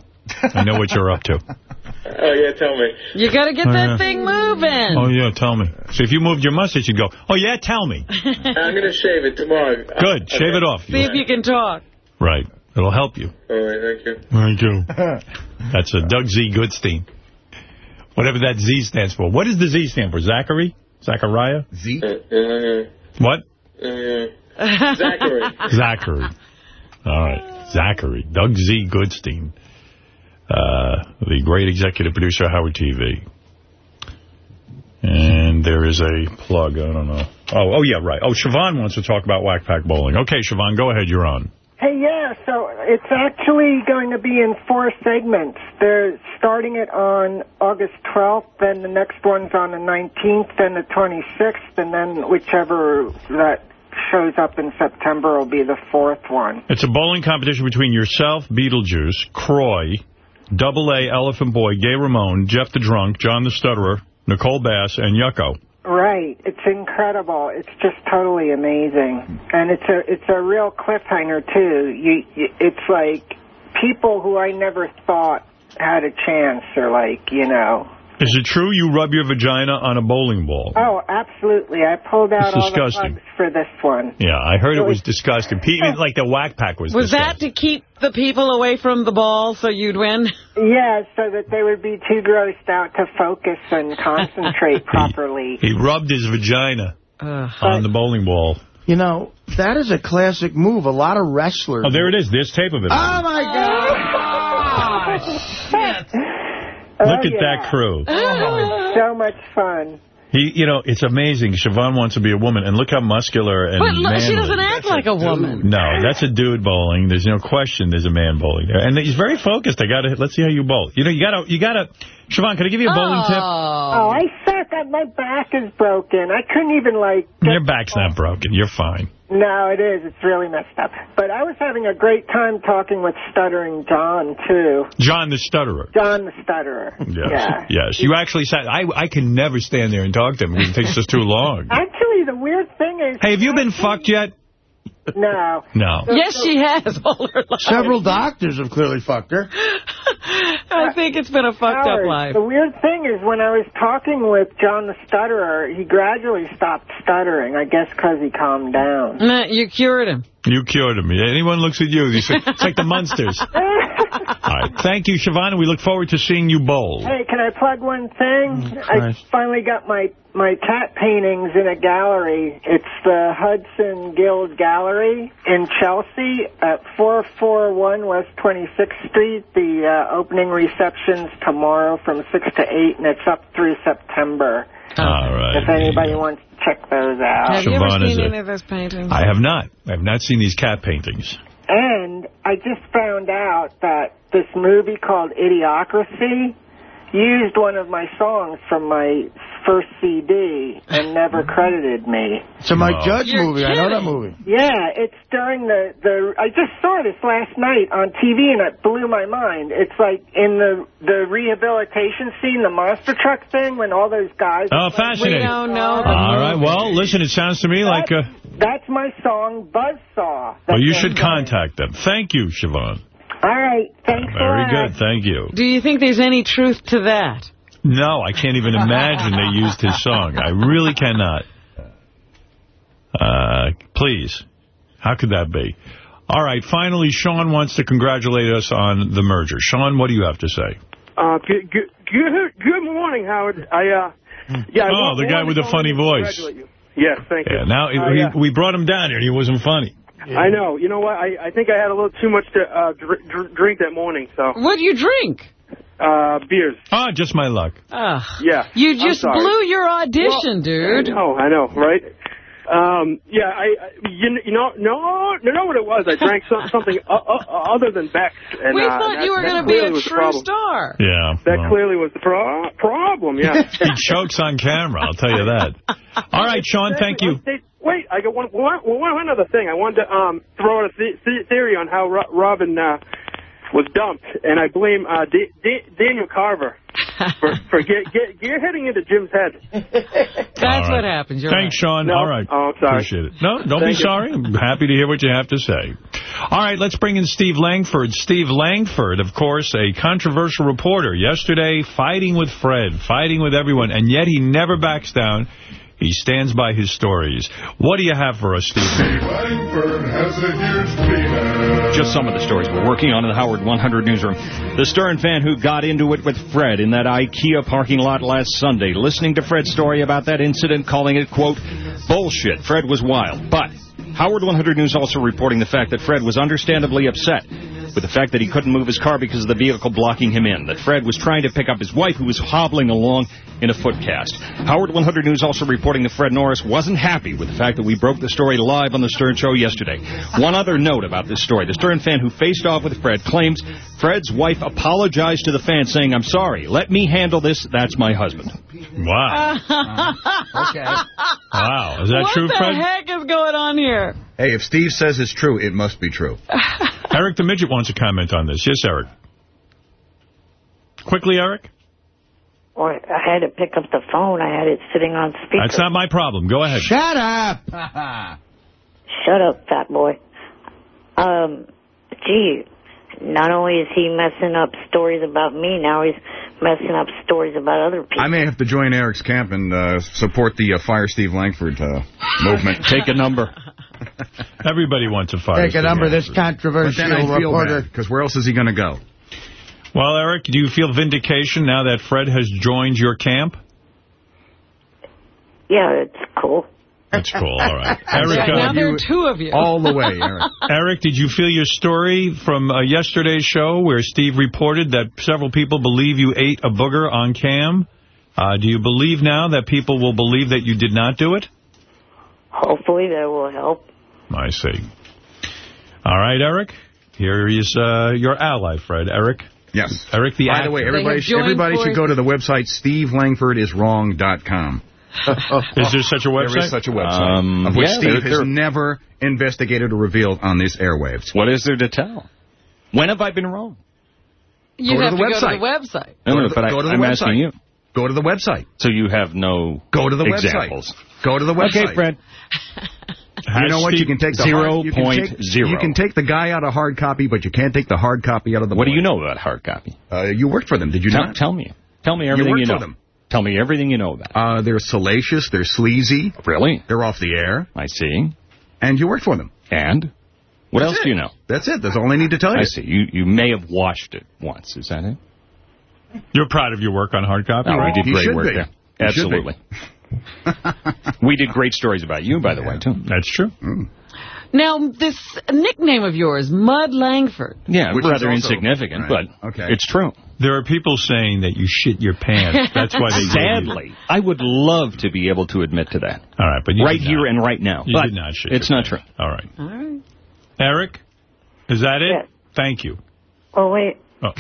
I know what you're up to. *laughs* Oh, yeah, tell me. You got to get Oh, that yeah. thing moving. Oh, yeah, tell me. So if you moved your mustache, you'd go, oh, yeah, tell me. *laughs* I'm going to shave it tomorrow. Good. Shave it off. See if you can talk. Right. It'll help you. All right, thank you. Thank you. *laughs* That's a Doug Z. Goodstein. Whatever that Z stands for. What does the Z stand for? Zachary? Zachariah? Z? Uh, What? uh, Zachary. *laughs* Zachary. All right. Zachary. Doug Z. Goodstein. Uh, the great executive producer of Howard TV. And there is a plug. I don't know. Oh, oh, yeah, right. Oh, Siobhan wants to talk about Whack Pack Bowling. Okay, Siobhan, go ahead. You're on. Hey, yeah, so it's actually going to be in four segments. They're starting it on August 12th, then the next one's on the 19th, then the 26th, and then whichever that shows up in September will be the fourth one. It's a bowling competition between yourself, Beetlejuice, Croy, Double A, Elephant Boy, Gay Ramone, Jeff the Drunk, John the Stutterer, Nicole Bass, and Yucko. Right, it's incredible. It's just totally amazing, hmm. and it's a it's a real cliffhanger too. You, you it's like people who I never thought had a chance are like you know Is it true you rub your vagina on a bowling ball? Oh, absolutely. I pulled out It's all the disgusting. plugs for this one. Yeah, I heard it was disgusting. Pe- Even *laughs* like the Whack Pack was Was disgusting. that to keep the people away from the ball so you'd win? Yeah, so that they would be too grossed out to focus and *laughs* concentrate properly. He rubbed his vagina on the bowling ball. You know, that is a classic move. A lot of wrestlers. Oh, there it is. There's tape of it. Oh, my God. Oh, *laughs* Look oh, at that crew. Oh, *gasps* so much fun. He, you know, it's amazing. Siobhan wants to be a woman, and look how muscular and But look, she doesn't act like a woman. No, that's a dude bowling. There's no question there's a man bowling there. And he's very focused. I got to, let's see how you bowl. You know, you got to, you got to, Siobhan, can I give you a bowling tip? Oh. oh, I suck. My back is broken. I couldn't even, like... Your back's not broken. You're fine. No, it is. It's really messed up. But I was having a great time talking with Stuttering John, too. John the Stutterer. John the Stutterer. Yes. Yeah. Yes. You actually sat, I, I can never stand there and talk to him because it takes us too long. Actually, the weird thing is... Hey, have you been fucked yet? No. No. Yes, she has *laughs* all her life. Several doctors have clearly fucked her. I think it's been a fucked up life. The weird thing is when I was talking with John the Stutterer, he gradually stopped stuttering, I guess because he calmed down. Nah, you cured him. You cured him. Anyone looks at you, they say, it's like the Munsters. *laughs* All right. Thank you, Siobhan. We look forward to seeing you bowl. Hey, can I plug one thing? I finally got my my cat paintings in a gallery. It's the Hudson Guild Gallery in Chelsea at 441 West 26th Street. The uh, opening reception's tomorrow from 6 to 8, and it's up through September. All right. If anybody wants to check those out. Have you ever Siobhan is seen a- any of those paintings? I have not. I have not seen these cat paintings. And I just found out that this movie called Idiocracy used one of my songs from my first CD and never credited me. It's a Mike Judge movie. I know that movie. Yeah, it's during the the. I just saw this last night on TV and it blew my mind. It's like in the the rehabilitation scene, the monster truck thing, when all those guys. Oh, fascinating. We don't know. All right. Well, listen, it sounds to me like uh, That's my song, Buzzsaw. well, you should contact them. Thank you, Siobhan. All right, thanks a Very good. Thank you. Do you think there's any truth to that? No, I can't even imagine they used his song. I really cannot. Uh, please. How could that be? All right. Finally, Sean wants to congratulate us on the merger. Sean, what do you have to say? Uh, good, good, good, good morning, Howard. I, uh, yeah. I oh, wa- the guy with the funny voice. Yes, thank you. Now Uh, he- yeah. we brought him down here and he wasn't funny. I know. You know what? I, I think I had a little too much to uh, dr dr drink that morning. So. What do you drink? Uh, beers. Ah, just my luck. Ugh. Yeah. You just blew your audition, dude. I know, I know, right? Um, yeah, I, I you, you know, no, you know what it was? I drank some, *laughs* something uh, uh, other than Beck's. And, we uh, thought that- you were going to be a true star. Yeah. That well. clearly was the pro problem, yeah. *laughs* *laughs* he chokes on camera, I'll tell you that. All right, Sean, thank you. Wait, wait, I got one, one, one, one other thing. I wanted to um, throw out a th th theory on how Robin uh, was dumped, and I blame uh, D D Daniel Carver for, for get, get, get hitting into Jim's head. *laughs* That's All right. what happens. You're Thanks, right. Sean. No. All right. Oh, sorry. Appreciate it. No, don't be Thank you. sorry. I'm happy to hear what you have to say. All right, let's bring in Steve Langford. Steve Langford, of course, a controversial reporter. Yesterday, fighting with Fred, fighting with everyone, and yet he never backs down. He stands by his stories. What do you have for us, Steve? Just some of the stories we're working on in the Howard 100 newsroom. The Stern fan who got into it with Fred in that IKEA parking lot last Sunday, listening to Fred's story about that incident, calling it, quote, bullshit. Fred was wild. But Howard 100 News also reporting the fact that Fred was understandably upset. with the fact that he couldn't move his car because of the vehicle blocking him in, that Fred was trying to pick up his wife who was hobbling along in a foot cast. Howard 100 News also reporting that Fred Norris wasn't happy with the fact that we broke the story live on the Stern Show yesterday. One other note about this story. The Stern fan who faced off with Fred claims Fred's wife apologized to the fan saying, I'm sorry, let me handle this, that's my husband. Wow. *laughs* okay. Wow. Is that what true, Fred? What the heck is going on here? Hey, if Steve says it's true, it must be true. *laughs* Eric the Midget wants to comment on this. Yes, Eric. Quickly, Eric. Or I had to pick up the phone. I had it sitting on speaker. That's not my problem. Go ahead. Shut up. *laughs* Shut up, fat boy. Um, gee, not only is he messing up stories about me, now he's messing up stories about other people. I may have to join Eric's camp and uh, support the uh, Fire Steve Langford uh, movement. *laughs* Take a number. *laughs* Everybody wants a fire. Take a number, this But controversial then I feel reporter. because where else is he going to go? Well, Eric, do you feel vindication now that Fred has joined your camp? Yeah, it's cool. That's cool. All right. *laughs* Eric, Yeah, now there are two of you. All the way, Eric. *laughs* Eric, did you feel your story from uh, yesterday's show where Steve reported that several people believe you ate a booger on cam? Uh, do you believe now that people will believe that you did not do it? Hopefully that will help. I see. All right, Eric. Here is uh, your ally, Fred. Eric. Yes. Eric the By actor. the way, everybody, everybody should go to the website stevelangfordiswrong.com. *laughs* Is there such a website? There is such a website, Um, of which yeah, Steve there- has never investigated or revealed on these airwaves. What is there to tell? When have I been wrong? You Go to the to go to website. the website. No, Go no, to the- but I, go to the I'm website. asking you. Go to the website. So you have no Go to the examples. website. Go to the website. Okay, Fred. *laughs* You know what? You can take the hard, you can take- 0.0. You can take the guy out of hard copy, but you can't take the hard copy out of the. What do you know about hard copy? Uh, you worked for them, did you tell, not? Tell me. Tell me You everything worked you, know. for them. Tell me everything you know about. Uh, they're salacious. They're sleazy. Really? They're off the air. I see. And you worked for them. And what That's else it. do you know? That's it. That's all I need to tell you. I see. You you may have watched it once. Is that it? You're proud of your work on hard copy, No, right? we did You great work be. there. You. Absolutely. *laughs* we did great stories about you, by the way, too. That's true. Now, this nickname of yours, Mud Langford. Yeah, Which rather also- insignificant, Right. but Okay. it's true. There are people saying that you shit your pants. *laughs* That's why they gave you- Sadly, I would love to be able to admit to that. All right, but you right here not. and right now. You but did not shit it's your not true. All right. All right. Eric, is that it? Yes. Thank you. Oh, wait. Oh.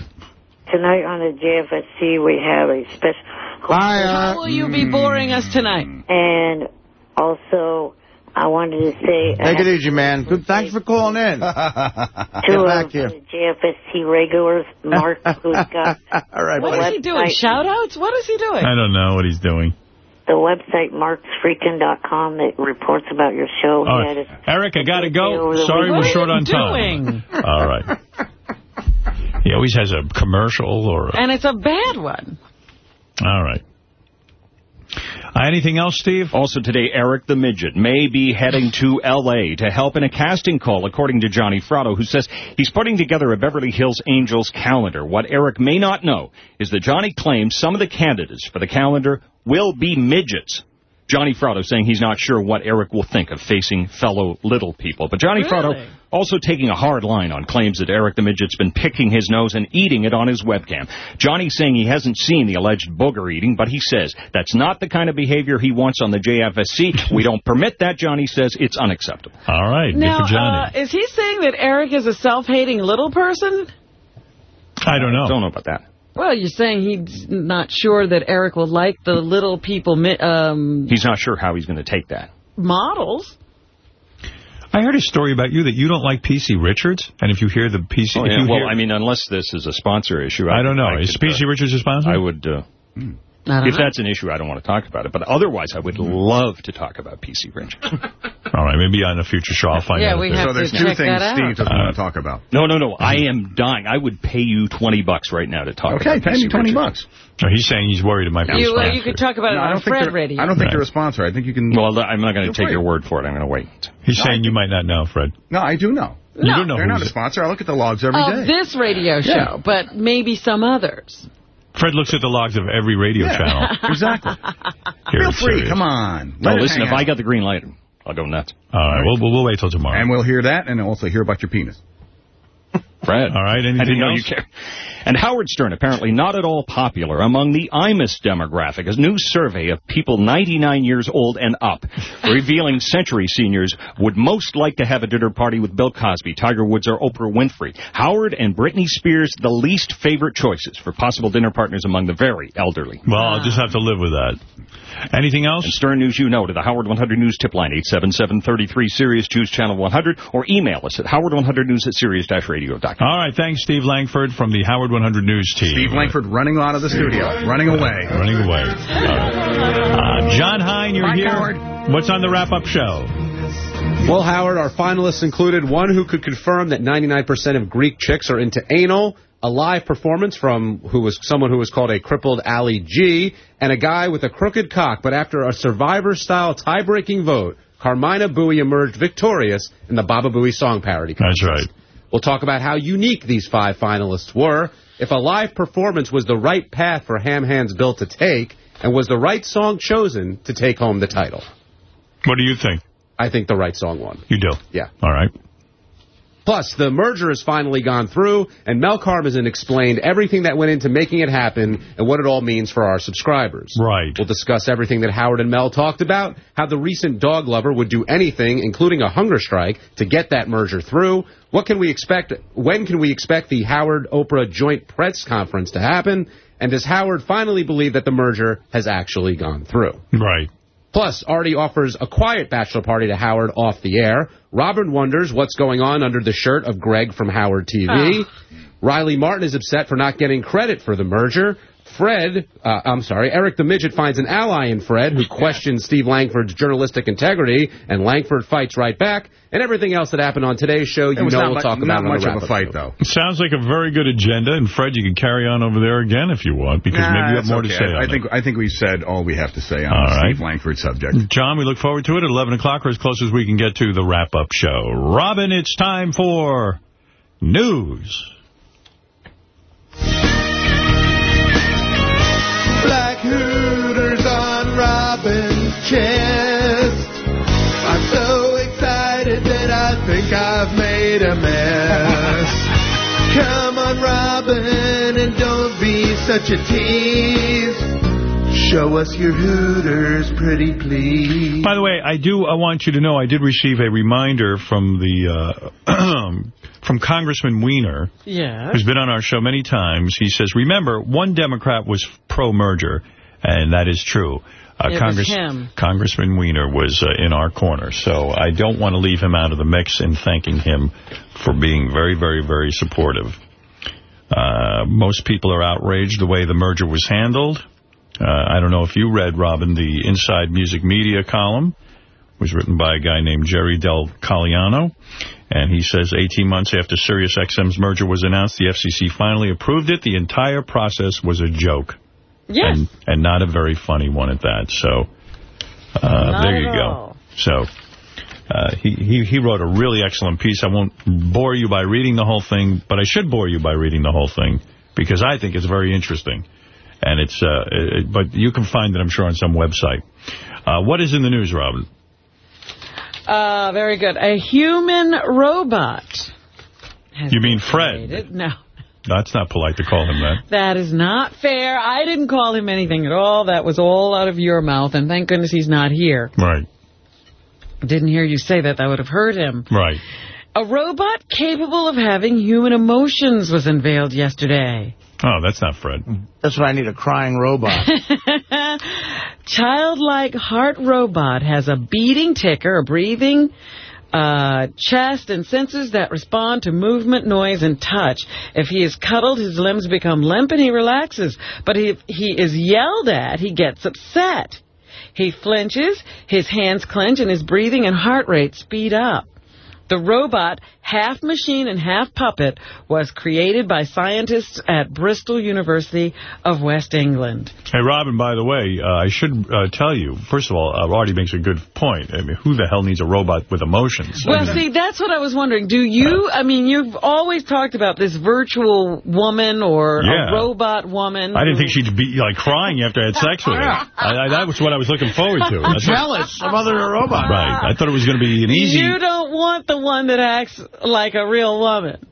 Tonight on the JFSC, we have a special... Hi, How will you be boring us tonight? And also, I wanted to say... Uh, Take it easy, man. Good. Thanks for calling in. *laughs* Get back um, here. the JFSC regulars, Mark, who's *laughs* got All right, the What is he doing? website- Shout-outs? What is he doing? I don't know what he's doing. the website marksfreakin.com that reports about your show. All He had Eric, I got to go. Sorry weekend. we're short on you time. *laughs* All right. He always has a commercial or a... And it's a bad one. All right. Uh, anything else, Steve? Also today, Eric the Midget may be heading to L.A. to help in a casting call, according to Johnny Fratto, who says he's putting together a Beverly Hills Angels calendar. What Eric may not know is that Johnny claims some of the candidates for the calendar will be midgets. Johnny Fratto saying he's not sure what Eric will think of facing fellow little people. But Johnny Really? Fratto also taking a hard line on claims that Eric the Midget's been picking his nose and eating it on his webcam. Johnny saying he hasn't seen the alleged booger eating, but he says that's not the kind of behavior he wants on the JFSC. we don't permit that, Johnny says. It's unacceptable. All right. Now, good for Johnny. uh, is he saying that Eric is a self-hating little person? I don't know. Don't know about that. Well, you're saying he's not sure that Eric will like the little people um, He's not sure how he's going to take that. models. I heard a story about you that you don't like P.C. Richards, and if you hear the P.C. Oh, if yeah. you Well, hear, I mean, unless this is a sponsor issue. I don't know. I Is could, P.C. uh, Richards a sponsor? I would... Uh, I don't if know. that's an issue, I don't want to talk about it. But otherwise, I would love to talk about PC Richards. *laughs* All right, maybe on a future show I'll find Yeah, out. we if have So there's two things. Steve doesn't Uh, want to talk about. No, no, no. I am dying. I would pay you 20 bucks right now to talk Okay, about pay PC me 20 Richards. bucks. No, he's saying he's worried it might be a You, uh, you could talk about it No, I on don't think Fred they're, Radio. I don't think Right. they're a sponsor. I think you can... Well, I'm not going to take right. your word for it. I'm going to wait. He's saying you might not know, Fred. No, I do know. You do know They're not a sponsor. I look at the logs every day. Of this radio show, but maybe some others. Fred looks at the logs of every radio Yeah. channel. *laughs* exactly. Here Feel free. serious. Come on. Let it listen, hang if I got the green light, I'll go nuts. All right, we'll, we'll, we'll wait till tomorrow. And we'll hear that and also hear about your penis. Fred. All right, anything I didn't know else? you care. And Howard Stern, apparently not at all popular among the IMUS demographic. A new survey of people 99 years old and up, *laughs* revealing century seniors would most like to have a dinner party with Bill Cosby, Tiger Woods, or Oprah Winfrey. Howard and Britney Spears, the least favorite choices for possible dinner partners among the very elderly. Well, I'll just have to live with that. Anything else? And Stern News you know to the Howard 100 News tip line, 877-33 Sirius, choose channel 100, or email us at howard100news at sirius-radio.com. All right, thanks, Steve Langford from the Howard 100 News team. Steve Langford running out of the studio, running away. Running away. Uh, Jon Hein, you're Mike here. Howard. What's on the wrap-up show? Well, Howard, our finalists included one who could confirm that 99% of Greek chicks are into anal, a live performance from who was someone who was called a crippled Ali G, and a guy with a crooked cock. But after a Survivor-style tie-breaking vote, Carmina Booey emerged victorious in the Baba Booey song parody contest. That's right. We'll talk about how unique these five finalists were, if a live performance was the right path for Ham Hands Bill to take, and was the right song chosen to take home the title. What do you think? I think the right song won. You do? Yeah. All right. Plus, the merger has finally gone through, and Mel Karmazin explained everything that went into making it happen and what it all means for our subscribers. Right. We'll discuss everything that Howard and Mel talked about, how the recent dog lover would do anything, including a hunger strike, to get that merger through. What can we expect? When can we expect the Howard-Oprah joint press conference to happen? And does Howard finally believe that the merger has actually gone through? Right. Plus, Artie offers a quiet bachelor party to Howard off the air. Robin wonders what's going on under the shirt of Greg from Howard TV. Ah. Riley Martin is upset for not getting credit for the merger. Fred, uh, I'm sorry, Eric the Midget finds an ally in Fred who questions Steve Langford's journalistic integrity, and Langford fights right back. And everything else that happened on today's show, you was know we'll mu- talk about on the much of a fight, show. though. Sounds like a very good agenda, and Fred, you can carry on over there again if you want, because Nah, maybe you have more okay. to say I, on I think it. I think we've said all we have to say on All the right. Steve Langford subject. John, we look forward to it at 11 o'clock, or as close as we can get to the wrap-up show. Robin, it's time for news. Hooters on Robin's chest. I'm so excited that I think I've made a mess. *laughs* Come on, Robin, and don't be such a tease. Show us your Hooters, pretty please. By the way, I do. I want you to know I did receive a reminder from the uh, *clears throat* from Congressman Weiner, Yeah. who's been on our show many times. He says, "Remember, one Democrat was pro-merger, and that is true." Uh, him. Congressman Weiner was uh, in our corner, so I don't want to leave him out of the mix in thanking him for being very, very, very supportive. Uh, most people are outraged the way the merger was handled. Uh, I don't know if you read, Robin, the Inside Music Media column was written by a guy named Jerry Del Colliano. And he says 18 months after Sirius XM's merger was announced, the FCC finally approved it. The entire process was a joke. Yes. And, and not a very funny one at that. So uh, there you go. So uh, he, he, he wrote a really excellent piece. I won't bore you by reading the whole thing, but I should bore you by reading the whole thing because I think it's very interesting. And it's, uh, it, but you can find it, I'm sure, on some website. Uh, what is in the news, Robin? Uh, very good. A human robot. You mean Fred? created. No. That's not polite to call him that. That is not fair. I didn't call him anything at all. That was all out of your mouth, and thank goodness he's not here. Right, Didn't hear you say that. That would have hurt him. right. A robot capable of having human emotions was unveiled yesterday. Oh, that's not Fred. That's what I need, a crying robot. *laughs* Childlike heart robot has a beating ticker, a breathing uh, chest, and senses that respond to movement, noise, and touch. If he is cuddled, his limbs become limp and he relaxes. But if he is yelled at, he gets upset. He flinches, his hands clench, and his breathing and heart rate speed up. The robot, half machine and half puppet, was created by scientists at Bristol University of West England. Hey, Robin, by the way, uh, I should uh, tell you, first of all, uh, Artie makes a good point. I mean, who the hell needs a robot with emotions? Well, see, that's what I was wondering. Do you, I mean, you've always talked about this virtual woman or Yeah. a robot woman. I didn't think she'd be like crying after I had sex with her. *laughs* I, I, that was what I was looking forward to. I'm That's jealous of other robots. Right. I thought it was going to be an easy... You don't want the one that acts like a real woman.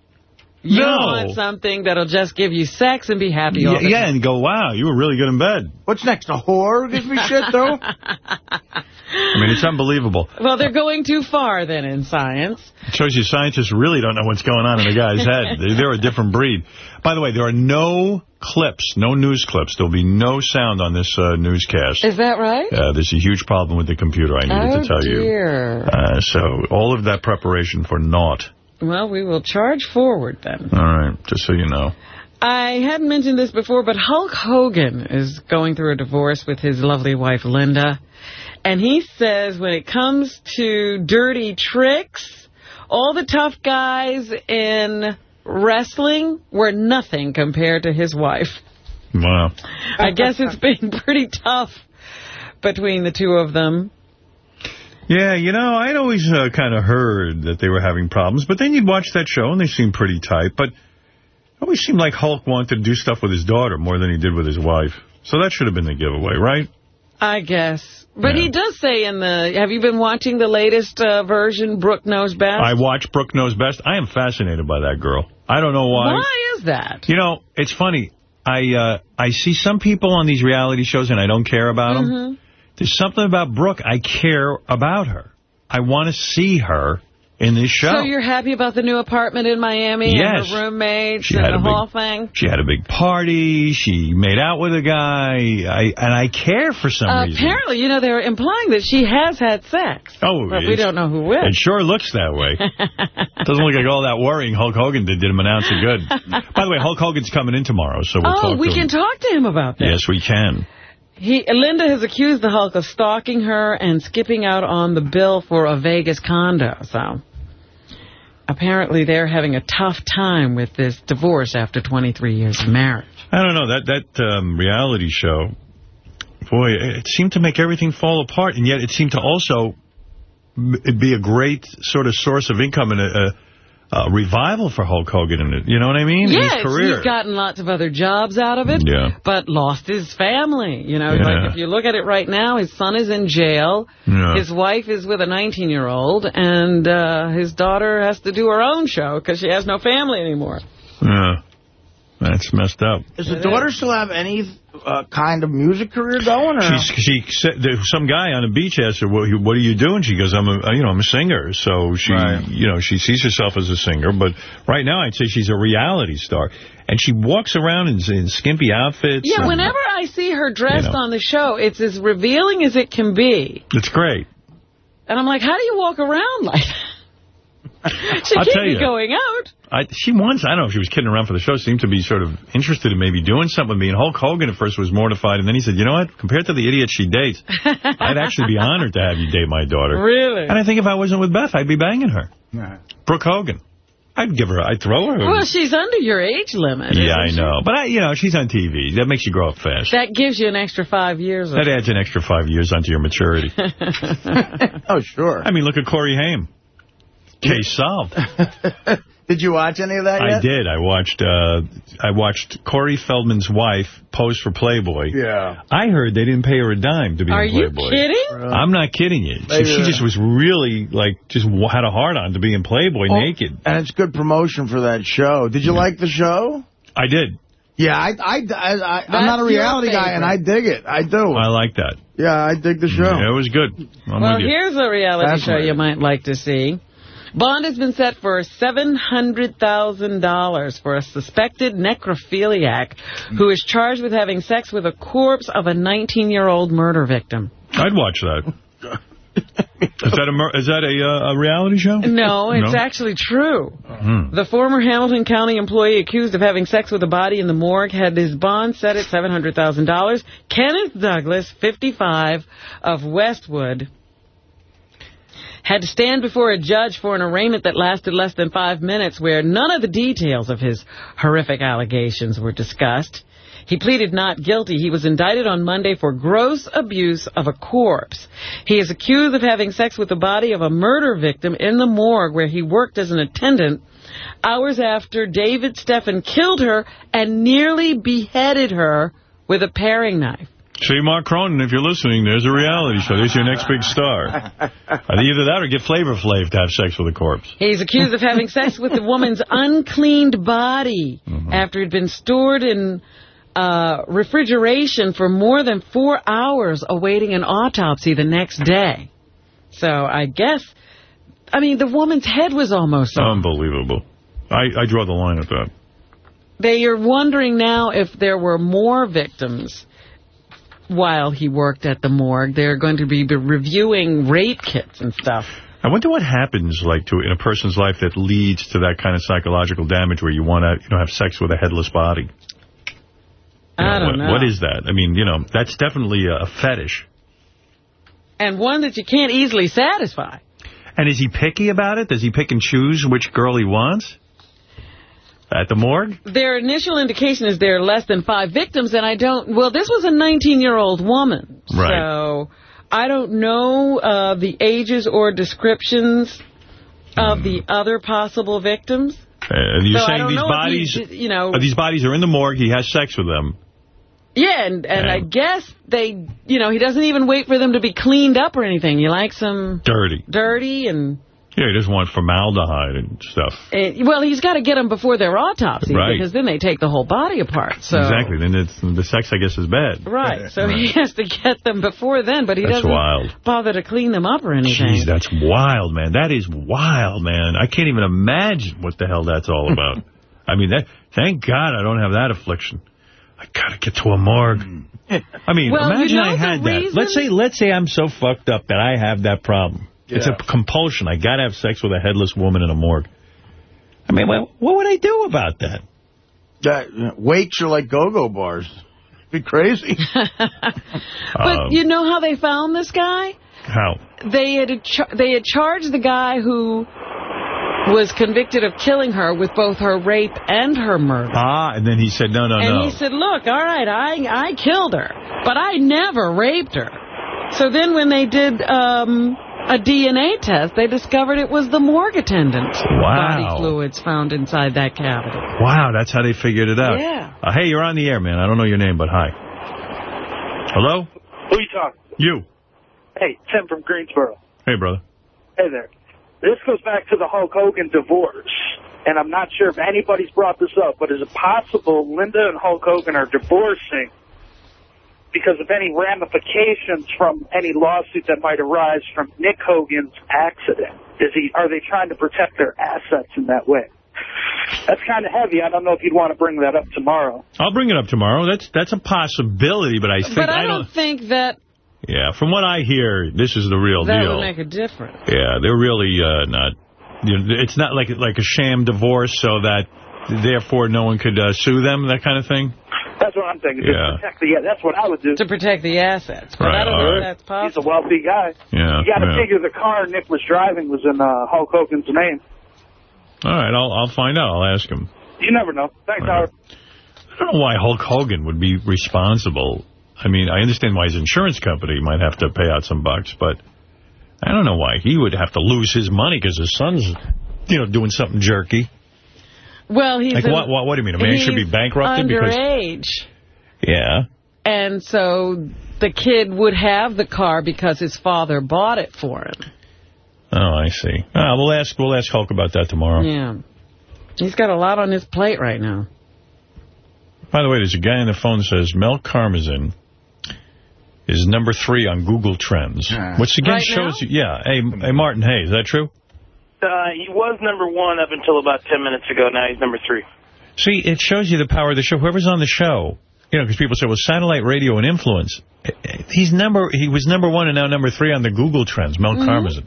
You No. want something that'll just give you sex and be happy all Yeah, the yeah, and go, wow, you were really good in bed. What's next? A whore gives me shit, though? *laughs* I mean, it's unbelievable. Well, they're going too far then in science. It shows you scientists really don't know what's going on in a guy's head. They- *laughs* They're a different breed. By the way, there are no clips, no news clips. There'll be no sound on this uh, newscast. Is that right? Uh, there's a huge problem with the computer, I needed oh, to tell you. dear. Uh, so all of that preparation for naught. Well, we will charge forward then. All right, just so you know. I hadn't mentioned this before, but Hulk Hogan is going through a divorce with his lovely wife, Linda. And he says when it comes to dirty tricks, all the tough guys in wrestling were nothing compared to his wife. Wow. I guess it's *laughs* been pretty tough between the two of them. Yeah, you know, I'd always uh, kind of heard that they were having problems, but then you'd watch that show and they seemed pretty tight. But it always seemed like Hulk wanted to do stuff with his daughter more than he did with his wife. So that should have been the giveaway, right? I guess. But he does say in the... Have you been watching the latest uh, version, Brooke Knows Best? I watch Brooke Knows Best. I am fascinated by that girl. I don't know why. Why is that? You know, it's funny. I uh, I see some people on these reality shows and I don't care about them. Mhm. There's something about Brooke. I care about her. I want to see her in this show. So you're happy about the new apartment in Miami Yes. and her roommates She and had the a big- whole thing? She had a big party. She made out with a guy. I and I care for some reason. Apparently, you know, they're implying that she has had sex. Oh, But we don't know who will. It sure looks that way. *laughs* Doesn't look like all that worrying Hulk Hogan did did him an ounce of good. *laughs* By the way, Hulk Hogan's coming in tomorrow, so we'll oh, talk we to can him. talk to him about that. Yes, we can. He, Linda has accused the Hulk of stalking her and skipping out on the bill for a Vegas condo. So apparently they're having a tough time with this divorce after 23 years of marriage. I don't know, that, that um, reality show, boy, it seemed to make everything fall apart, and yet it seemed to also be a great sort of source of income and a, a, a revival for Hulk Hogan, in it. you know what I mean? yeah, his career. he's gotten lots of other jobs out of it, Yeah. but lost his family. You know, Yeah. like if you look at it right now, his son is in jail. Yeah. His wife is with a 19-year-old, and uh, his daughter has to do her own show because she has no family anymore. Yeah. That's messed up. Does the daughter still have any uh, kind of music career going? Or? She's, she said, some guy on the beach asked her, what, what are you doing? She goes, I'm a, you know, I'm a singer. So she, you know, she sees herself as a singer. But right now I'd say she's a reality star. And she walks around in, in skimpy outfits. Yeah, and whenever I see her dressed You know. on the show, it's as revealing as it can be. It's great. And I'm like, how do you walk around like that? *laughs* she I'll can't tell be you. going out. I, she once, I don't know if she was kidding around for the show, seemed to be sort of interested in maybe doing something with me. And Hulk Hogan at first was mortified. And then he said, you know what? Compared to the idiot she dates, *laughs* I'd actually be honored to have you date my daughter. Really? And I think if I wasn't with Beth, I'd be banging her. Brooke Hogan. I'd give her, I'd throw her. Well, she's under your age limit. yeah, I isn't she? know. But, I, you know, she's on TV. That makes you grow up fast. That gives you an extra five years. That adds an extra five years onto your maturity. *laughs* oh, sure. I mean, look at Corey Haim. Case solved. *laughs* Did you watch any of that I did. I watched uh, I watched Corey Feldman's wife pose for Playboy. Yeah. I heard they didn't pay her a dime to be Are in you Playboy. kidding? I'm not kidding you. She, she just was really, like, just had a heart-on to be in Playboy Oh, naked. And it's good promotion for that show. Did you like the show? I did. Yeah, I, I, I, I, I'm not a reality guy, and I dig it. I do. I like that. Yeah, I dig the show. Yeah, it was good. I'm well, here's a reality show Fascinating. you might like to see. Bond has been set for $700,000 for a suspected necrophiliac who is charged with having sex with a corpse of a 19-year-old murder victim. I'd watch that. *laughs* is that a is that a uh, a reality show? No, it's actually true. Hmm. The former Hamilton County employee accused of having sex with a body in the morgue had his bond set at $700,000. Kenneth Douglas, 55, of Westwood, had to stand before a judge for an arraignment that lasted less than five minutes where none of the details of his horrific allegations were discussed. He pleaded not guilty. He was indicted on Monday for gross abuse of a corpse. He is accused of having sex with the body of a murder victim in the morgue where he worked as an attendant hours after David Steffen killed her and nearly beheaded her with a paring knife. See, Mark Cronin, if you're listening, there's a reality show. There's your next big star. *laughs* Either that or get Flavor Flav to have sex with a corpse. He's accused of having sex with the woman's *laughs* uncleaned body Mm-hmm. after it had been stored in uh, refrigeration for more than four hours awaiting an autopsy the next day. So I guess, I mean, the woman's head was almost off. Unbelievable. I, I draw the line at that. They are wondering now if there were more victims while he worked at the morgue. They're going to be reviewing rape kits and stuff. I wonder what happens, like, to in a person's life that leads to that kind of psychological damage where you want to, you know, have sex with a headless body. You I don't what, know. What is that? I mean, you know, that's definitely a, a fetish. And one that you can't easily satisfy. And is he picky about it? Does he pick and choose which girl he wants? At the morgue? Their initial indication is there are less than five victims, and I don't... Well, this was a 19-year-old woman. Right. So I don't know uh, the ages or descriptions of the other possible victims. Uh, you're So saying these bodies, he- you know- uh, these bodies are in the morgue. He has sex with them. Yeah, and, and I guess they, you know, he doesn't even wait for them to be cleaned up or anything. He likes them Dirty. dirty and... Yeah, he doesn't want formaldehyde and stuff. and well, he's got to get them before their autopsy Right. because then they take the whole body apart. So Exactly. Then it's, the sex, I guess, is bad. Right, so he *laughs* has to get them before then, but he That's doesn't wild. bother to clean them up or anything. Jeez, that's wild, man. That is wild, man. I can't even imagine what the hell that's all about. *laughs* I mean, that. thank God I don't have that affliction. I gotta get to a morgue. *laughs* I mean, Well, you imagine know I had that. Let's say, let's say I'm so fucked up that I have that problem. It's a compulsion. I gotta have sex with a headless woman in a morgue. I mean, what, what would I do about that? That weights are like go-go bars. Be crazy. *laughs* But Um, you know how they found this guy? How? They had char- they had charged the guy who was convicted of killing her with both her rape and her murder. Ah, and then he said, no, no, and no. And he said, look, all right, I I killed her, but I never raped her. So then when they did um, a DNA test, they discovered it was the morgue attendant. Wow. Body fluids found inside that cavity. Wow, that's how they figured it out. Yeah. Uh, hey, you're on the air, man. I don't know your name, but hi. Hello? Who you talking? You. Hey, Tim from Greensboro. Hey, brother. Hey there. This goes back to the Hulk Hogan divorce. And I'm not sure if anybody's brought this up, but is it possible Linda and Hulk Hogan are divorcing because of any ramifications from any lawsuit that might arise from Nick Hogan's accident? Is he? Are they trying to protect their assets in that way? That's kind of heavy. I don't know if you'd want to bring that up tomorrow. I'll bring it up tomorrow. That's that's a possibility, but I think But I, I don't, don't. think that Yeah, from what I hear, this is the real that deal. would make a difference. Yeah, they're really uh, not. You know, it's not like like a sham divorce, so that therefore no one could uh, sue them, that kind of thing. That's what I'm thinking. Yeah. Just protect the, yeah, that's what I would do. To protect the assets. But Right, I don't know right. that's possible. He's a wealthy guy. Yeah. You got to yeah. figure the car Nick was driving was in uh, Hulk Hogan's name. All right, I'll I'll find out. I'll ask him. You never know. Thanks, Howard. I don't know why Hulk Hogan would be responsible. I mean, I understand why his insurance company might have to pay out some bucks, but I don't know why he would have to lose his money because his son's, you know, doing something jerky. Well, he's Like, an- what, what, what do you mean? A man should be he's bankrupted because... underage. Yeah. And so the kid would have the car because his father bought it for him. Oh, I see. Ah, we'll ask we'll ask Hulk about that tomorrow. Yeah. He's got a lot on his plate right now. By the way, there's a guy on the phone that says Mel Karmazin is number three on Google Trends, which again Right shows you... Yeah. Hey, hey, Martin Hayes, is that true? Uh, he was number one up until about 10 minutes ago. Now he's number three. See, it shows you the power of the show. Whoever's on the show, you know, because people say, well, satellite radio and influence. He's number. He was number one and now number three on the Google Trends, Mel Mhm. Karmazin.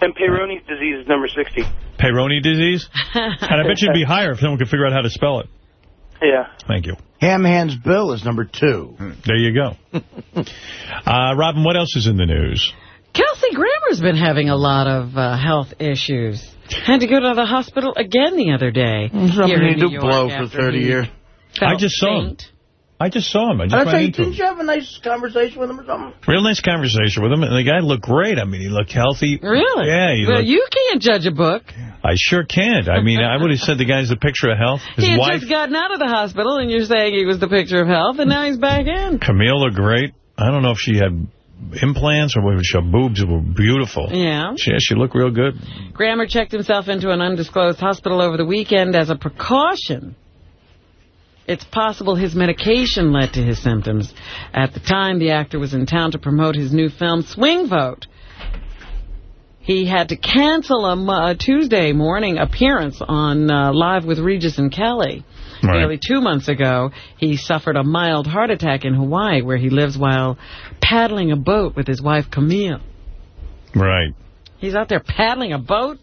And Peyronie's disease is number 60. Peyronie disease? *laughs* and I bet you'd be higher if someone could figure out how to spell it. Yeah. Thank you. Ham Hands Bill is number two. There you go. *laughs* uh, Robin, what else is in the news? Kelsey Grammer's been having a lot of uh, health issues. Had to go to the hospital again the other day. Something here in he do York blow for 30 years. I just saw him. I just saw him. I just I ran say, into didn't him. you have a nice conversation with him or something? Real nice conversation with him, and the guy looked great. I mean, he looked healthy. Really? Yeah, he well, looked... you can't judge a book. I sure can't. I mean, I would have said the guy's the picture of health. His he had wife, just gotten out of the hospital, and you're saying he was the picture of health, and now he's back in. Camille looked great. I don't know if she had implants or whether her boobs were beautiful. Yeah. She, she looked real good. Grammer checked himself into an undisclosed hospital over the weekend as a precaution. It's possible his medication led to his symptoms. At the time, the actor was in town to promote his new film, Swing Vote. He had to cancel a uh, Tuesday morning appearance on uh, Live with Regis and Kelly. Right. Nearly two months ago, he suffered a mild heart attack in Hawaii, where he lives while paddling a boat with his wife, Camille. Right. He's out there paddling a boat?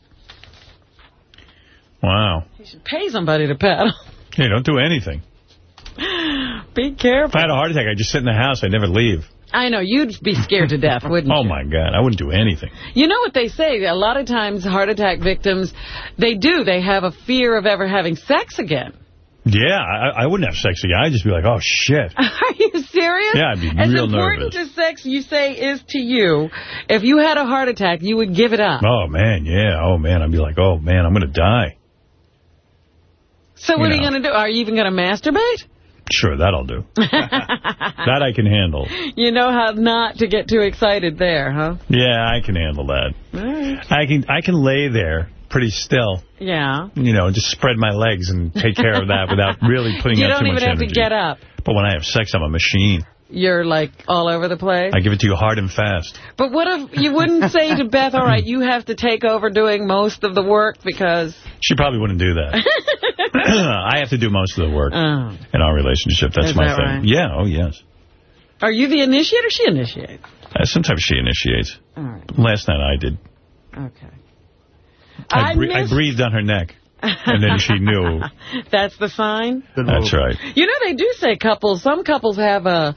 Wow. He should pay somebody to paddle. *laughs* Hey, don't do anything. Be careful. If. I had a heart attack, I'd just sit in the house. I'd never leave. I know, you'd be scared to death, *laughs* wouldn't oh, you? Oh, my God. I wouldn't do anything. You know what they say? A lot of times heart attack victims, they do. They have a fear of ever having sex again. Yeah, I, I wouldn't have sex again. I'd just be like, oh, shit. *laughs* Are you serious? Yeah, I'd be as real nervous. as important to sex you say is to you, if you had a heart attack, you would give it up. Oh, man, yeah. Oh, man. I'd be like, oh, man, I'm going to die. so what you are you going to do? Are you even going to masturbate? Sure, that'll do. *laughs* that I can handle. You know how not to get too excited there, huh? Yeah, I can handle that. I can I can lay there pretty still, Yeah. you know, just spread my legs and take care of that without really *laughs* putting You out don't even have energy. to get up. But when I have sex, I'm a machine. You're like all over the place. I give it to you hard and fast. But what if you wouldn't *laughs* say to Beth, all right, you have to take over doing most of the work because... *laughs* She probably wouldn't do that. I have to do most of the work Oh. in our relationship. That's Is my that thing. right? Yeah, oh, yes. Are you the initiator? She initiates. Uh, sometimes she initiates. All right. Last night I did. Okay. I, I bre- I breathed on her neck, and then she knew. *laughs* That's the sign? That's right. You know, they do say couples, some couples have a,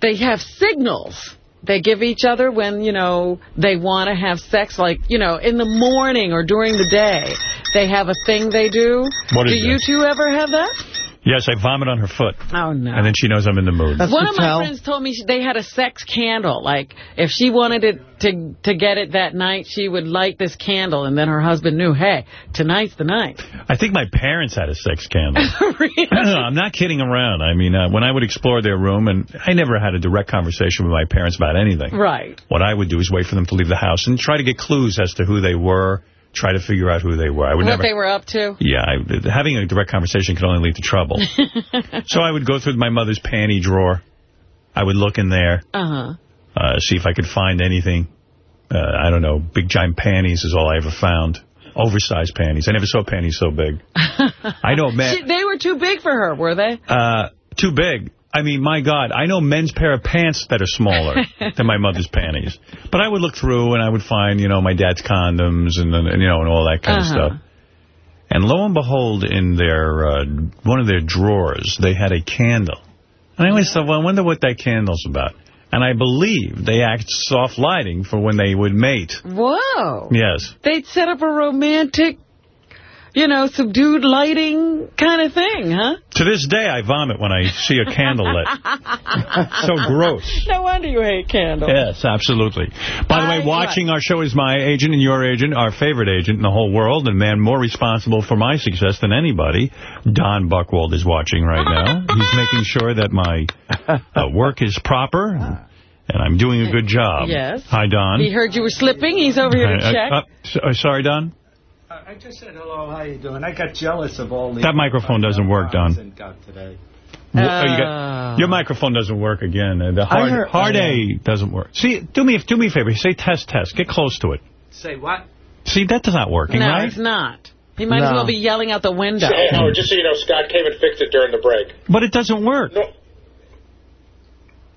they have signals they give each other when, you know, they want to have sex, like, you know, in the morning or during the day. They have a thing they do. What do is you that? two ever have that? Yes, I vomit on her foot. Oh, no. And then she knows I'm in the mood. One of my friends told me they had a sex candle. Like, if she wanted it to to get it that night, she would light this candle, and then her husband knew, hey, tonight's the night. I think my parents had a sex candle. *laughs* *laughs* I'm not kidding around. I mean, uh, when I would explore their room, and I never had a direct conversation with my parents about anything. Right. What I would do is wait for them to leave the house and try to get clues as to who they were, try to figure out who they were. I would what never... they were up to. Yeah, I, having a direct conversation could only lead to trouble. *laughs* so I would go through my mother's panty drawer. I would look in there, Uh-huh. uh, see if I could find anything. Uh, I don't know, big giant panties is all I ever found. Oversized panties. I never saw panties so big. *laughs* I know, man. She, they were too big for her, were they? Uh, too big. I mean, my God, I know men's pair of pants that are smaller *laughs* than my mother's panties. But I would look through and I would find, you know, my dad's condoms and, and you know, and all that kind Uh-huh. of stuff. And lo and behold, in their uh, one of their drawers, they had a candle. And I always thought, well, I wonder what that candle's about. And I believe they act soft lighting for when they would mate. Whoa. Yes. They'd set up a romantic, you know, subdued lighting kind of thing, huh? To this day, I vomit when I see a candle lit. *laughs* so gross. No wonder you hate candles. Yes, absolutely. By the way, watching our show is my agent and your agent, our favorite agent in the whole world, and man more responsible for my success than anybody. Don Buchwald is watching right now. *laughs* He's making sure that my uh, work is proper, and I'm doing a good job. Yes. Hi, Don. He heard you were slipping. He's over here to Uh, check. uh, uh, sorry, Don? I just said hello. How you doing? I got jealous of all the That microphone doesn't work, Don. got today. Oh, you got- your microphone doesn't work again. Uh, The hard, heard- hard uh, A doesn't work. See, do me, do me a favor. Say test, test. Get close to it. Say what? See, that's not working, no, right? it's not. He might as well be yelling out the window. Hey, Howard, just so you know, Scott came and fixed it during the break. But it doesn't work. No.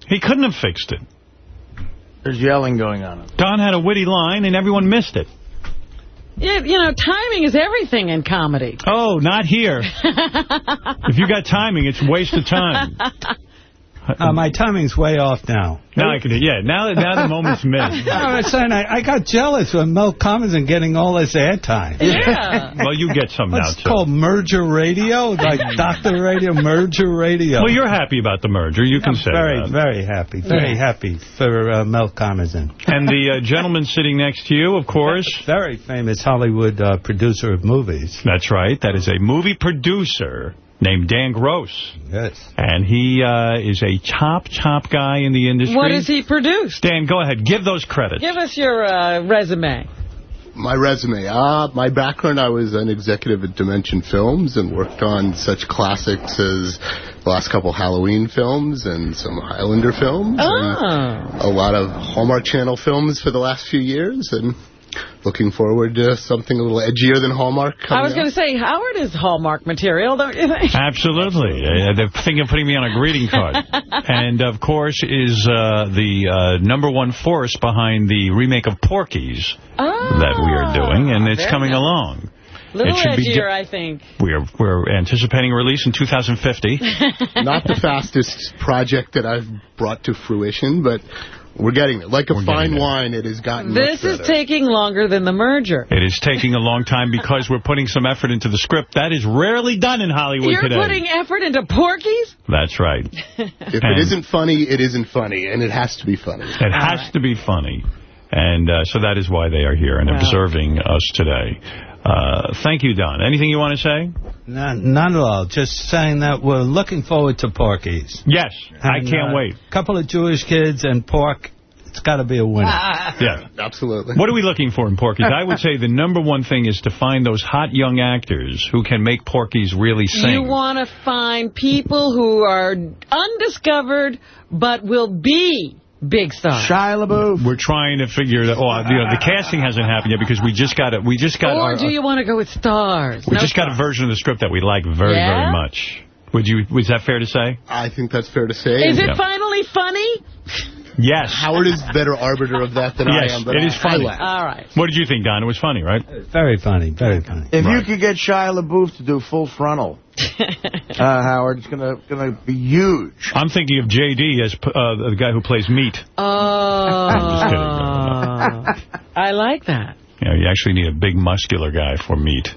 He couldn't have fixed it. There's yelling going on. Don had a witty line, and everyone missed it. Yeah, you know, timing is everything in comedy. Oh, not here. *laughs* if you got timing, it's a waste of time. *laughs* Uh, my timing's way off now. Now I can, yeah, now, now the moment's missed. *laughs* No, I'm saying I, I got jealous when Mel Karmazin getting all this airtime. Yeah. *laughs* Well, you get some now, What's too. called merger radio? Like *laughs* Dr. Radio, merger radio. Well, you're happy about the merger. You can I'm say very, that. very happy. Very Yeah. happy for uh, Mel Karmazin. And the uh, gentleman sitting next to you, of course. Very famous Hollywood uh, producer of movies. That's right. That is a movie producer named Dan Gross. Yes. And he uh, is a top, top guy in the industry. What has he produced? Dan, go ahead. Give those credits. Give us your uh, resume. My resume. Uh, my background, I was an executive at Dimension Films and worked on such classics as the last couple Halloween films and some Highlander films. And a lot of Hallmark Channel films for the last few years. And looking forward to something a little edgier than Hallmark I was going to say, Howard is Hallmark material, don't you think? Absolutely. Uh, they're thinking of putting me on a greeting card. *laughs* and, of course, is uh, the uh, number one force behind the remake of Porky's that we are doing, and it's Ah, coming nice. along. little It should be edgier, I think. We're we're anticipating release in 2050. *laughs* Not the fastest project that I've brought to fruition, but we're getting there. Like a fine wine, it has gotten This is taking longer than the merger. It is taking a long time because we're putting some effort into the script. That is rarely done in Hollywood You're today. putting effort into Porky's? That's right. *laughs* If And- it isn't funny, it isn't funny, and it has to be funny. It has to be funny. And uh, so that is why they are here and Wow. observing us today. Uh, thank you, Don. Anything you want to say? Not, not at all. Just saying that we're looking forward to Porky's. Yes, I can't uh, wait. A couple of Jewish kids and pork. It's got to be a winner. *laughs* Yeah. Absolutely. What are we looking for in Porky's? I would *laughs* say the number one thing is to find those hot young actors who can make Porky's really sing. You want to find people who are undiscovered but will be big stars. Shia LaBeouf. We're trying to figure that. Oh, you know, the casting hasn't happened yet because we just got it. We just got. Or our, do you want to go with stars? we No just got a version of the script that we like very, Yeah? very much. Would you? Was that fair to say? I think that's fair to say. Is it Yeah. finally funny? Yes. Howard is better arbiter of that than yes, I am. But it is I- funny. I. All right. What did you think, Don? It was funny, right? Very funny. Very funny. If you could get Shia LaBeouf to do full frontal, *laughs* uh, Howard, it's gonna gonna be huge. I'm thinking of J.D. as uh, the guy who plays Meat. *laughs* Oh. I like that. You know, you actually need a big muscular guy for Meat.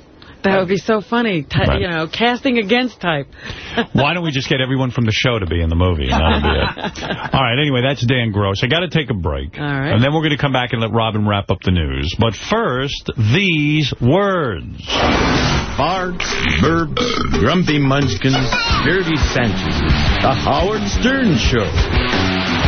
That would be so funny. Ty- Right. You know, casting against type. *laughs* Why don't we just get everyone from the show to be in the movie? And that'll be it. *laughs* All right, anyway, that's Dan Gross. I got to take a break. All right. And then we're going to come back and let Robin wrap up the news. But first, these words. Farts, burbs, grumpy munchkins, dirty Sanchez. The Howard Stern Show.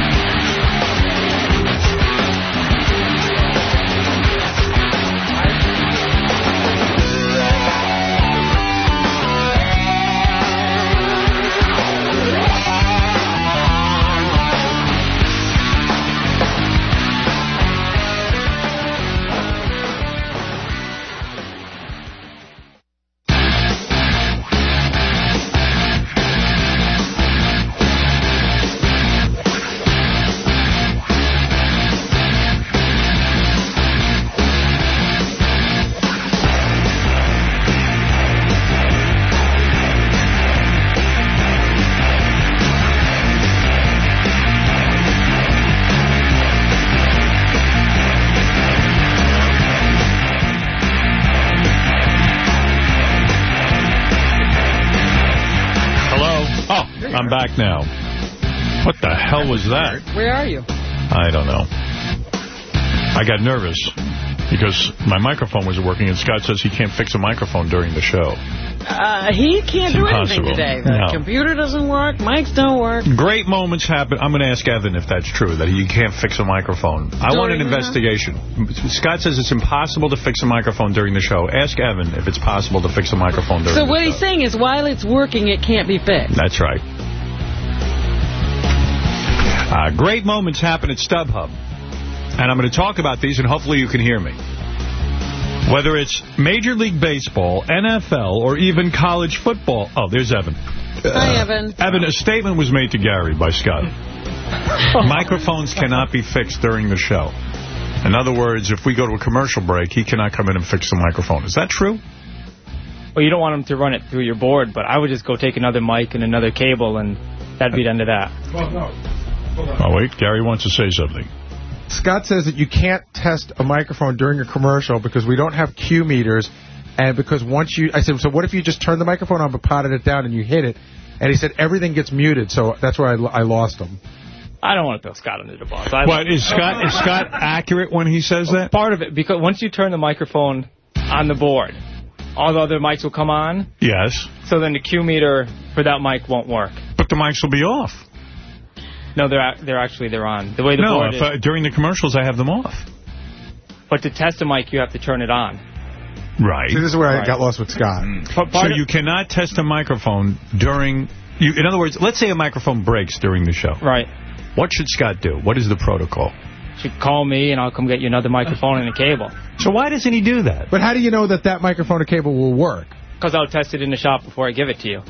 Back now. What the hell was that? Where are you? I don't know. I got nervous because my microphone wasn't working, and Scott says he can't fix a microphone during the show. Uh, he can't It's do anything today. The No. computer doesn't work. Mics don't work. Great moments happen. I'm going to ask Evan if that's true, that he can't fix a microphone. I want an During investigation. Scott says it's impossible to fix a microphone during the show. Ask Evan if it's possible to fix a microphone during So the what he's saying is while it's working, it can't be fixed. That's right. Uh, great moments happen at StubHub. And I'm going to talk about these, and hopefully you can hear me. Whether it's Major League Baseball, NFL, or even college football. Oh, there's Evan. Hi, Evan. Evan, a statement was made to Gary by Scott. *laughs* Microphones cannot be fixed during the show. In other words, if we go to a commercial break, he cannot come in and fix the microphone. Is that true? Well, you don't want him to run it through your board, but I would just go take another mic and another cable and that'd be the end of that. Oh, wait, Gary wants to say something. Scott says that you can't test a microphone during a commercial because we don't have VU meters, and because once you, I said, so what if you just turn the microphone on but potted it down and you hit it? And he said everything gets muted, so that's where I, I lost him. I don't want to throw Scott under the bus. I What, is Scott, is Scott accurate when he says that? Part of it, because once you turn the microphone on the board, all the other mics will come on, Yes. so then the VU meter for that mic won't work. But the mics will be off. No, they're they're actually they're on. The way the no, board if, is. uh, during the commercials, I have them off. But to test a mic, you have to turn it on. Right. See, this is where I got lost with Scott. So you cannot test a microphone during... You, in other words, let's say a microphone breaks during the show. Right. What should Scott do? What is the protocol? You should call me, and I'll come get you another microphone and a cable. So why doesn't he do that? But how do you know that that microphone and cable will work? Because I'll test it in the shop before I give it to you.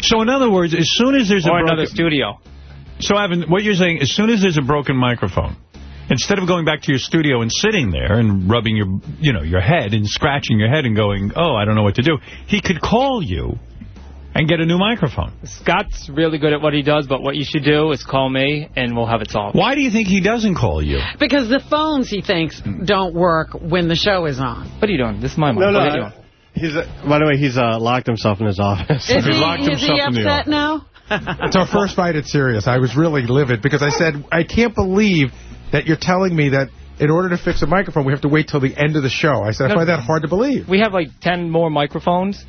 So in other words, as soon as there's or a broken... another studio. So, Evan, what you're saying, as soon as there's a broken microphone, instead of going back to your studio and sitting there and rubbing your, you know, your head and scratching your head and going, oh, I don't know what to do, he could call you and get a new microphone. Scott's really good at what he does, but what you should do is call me, and we'll have it solved. Why do you think he doesn't call you? Because the phones, he thinks, don't work when the show is on. What are you doing? This is my mic. No, What are you no. doing? He's uh, by the way, he's uh, locked himself in his office. Is he, is he upset now? *laughs* It's our first fight at Sirius. I was really livid because I said, I can't believe that you're telling me that in order to fix a microphone, we have to wait till the end of the show. I said, I find that hard to believe. We have like 10 more microphones.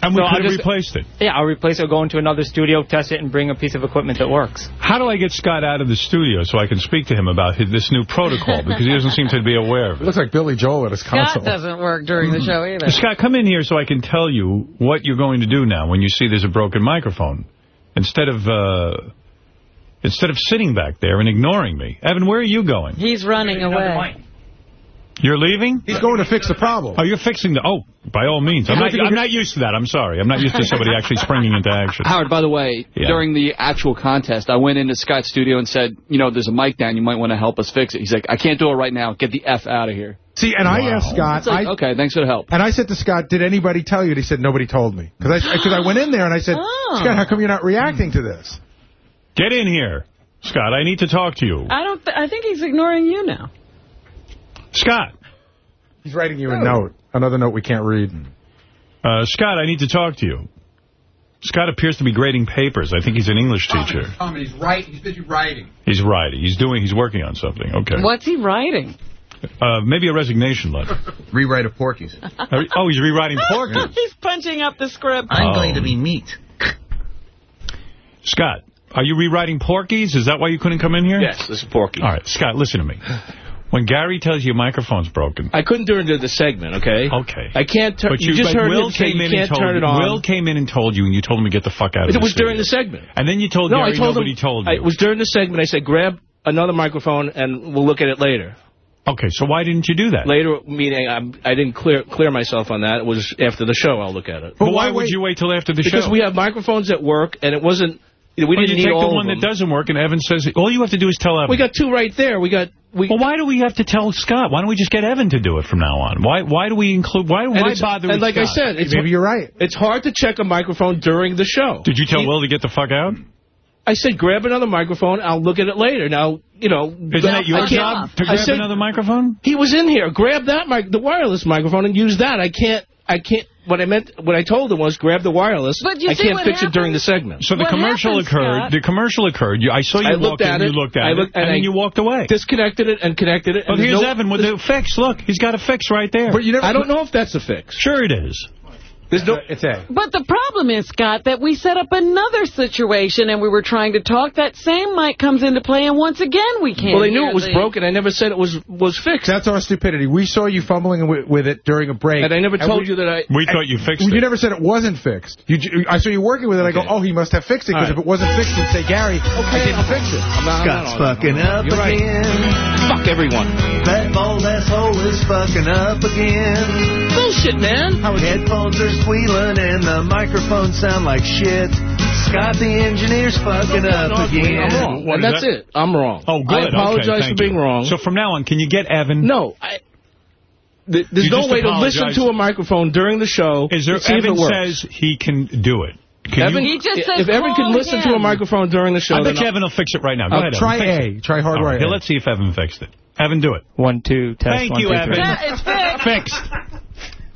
And we So could I'll have just- replaced it. Yeah, I'll replace it, I'll go into another studio, test it, and bring a piece of equipment that works. How do I get Scott out of the studio so I can speak to him about his, this new protocol? Because he doesn't seem to be aware of It it. looks like Billy Joel at his Scott console. doesn't work during the show either. Scott, come in here so I can tell you what you're going to do now when you see there's a broken microphone. Instead of uh, instead of sitting back there and ignoring me. Evan, where are you going? He's running away. You're leaving? He's going to fix the problem. Oh, you're fixing the... Oh, by all means. I'm not, have to go I'm not used to that. I'm sorry. I'm not used to somebody *laughs* actually springing into action. Howard, by the way, Yeah. during the actual contest, I went into Scott's studio and said, you know, there's a mic down. You might want to help us fix it. He's like, I can't do it right now. Get the F out of here. See, and I asked Scott, like, I, okay, thanks for the help. and I said to Scott, did anybody tell you? And he said, nobody told me. Because I, 'cause I went in there and I said, Oh. Scott, how come you're not reacting to this? Get in here. Scott, I need to talk to you. I don't. Th I think he's ignoring you now. Scott. He's writing you a note, another note we can't read. Uh, Scott, I need to talk to you. Scott appears to be grading papers. I think he's an English teacher. Tom, he's writing. He's busy writing. He's writing. He's doing. He's working on something. Okay. What's he writing? Uh, maybe a resignation letter. Rewrite of Porky's. oh, he's rewriting *laughs* Porky's. he's punching up the script. I'm going to be meat. Scott, are you rewriting Porky's? Is that why you couldn't come in here? Yes, this is Porky. All right, Scott, listen to me. When Gary tells you your microphone's broken. I couldn't during the, the segment, okay? Okay. I can't turn. But You, just heard Will him say came you in can't and told turn you, it on. Will came in and told you, and you told him to get the fuck out of it the was studio. during the segment. And then you told no, Gary I told nobody him, told you. I, it was during the segment. I said, grab another microphone and we'll look at it later. Okay, so why didn't you do that? Later, meaning I'm, I didn't clear clear myself on that. It was after the show. I'll look at it. But, why, would you wait till after the because show? Because we have microphones at work, and it wasn't. We Well, didn't you need take all the one that doesn't work, and Evan says, all you have to do is tell Evan. We got two right there. We got. We, well, why do we have to tell Scott? Why don't we just get Evan to do it from now on? Why Why do we include? Why Why bother? And with like I said, it's, Maybe you're right. It's hard to check a microphone during the show. Did you tell He- Will to get the fuck out? I said, grab another microphone. I'll look at it later. Now, you know. Isn't that your I can't- job to I grab said, another microphone? He was in here. Grab that mic, the wireless microphone, and use that. I can't. I can't. What I meant, what I told him was, grab the wireless. But you I can't what fix it during the segment. So the What commercial happened, occurred. Scott? The commercial occurred. You, I saw you I walk looked in. at You it. looked at I looked- it, and, and then you walked away. Disconnected it and connected it. Well, and here's no- Evan with the fix. Look, he's got a fix right there. But you never. I don't know if that's a fix. Sure it is. There's no. It's A. But the problem is, Scott, that we set up another situation and we were trying to talk. That same mic comes into play, and once again we can't Well, they knew it was the- broken. I never said it was was fixed. That's our stupidity. We saw you fumbling with, with it during a break. And I never told we- you that I. We thought you fixed You it. You never said it wasn't fixed. You, j- I saw you working with it. I go, oh, he must have fixed it because All right. if it wasn't fixed, you'd say, Gary, okay, I didn't fix it. I'm not, Scott's I'm not, fucking up You're right. again. Fuck everyone. That bald asshole is fucking up again. Bullshit, man. Headphones are squealing and the microphones sound like shit. Scott the engineer's fucking up I'm again. wrong. What and that's that? it. I'm wrong. Oh, good. I apologize okay, for being you. wrong. So from now on, can you get Evan? no, I. th- There's You no just way to listen to a microphone during the show Is there to see Evan if it works. says he can do it? Can Evan, you- He just said if Evan can call listen to a microphone during the show, I bet then you Evan will fix it right now. Go Uh, ahead, try Fix A. it. Try hard All right Here, A. let's see if Evan fixed it. Evan, do it. One, two, test. Thank one, you, two, Evan. three. Yeah, it's fixed. Fixed.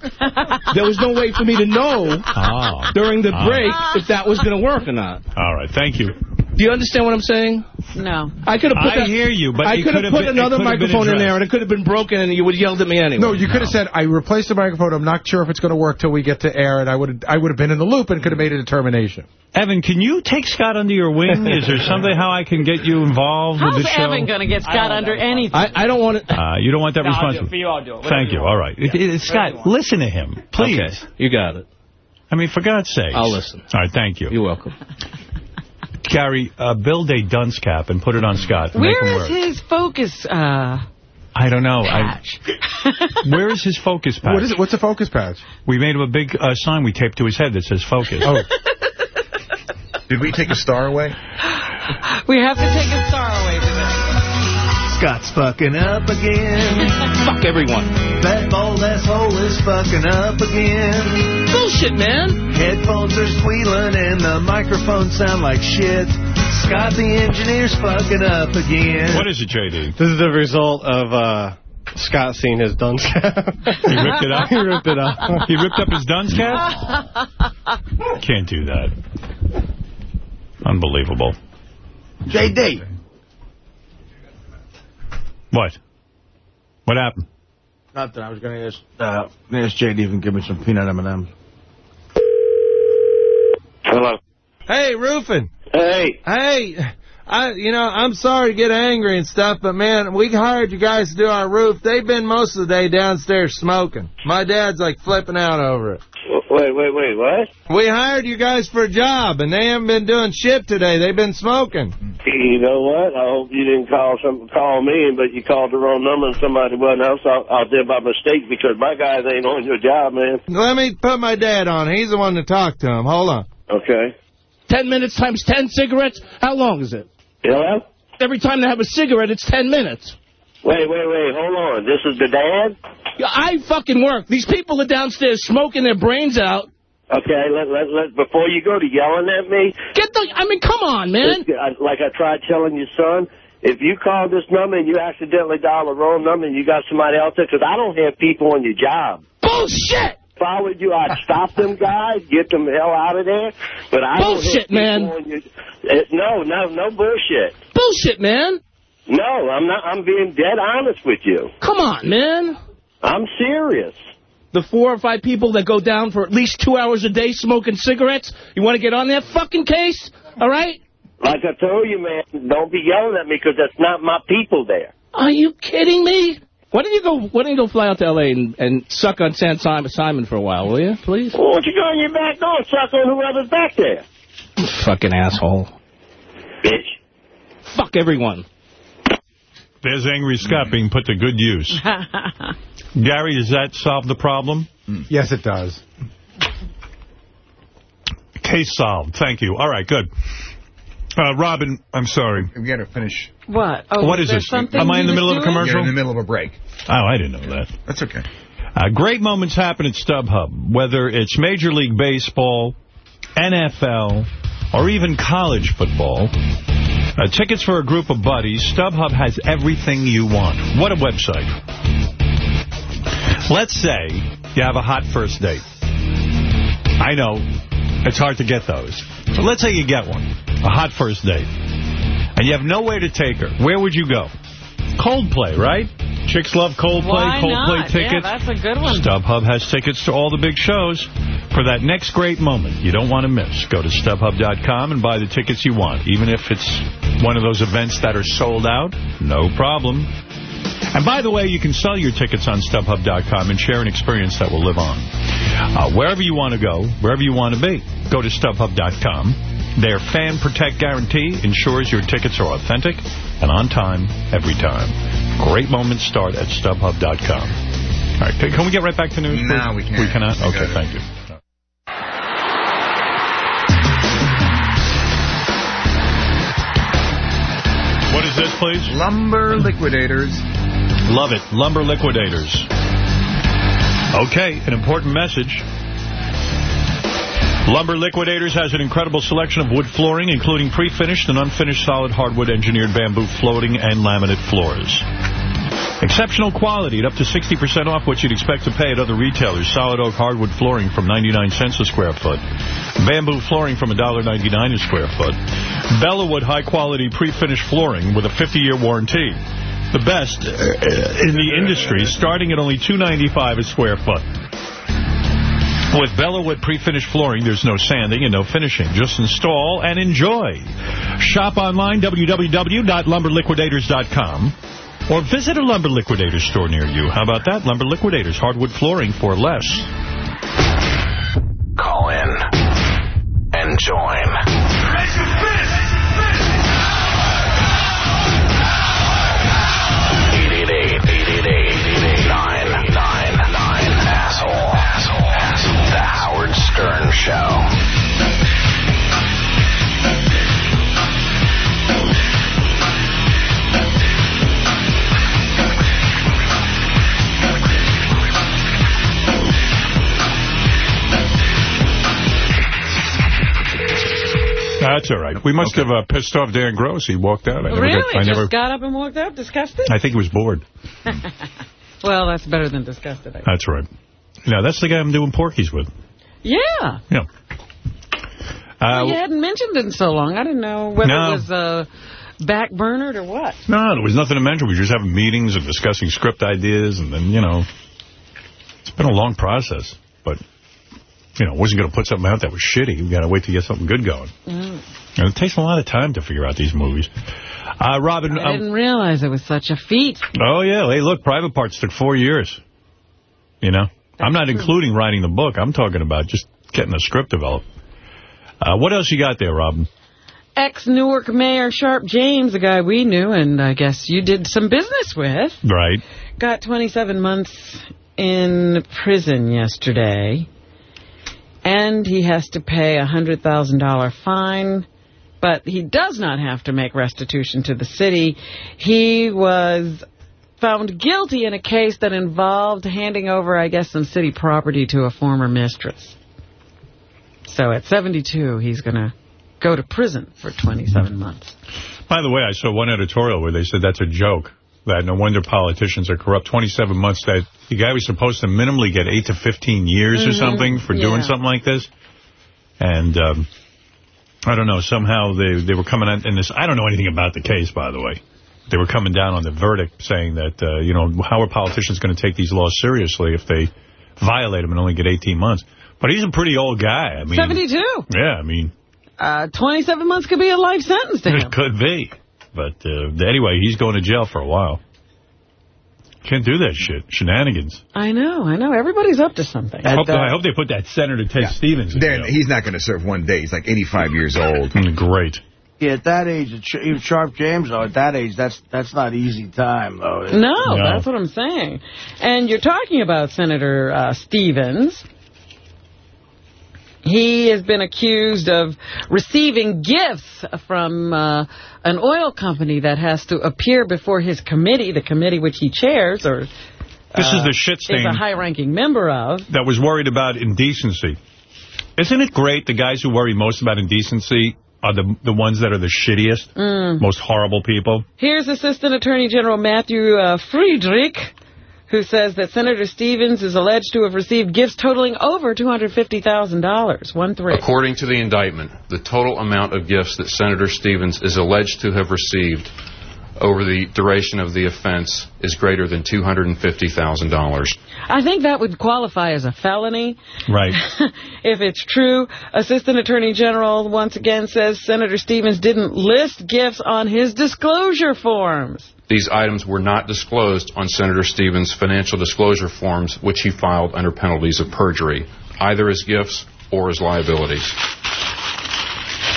*laughs* there was no way for me to know Oh. during the Oh. break if that was going to work or not. All right, thank you. Do you understand what I'm saying? No. I could have put I that, hear you, but I could could have have put been- another could have been microphone in there, and it could have been broken, and you would have yelled at me anyway. No, you could have said, I replaced the microphone. I'm not sure if it's going to work till we get to air, and I would have I would have been in the loop and could have made a determination. Evan, can you take Scott under your wing? *laughs* Is there something how I can get you involved with the show? How's Evan going to get Scott under anything? I, I don't want to. Uh, you don't want that No, I'll do it. responsibility? For you, I'll do it. Whatever Thank you. want. All right. It- it- Scott, listen to him, please. Okay, you got it. I mean, for God's sake. I'll listen. All right, thank you. You're welcome. Gary, uh, build a dunce cap and put it on Scott. and make him Where wear is it. his focus? Uh, I don't know. I, *laughs* where is his focus patch? What is it? What's a focus patch? We made him a big uh, sign we taped to his head that says focus. Oh, *laughs* Did we take a star away? we have to take a star away from it. Scott's fucking up again. *laughs* Fuck everyone. That bald asshole is fucking up again. Bullshit, man. Headphones are squealing and the microphones sound like shit. Scott the engineer's fucking up again. What is it, J.D.? This is the result of uh, Scott seeing his dunce cap. He ripped it up? *laughs* he ripped it up. He ripped up his dunce cap? *laughs* Can't do that. Unbelievable. JD. What? What happened? Nothing. I was going to ask, uh, ask JD if he can give me some peanut M&M's. Hello. Hey, Rufin. Hey. Hey, I, you know, I'm sorry to get angry and stuff, but man, we hired you guys to do our roof. They've been most of the day downstairs smoking. My dad's like flipping out over it. Wait, wait, wait, what? We hired you guys for a job, and they haven't been doing shit today. They've been smoking. You know what? I hope you didn't call some call me, but you called the wrong number and somebody wasn't else out, out there by mistake because my guys ain't on your job, man. Let me put my dad on. He's the one to talk to him. Hold on. Okay. Ten minutes times ten cigarettes? How long is it? Hello? Every time they have a cigarette, it's ten minutes. Wait, wait, wait. Hold on. This is the dad? Yeah, I fucking work. These people are downstairs smoking their brains out. Okay, let, let, let, before you go to yelling at me, Get the, I mean, come on, man. Like I tried telling your son, if you call this number and you accidentally dial the wrong number and you got somebody else there, because I don't have people on your job. Bullshit! If I were you, I'd stop them guys, get them the hell out of there. But I Bullshit, don't have man. on your, uh, no, no, no bullshit. Bullshit, man. No, I'm not. I'm being dead honest with you. Come on, man. I'm serious. The four or five people that go down for at least two hours a day smoking cigarettes, you want to get on that fucking case? All right? Like I told you, man, don't be yelling at me because that's not my people there. Are you kidding me? Why don't you go? Why don't you go fly out to L.A. and, and suck on San Simon, Simon for a while, will you, please? Well, what you going your back door and suck on whoever's back there? Fucking asshole. Bitch. Fuck everyone. There's Angry Scott being put to good use. *laughs* Gary, does that solve the problem? Yes, it does. Case solved. Thank you. All right, good. Uh, Robin, I'm sorry. We got to finish. What? Oh, what is this? Am I in the was middle of a commercial? You're in the middle of a break. Oh, I didn't know that. That's okay. Uh, great moments happen at StubHub, whether it's Major League Baseball, NFL, or even college football. Uh, tickets for a group of buddies, StubHub has everything you want. What a website. Let's say you have a hot first date. I know, it's hard to get those. But let's say you get one, a hot first date, and you have nowhere to take her. Where would you go? Coldplay, right? Chicks love Coldplay, Why Coldplay not? tickets. Yeah, that's a good one. StubHub has tickets to all the big shows. For that next great moment you don't want to miss, go to StubHub.com and buy the tickets you want. Even if it's one of those events that are sold out, no problem. And by the way, you can sell your tickets on StubHub.com and share an experience that will live on. Uh, wherever you want to go, wherever you want to be, go to StubHub.com. Their Fan Protect Guarantee ensures your tickets are authentic and on time every time. Great moments start at StubHub.com. All right, can we get right back to news, please? No, we can't. We cannot? We Okay, thank you. What is this, please? Lumber Liquidators. Love it. Lumber Liquidators. Okay, an important message. Lumber Liquidators has an incredible selection of wood flooring, including pre-finished and unfinished solid hardwood engineered bamboo floating and laminate floors. Exceptional quality at up to 60% off what you'd expect to pay at other retailers. Solid oak hardwood flooring from 99 cents a square foot. Bamboo flooring from $1.99 a square foot. Bellawood high-quality pre-finished flooring with a 50-year warranty. The best uh, in the industry, starting at only $2.95 a square foot. With Bellawood pre-finished flooring, there's no sanding and no finishing. Just install and enjoy. Shop online, www.lumberliquidators.com. Or visit a Lumber Liquidators store near you. How about that? Lumber Liquidators, hardwood flooring for less. Call in and join. Show. That's all right. We must have uh, pissed off Dan Gross. He walked out. I never really? got- I Just never. got up and walked out? Disgusted? I think he was bored. *laughs* well, that's better than disgusted. I guess. That's right. No, that's the guy I'm doing Porky's with. Yeah. Yeah. Well, Uh, you hadn't mentioned it in so long. I didn't know whether No. it was uh, backburnered or what. No, there was nothing to mention. We were just having meetings and discussing script ideas, and then, you know, it's been a long process. But, you know, wasn't going to put something out that was shitty. we got to wait to get something good going. Mm. And it takes a lot of time to figure out these movies. Uh, Robin... I um, didn't realize it was such a feat. oh, yeah. Hey, look, Private Parts took four years. You know? I'm not including writing the book. I'm talking about just getting the script developed. Uh, what else you got there, Robin? Ex-Newark Mayor Sharpe James, a guy we knew and I guess you did some business with, Right. got 27 months in prison yesterday. And he has to pay a $100,000 fine. But he does not have to make restitution to the city. He was found guilty in a case that involved handing over, I guess, some city property to a former mistress. So at 72, he's going to go to prison for 27 months. By the way, I saw one editorial where they said that's a joke. That no wonder politicians are corrupt. 27 months, that the guy was supposed to minimally get 8 to 15 years or Mhm, something for doing something like this. And um, I don't know, somehow they, they were coming in this. I don't know anything about the case, by the way. They were coming down on the verdict saying that, uh, you know, how are politicians going to take these laws seriously if they violate them and only get 18 months? But he's a pretty old guy. I mean, 72. Yeah, I mean, Uh, 27 months could be a life sentence to him. it could be. But uh, anyway, he's going to jail for a while. Can't do that shit. Shenanigans. I know, I know. Everybody's up to something. I hope, I hope they put that Senator Ted Stevens in Dan, jail. he's not going to serve one day. He's like 85 years old. Mm, Great. Yeah, at that age, even Sharpe James, though, at that age, that's that's not easy time, though. No, that's what I'm saying. And you're talking about Senator uh, Stevens. He has been accused of receiving gifts from uh, an oil company that has to appear before his committee, the committee which he chairs, or This is uh, the shit stain. is a high-ranking member of. that was worried about indecency. Isn't it great the guys who worry most about indecency are the the ones that are the shittiest, Mm. most horrible people? Here's Assistant Attorney General Matthew uh, Friedrich, who says that Senator Stevens is alleged to have received gifts totaling over $250,000. One three. According to the indictment, the total amount of gifts that Senator Stevens is alleged to have received over the duration of the offense is greater than $250,000. I think that would qualify as a felony. Right. *laughs* if it's true, Assistant Attorney General once again says Senator Stevens didn't list gifts on his disclosure forms. These items were not disclosed on Senator Stevens' financial disclosure forms, which he filed under penalties of perjury, either as gifts or as liabilities.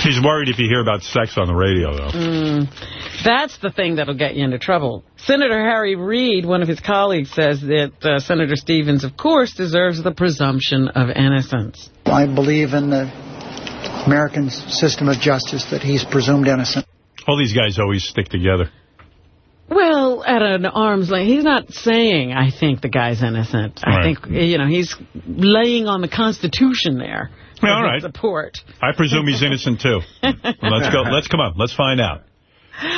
He's worried if you hear about sex on the radio, though. Mm, that's the thing that'll get you into trouble. Senator Harry Reid, one of his colleagues, says that uh, Senator Stevens, of course, deserves the presumption of innocence. I believe in the American system of justice that he's presumed innocent. All these guys always stick together. Well, at an arm's length, he's not saying, I think the guy's innocent. I think, you know, he's laying on the Constitution there. All right. Support. I presume he's innocent, too. *laughs* Well, let's go. Let's come on. Let's find out.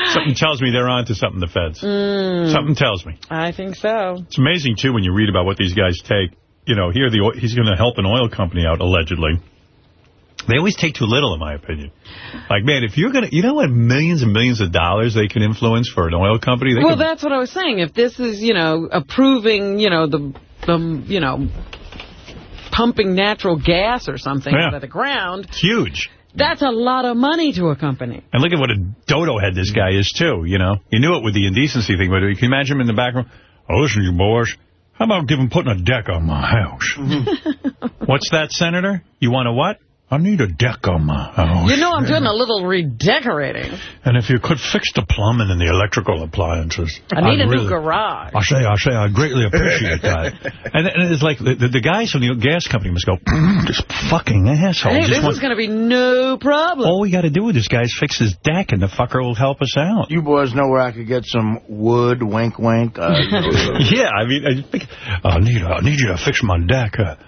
Something tells me they're on to something, the feds. Mm, Something tells me. I think so. It's amazing, too, when you read about what these guys take. You know, here the he's going to help an oil company out, allegedly. They always take too little, in my opinion. Like, man, if you're going to... You know what millions and millions of dollars they can influence for an oil company? They well, could, that's what I was saying. If this is, you know, approving, you know, the, the you know, pumping natural gas or something Yeah. out of the ground, It's huge. that's a lot of money to a company. And look at what a dodo head this guy is, too, you know? You knew it with the indecency thing, but you can imagine him in the background. Oh, listen, you boys, how about giving putting a deck on my house? Mm-hmm. *laughs* What's that, Senator? You want a what? I need a deck on my house. You know I'm doing a little redecorating. And if you could fix the plumbing and the electrical appliances. I need I'd a new garage. I say, I say, I greatly appreciate that. *laughs* and, and it's like the, the, the guys from the gas company must go, this fucking asshole. Hey, this want- is going to be no problem. all we got to do with this guy is fix his deck, and the fucker will help us out. You boys know where I could get some wood, wink, wink. *laughs* Uh, yeah, I mean, I, think, I need I need you to fix my deck. Uh, terrible.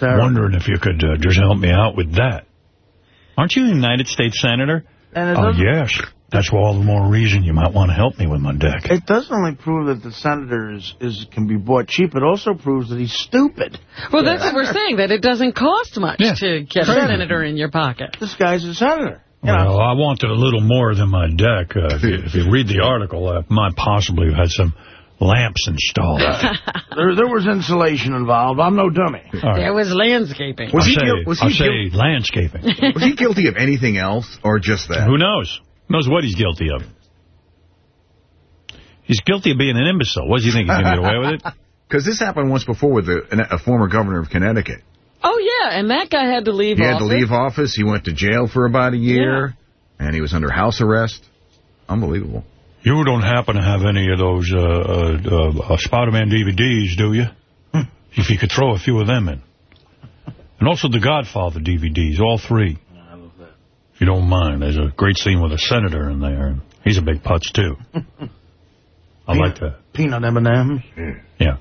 Wondering if you could uh, just help me out with that. Aren't you a United States Senator? And it Oh, yes. That's all the more reason you might want to help me with my deck. It doesn't only prove that the senator is, is can be bought cheap. It also proves that he's stupid. Well, that's what we're saying, that it doesn't cost much to get a senator in your pocket. This guy's a senator. Well, I wanted a little more than my deck. Uh, if, you, if you read the article, I might possibly have had some lamps installed. *laughs* There, there was insulation involved. I'm no dummy. There was landscaping. Was I he say, guil- was I he say landscaping. Was he guilty of anything else or just that? Who knows? Knows what he's guilty of. He's guilty of being an imbecile. What does he think? He's going to get away with it? *laughs* Because this happened once before with a, a former governor of Connecticut. Oh, yeah, and that guy had to leave He had to leave office. He went to jail for about a year, and he was under house arrest. Unbelievable. You don't happen to have any of those uh, uh, uh, Spider-Man DVDs, do you? if you could throw a few of them in. And also the Godfather DVDs, all three. If you don't mind, there's a great scene with a senator in there. and He's a big putz, too. *laughs* I like that. Peanut M&M's. Yeah.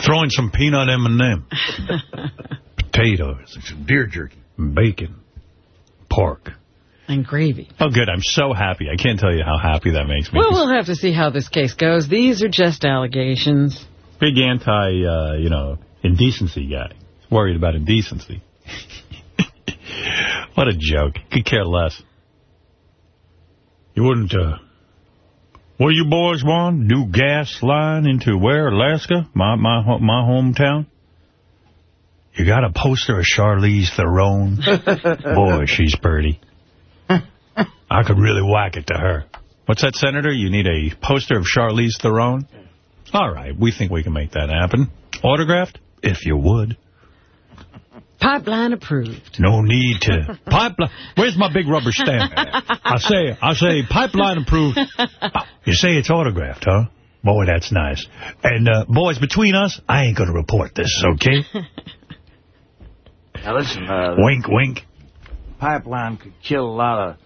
Throw in some peanut M&M. *laughs* Potatoes. Some deer jerky. Bacon. Pork. And gravy. Oh, good. I'm so happy. I can't tell you how happy that makes me. Well, we'll have to see how this case goes. These are just allegations. Big anti, uh, you know, indecency guy. Worried about indecency. *laughs* what a joke. Could care less. You wouldn't, uh... What do you boys want? New gas line into where? Alaska? My my my hometown? You got a poster of Charlize Theron? *laughs* Boy, she's pretty. I could really whack it to her. What's that, Senator? You need a poster of Charlize Theron? All right, we think we can make that happen. Autographed? If you would. Pipeline approved. No need to. *laughs* Pipeline. Where's my big rubber stamp? I say, I say, pipeline approved. *laughs* You say it's autographed, huh? Boy, that's nice. And, uh, boys, between us, I ain't going to report this, okay? *laughs* Now listen, uh, wink, wink. pipeline could kill a lot of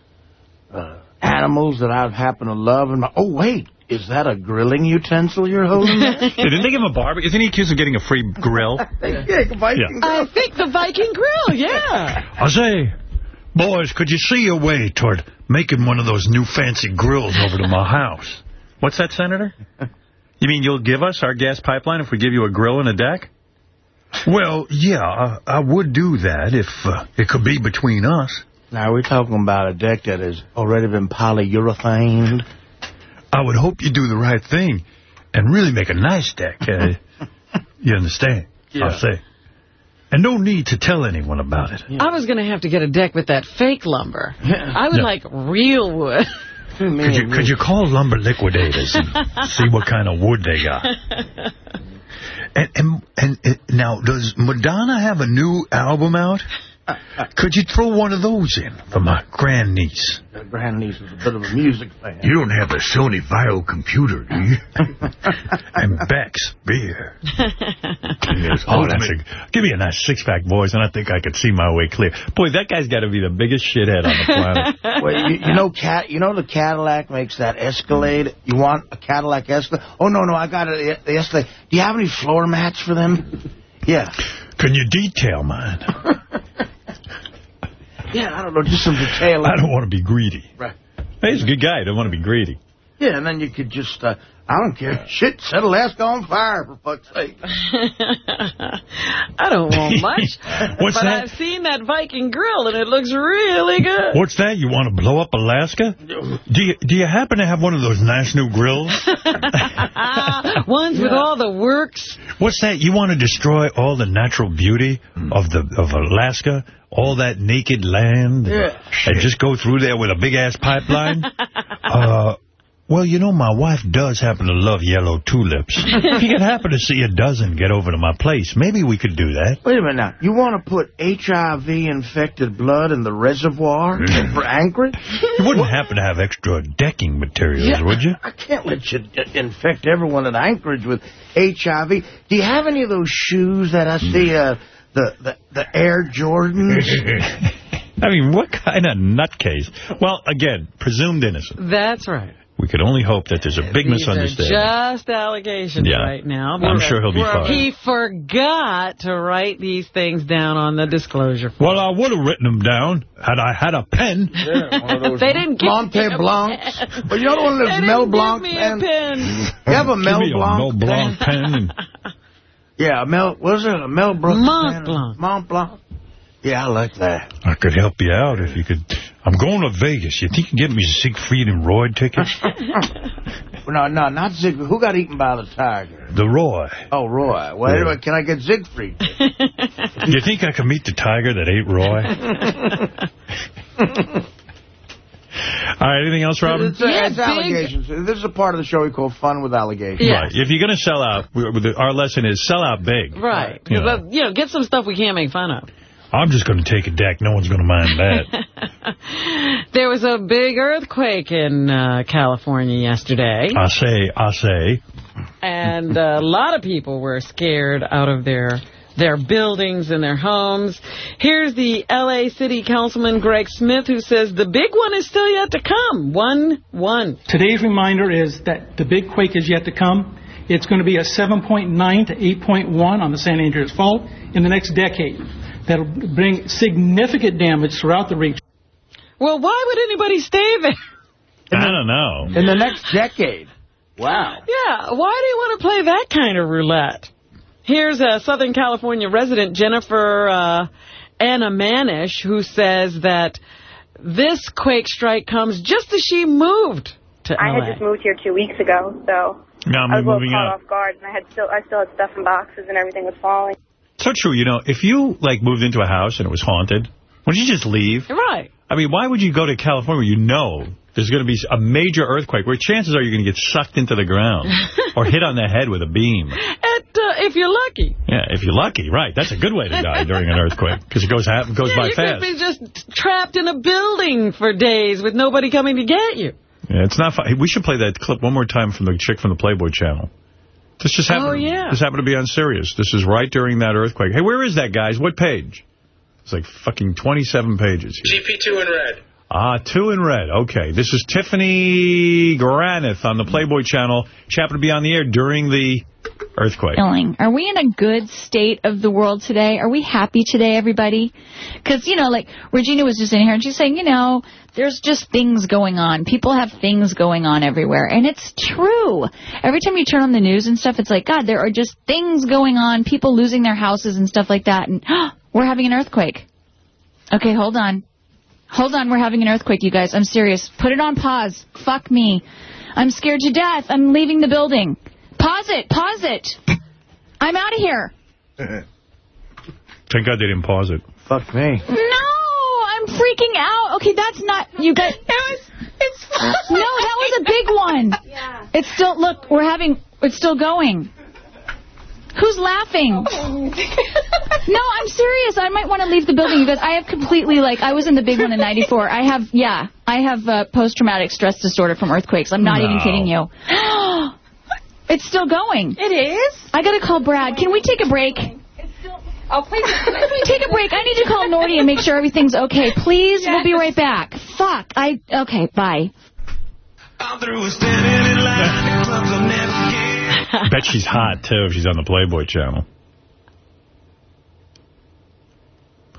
uh, animals that I've happened to love. And my, oh wait, is that a grilling utensil you're holding? there? *laughs* Didn't they give him a barbecue? Isn't he accused of getting a free grill? *laughs* yeah, Viking I think the Viking Grill, yeah. I say, boys, could you see your way toward making one of those new fancy grills over to my house? What's that, Senator? You mean you'll give us our gas pipeline if we give you a grill and a deck? Well, yeah, I, I would do that if uh, it could be between us. Now, we're talking about a deck that has already been polyurethaned. I would hope you do the right thing and really make a nice deck. Uh, *laughs* you understand? Yeah. I'll say. And no need to tell anyone about it. I was going to have to get a deck with that fake lumber. I would Yeah. like real wood. *laughs* Could you, could you call Lumber Liquidators and see what kind of wood they got? *laughs* And, and, and, and now, does Madonna have a new album out? Could you throw one of those in for my grandniece? Your grandniece is a bit of a music fan. You don't have a Sony Vaio computer, do you? *laughs* and Beck's beer. *laughs* Oh, that's a, give me a nice six-pack, boys, and I think I could see my way clear. Boy, that guy's got to be the biggest shithead on the planet. *laughs* Well, you, you know, cat. You know the Cadillac makes that Escalade. You want a Cadillac Escalade? Oh no, no, I got it. The Escalade. Do you have any floor mats for them? Yeah. Can you detail mine? Yeah, I don't know, just some detail. I don't want to be greedy. Right. Hey, he's a good guy. I don't want to be greedy. Yeah, and then you could just, uh, I don't care. *laughs* Shit, set Alaska on fire, for fuck's sake. *laughs* I don't want much. *laughs* What's but that? I've seen that Viking grill, and it looks really good. What's that? You want to blow up Alaska? Do you do you happen to have one of those nice new grills? Ones with all the works. What's that? You want to destroy all the natural beauty of the of Alaska? All that naked land? Yeah. And just go through there with a big-ass pipeline? uh, well, you know, my wife does happen to love yellow tulips. *laughs* if you could happen to see a dozen get over to my place, maybe we could do that. Wait a minute now. You want to put HIV-infected blood in the reservoir *laughs* for Anchorage? You wouldn't happen to have extra decking materials, Yeah, would you? I can't let you infect everyone at Anchorage with HIV. Do you have any of those shoes that I see, uh, the, the, the Air Jordans? *laughs* I mean, what kind of nutcase? Well, again, presumed innocent. That's right. We could only hope that there's a big These are misunderstanding. just allegations Yeah. right now. I'm sure he'll be fine. He forgot to write these things down on the disclosure. Form. Well, I would have written them down had I had a pen. *laughs* they didn't give Monte me a Blancs. pen. Well, you know the one They that's didn't Mel give Blanc me pen? a pen. You have a Mel me a Blanc Mel Blanc pen? pen. and- *laughs* Yeah, a Mel, was it a Mel Blanc? Mont pen? Blanc. Mont Blanc. Yeah, I like that. I could help you out if you could. I'm going to Vegas. You think you can get me Siegfried and Roy tickets? *laughs* No, no, not Siegfried. Who got eaten by the tiger? the Roy. Oh, Roy. Well, Yeah. anyway, can I get Siegfried? *laughs* You think I can meet the tiger that ate Roy? *laughs* All right, anything else, Robin? It's, uh, it's allegations. This is a part of the show we call Fun with Allegations. Right. If you're going to sell out, we- we- our lesson is sell out big. Right. You 'Cause, know. you know, get some stuff we can't make fun of. I'm just going to take a deck. No one's going to mind that. *laughs* There was a big earthquake in uh, California yesterday, I say, I say. and a lot of people were scared out of their their buildings and their homes. Here's the L.A. City Councilman Greg Smith, who says the big one is still yet to come. One, one. Today's reminder is that the big quake is yet to come. It's going to be a 7.9 to 8.1 on the San Andreas Fault in the next decade. That'll bring significant damage throughout the region. Well, why would anybody stay there? I don't know. In the next decade. Wow. Yeah, why do you want to play that kind of roulette? Here's a Southern California resident, Jennifer uh, Anna Manish, who says that this quake strike comes just as she moved to I L.A. had just moved here two weeks ago, so Now I'm I was a little caught out. off guard, and I had still I still had stuff in boxes and everything was falling. So true. You know, if you, like, moved into a house and it was haunted, wouldn't you just leave? Right. I mean, why would you go to California where you know there's going to be a major earthquake where chances are you're going to get sucked into the ground *laughs* or hit on the head with a beam? At, uh, if you're lucky. Yeah, if you're lucky, right. That's a good way to die during an earthquake because it goes goes yeah, by you fast. could be just trapped in a building for days with nobody coming to get you. Yeah, it's not fun. Hey, we should play that clip one more time from the chick from the Playboy channel. This just happened. Oh, yeah. This happened to be on Sirius. This is right during that earthquake. Hey, where is that, guys? What page? It's like fucking 27 pages here. GP2 in red. Ah, two in red. Okay. This is Tiffany Granath on the Playboy channel. She happened to be on the air during the earthquake. feeling? Are we in a good state of the world today? Are we happy today, everybody? Because, you know, like Regina was just in here and she's saying, you know, there's just things going on. People have things going on everywhere. And it's true. Every time you turn on the news and stuff, it's like, God, there are just things going on, people losing their houses and stuff like that. And *gasps* we're having an earthquake. Okay, hold on. Hold on, we're having an earthquake, you guys. I'm serious. Put it on pause. Fuck me. I'm scared to death. I'm leaving the building. Pause it. Pause it. I'm out of here. Thank God they didn't pause it. Fuck me. No, I'm freaking out. Okay, that's not you guys. *laughs* It was. It's. No, that was a big one. Yeah. It's still. Look, we're having. It's still going. Who's laughing? *laughs* no, I'm serious. I might want to leave the building because I have completely, like, I was in the big one in 94. I have, yeah, I have uh, post-traumatic stress disorder from earthquakes. I'm not No. even kidding you. *gasps* *gasps* *gasps* it's still going. It is? I got to call Brad. Can we take a break? Oh, please. Can we take a break? I need to call Nordy and make sure everything's okay. Please, we'll be right back. Fuck. I, okay, bye. Bet she's hot, too, if she's on the Playboy channel.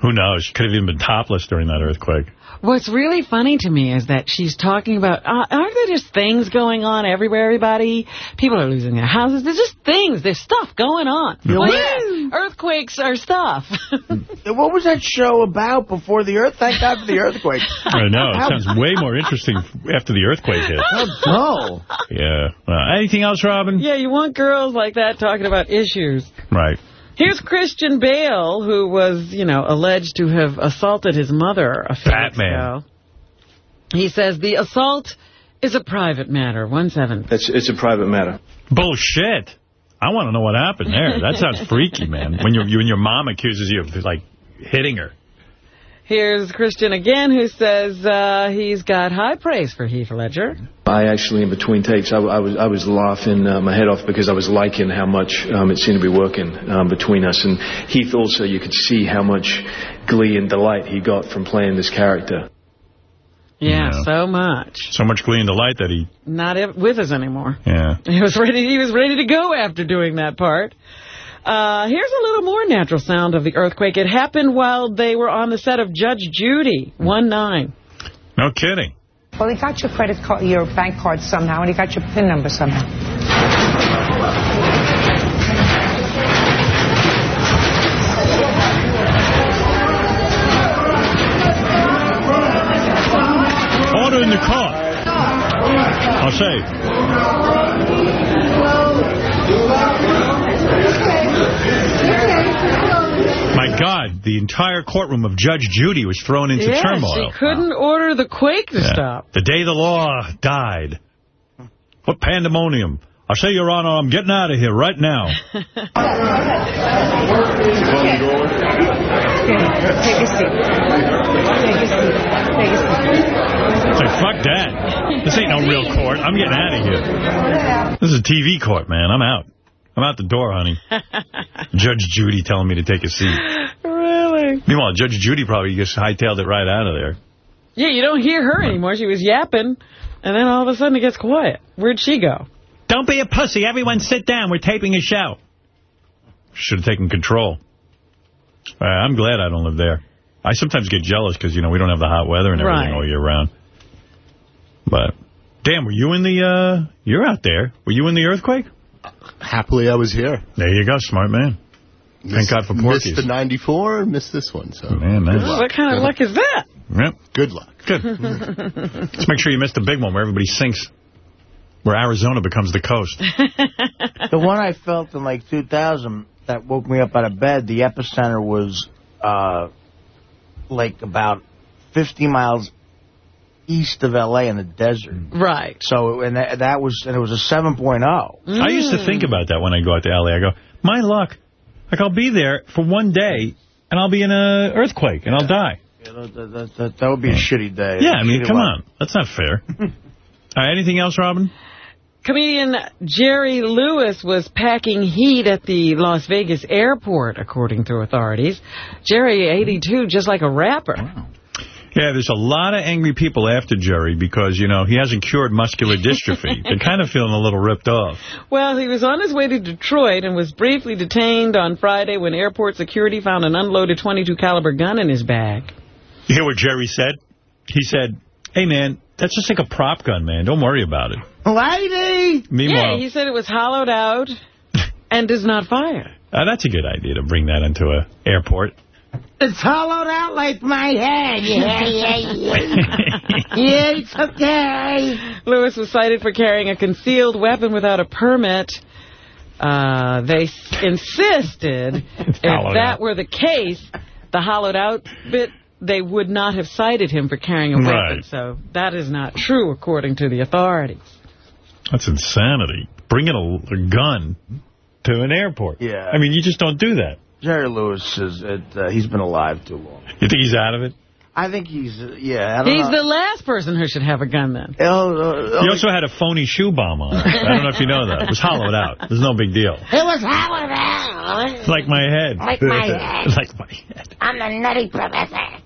Who knows? She could have even been topless during that earthquake. What's really funny to me is that she's talking about, uh, aren't there just things going on everywhere, everybody? People are losing their houses. There's just things. There's stuff going on. Well, yeah, earthquakes are stuff. *laughs* What was that show about before the earth? Thank God for the earthquake. *laughs* I know. It sounds way more interesting after the earthquake hit. No. Yeah. Well, anything else, Robin? yeah, you want girls like that talking about issues. Right. Here's Christian Bale, who was, you know, alleged to have assaulted his mother a few weeks Batman. ago. He says the assault is a private matter. One seven. It's, it's a private matter. Bullshit. I want to know what happened there. That sounds freaky, man. When your you and your mom accuses you of, like, hitting her. Here's Christian again, who says uh, he's got high praise for Heath Ledger. I actually, in between takes, I, I was I was laughing uh, my head off because I was liking how much um, it seemed to be working um, between us. And Heath also, you could see how much glee and delight he got from playing this character. Yeah, so much. So much glee and delight that he, Not ev- with us anymore. yeah. *laughs* He was ready. He was ready to go after doing that part. Uh, here's a little more natural sound of the earthquake. It happened while they were on the set of Judge Judy, one nine. No kidding. Well, he got your credit card, your bank card somehow, and he got your PIN number somehow. Order in the car. I'll say. My God, the entire courtroom of Judge Judy was thrown into yeah, turmoil. she couldn't order the quake to Yeah. stop. The day the law died. What pandemonium. I say, Your Honor, I'm getting out of here right now. *laughs* Take a seat. Take a seat. Take a seat. It's like, fuck that. This ain't no real court. I'm getting out of here. This is a TV court, man. I'm out. I'm out the door, honey. *laughs* Judge Judy telling me to take a seat. Really? Meanwhile, Judge Judy probably just hightailed it right out of there. Yeah, you don't hear her anymore. She was yapping, and then all of a sudden it gets quiet. Where'd she go? Don't be a pussy. Everyone sit down. We're taping a show. Should have taken control. Uh, I'm glad I don't live there. I sometimes get jealous because, you know, we don't have the hot weather and everything Right. all year round. But, damn, were you in the, uh, you're out there. Were you in the earthquake? Happily, I was here. There you go, smart man. Thank God for Porky's. Missed the 94, missed this one. So Man, man. What kind of luck is that? Yep. Good luck. Good. *laughs* Let's make sure you miss the big one where everybody sinks, where Arizona becomes the coast. *laughs* the one I felt in like 2000 that woke me up out of bed, the epicenter was uh, like about 50 miles east of L.A. in the desert. Right. So, and that, that was, and it was a 7.0. I used to think about that when I go out to L.A. I go, my luck. Like, I'll be there for one day, and I'll be in an earthquake, and I'll die. Yeah, that, that, that, that would be a shitty day. Yeah, I mean, come luck. on. That's not fair. *laughs* uh, anything else, Robin? Comedian Jerry Lewis was packing heat at the Las Vegas airport, according to authorities. Jerry, 82, just like a rapper. Yeah, there's a lot of angry people after Jerry because, you know, he hasn't cured muscular dystrophy. *laughs* They're kind of feeling a little ripped off. Well, he was on his way to Detroit and was briefly detained on Friday when airport security found an unloaded 22 caliber gun in his bag. You hear what Jerry said? He said, hey, man, that's just like a prop gun, man. Don't worry about it. Lady! Meanwhile, Yeah, he said it was hollowed out *laughs* and does not fire. uh, that's a good idea to bring that into a airport. It's hollowed out like my head. Yeah, yeah, yeah. *laughs* yeah, it's okay. Lewis was cited for carrying a concealed weapon without a permit. Uh, they insisted if that out. were the case, the hollowed out bit, they would not have cited him for carrying a weapon. Right. So that is not true, according to the authorities. That's insanity. Bringing a, a gun to an airport. Yeah. I mean, you just don't do that. Jerry Lewis is it, uh, he's been alive too long. You think he's out of it? I think he's uh, yeah. I don't He's know. the last person who should have a gun then. uh, He also had a phony shoe bomb on. I don't know if you know that. It was hollowed out. There's no big deal. It was hollowed out. Like my head. Like my *laughs* head. like my head. I'm the nutty professor.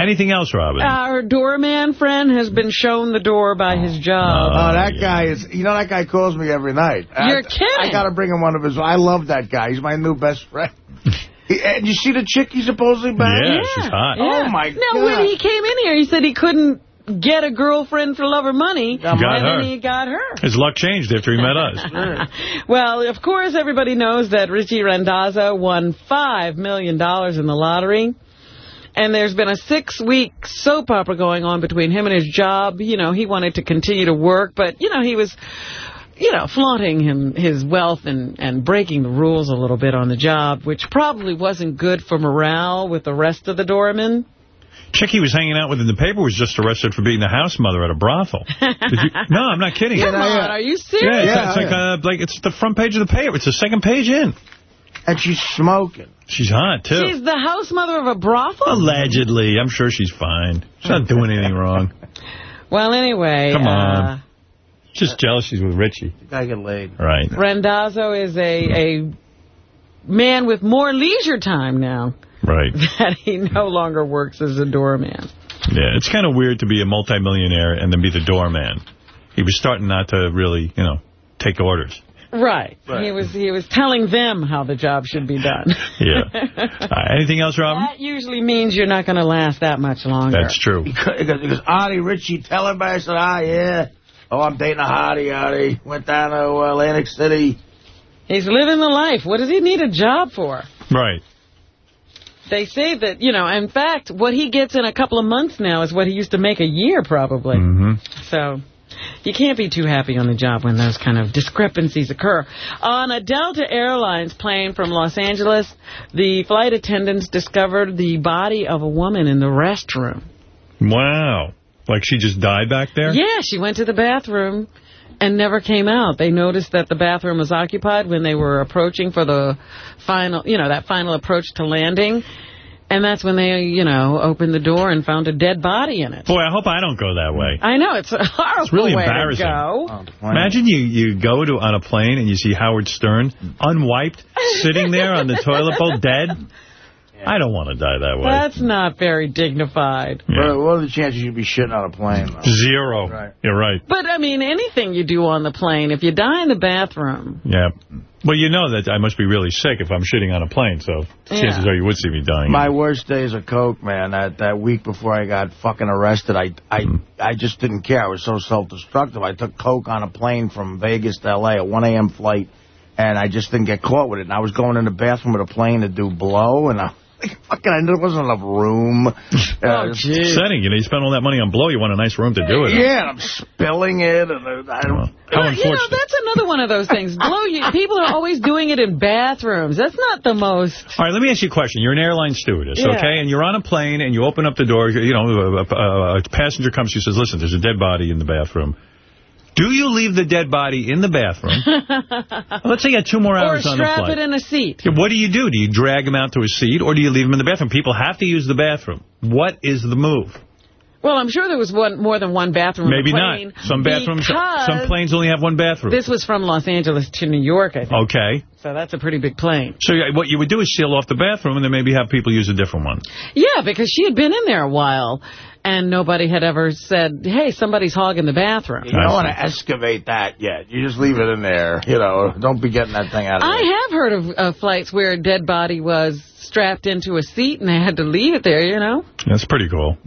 Anything else, Robin? Uh, our doorman friend has been shown the door by his oh. job. Oh, that guy is, you know, that guy calls me every night. You're I, kidding. I got to bring him one of his, I love that guy. He's my new best friend. And you see the chick he supposedly banged? Yeah, she's hot. Yeah. Oh, my Now, God. when he came in here, he said he couldn't get a girlfriend for love or money. Got and her. then he got her. His luck changed after he met us. *laughs* Well, of course, everybody knows that Richie Randazzo won $5 million in the lottery. And there's been a six-week soap opera going on between him and his job. You know, he wanted to continue to work, but, you know, he was, you know, flaunting him, his wealth and, and breaking the rules a little bit on the job, which probably wasn't good for morale with the rest of the doormen. Chick he was hanging out with in the paper was just arrested for being the house mother at a brothel. *laughs* Did you, no, I'm not kidding. Come on, are you Yeah, serious? it's, it's like uh, like it's the front page of the paper. It's the second page in. And she's smoking. She's hot, too. She's the house mother of a brothel? Allegedly. I'm sure she's fine. She's not doing anything wrong. *laughs* Well, anyway. Come on. Uh, Just jealous she's with Richie. Guy get laid. Right. Randazzo is a, a man with more leisure time now Right. *laughs* that he no longer works as a doorman. Yeah, it's kind of weird to be a multimillionaire and then be the doorman. He was starting not to really, you know, take orders. Right. Right. He was he was telling them how the job should be done. *laughs* Yeah. Uh, anything else, Robin? that usually means you're not going to last that much longer. That's true. Because, goes, he Artie, Richie, tell everybody. I said, ah, yeah. Oh, I'm dating a hottie, Artie. Went down to uh, Atlantic City. He's living the life. What does he need a job for? Right. They say that, you know, in fact, what he gets in a couple of months now is what he used to make a year, probably. Mm-hmm. So you can't be too happy on the job when those kind of discrepancies occur. On a Delta Airlines plane from Los Angeles, the flight attendants discovered the body of a woman in the restroom. Wow. Like she just died back there? Yeah, she went to the bathroom and never came out. They noticed that the bathroom was occupied when they were approaching for the final, you know, that final approach to landing. And that's when they, you know, opened the door and found a dead body in it. Boy, I hope I don't go that way. I know, it's a *laughs* horrible It's really way embarrassing. to go. Oh, Imagine you, you go to on a plane and you see Howard Stern, unwiped, sitting there on the toilet bowl, dead. *laughs* I don't want to die that way. That's not very dignified. What, what are the chances you'd be shitting on a plane? Though? Zero. Right. You're right. But, I mean, anything you do on the plane, if you die in the bathroom, Yeah. Well, you know that I must be really sick if I'm shitting on a plane, so chances Yeah. are you would see me dying. My worst days of coke, man. That that week before I got fucking arrested, I I hmm. I just didn't care. I was so self-destructive. I took coke on a plane from Vegas to L.A. a 1 a.m. flight, and I just didn't get caught with it. And I was going in the bathroom of the plane to do blow, and I like fucking I, there wasn't enough room. *laughs* Uh, It's upsetting. You know, you spend all that money on blow, you want a nice room to do it. Yeah, and I'm spilling it, and I don't. How Well, you know, that's another one of those things. Blow you, people are always doing it in bathrooms. That's not the most... All right, let me ask you a question. You're an airline stewardess, Yeah. okay? And you're on a plane, and you open up the door. You know, a, a, a passenger comes to you and says, listen, there's a dead body in the bathroom. Do you leave the dead body in the bathroom? *laughs* Let's say you got two more hours on the flight. Or strap it in a seat. What do you do? Do you drag him out to a seat, or do you leave him in the bathroom? People have to use the bathroom. What is the move? Well, I'm sure there was one more than one bathroom Maybe on the plane. not. Some bathrooms, some planes only have one bathroom. This was from Los Angeles to New York, I think. Okay. So that's a pretty big plane. So what you would do is seal off the bathroom and then maybe have people use a different one. Yeah, because she had been in there a while, and nobody had ever said, hey, somebody's hogging the bathroom. You don't want to excavate that yet. You just leave it in there. You know, don't be getting that thing out of there. I have heard of uh, flights where a dead body was strapped into a seat and they had to leave it there, you know? That's pretty cool.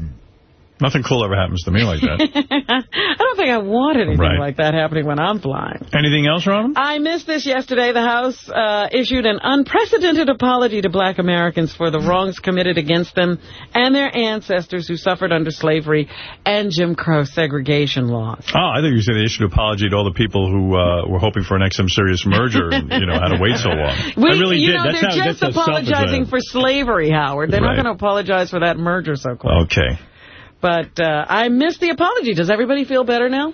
Nothing cool ever happens to me like that. *laughs* I don't think I want anything Right. like that happening when I'm flying. Anything else, Robin? I missed this yesterday. The House uh, issued an unprecedented apology to black Americans for the wrongs committed against them and their ancestors who suffered under slavery and Jim Crow segregation laws. Oh, I think you said they issued an apology to all the people who uh, were hoping for an XM Sirius merger and, you know, had to wait so *laughs* long. We, I really you did. know, that's they're how, just that's how selfish I apologizing for slavery, Howard. They're Right. not going to apologize for that merger so quick. Okay. But uh, I missed the apology. Does everybody feel better now?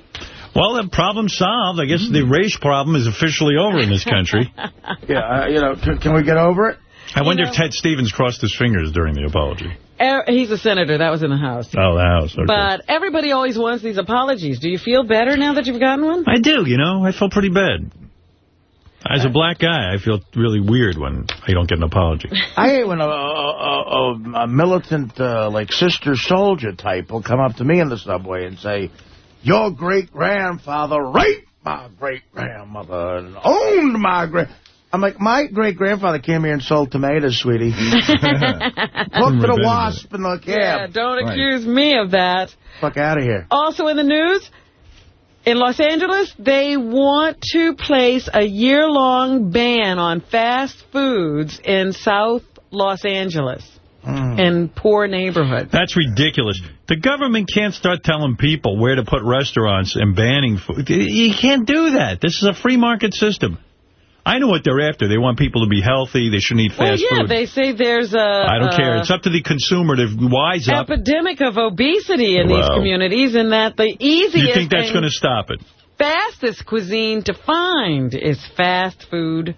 Well, the problem solved. I guess the race problem is officially over in this country. *laughs* Yeah, uh, you know, can, can we get over it? I wonder know- if Ted Stevens crossed his fingers during the apology. Er, He's a senator. That was in the House. Oh, the House. Okay. But everybody always wants these apologies. Do you feel better now that you've gotten one? I do, you know. I felt pretty bad. As a black guy, I feel really weird when I don't get an apology. *laughs* I hate when a, a, a, a militant, uh, like, sister soldier type will come up to me in the subway and say, your great-grandfather raped my great-grandmother and owned my great... I'm like, my great-grandfather came here and sold tomatoes, sweetie. Look for the wasp in the cab. Yeah, don't accuse me of that. Fuck out of here. Also in the news, in Los Angeles, they want to place a year-long ban on fast foods in South Los Angeles, hmm. in poor neighborhoods. That's ridiculous. The government can't start telling people where to put restaurants and banning food. You can't do that. This is a free market system. I know what they're after. They want people to be healthy. They shouldn't eat fast Well, yeah, food. they say there's a... I don't care. It's up to the consumer to wise up. epidemic of obesity in these communities, and that the Do easiest you think that's going to stop it? fastest cuisine to find is fast food.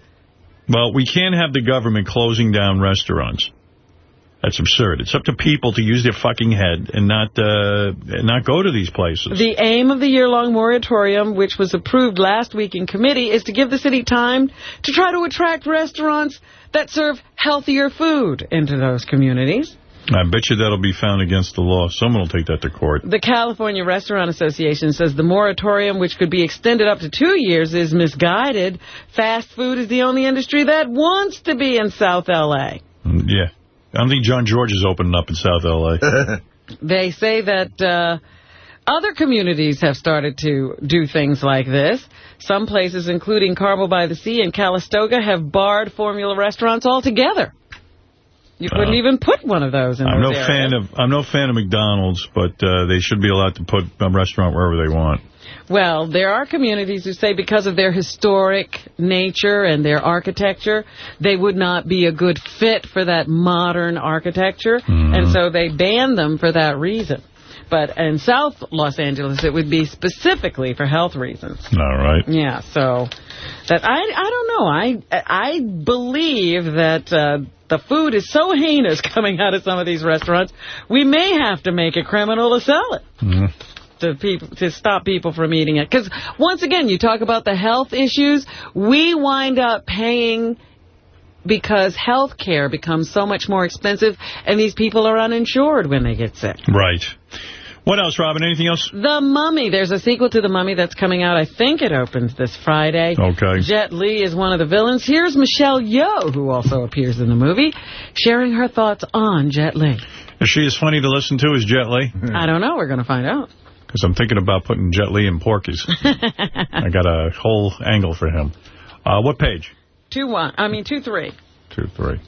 Well, we can't have the government closing down restaurants. That's absurd. It's up to people to use their fucking head and not uh, and not go to these places. The aim of the year-long moratorium, which was approved last week in committee, is to give the city time to try to attract restaurants that serve healthier food into those communities. I bet you that'll be found against the law. Someone will take that to court. The California Restaurant Association says the moratorium, which could be extended up to two years, is misguided. Fast food is the only industry that wants to be in South L.A. Mm, Yeah. I don't think Jean-Georges is opening up in South L.A. *laughs* They say that uh, other communities have started to do things like this. Some places, including Carmel by the Sea and Calistoga, have barred formula restaurants altogether. You couldn't Uh, even put one of those in I'm no areas. fan of I'm no fan of McDonald's, but uh, they should be allowed to put a restaurant wherever they want. Well, there are communities who say because of their historic nature and their architecture, they would not be a good fit for that modern architecture, Mm-hmm. and so they ban them for that reason. But in South Los Angeles, it would be specifically for health reasons. All right. Yeah, so that I I don't know. I I believe that uh, the food is so heinous *laughs* coming out of some of these restaurants, we may have to make it criminal to sell it Mm-hmm. To people to stop people from eating it. Because once again, you talk about the health issues, we wind up paying because health care becomes so much more expensive, and these people are uninsured when they get sick. Right. What else, Robin? Anything else? The Mummy. There's a sequel to The Mummy that's coming out. I think it opens this Friday. Okay. Jet Li is one of the villains. Here's Michelle Yeoh, who also appears in the movie, sharing her thoughts on Jet Li. Is she as funny to listen to as Jet Li? I don't know. We're going to find out. Because I'm thinking about putting Jet Li in Porky's. *laughs* I got a whole angle for him. Uh, what page? Two one. I mean two three. Two, three.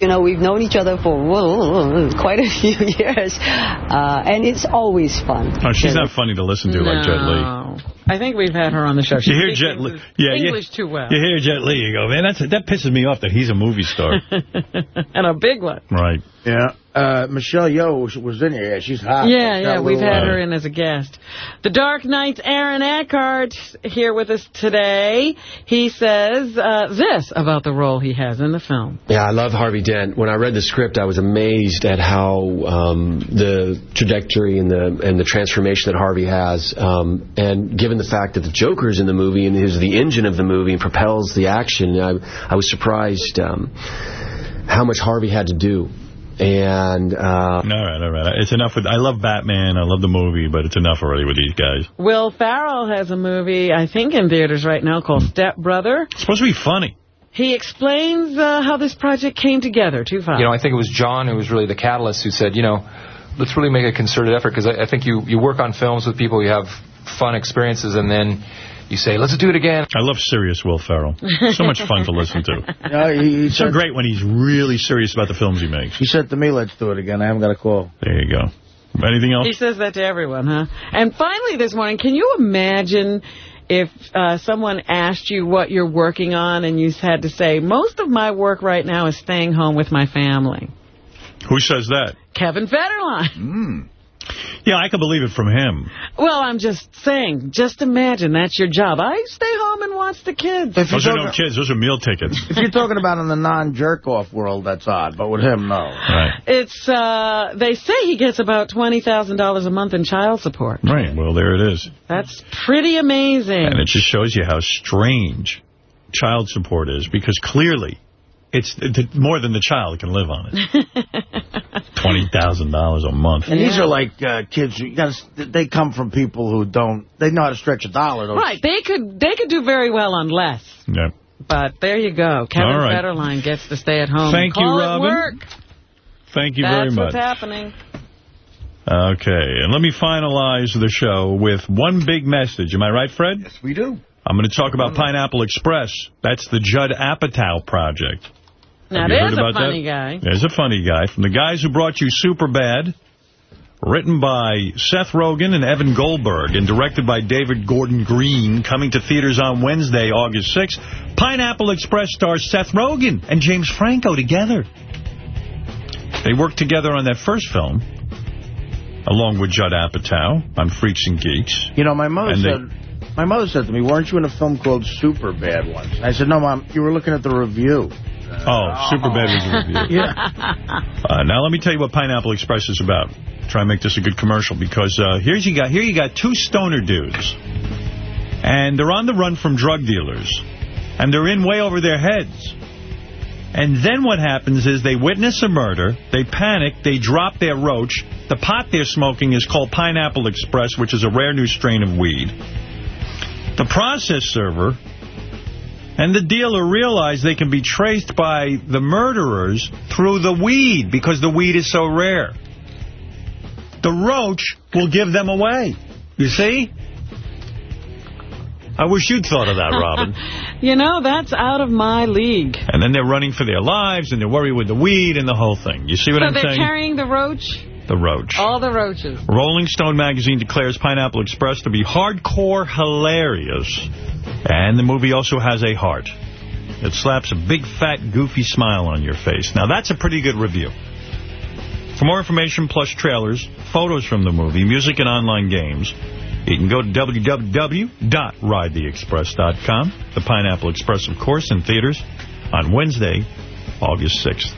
You know, we've known each other for whoa, *laughs* quite a few *laughs* years, uh, and it's always fun. Oh, she's not funny to listen to like Jet Li. I think we've had her on the show. She You hear Jet Li? English, Yeah, you- English too well. You hear Jet Li, you go, man, that's, that pisses me off that he's a movie star. and a big one. right. Yeah. Uh, Michelle Yeoh was, was in here. Yeah, she's hot. Yeah, yeah, we've little, had uh, her in as a guest. The Dark Knight's Aaron Eckhart here with us today. He says uh, this about the role he has in the film. Yeah, I love Harvey Dent. When I read the script, I was amazed at how um, the trajectory and the and the transformation that Harvey has. Um, and given the fact that the Joker is in the movie and is the engine of the movie and propels the action, I, I was surprised um, how much Harvey had to do. And uh, All right, all right. It's enough with, I love Batman, I love the movie, but it's enough already with these guys. Will Ferrell has a movie, I think, in theaters right now called Step Brother. It's supposed to be funny. He explains uh, how this project came together. Too fast. You know, I think it was John who was really the catalyst who said, you know, let's really make a concerted effort because I, I think you, you work on films with people, you have fun experiences, and then you say, let's do it again. I love serious Will Ferrell. So much fun to listen to. *laughs* Yeah, he, he so said, great when he's really serious about the films he makes. He said to me, let's do it again. I haven't got a call. There you go. Anything else? He says that to everyone, huh? And finally this morning, can you imagine if uh, someone asked you what you're working on and you had to say, most of my work right now is staying home with my family? Who says that? Kevin Federline. Mm. Yeah, I can believe it from him. Well, I'm just saying, just imagine that's your job. I stay home and watch the kids. If Those you're no kids. Those are meal tickets. If you're talking about in the non-jerk-off world, that's odd. But with him, no. Right. It's, uh, they say he gets about $20,000 a month in child support. Right. Well, there it is. That's pretty amazing. And it just shows you how strange child support is, because clearly it's it's more than the child can live on it. *laughs* $20,000 a month. And these are like uh, kids. who- You got They come from people who don't. They know how to stretch a dollar. Those Right, they could they could do very well on less. Yeah. But there you go. Kevin All right. Federline gets to stay at home. Thank you, Call it Robin. work. Thank you That's very much. That's what's happening. Okay, and let me finalize the show with one big message. Am I right, Fred? Yes, we do. I'm going to talk about Pineapple Express. That's the Judd Apatow project. Now, there's a funny that? guy. There's a funny guy. From the guys who brought you Super Bad, written by Seth Rogen and Evan Goldberg, and directed by David Gordon Green, coming to theaters on Wednesday, August 6th. Pineapple Express stars Seth Rogen and James Franco together. They worked together on that first film, along with Judd Apatow on Freaks and Geeks. You know, my mother And they- said. My mother said to me, "Weren't you in a film called Super Bad once?" I said, "No, Mom. You were looking at the review." Oh, Super Bad was a review. *laughs* Yeah. Uh, now let me tell you what Pineapple Express is about. Try and make this a good commercial because uh, here's you got here you got two stoner dudes, and they're on the run from drug dealers, and they're in way over their heads. And then what happens is they witness a murder, they panic, they drop their roach. The pot they're smoking is called Pineapple Express, which is a rare new strain of weed. The process server and the dealer realize they can be traced by the murderers through the weed because the weed is so rare. The roach will give them away. You see? I wish you'd thought of that, Robin. *laughs* You know, that's out of my league. and then they're running for their lives, and they're worried with the weed and the whole thing. You see what so I'm saying? So they're carrying the roach? The roach. All the roaches. Rolling Stone magazine declares Pineapple Express to be hardcore hilarious. And the movie also has a heart. It slaps a big, fat, goofy smile on your face. Now, that's a pretty good review. For more information, plus trailers, photos from the movie, music, and online games, you can go to www.ridetheexpress.com. The Pineapple Express, of course, in theaters on Wednesday, August 6th.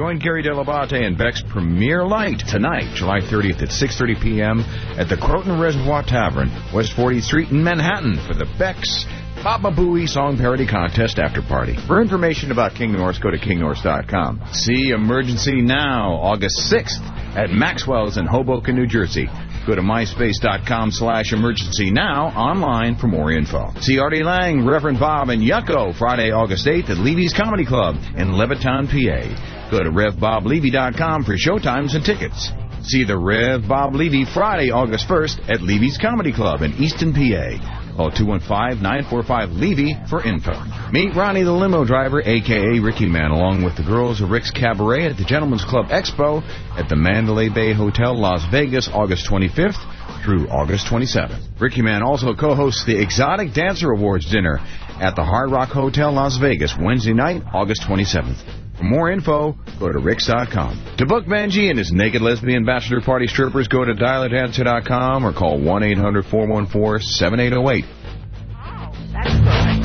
Join Gary Dell'Abate and Beck's Premiere Light tonight, July 30th at 6.30 p.m. at the Croton Reservoir Tavern, West 40th Street in Manhattan for the Beck's Baba Booey Song Parody Contest After Party. For information about King Norse, go to kingnorse.com. See Emergency Now, August 6th at Maxwell's in Hoboken, New Jersey. Go to myspace.com slash emergency now online for more info. See Artie Lange, Reverend Bob, and Yucko Friday, August 8th at Levy's Comedy Club in Levittown, PA. Go to RevBobLevy.com for showtimes and tickets. See the Rev Bob Levy Friday, August 1st at Levy's Comedy Club in Easton, PA. Call 215-945-LEVY for info. Meet Ronnie the limo driver, a.k.a. Ricky Man, along with the girls of Rick's Cabaret at the Gentleman's Club Expo at the Mandalay Bay Hotel, Las Vegas, August 25th through August 27th. Ricky Man also co-hosts the Exotic Dancer Awards dinner at the Hard Rock Hotel, Las Vegas, Wednesday night, August 27th. For more info, go to Ricks.com. To book Benji and his naked lesbian bachelor party strippers, go to dialadancer.com or call 1-800-414-7808. Wow, that's good.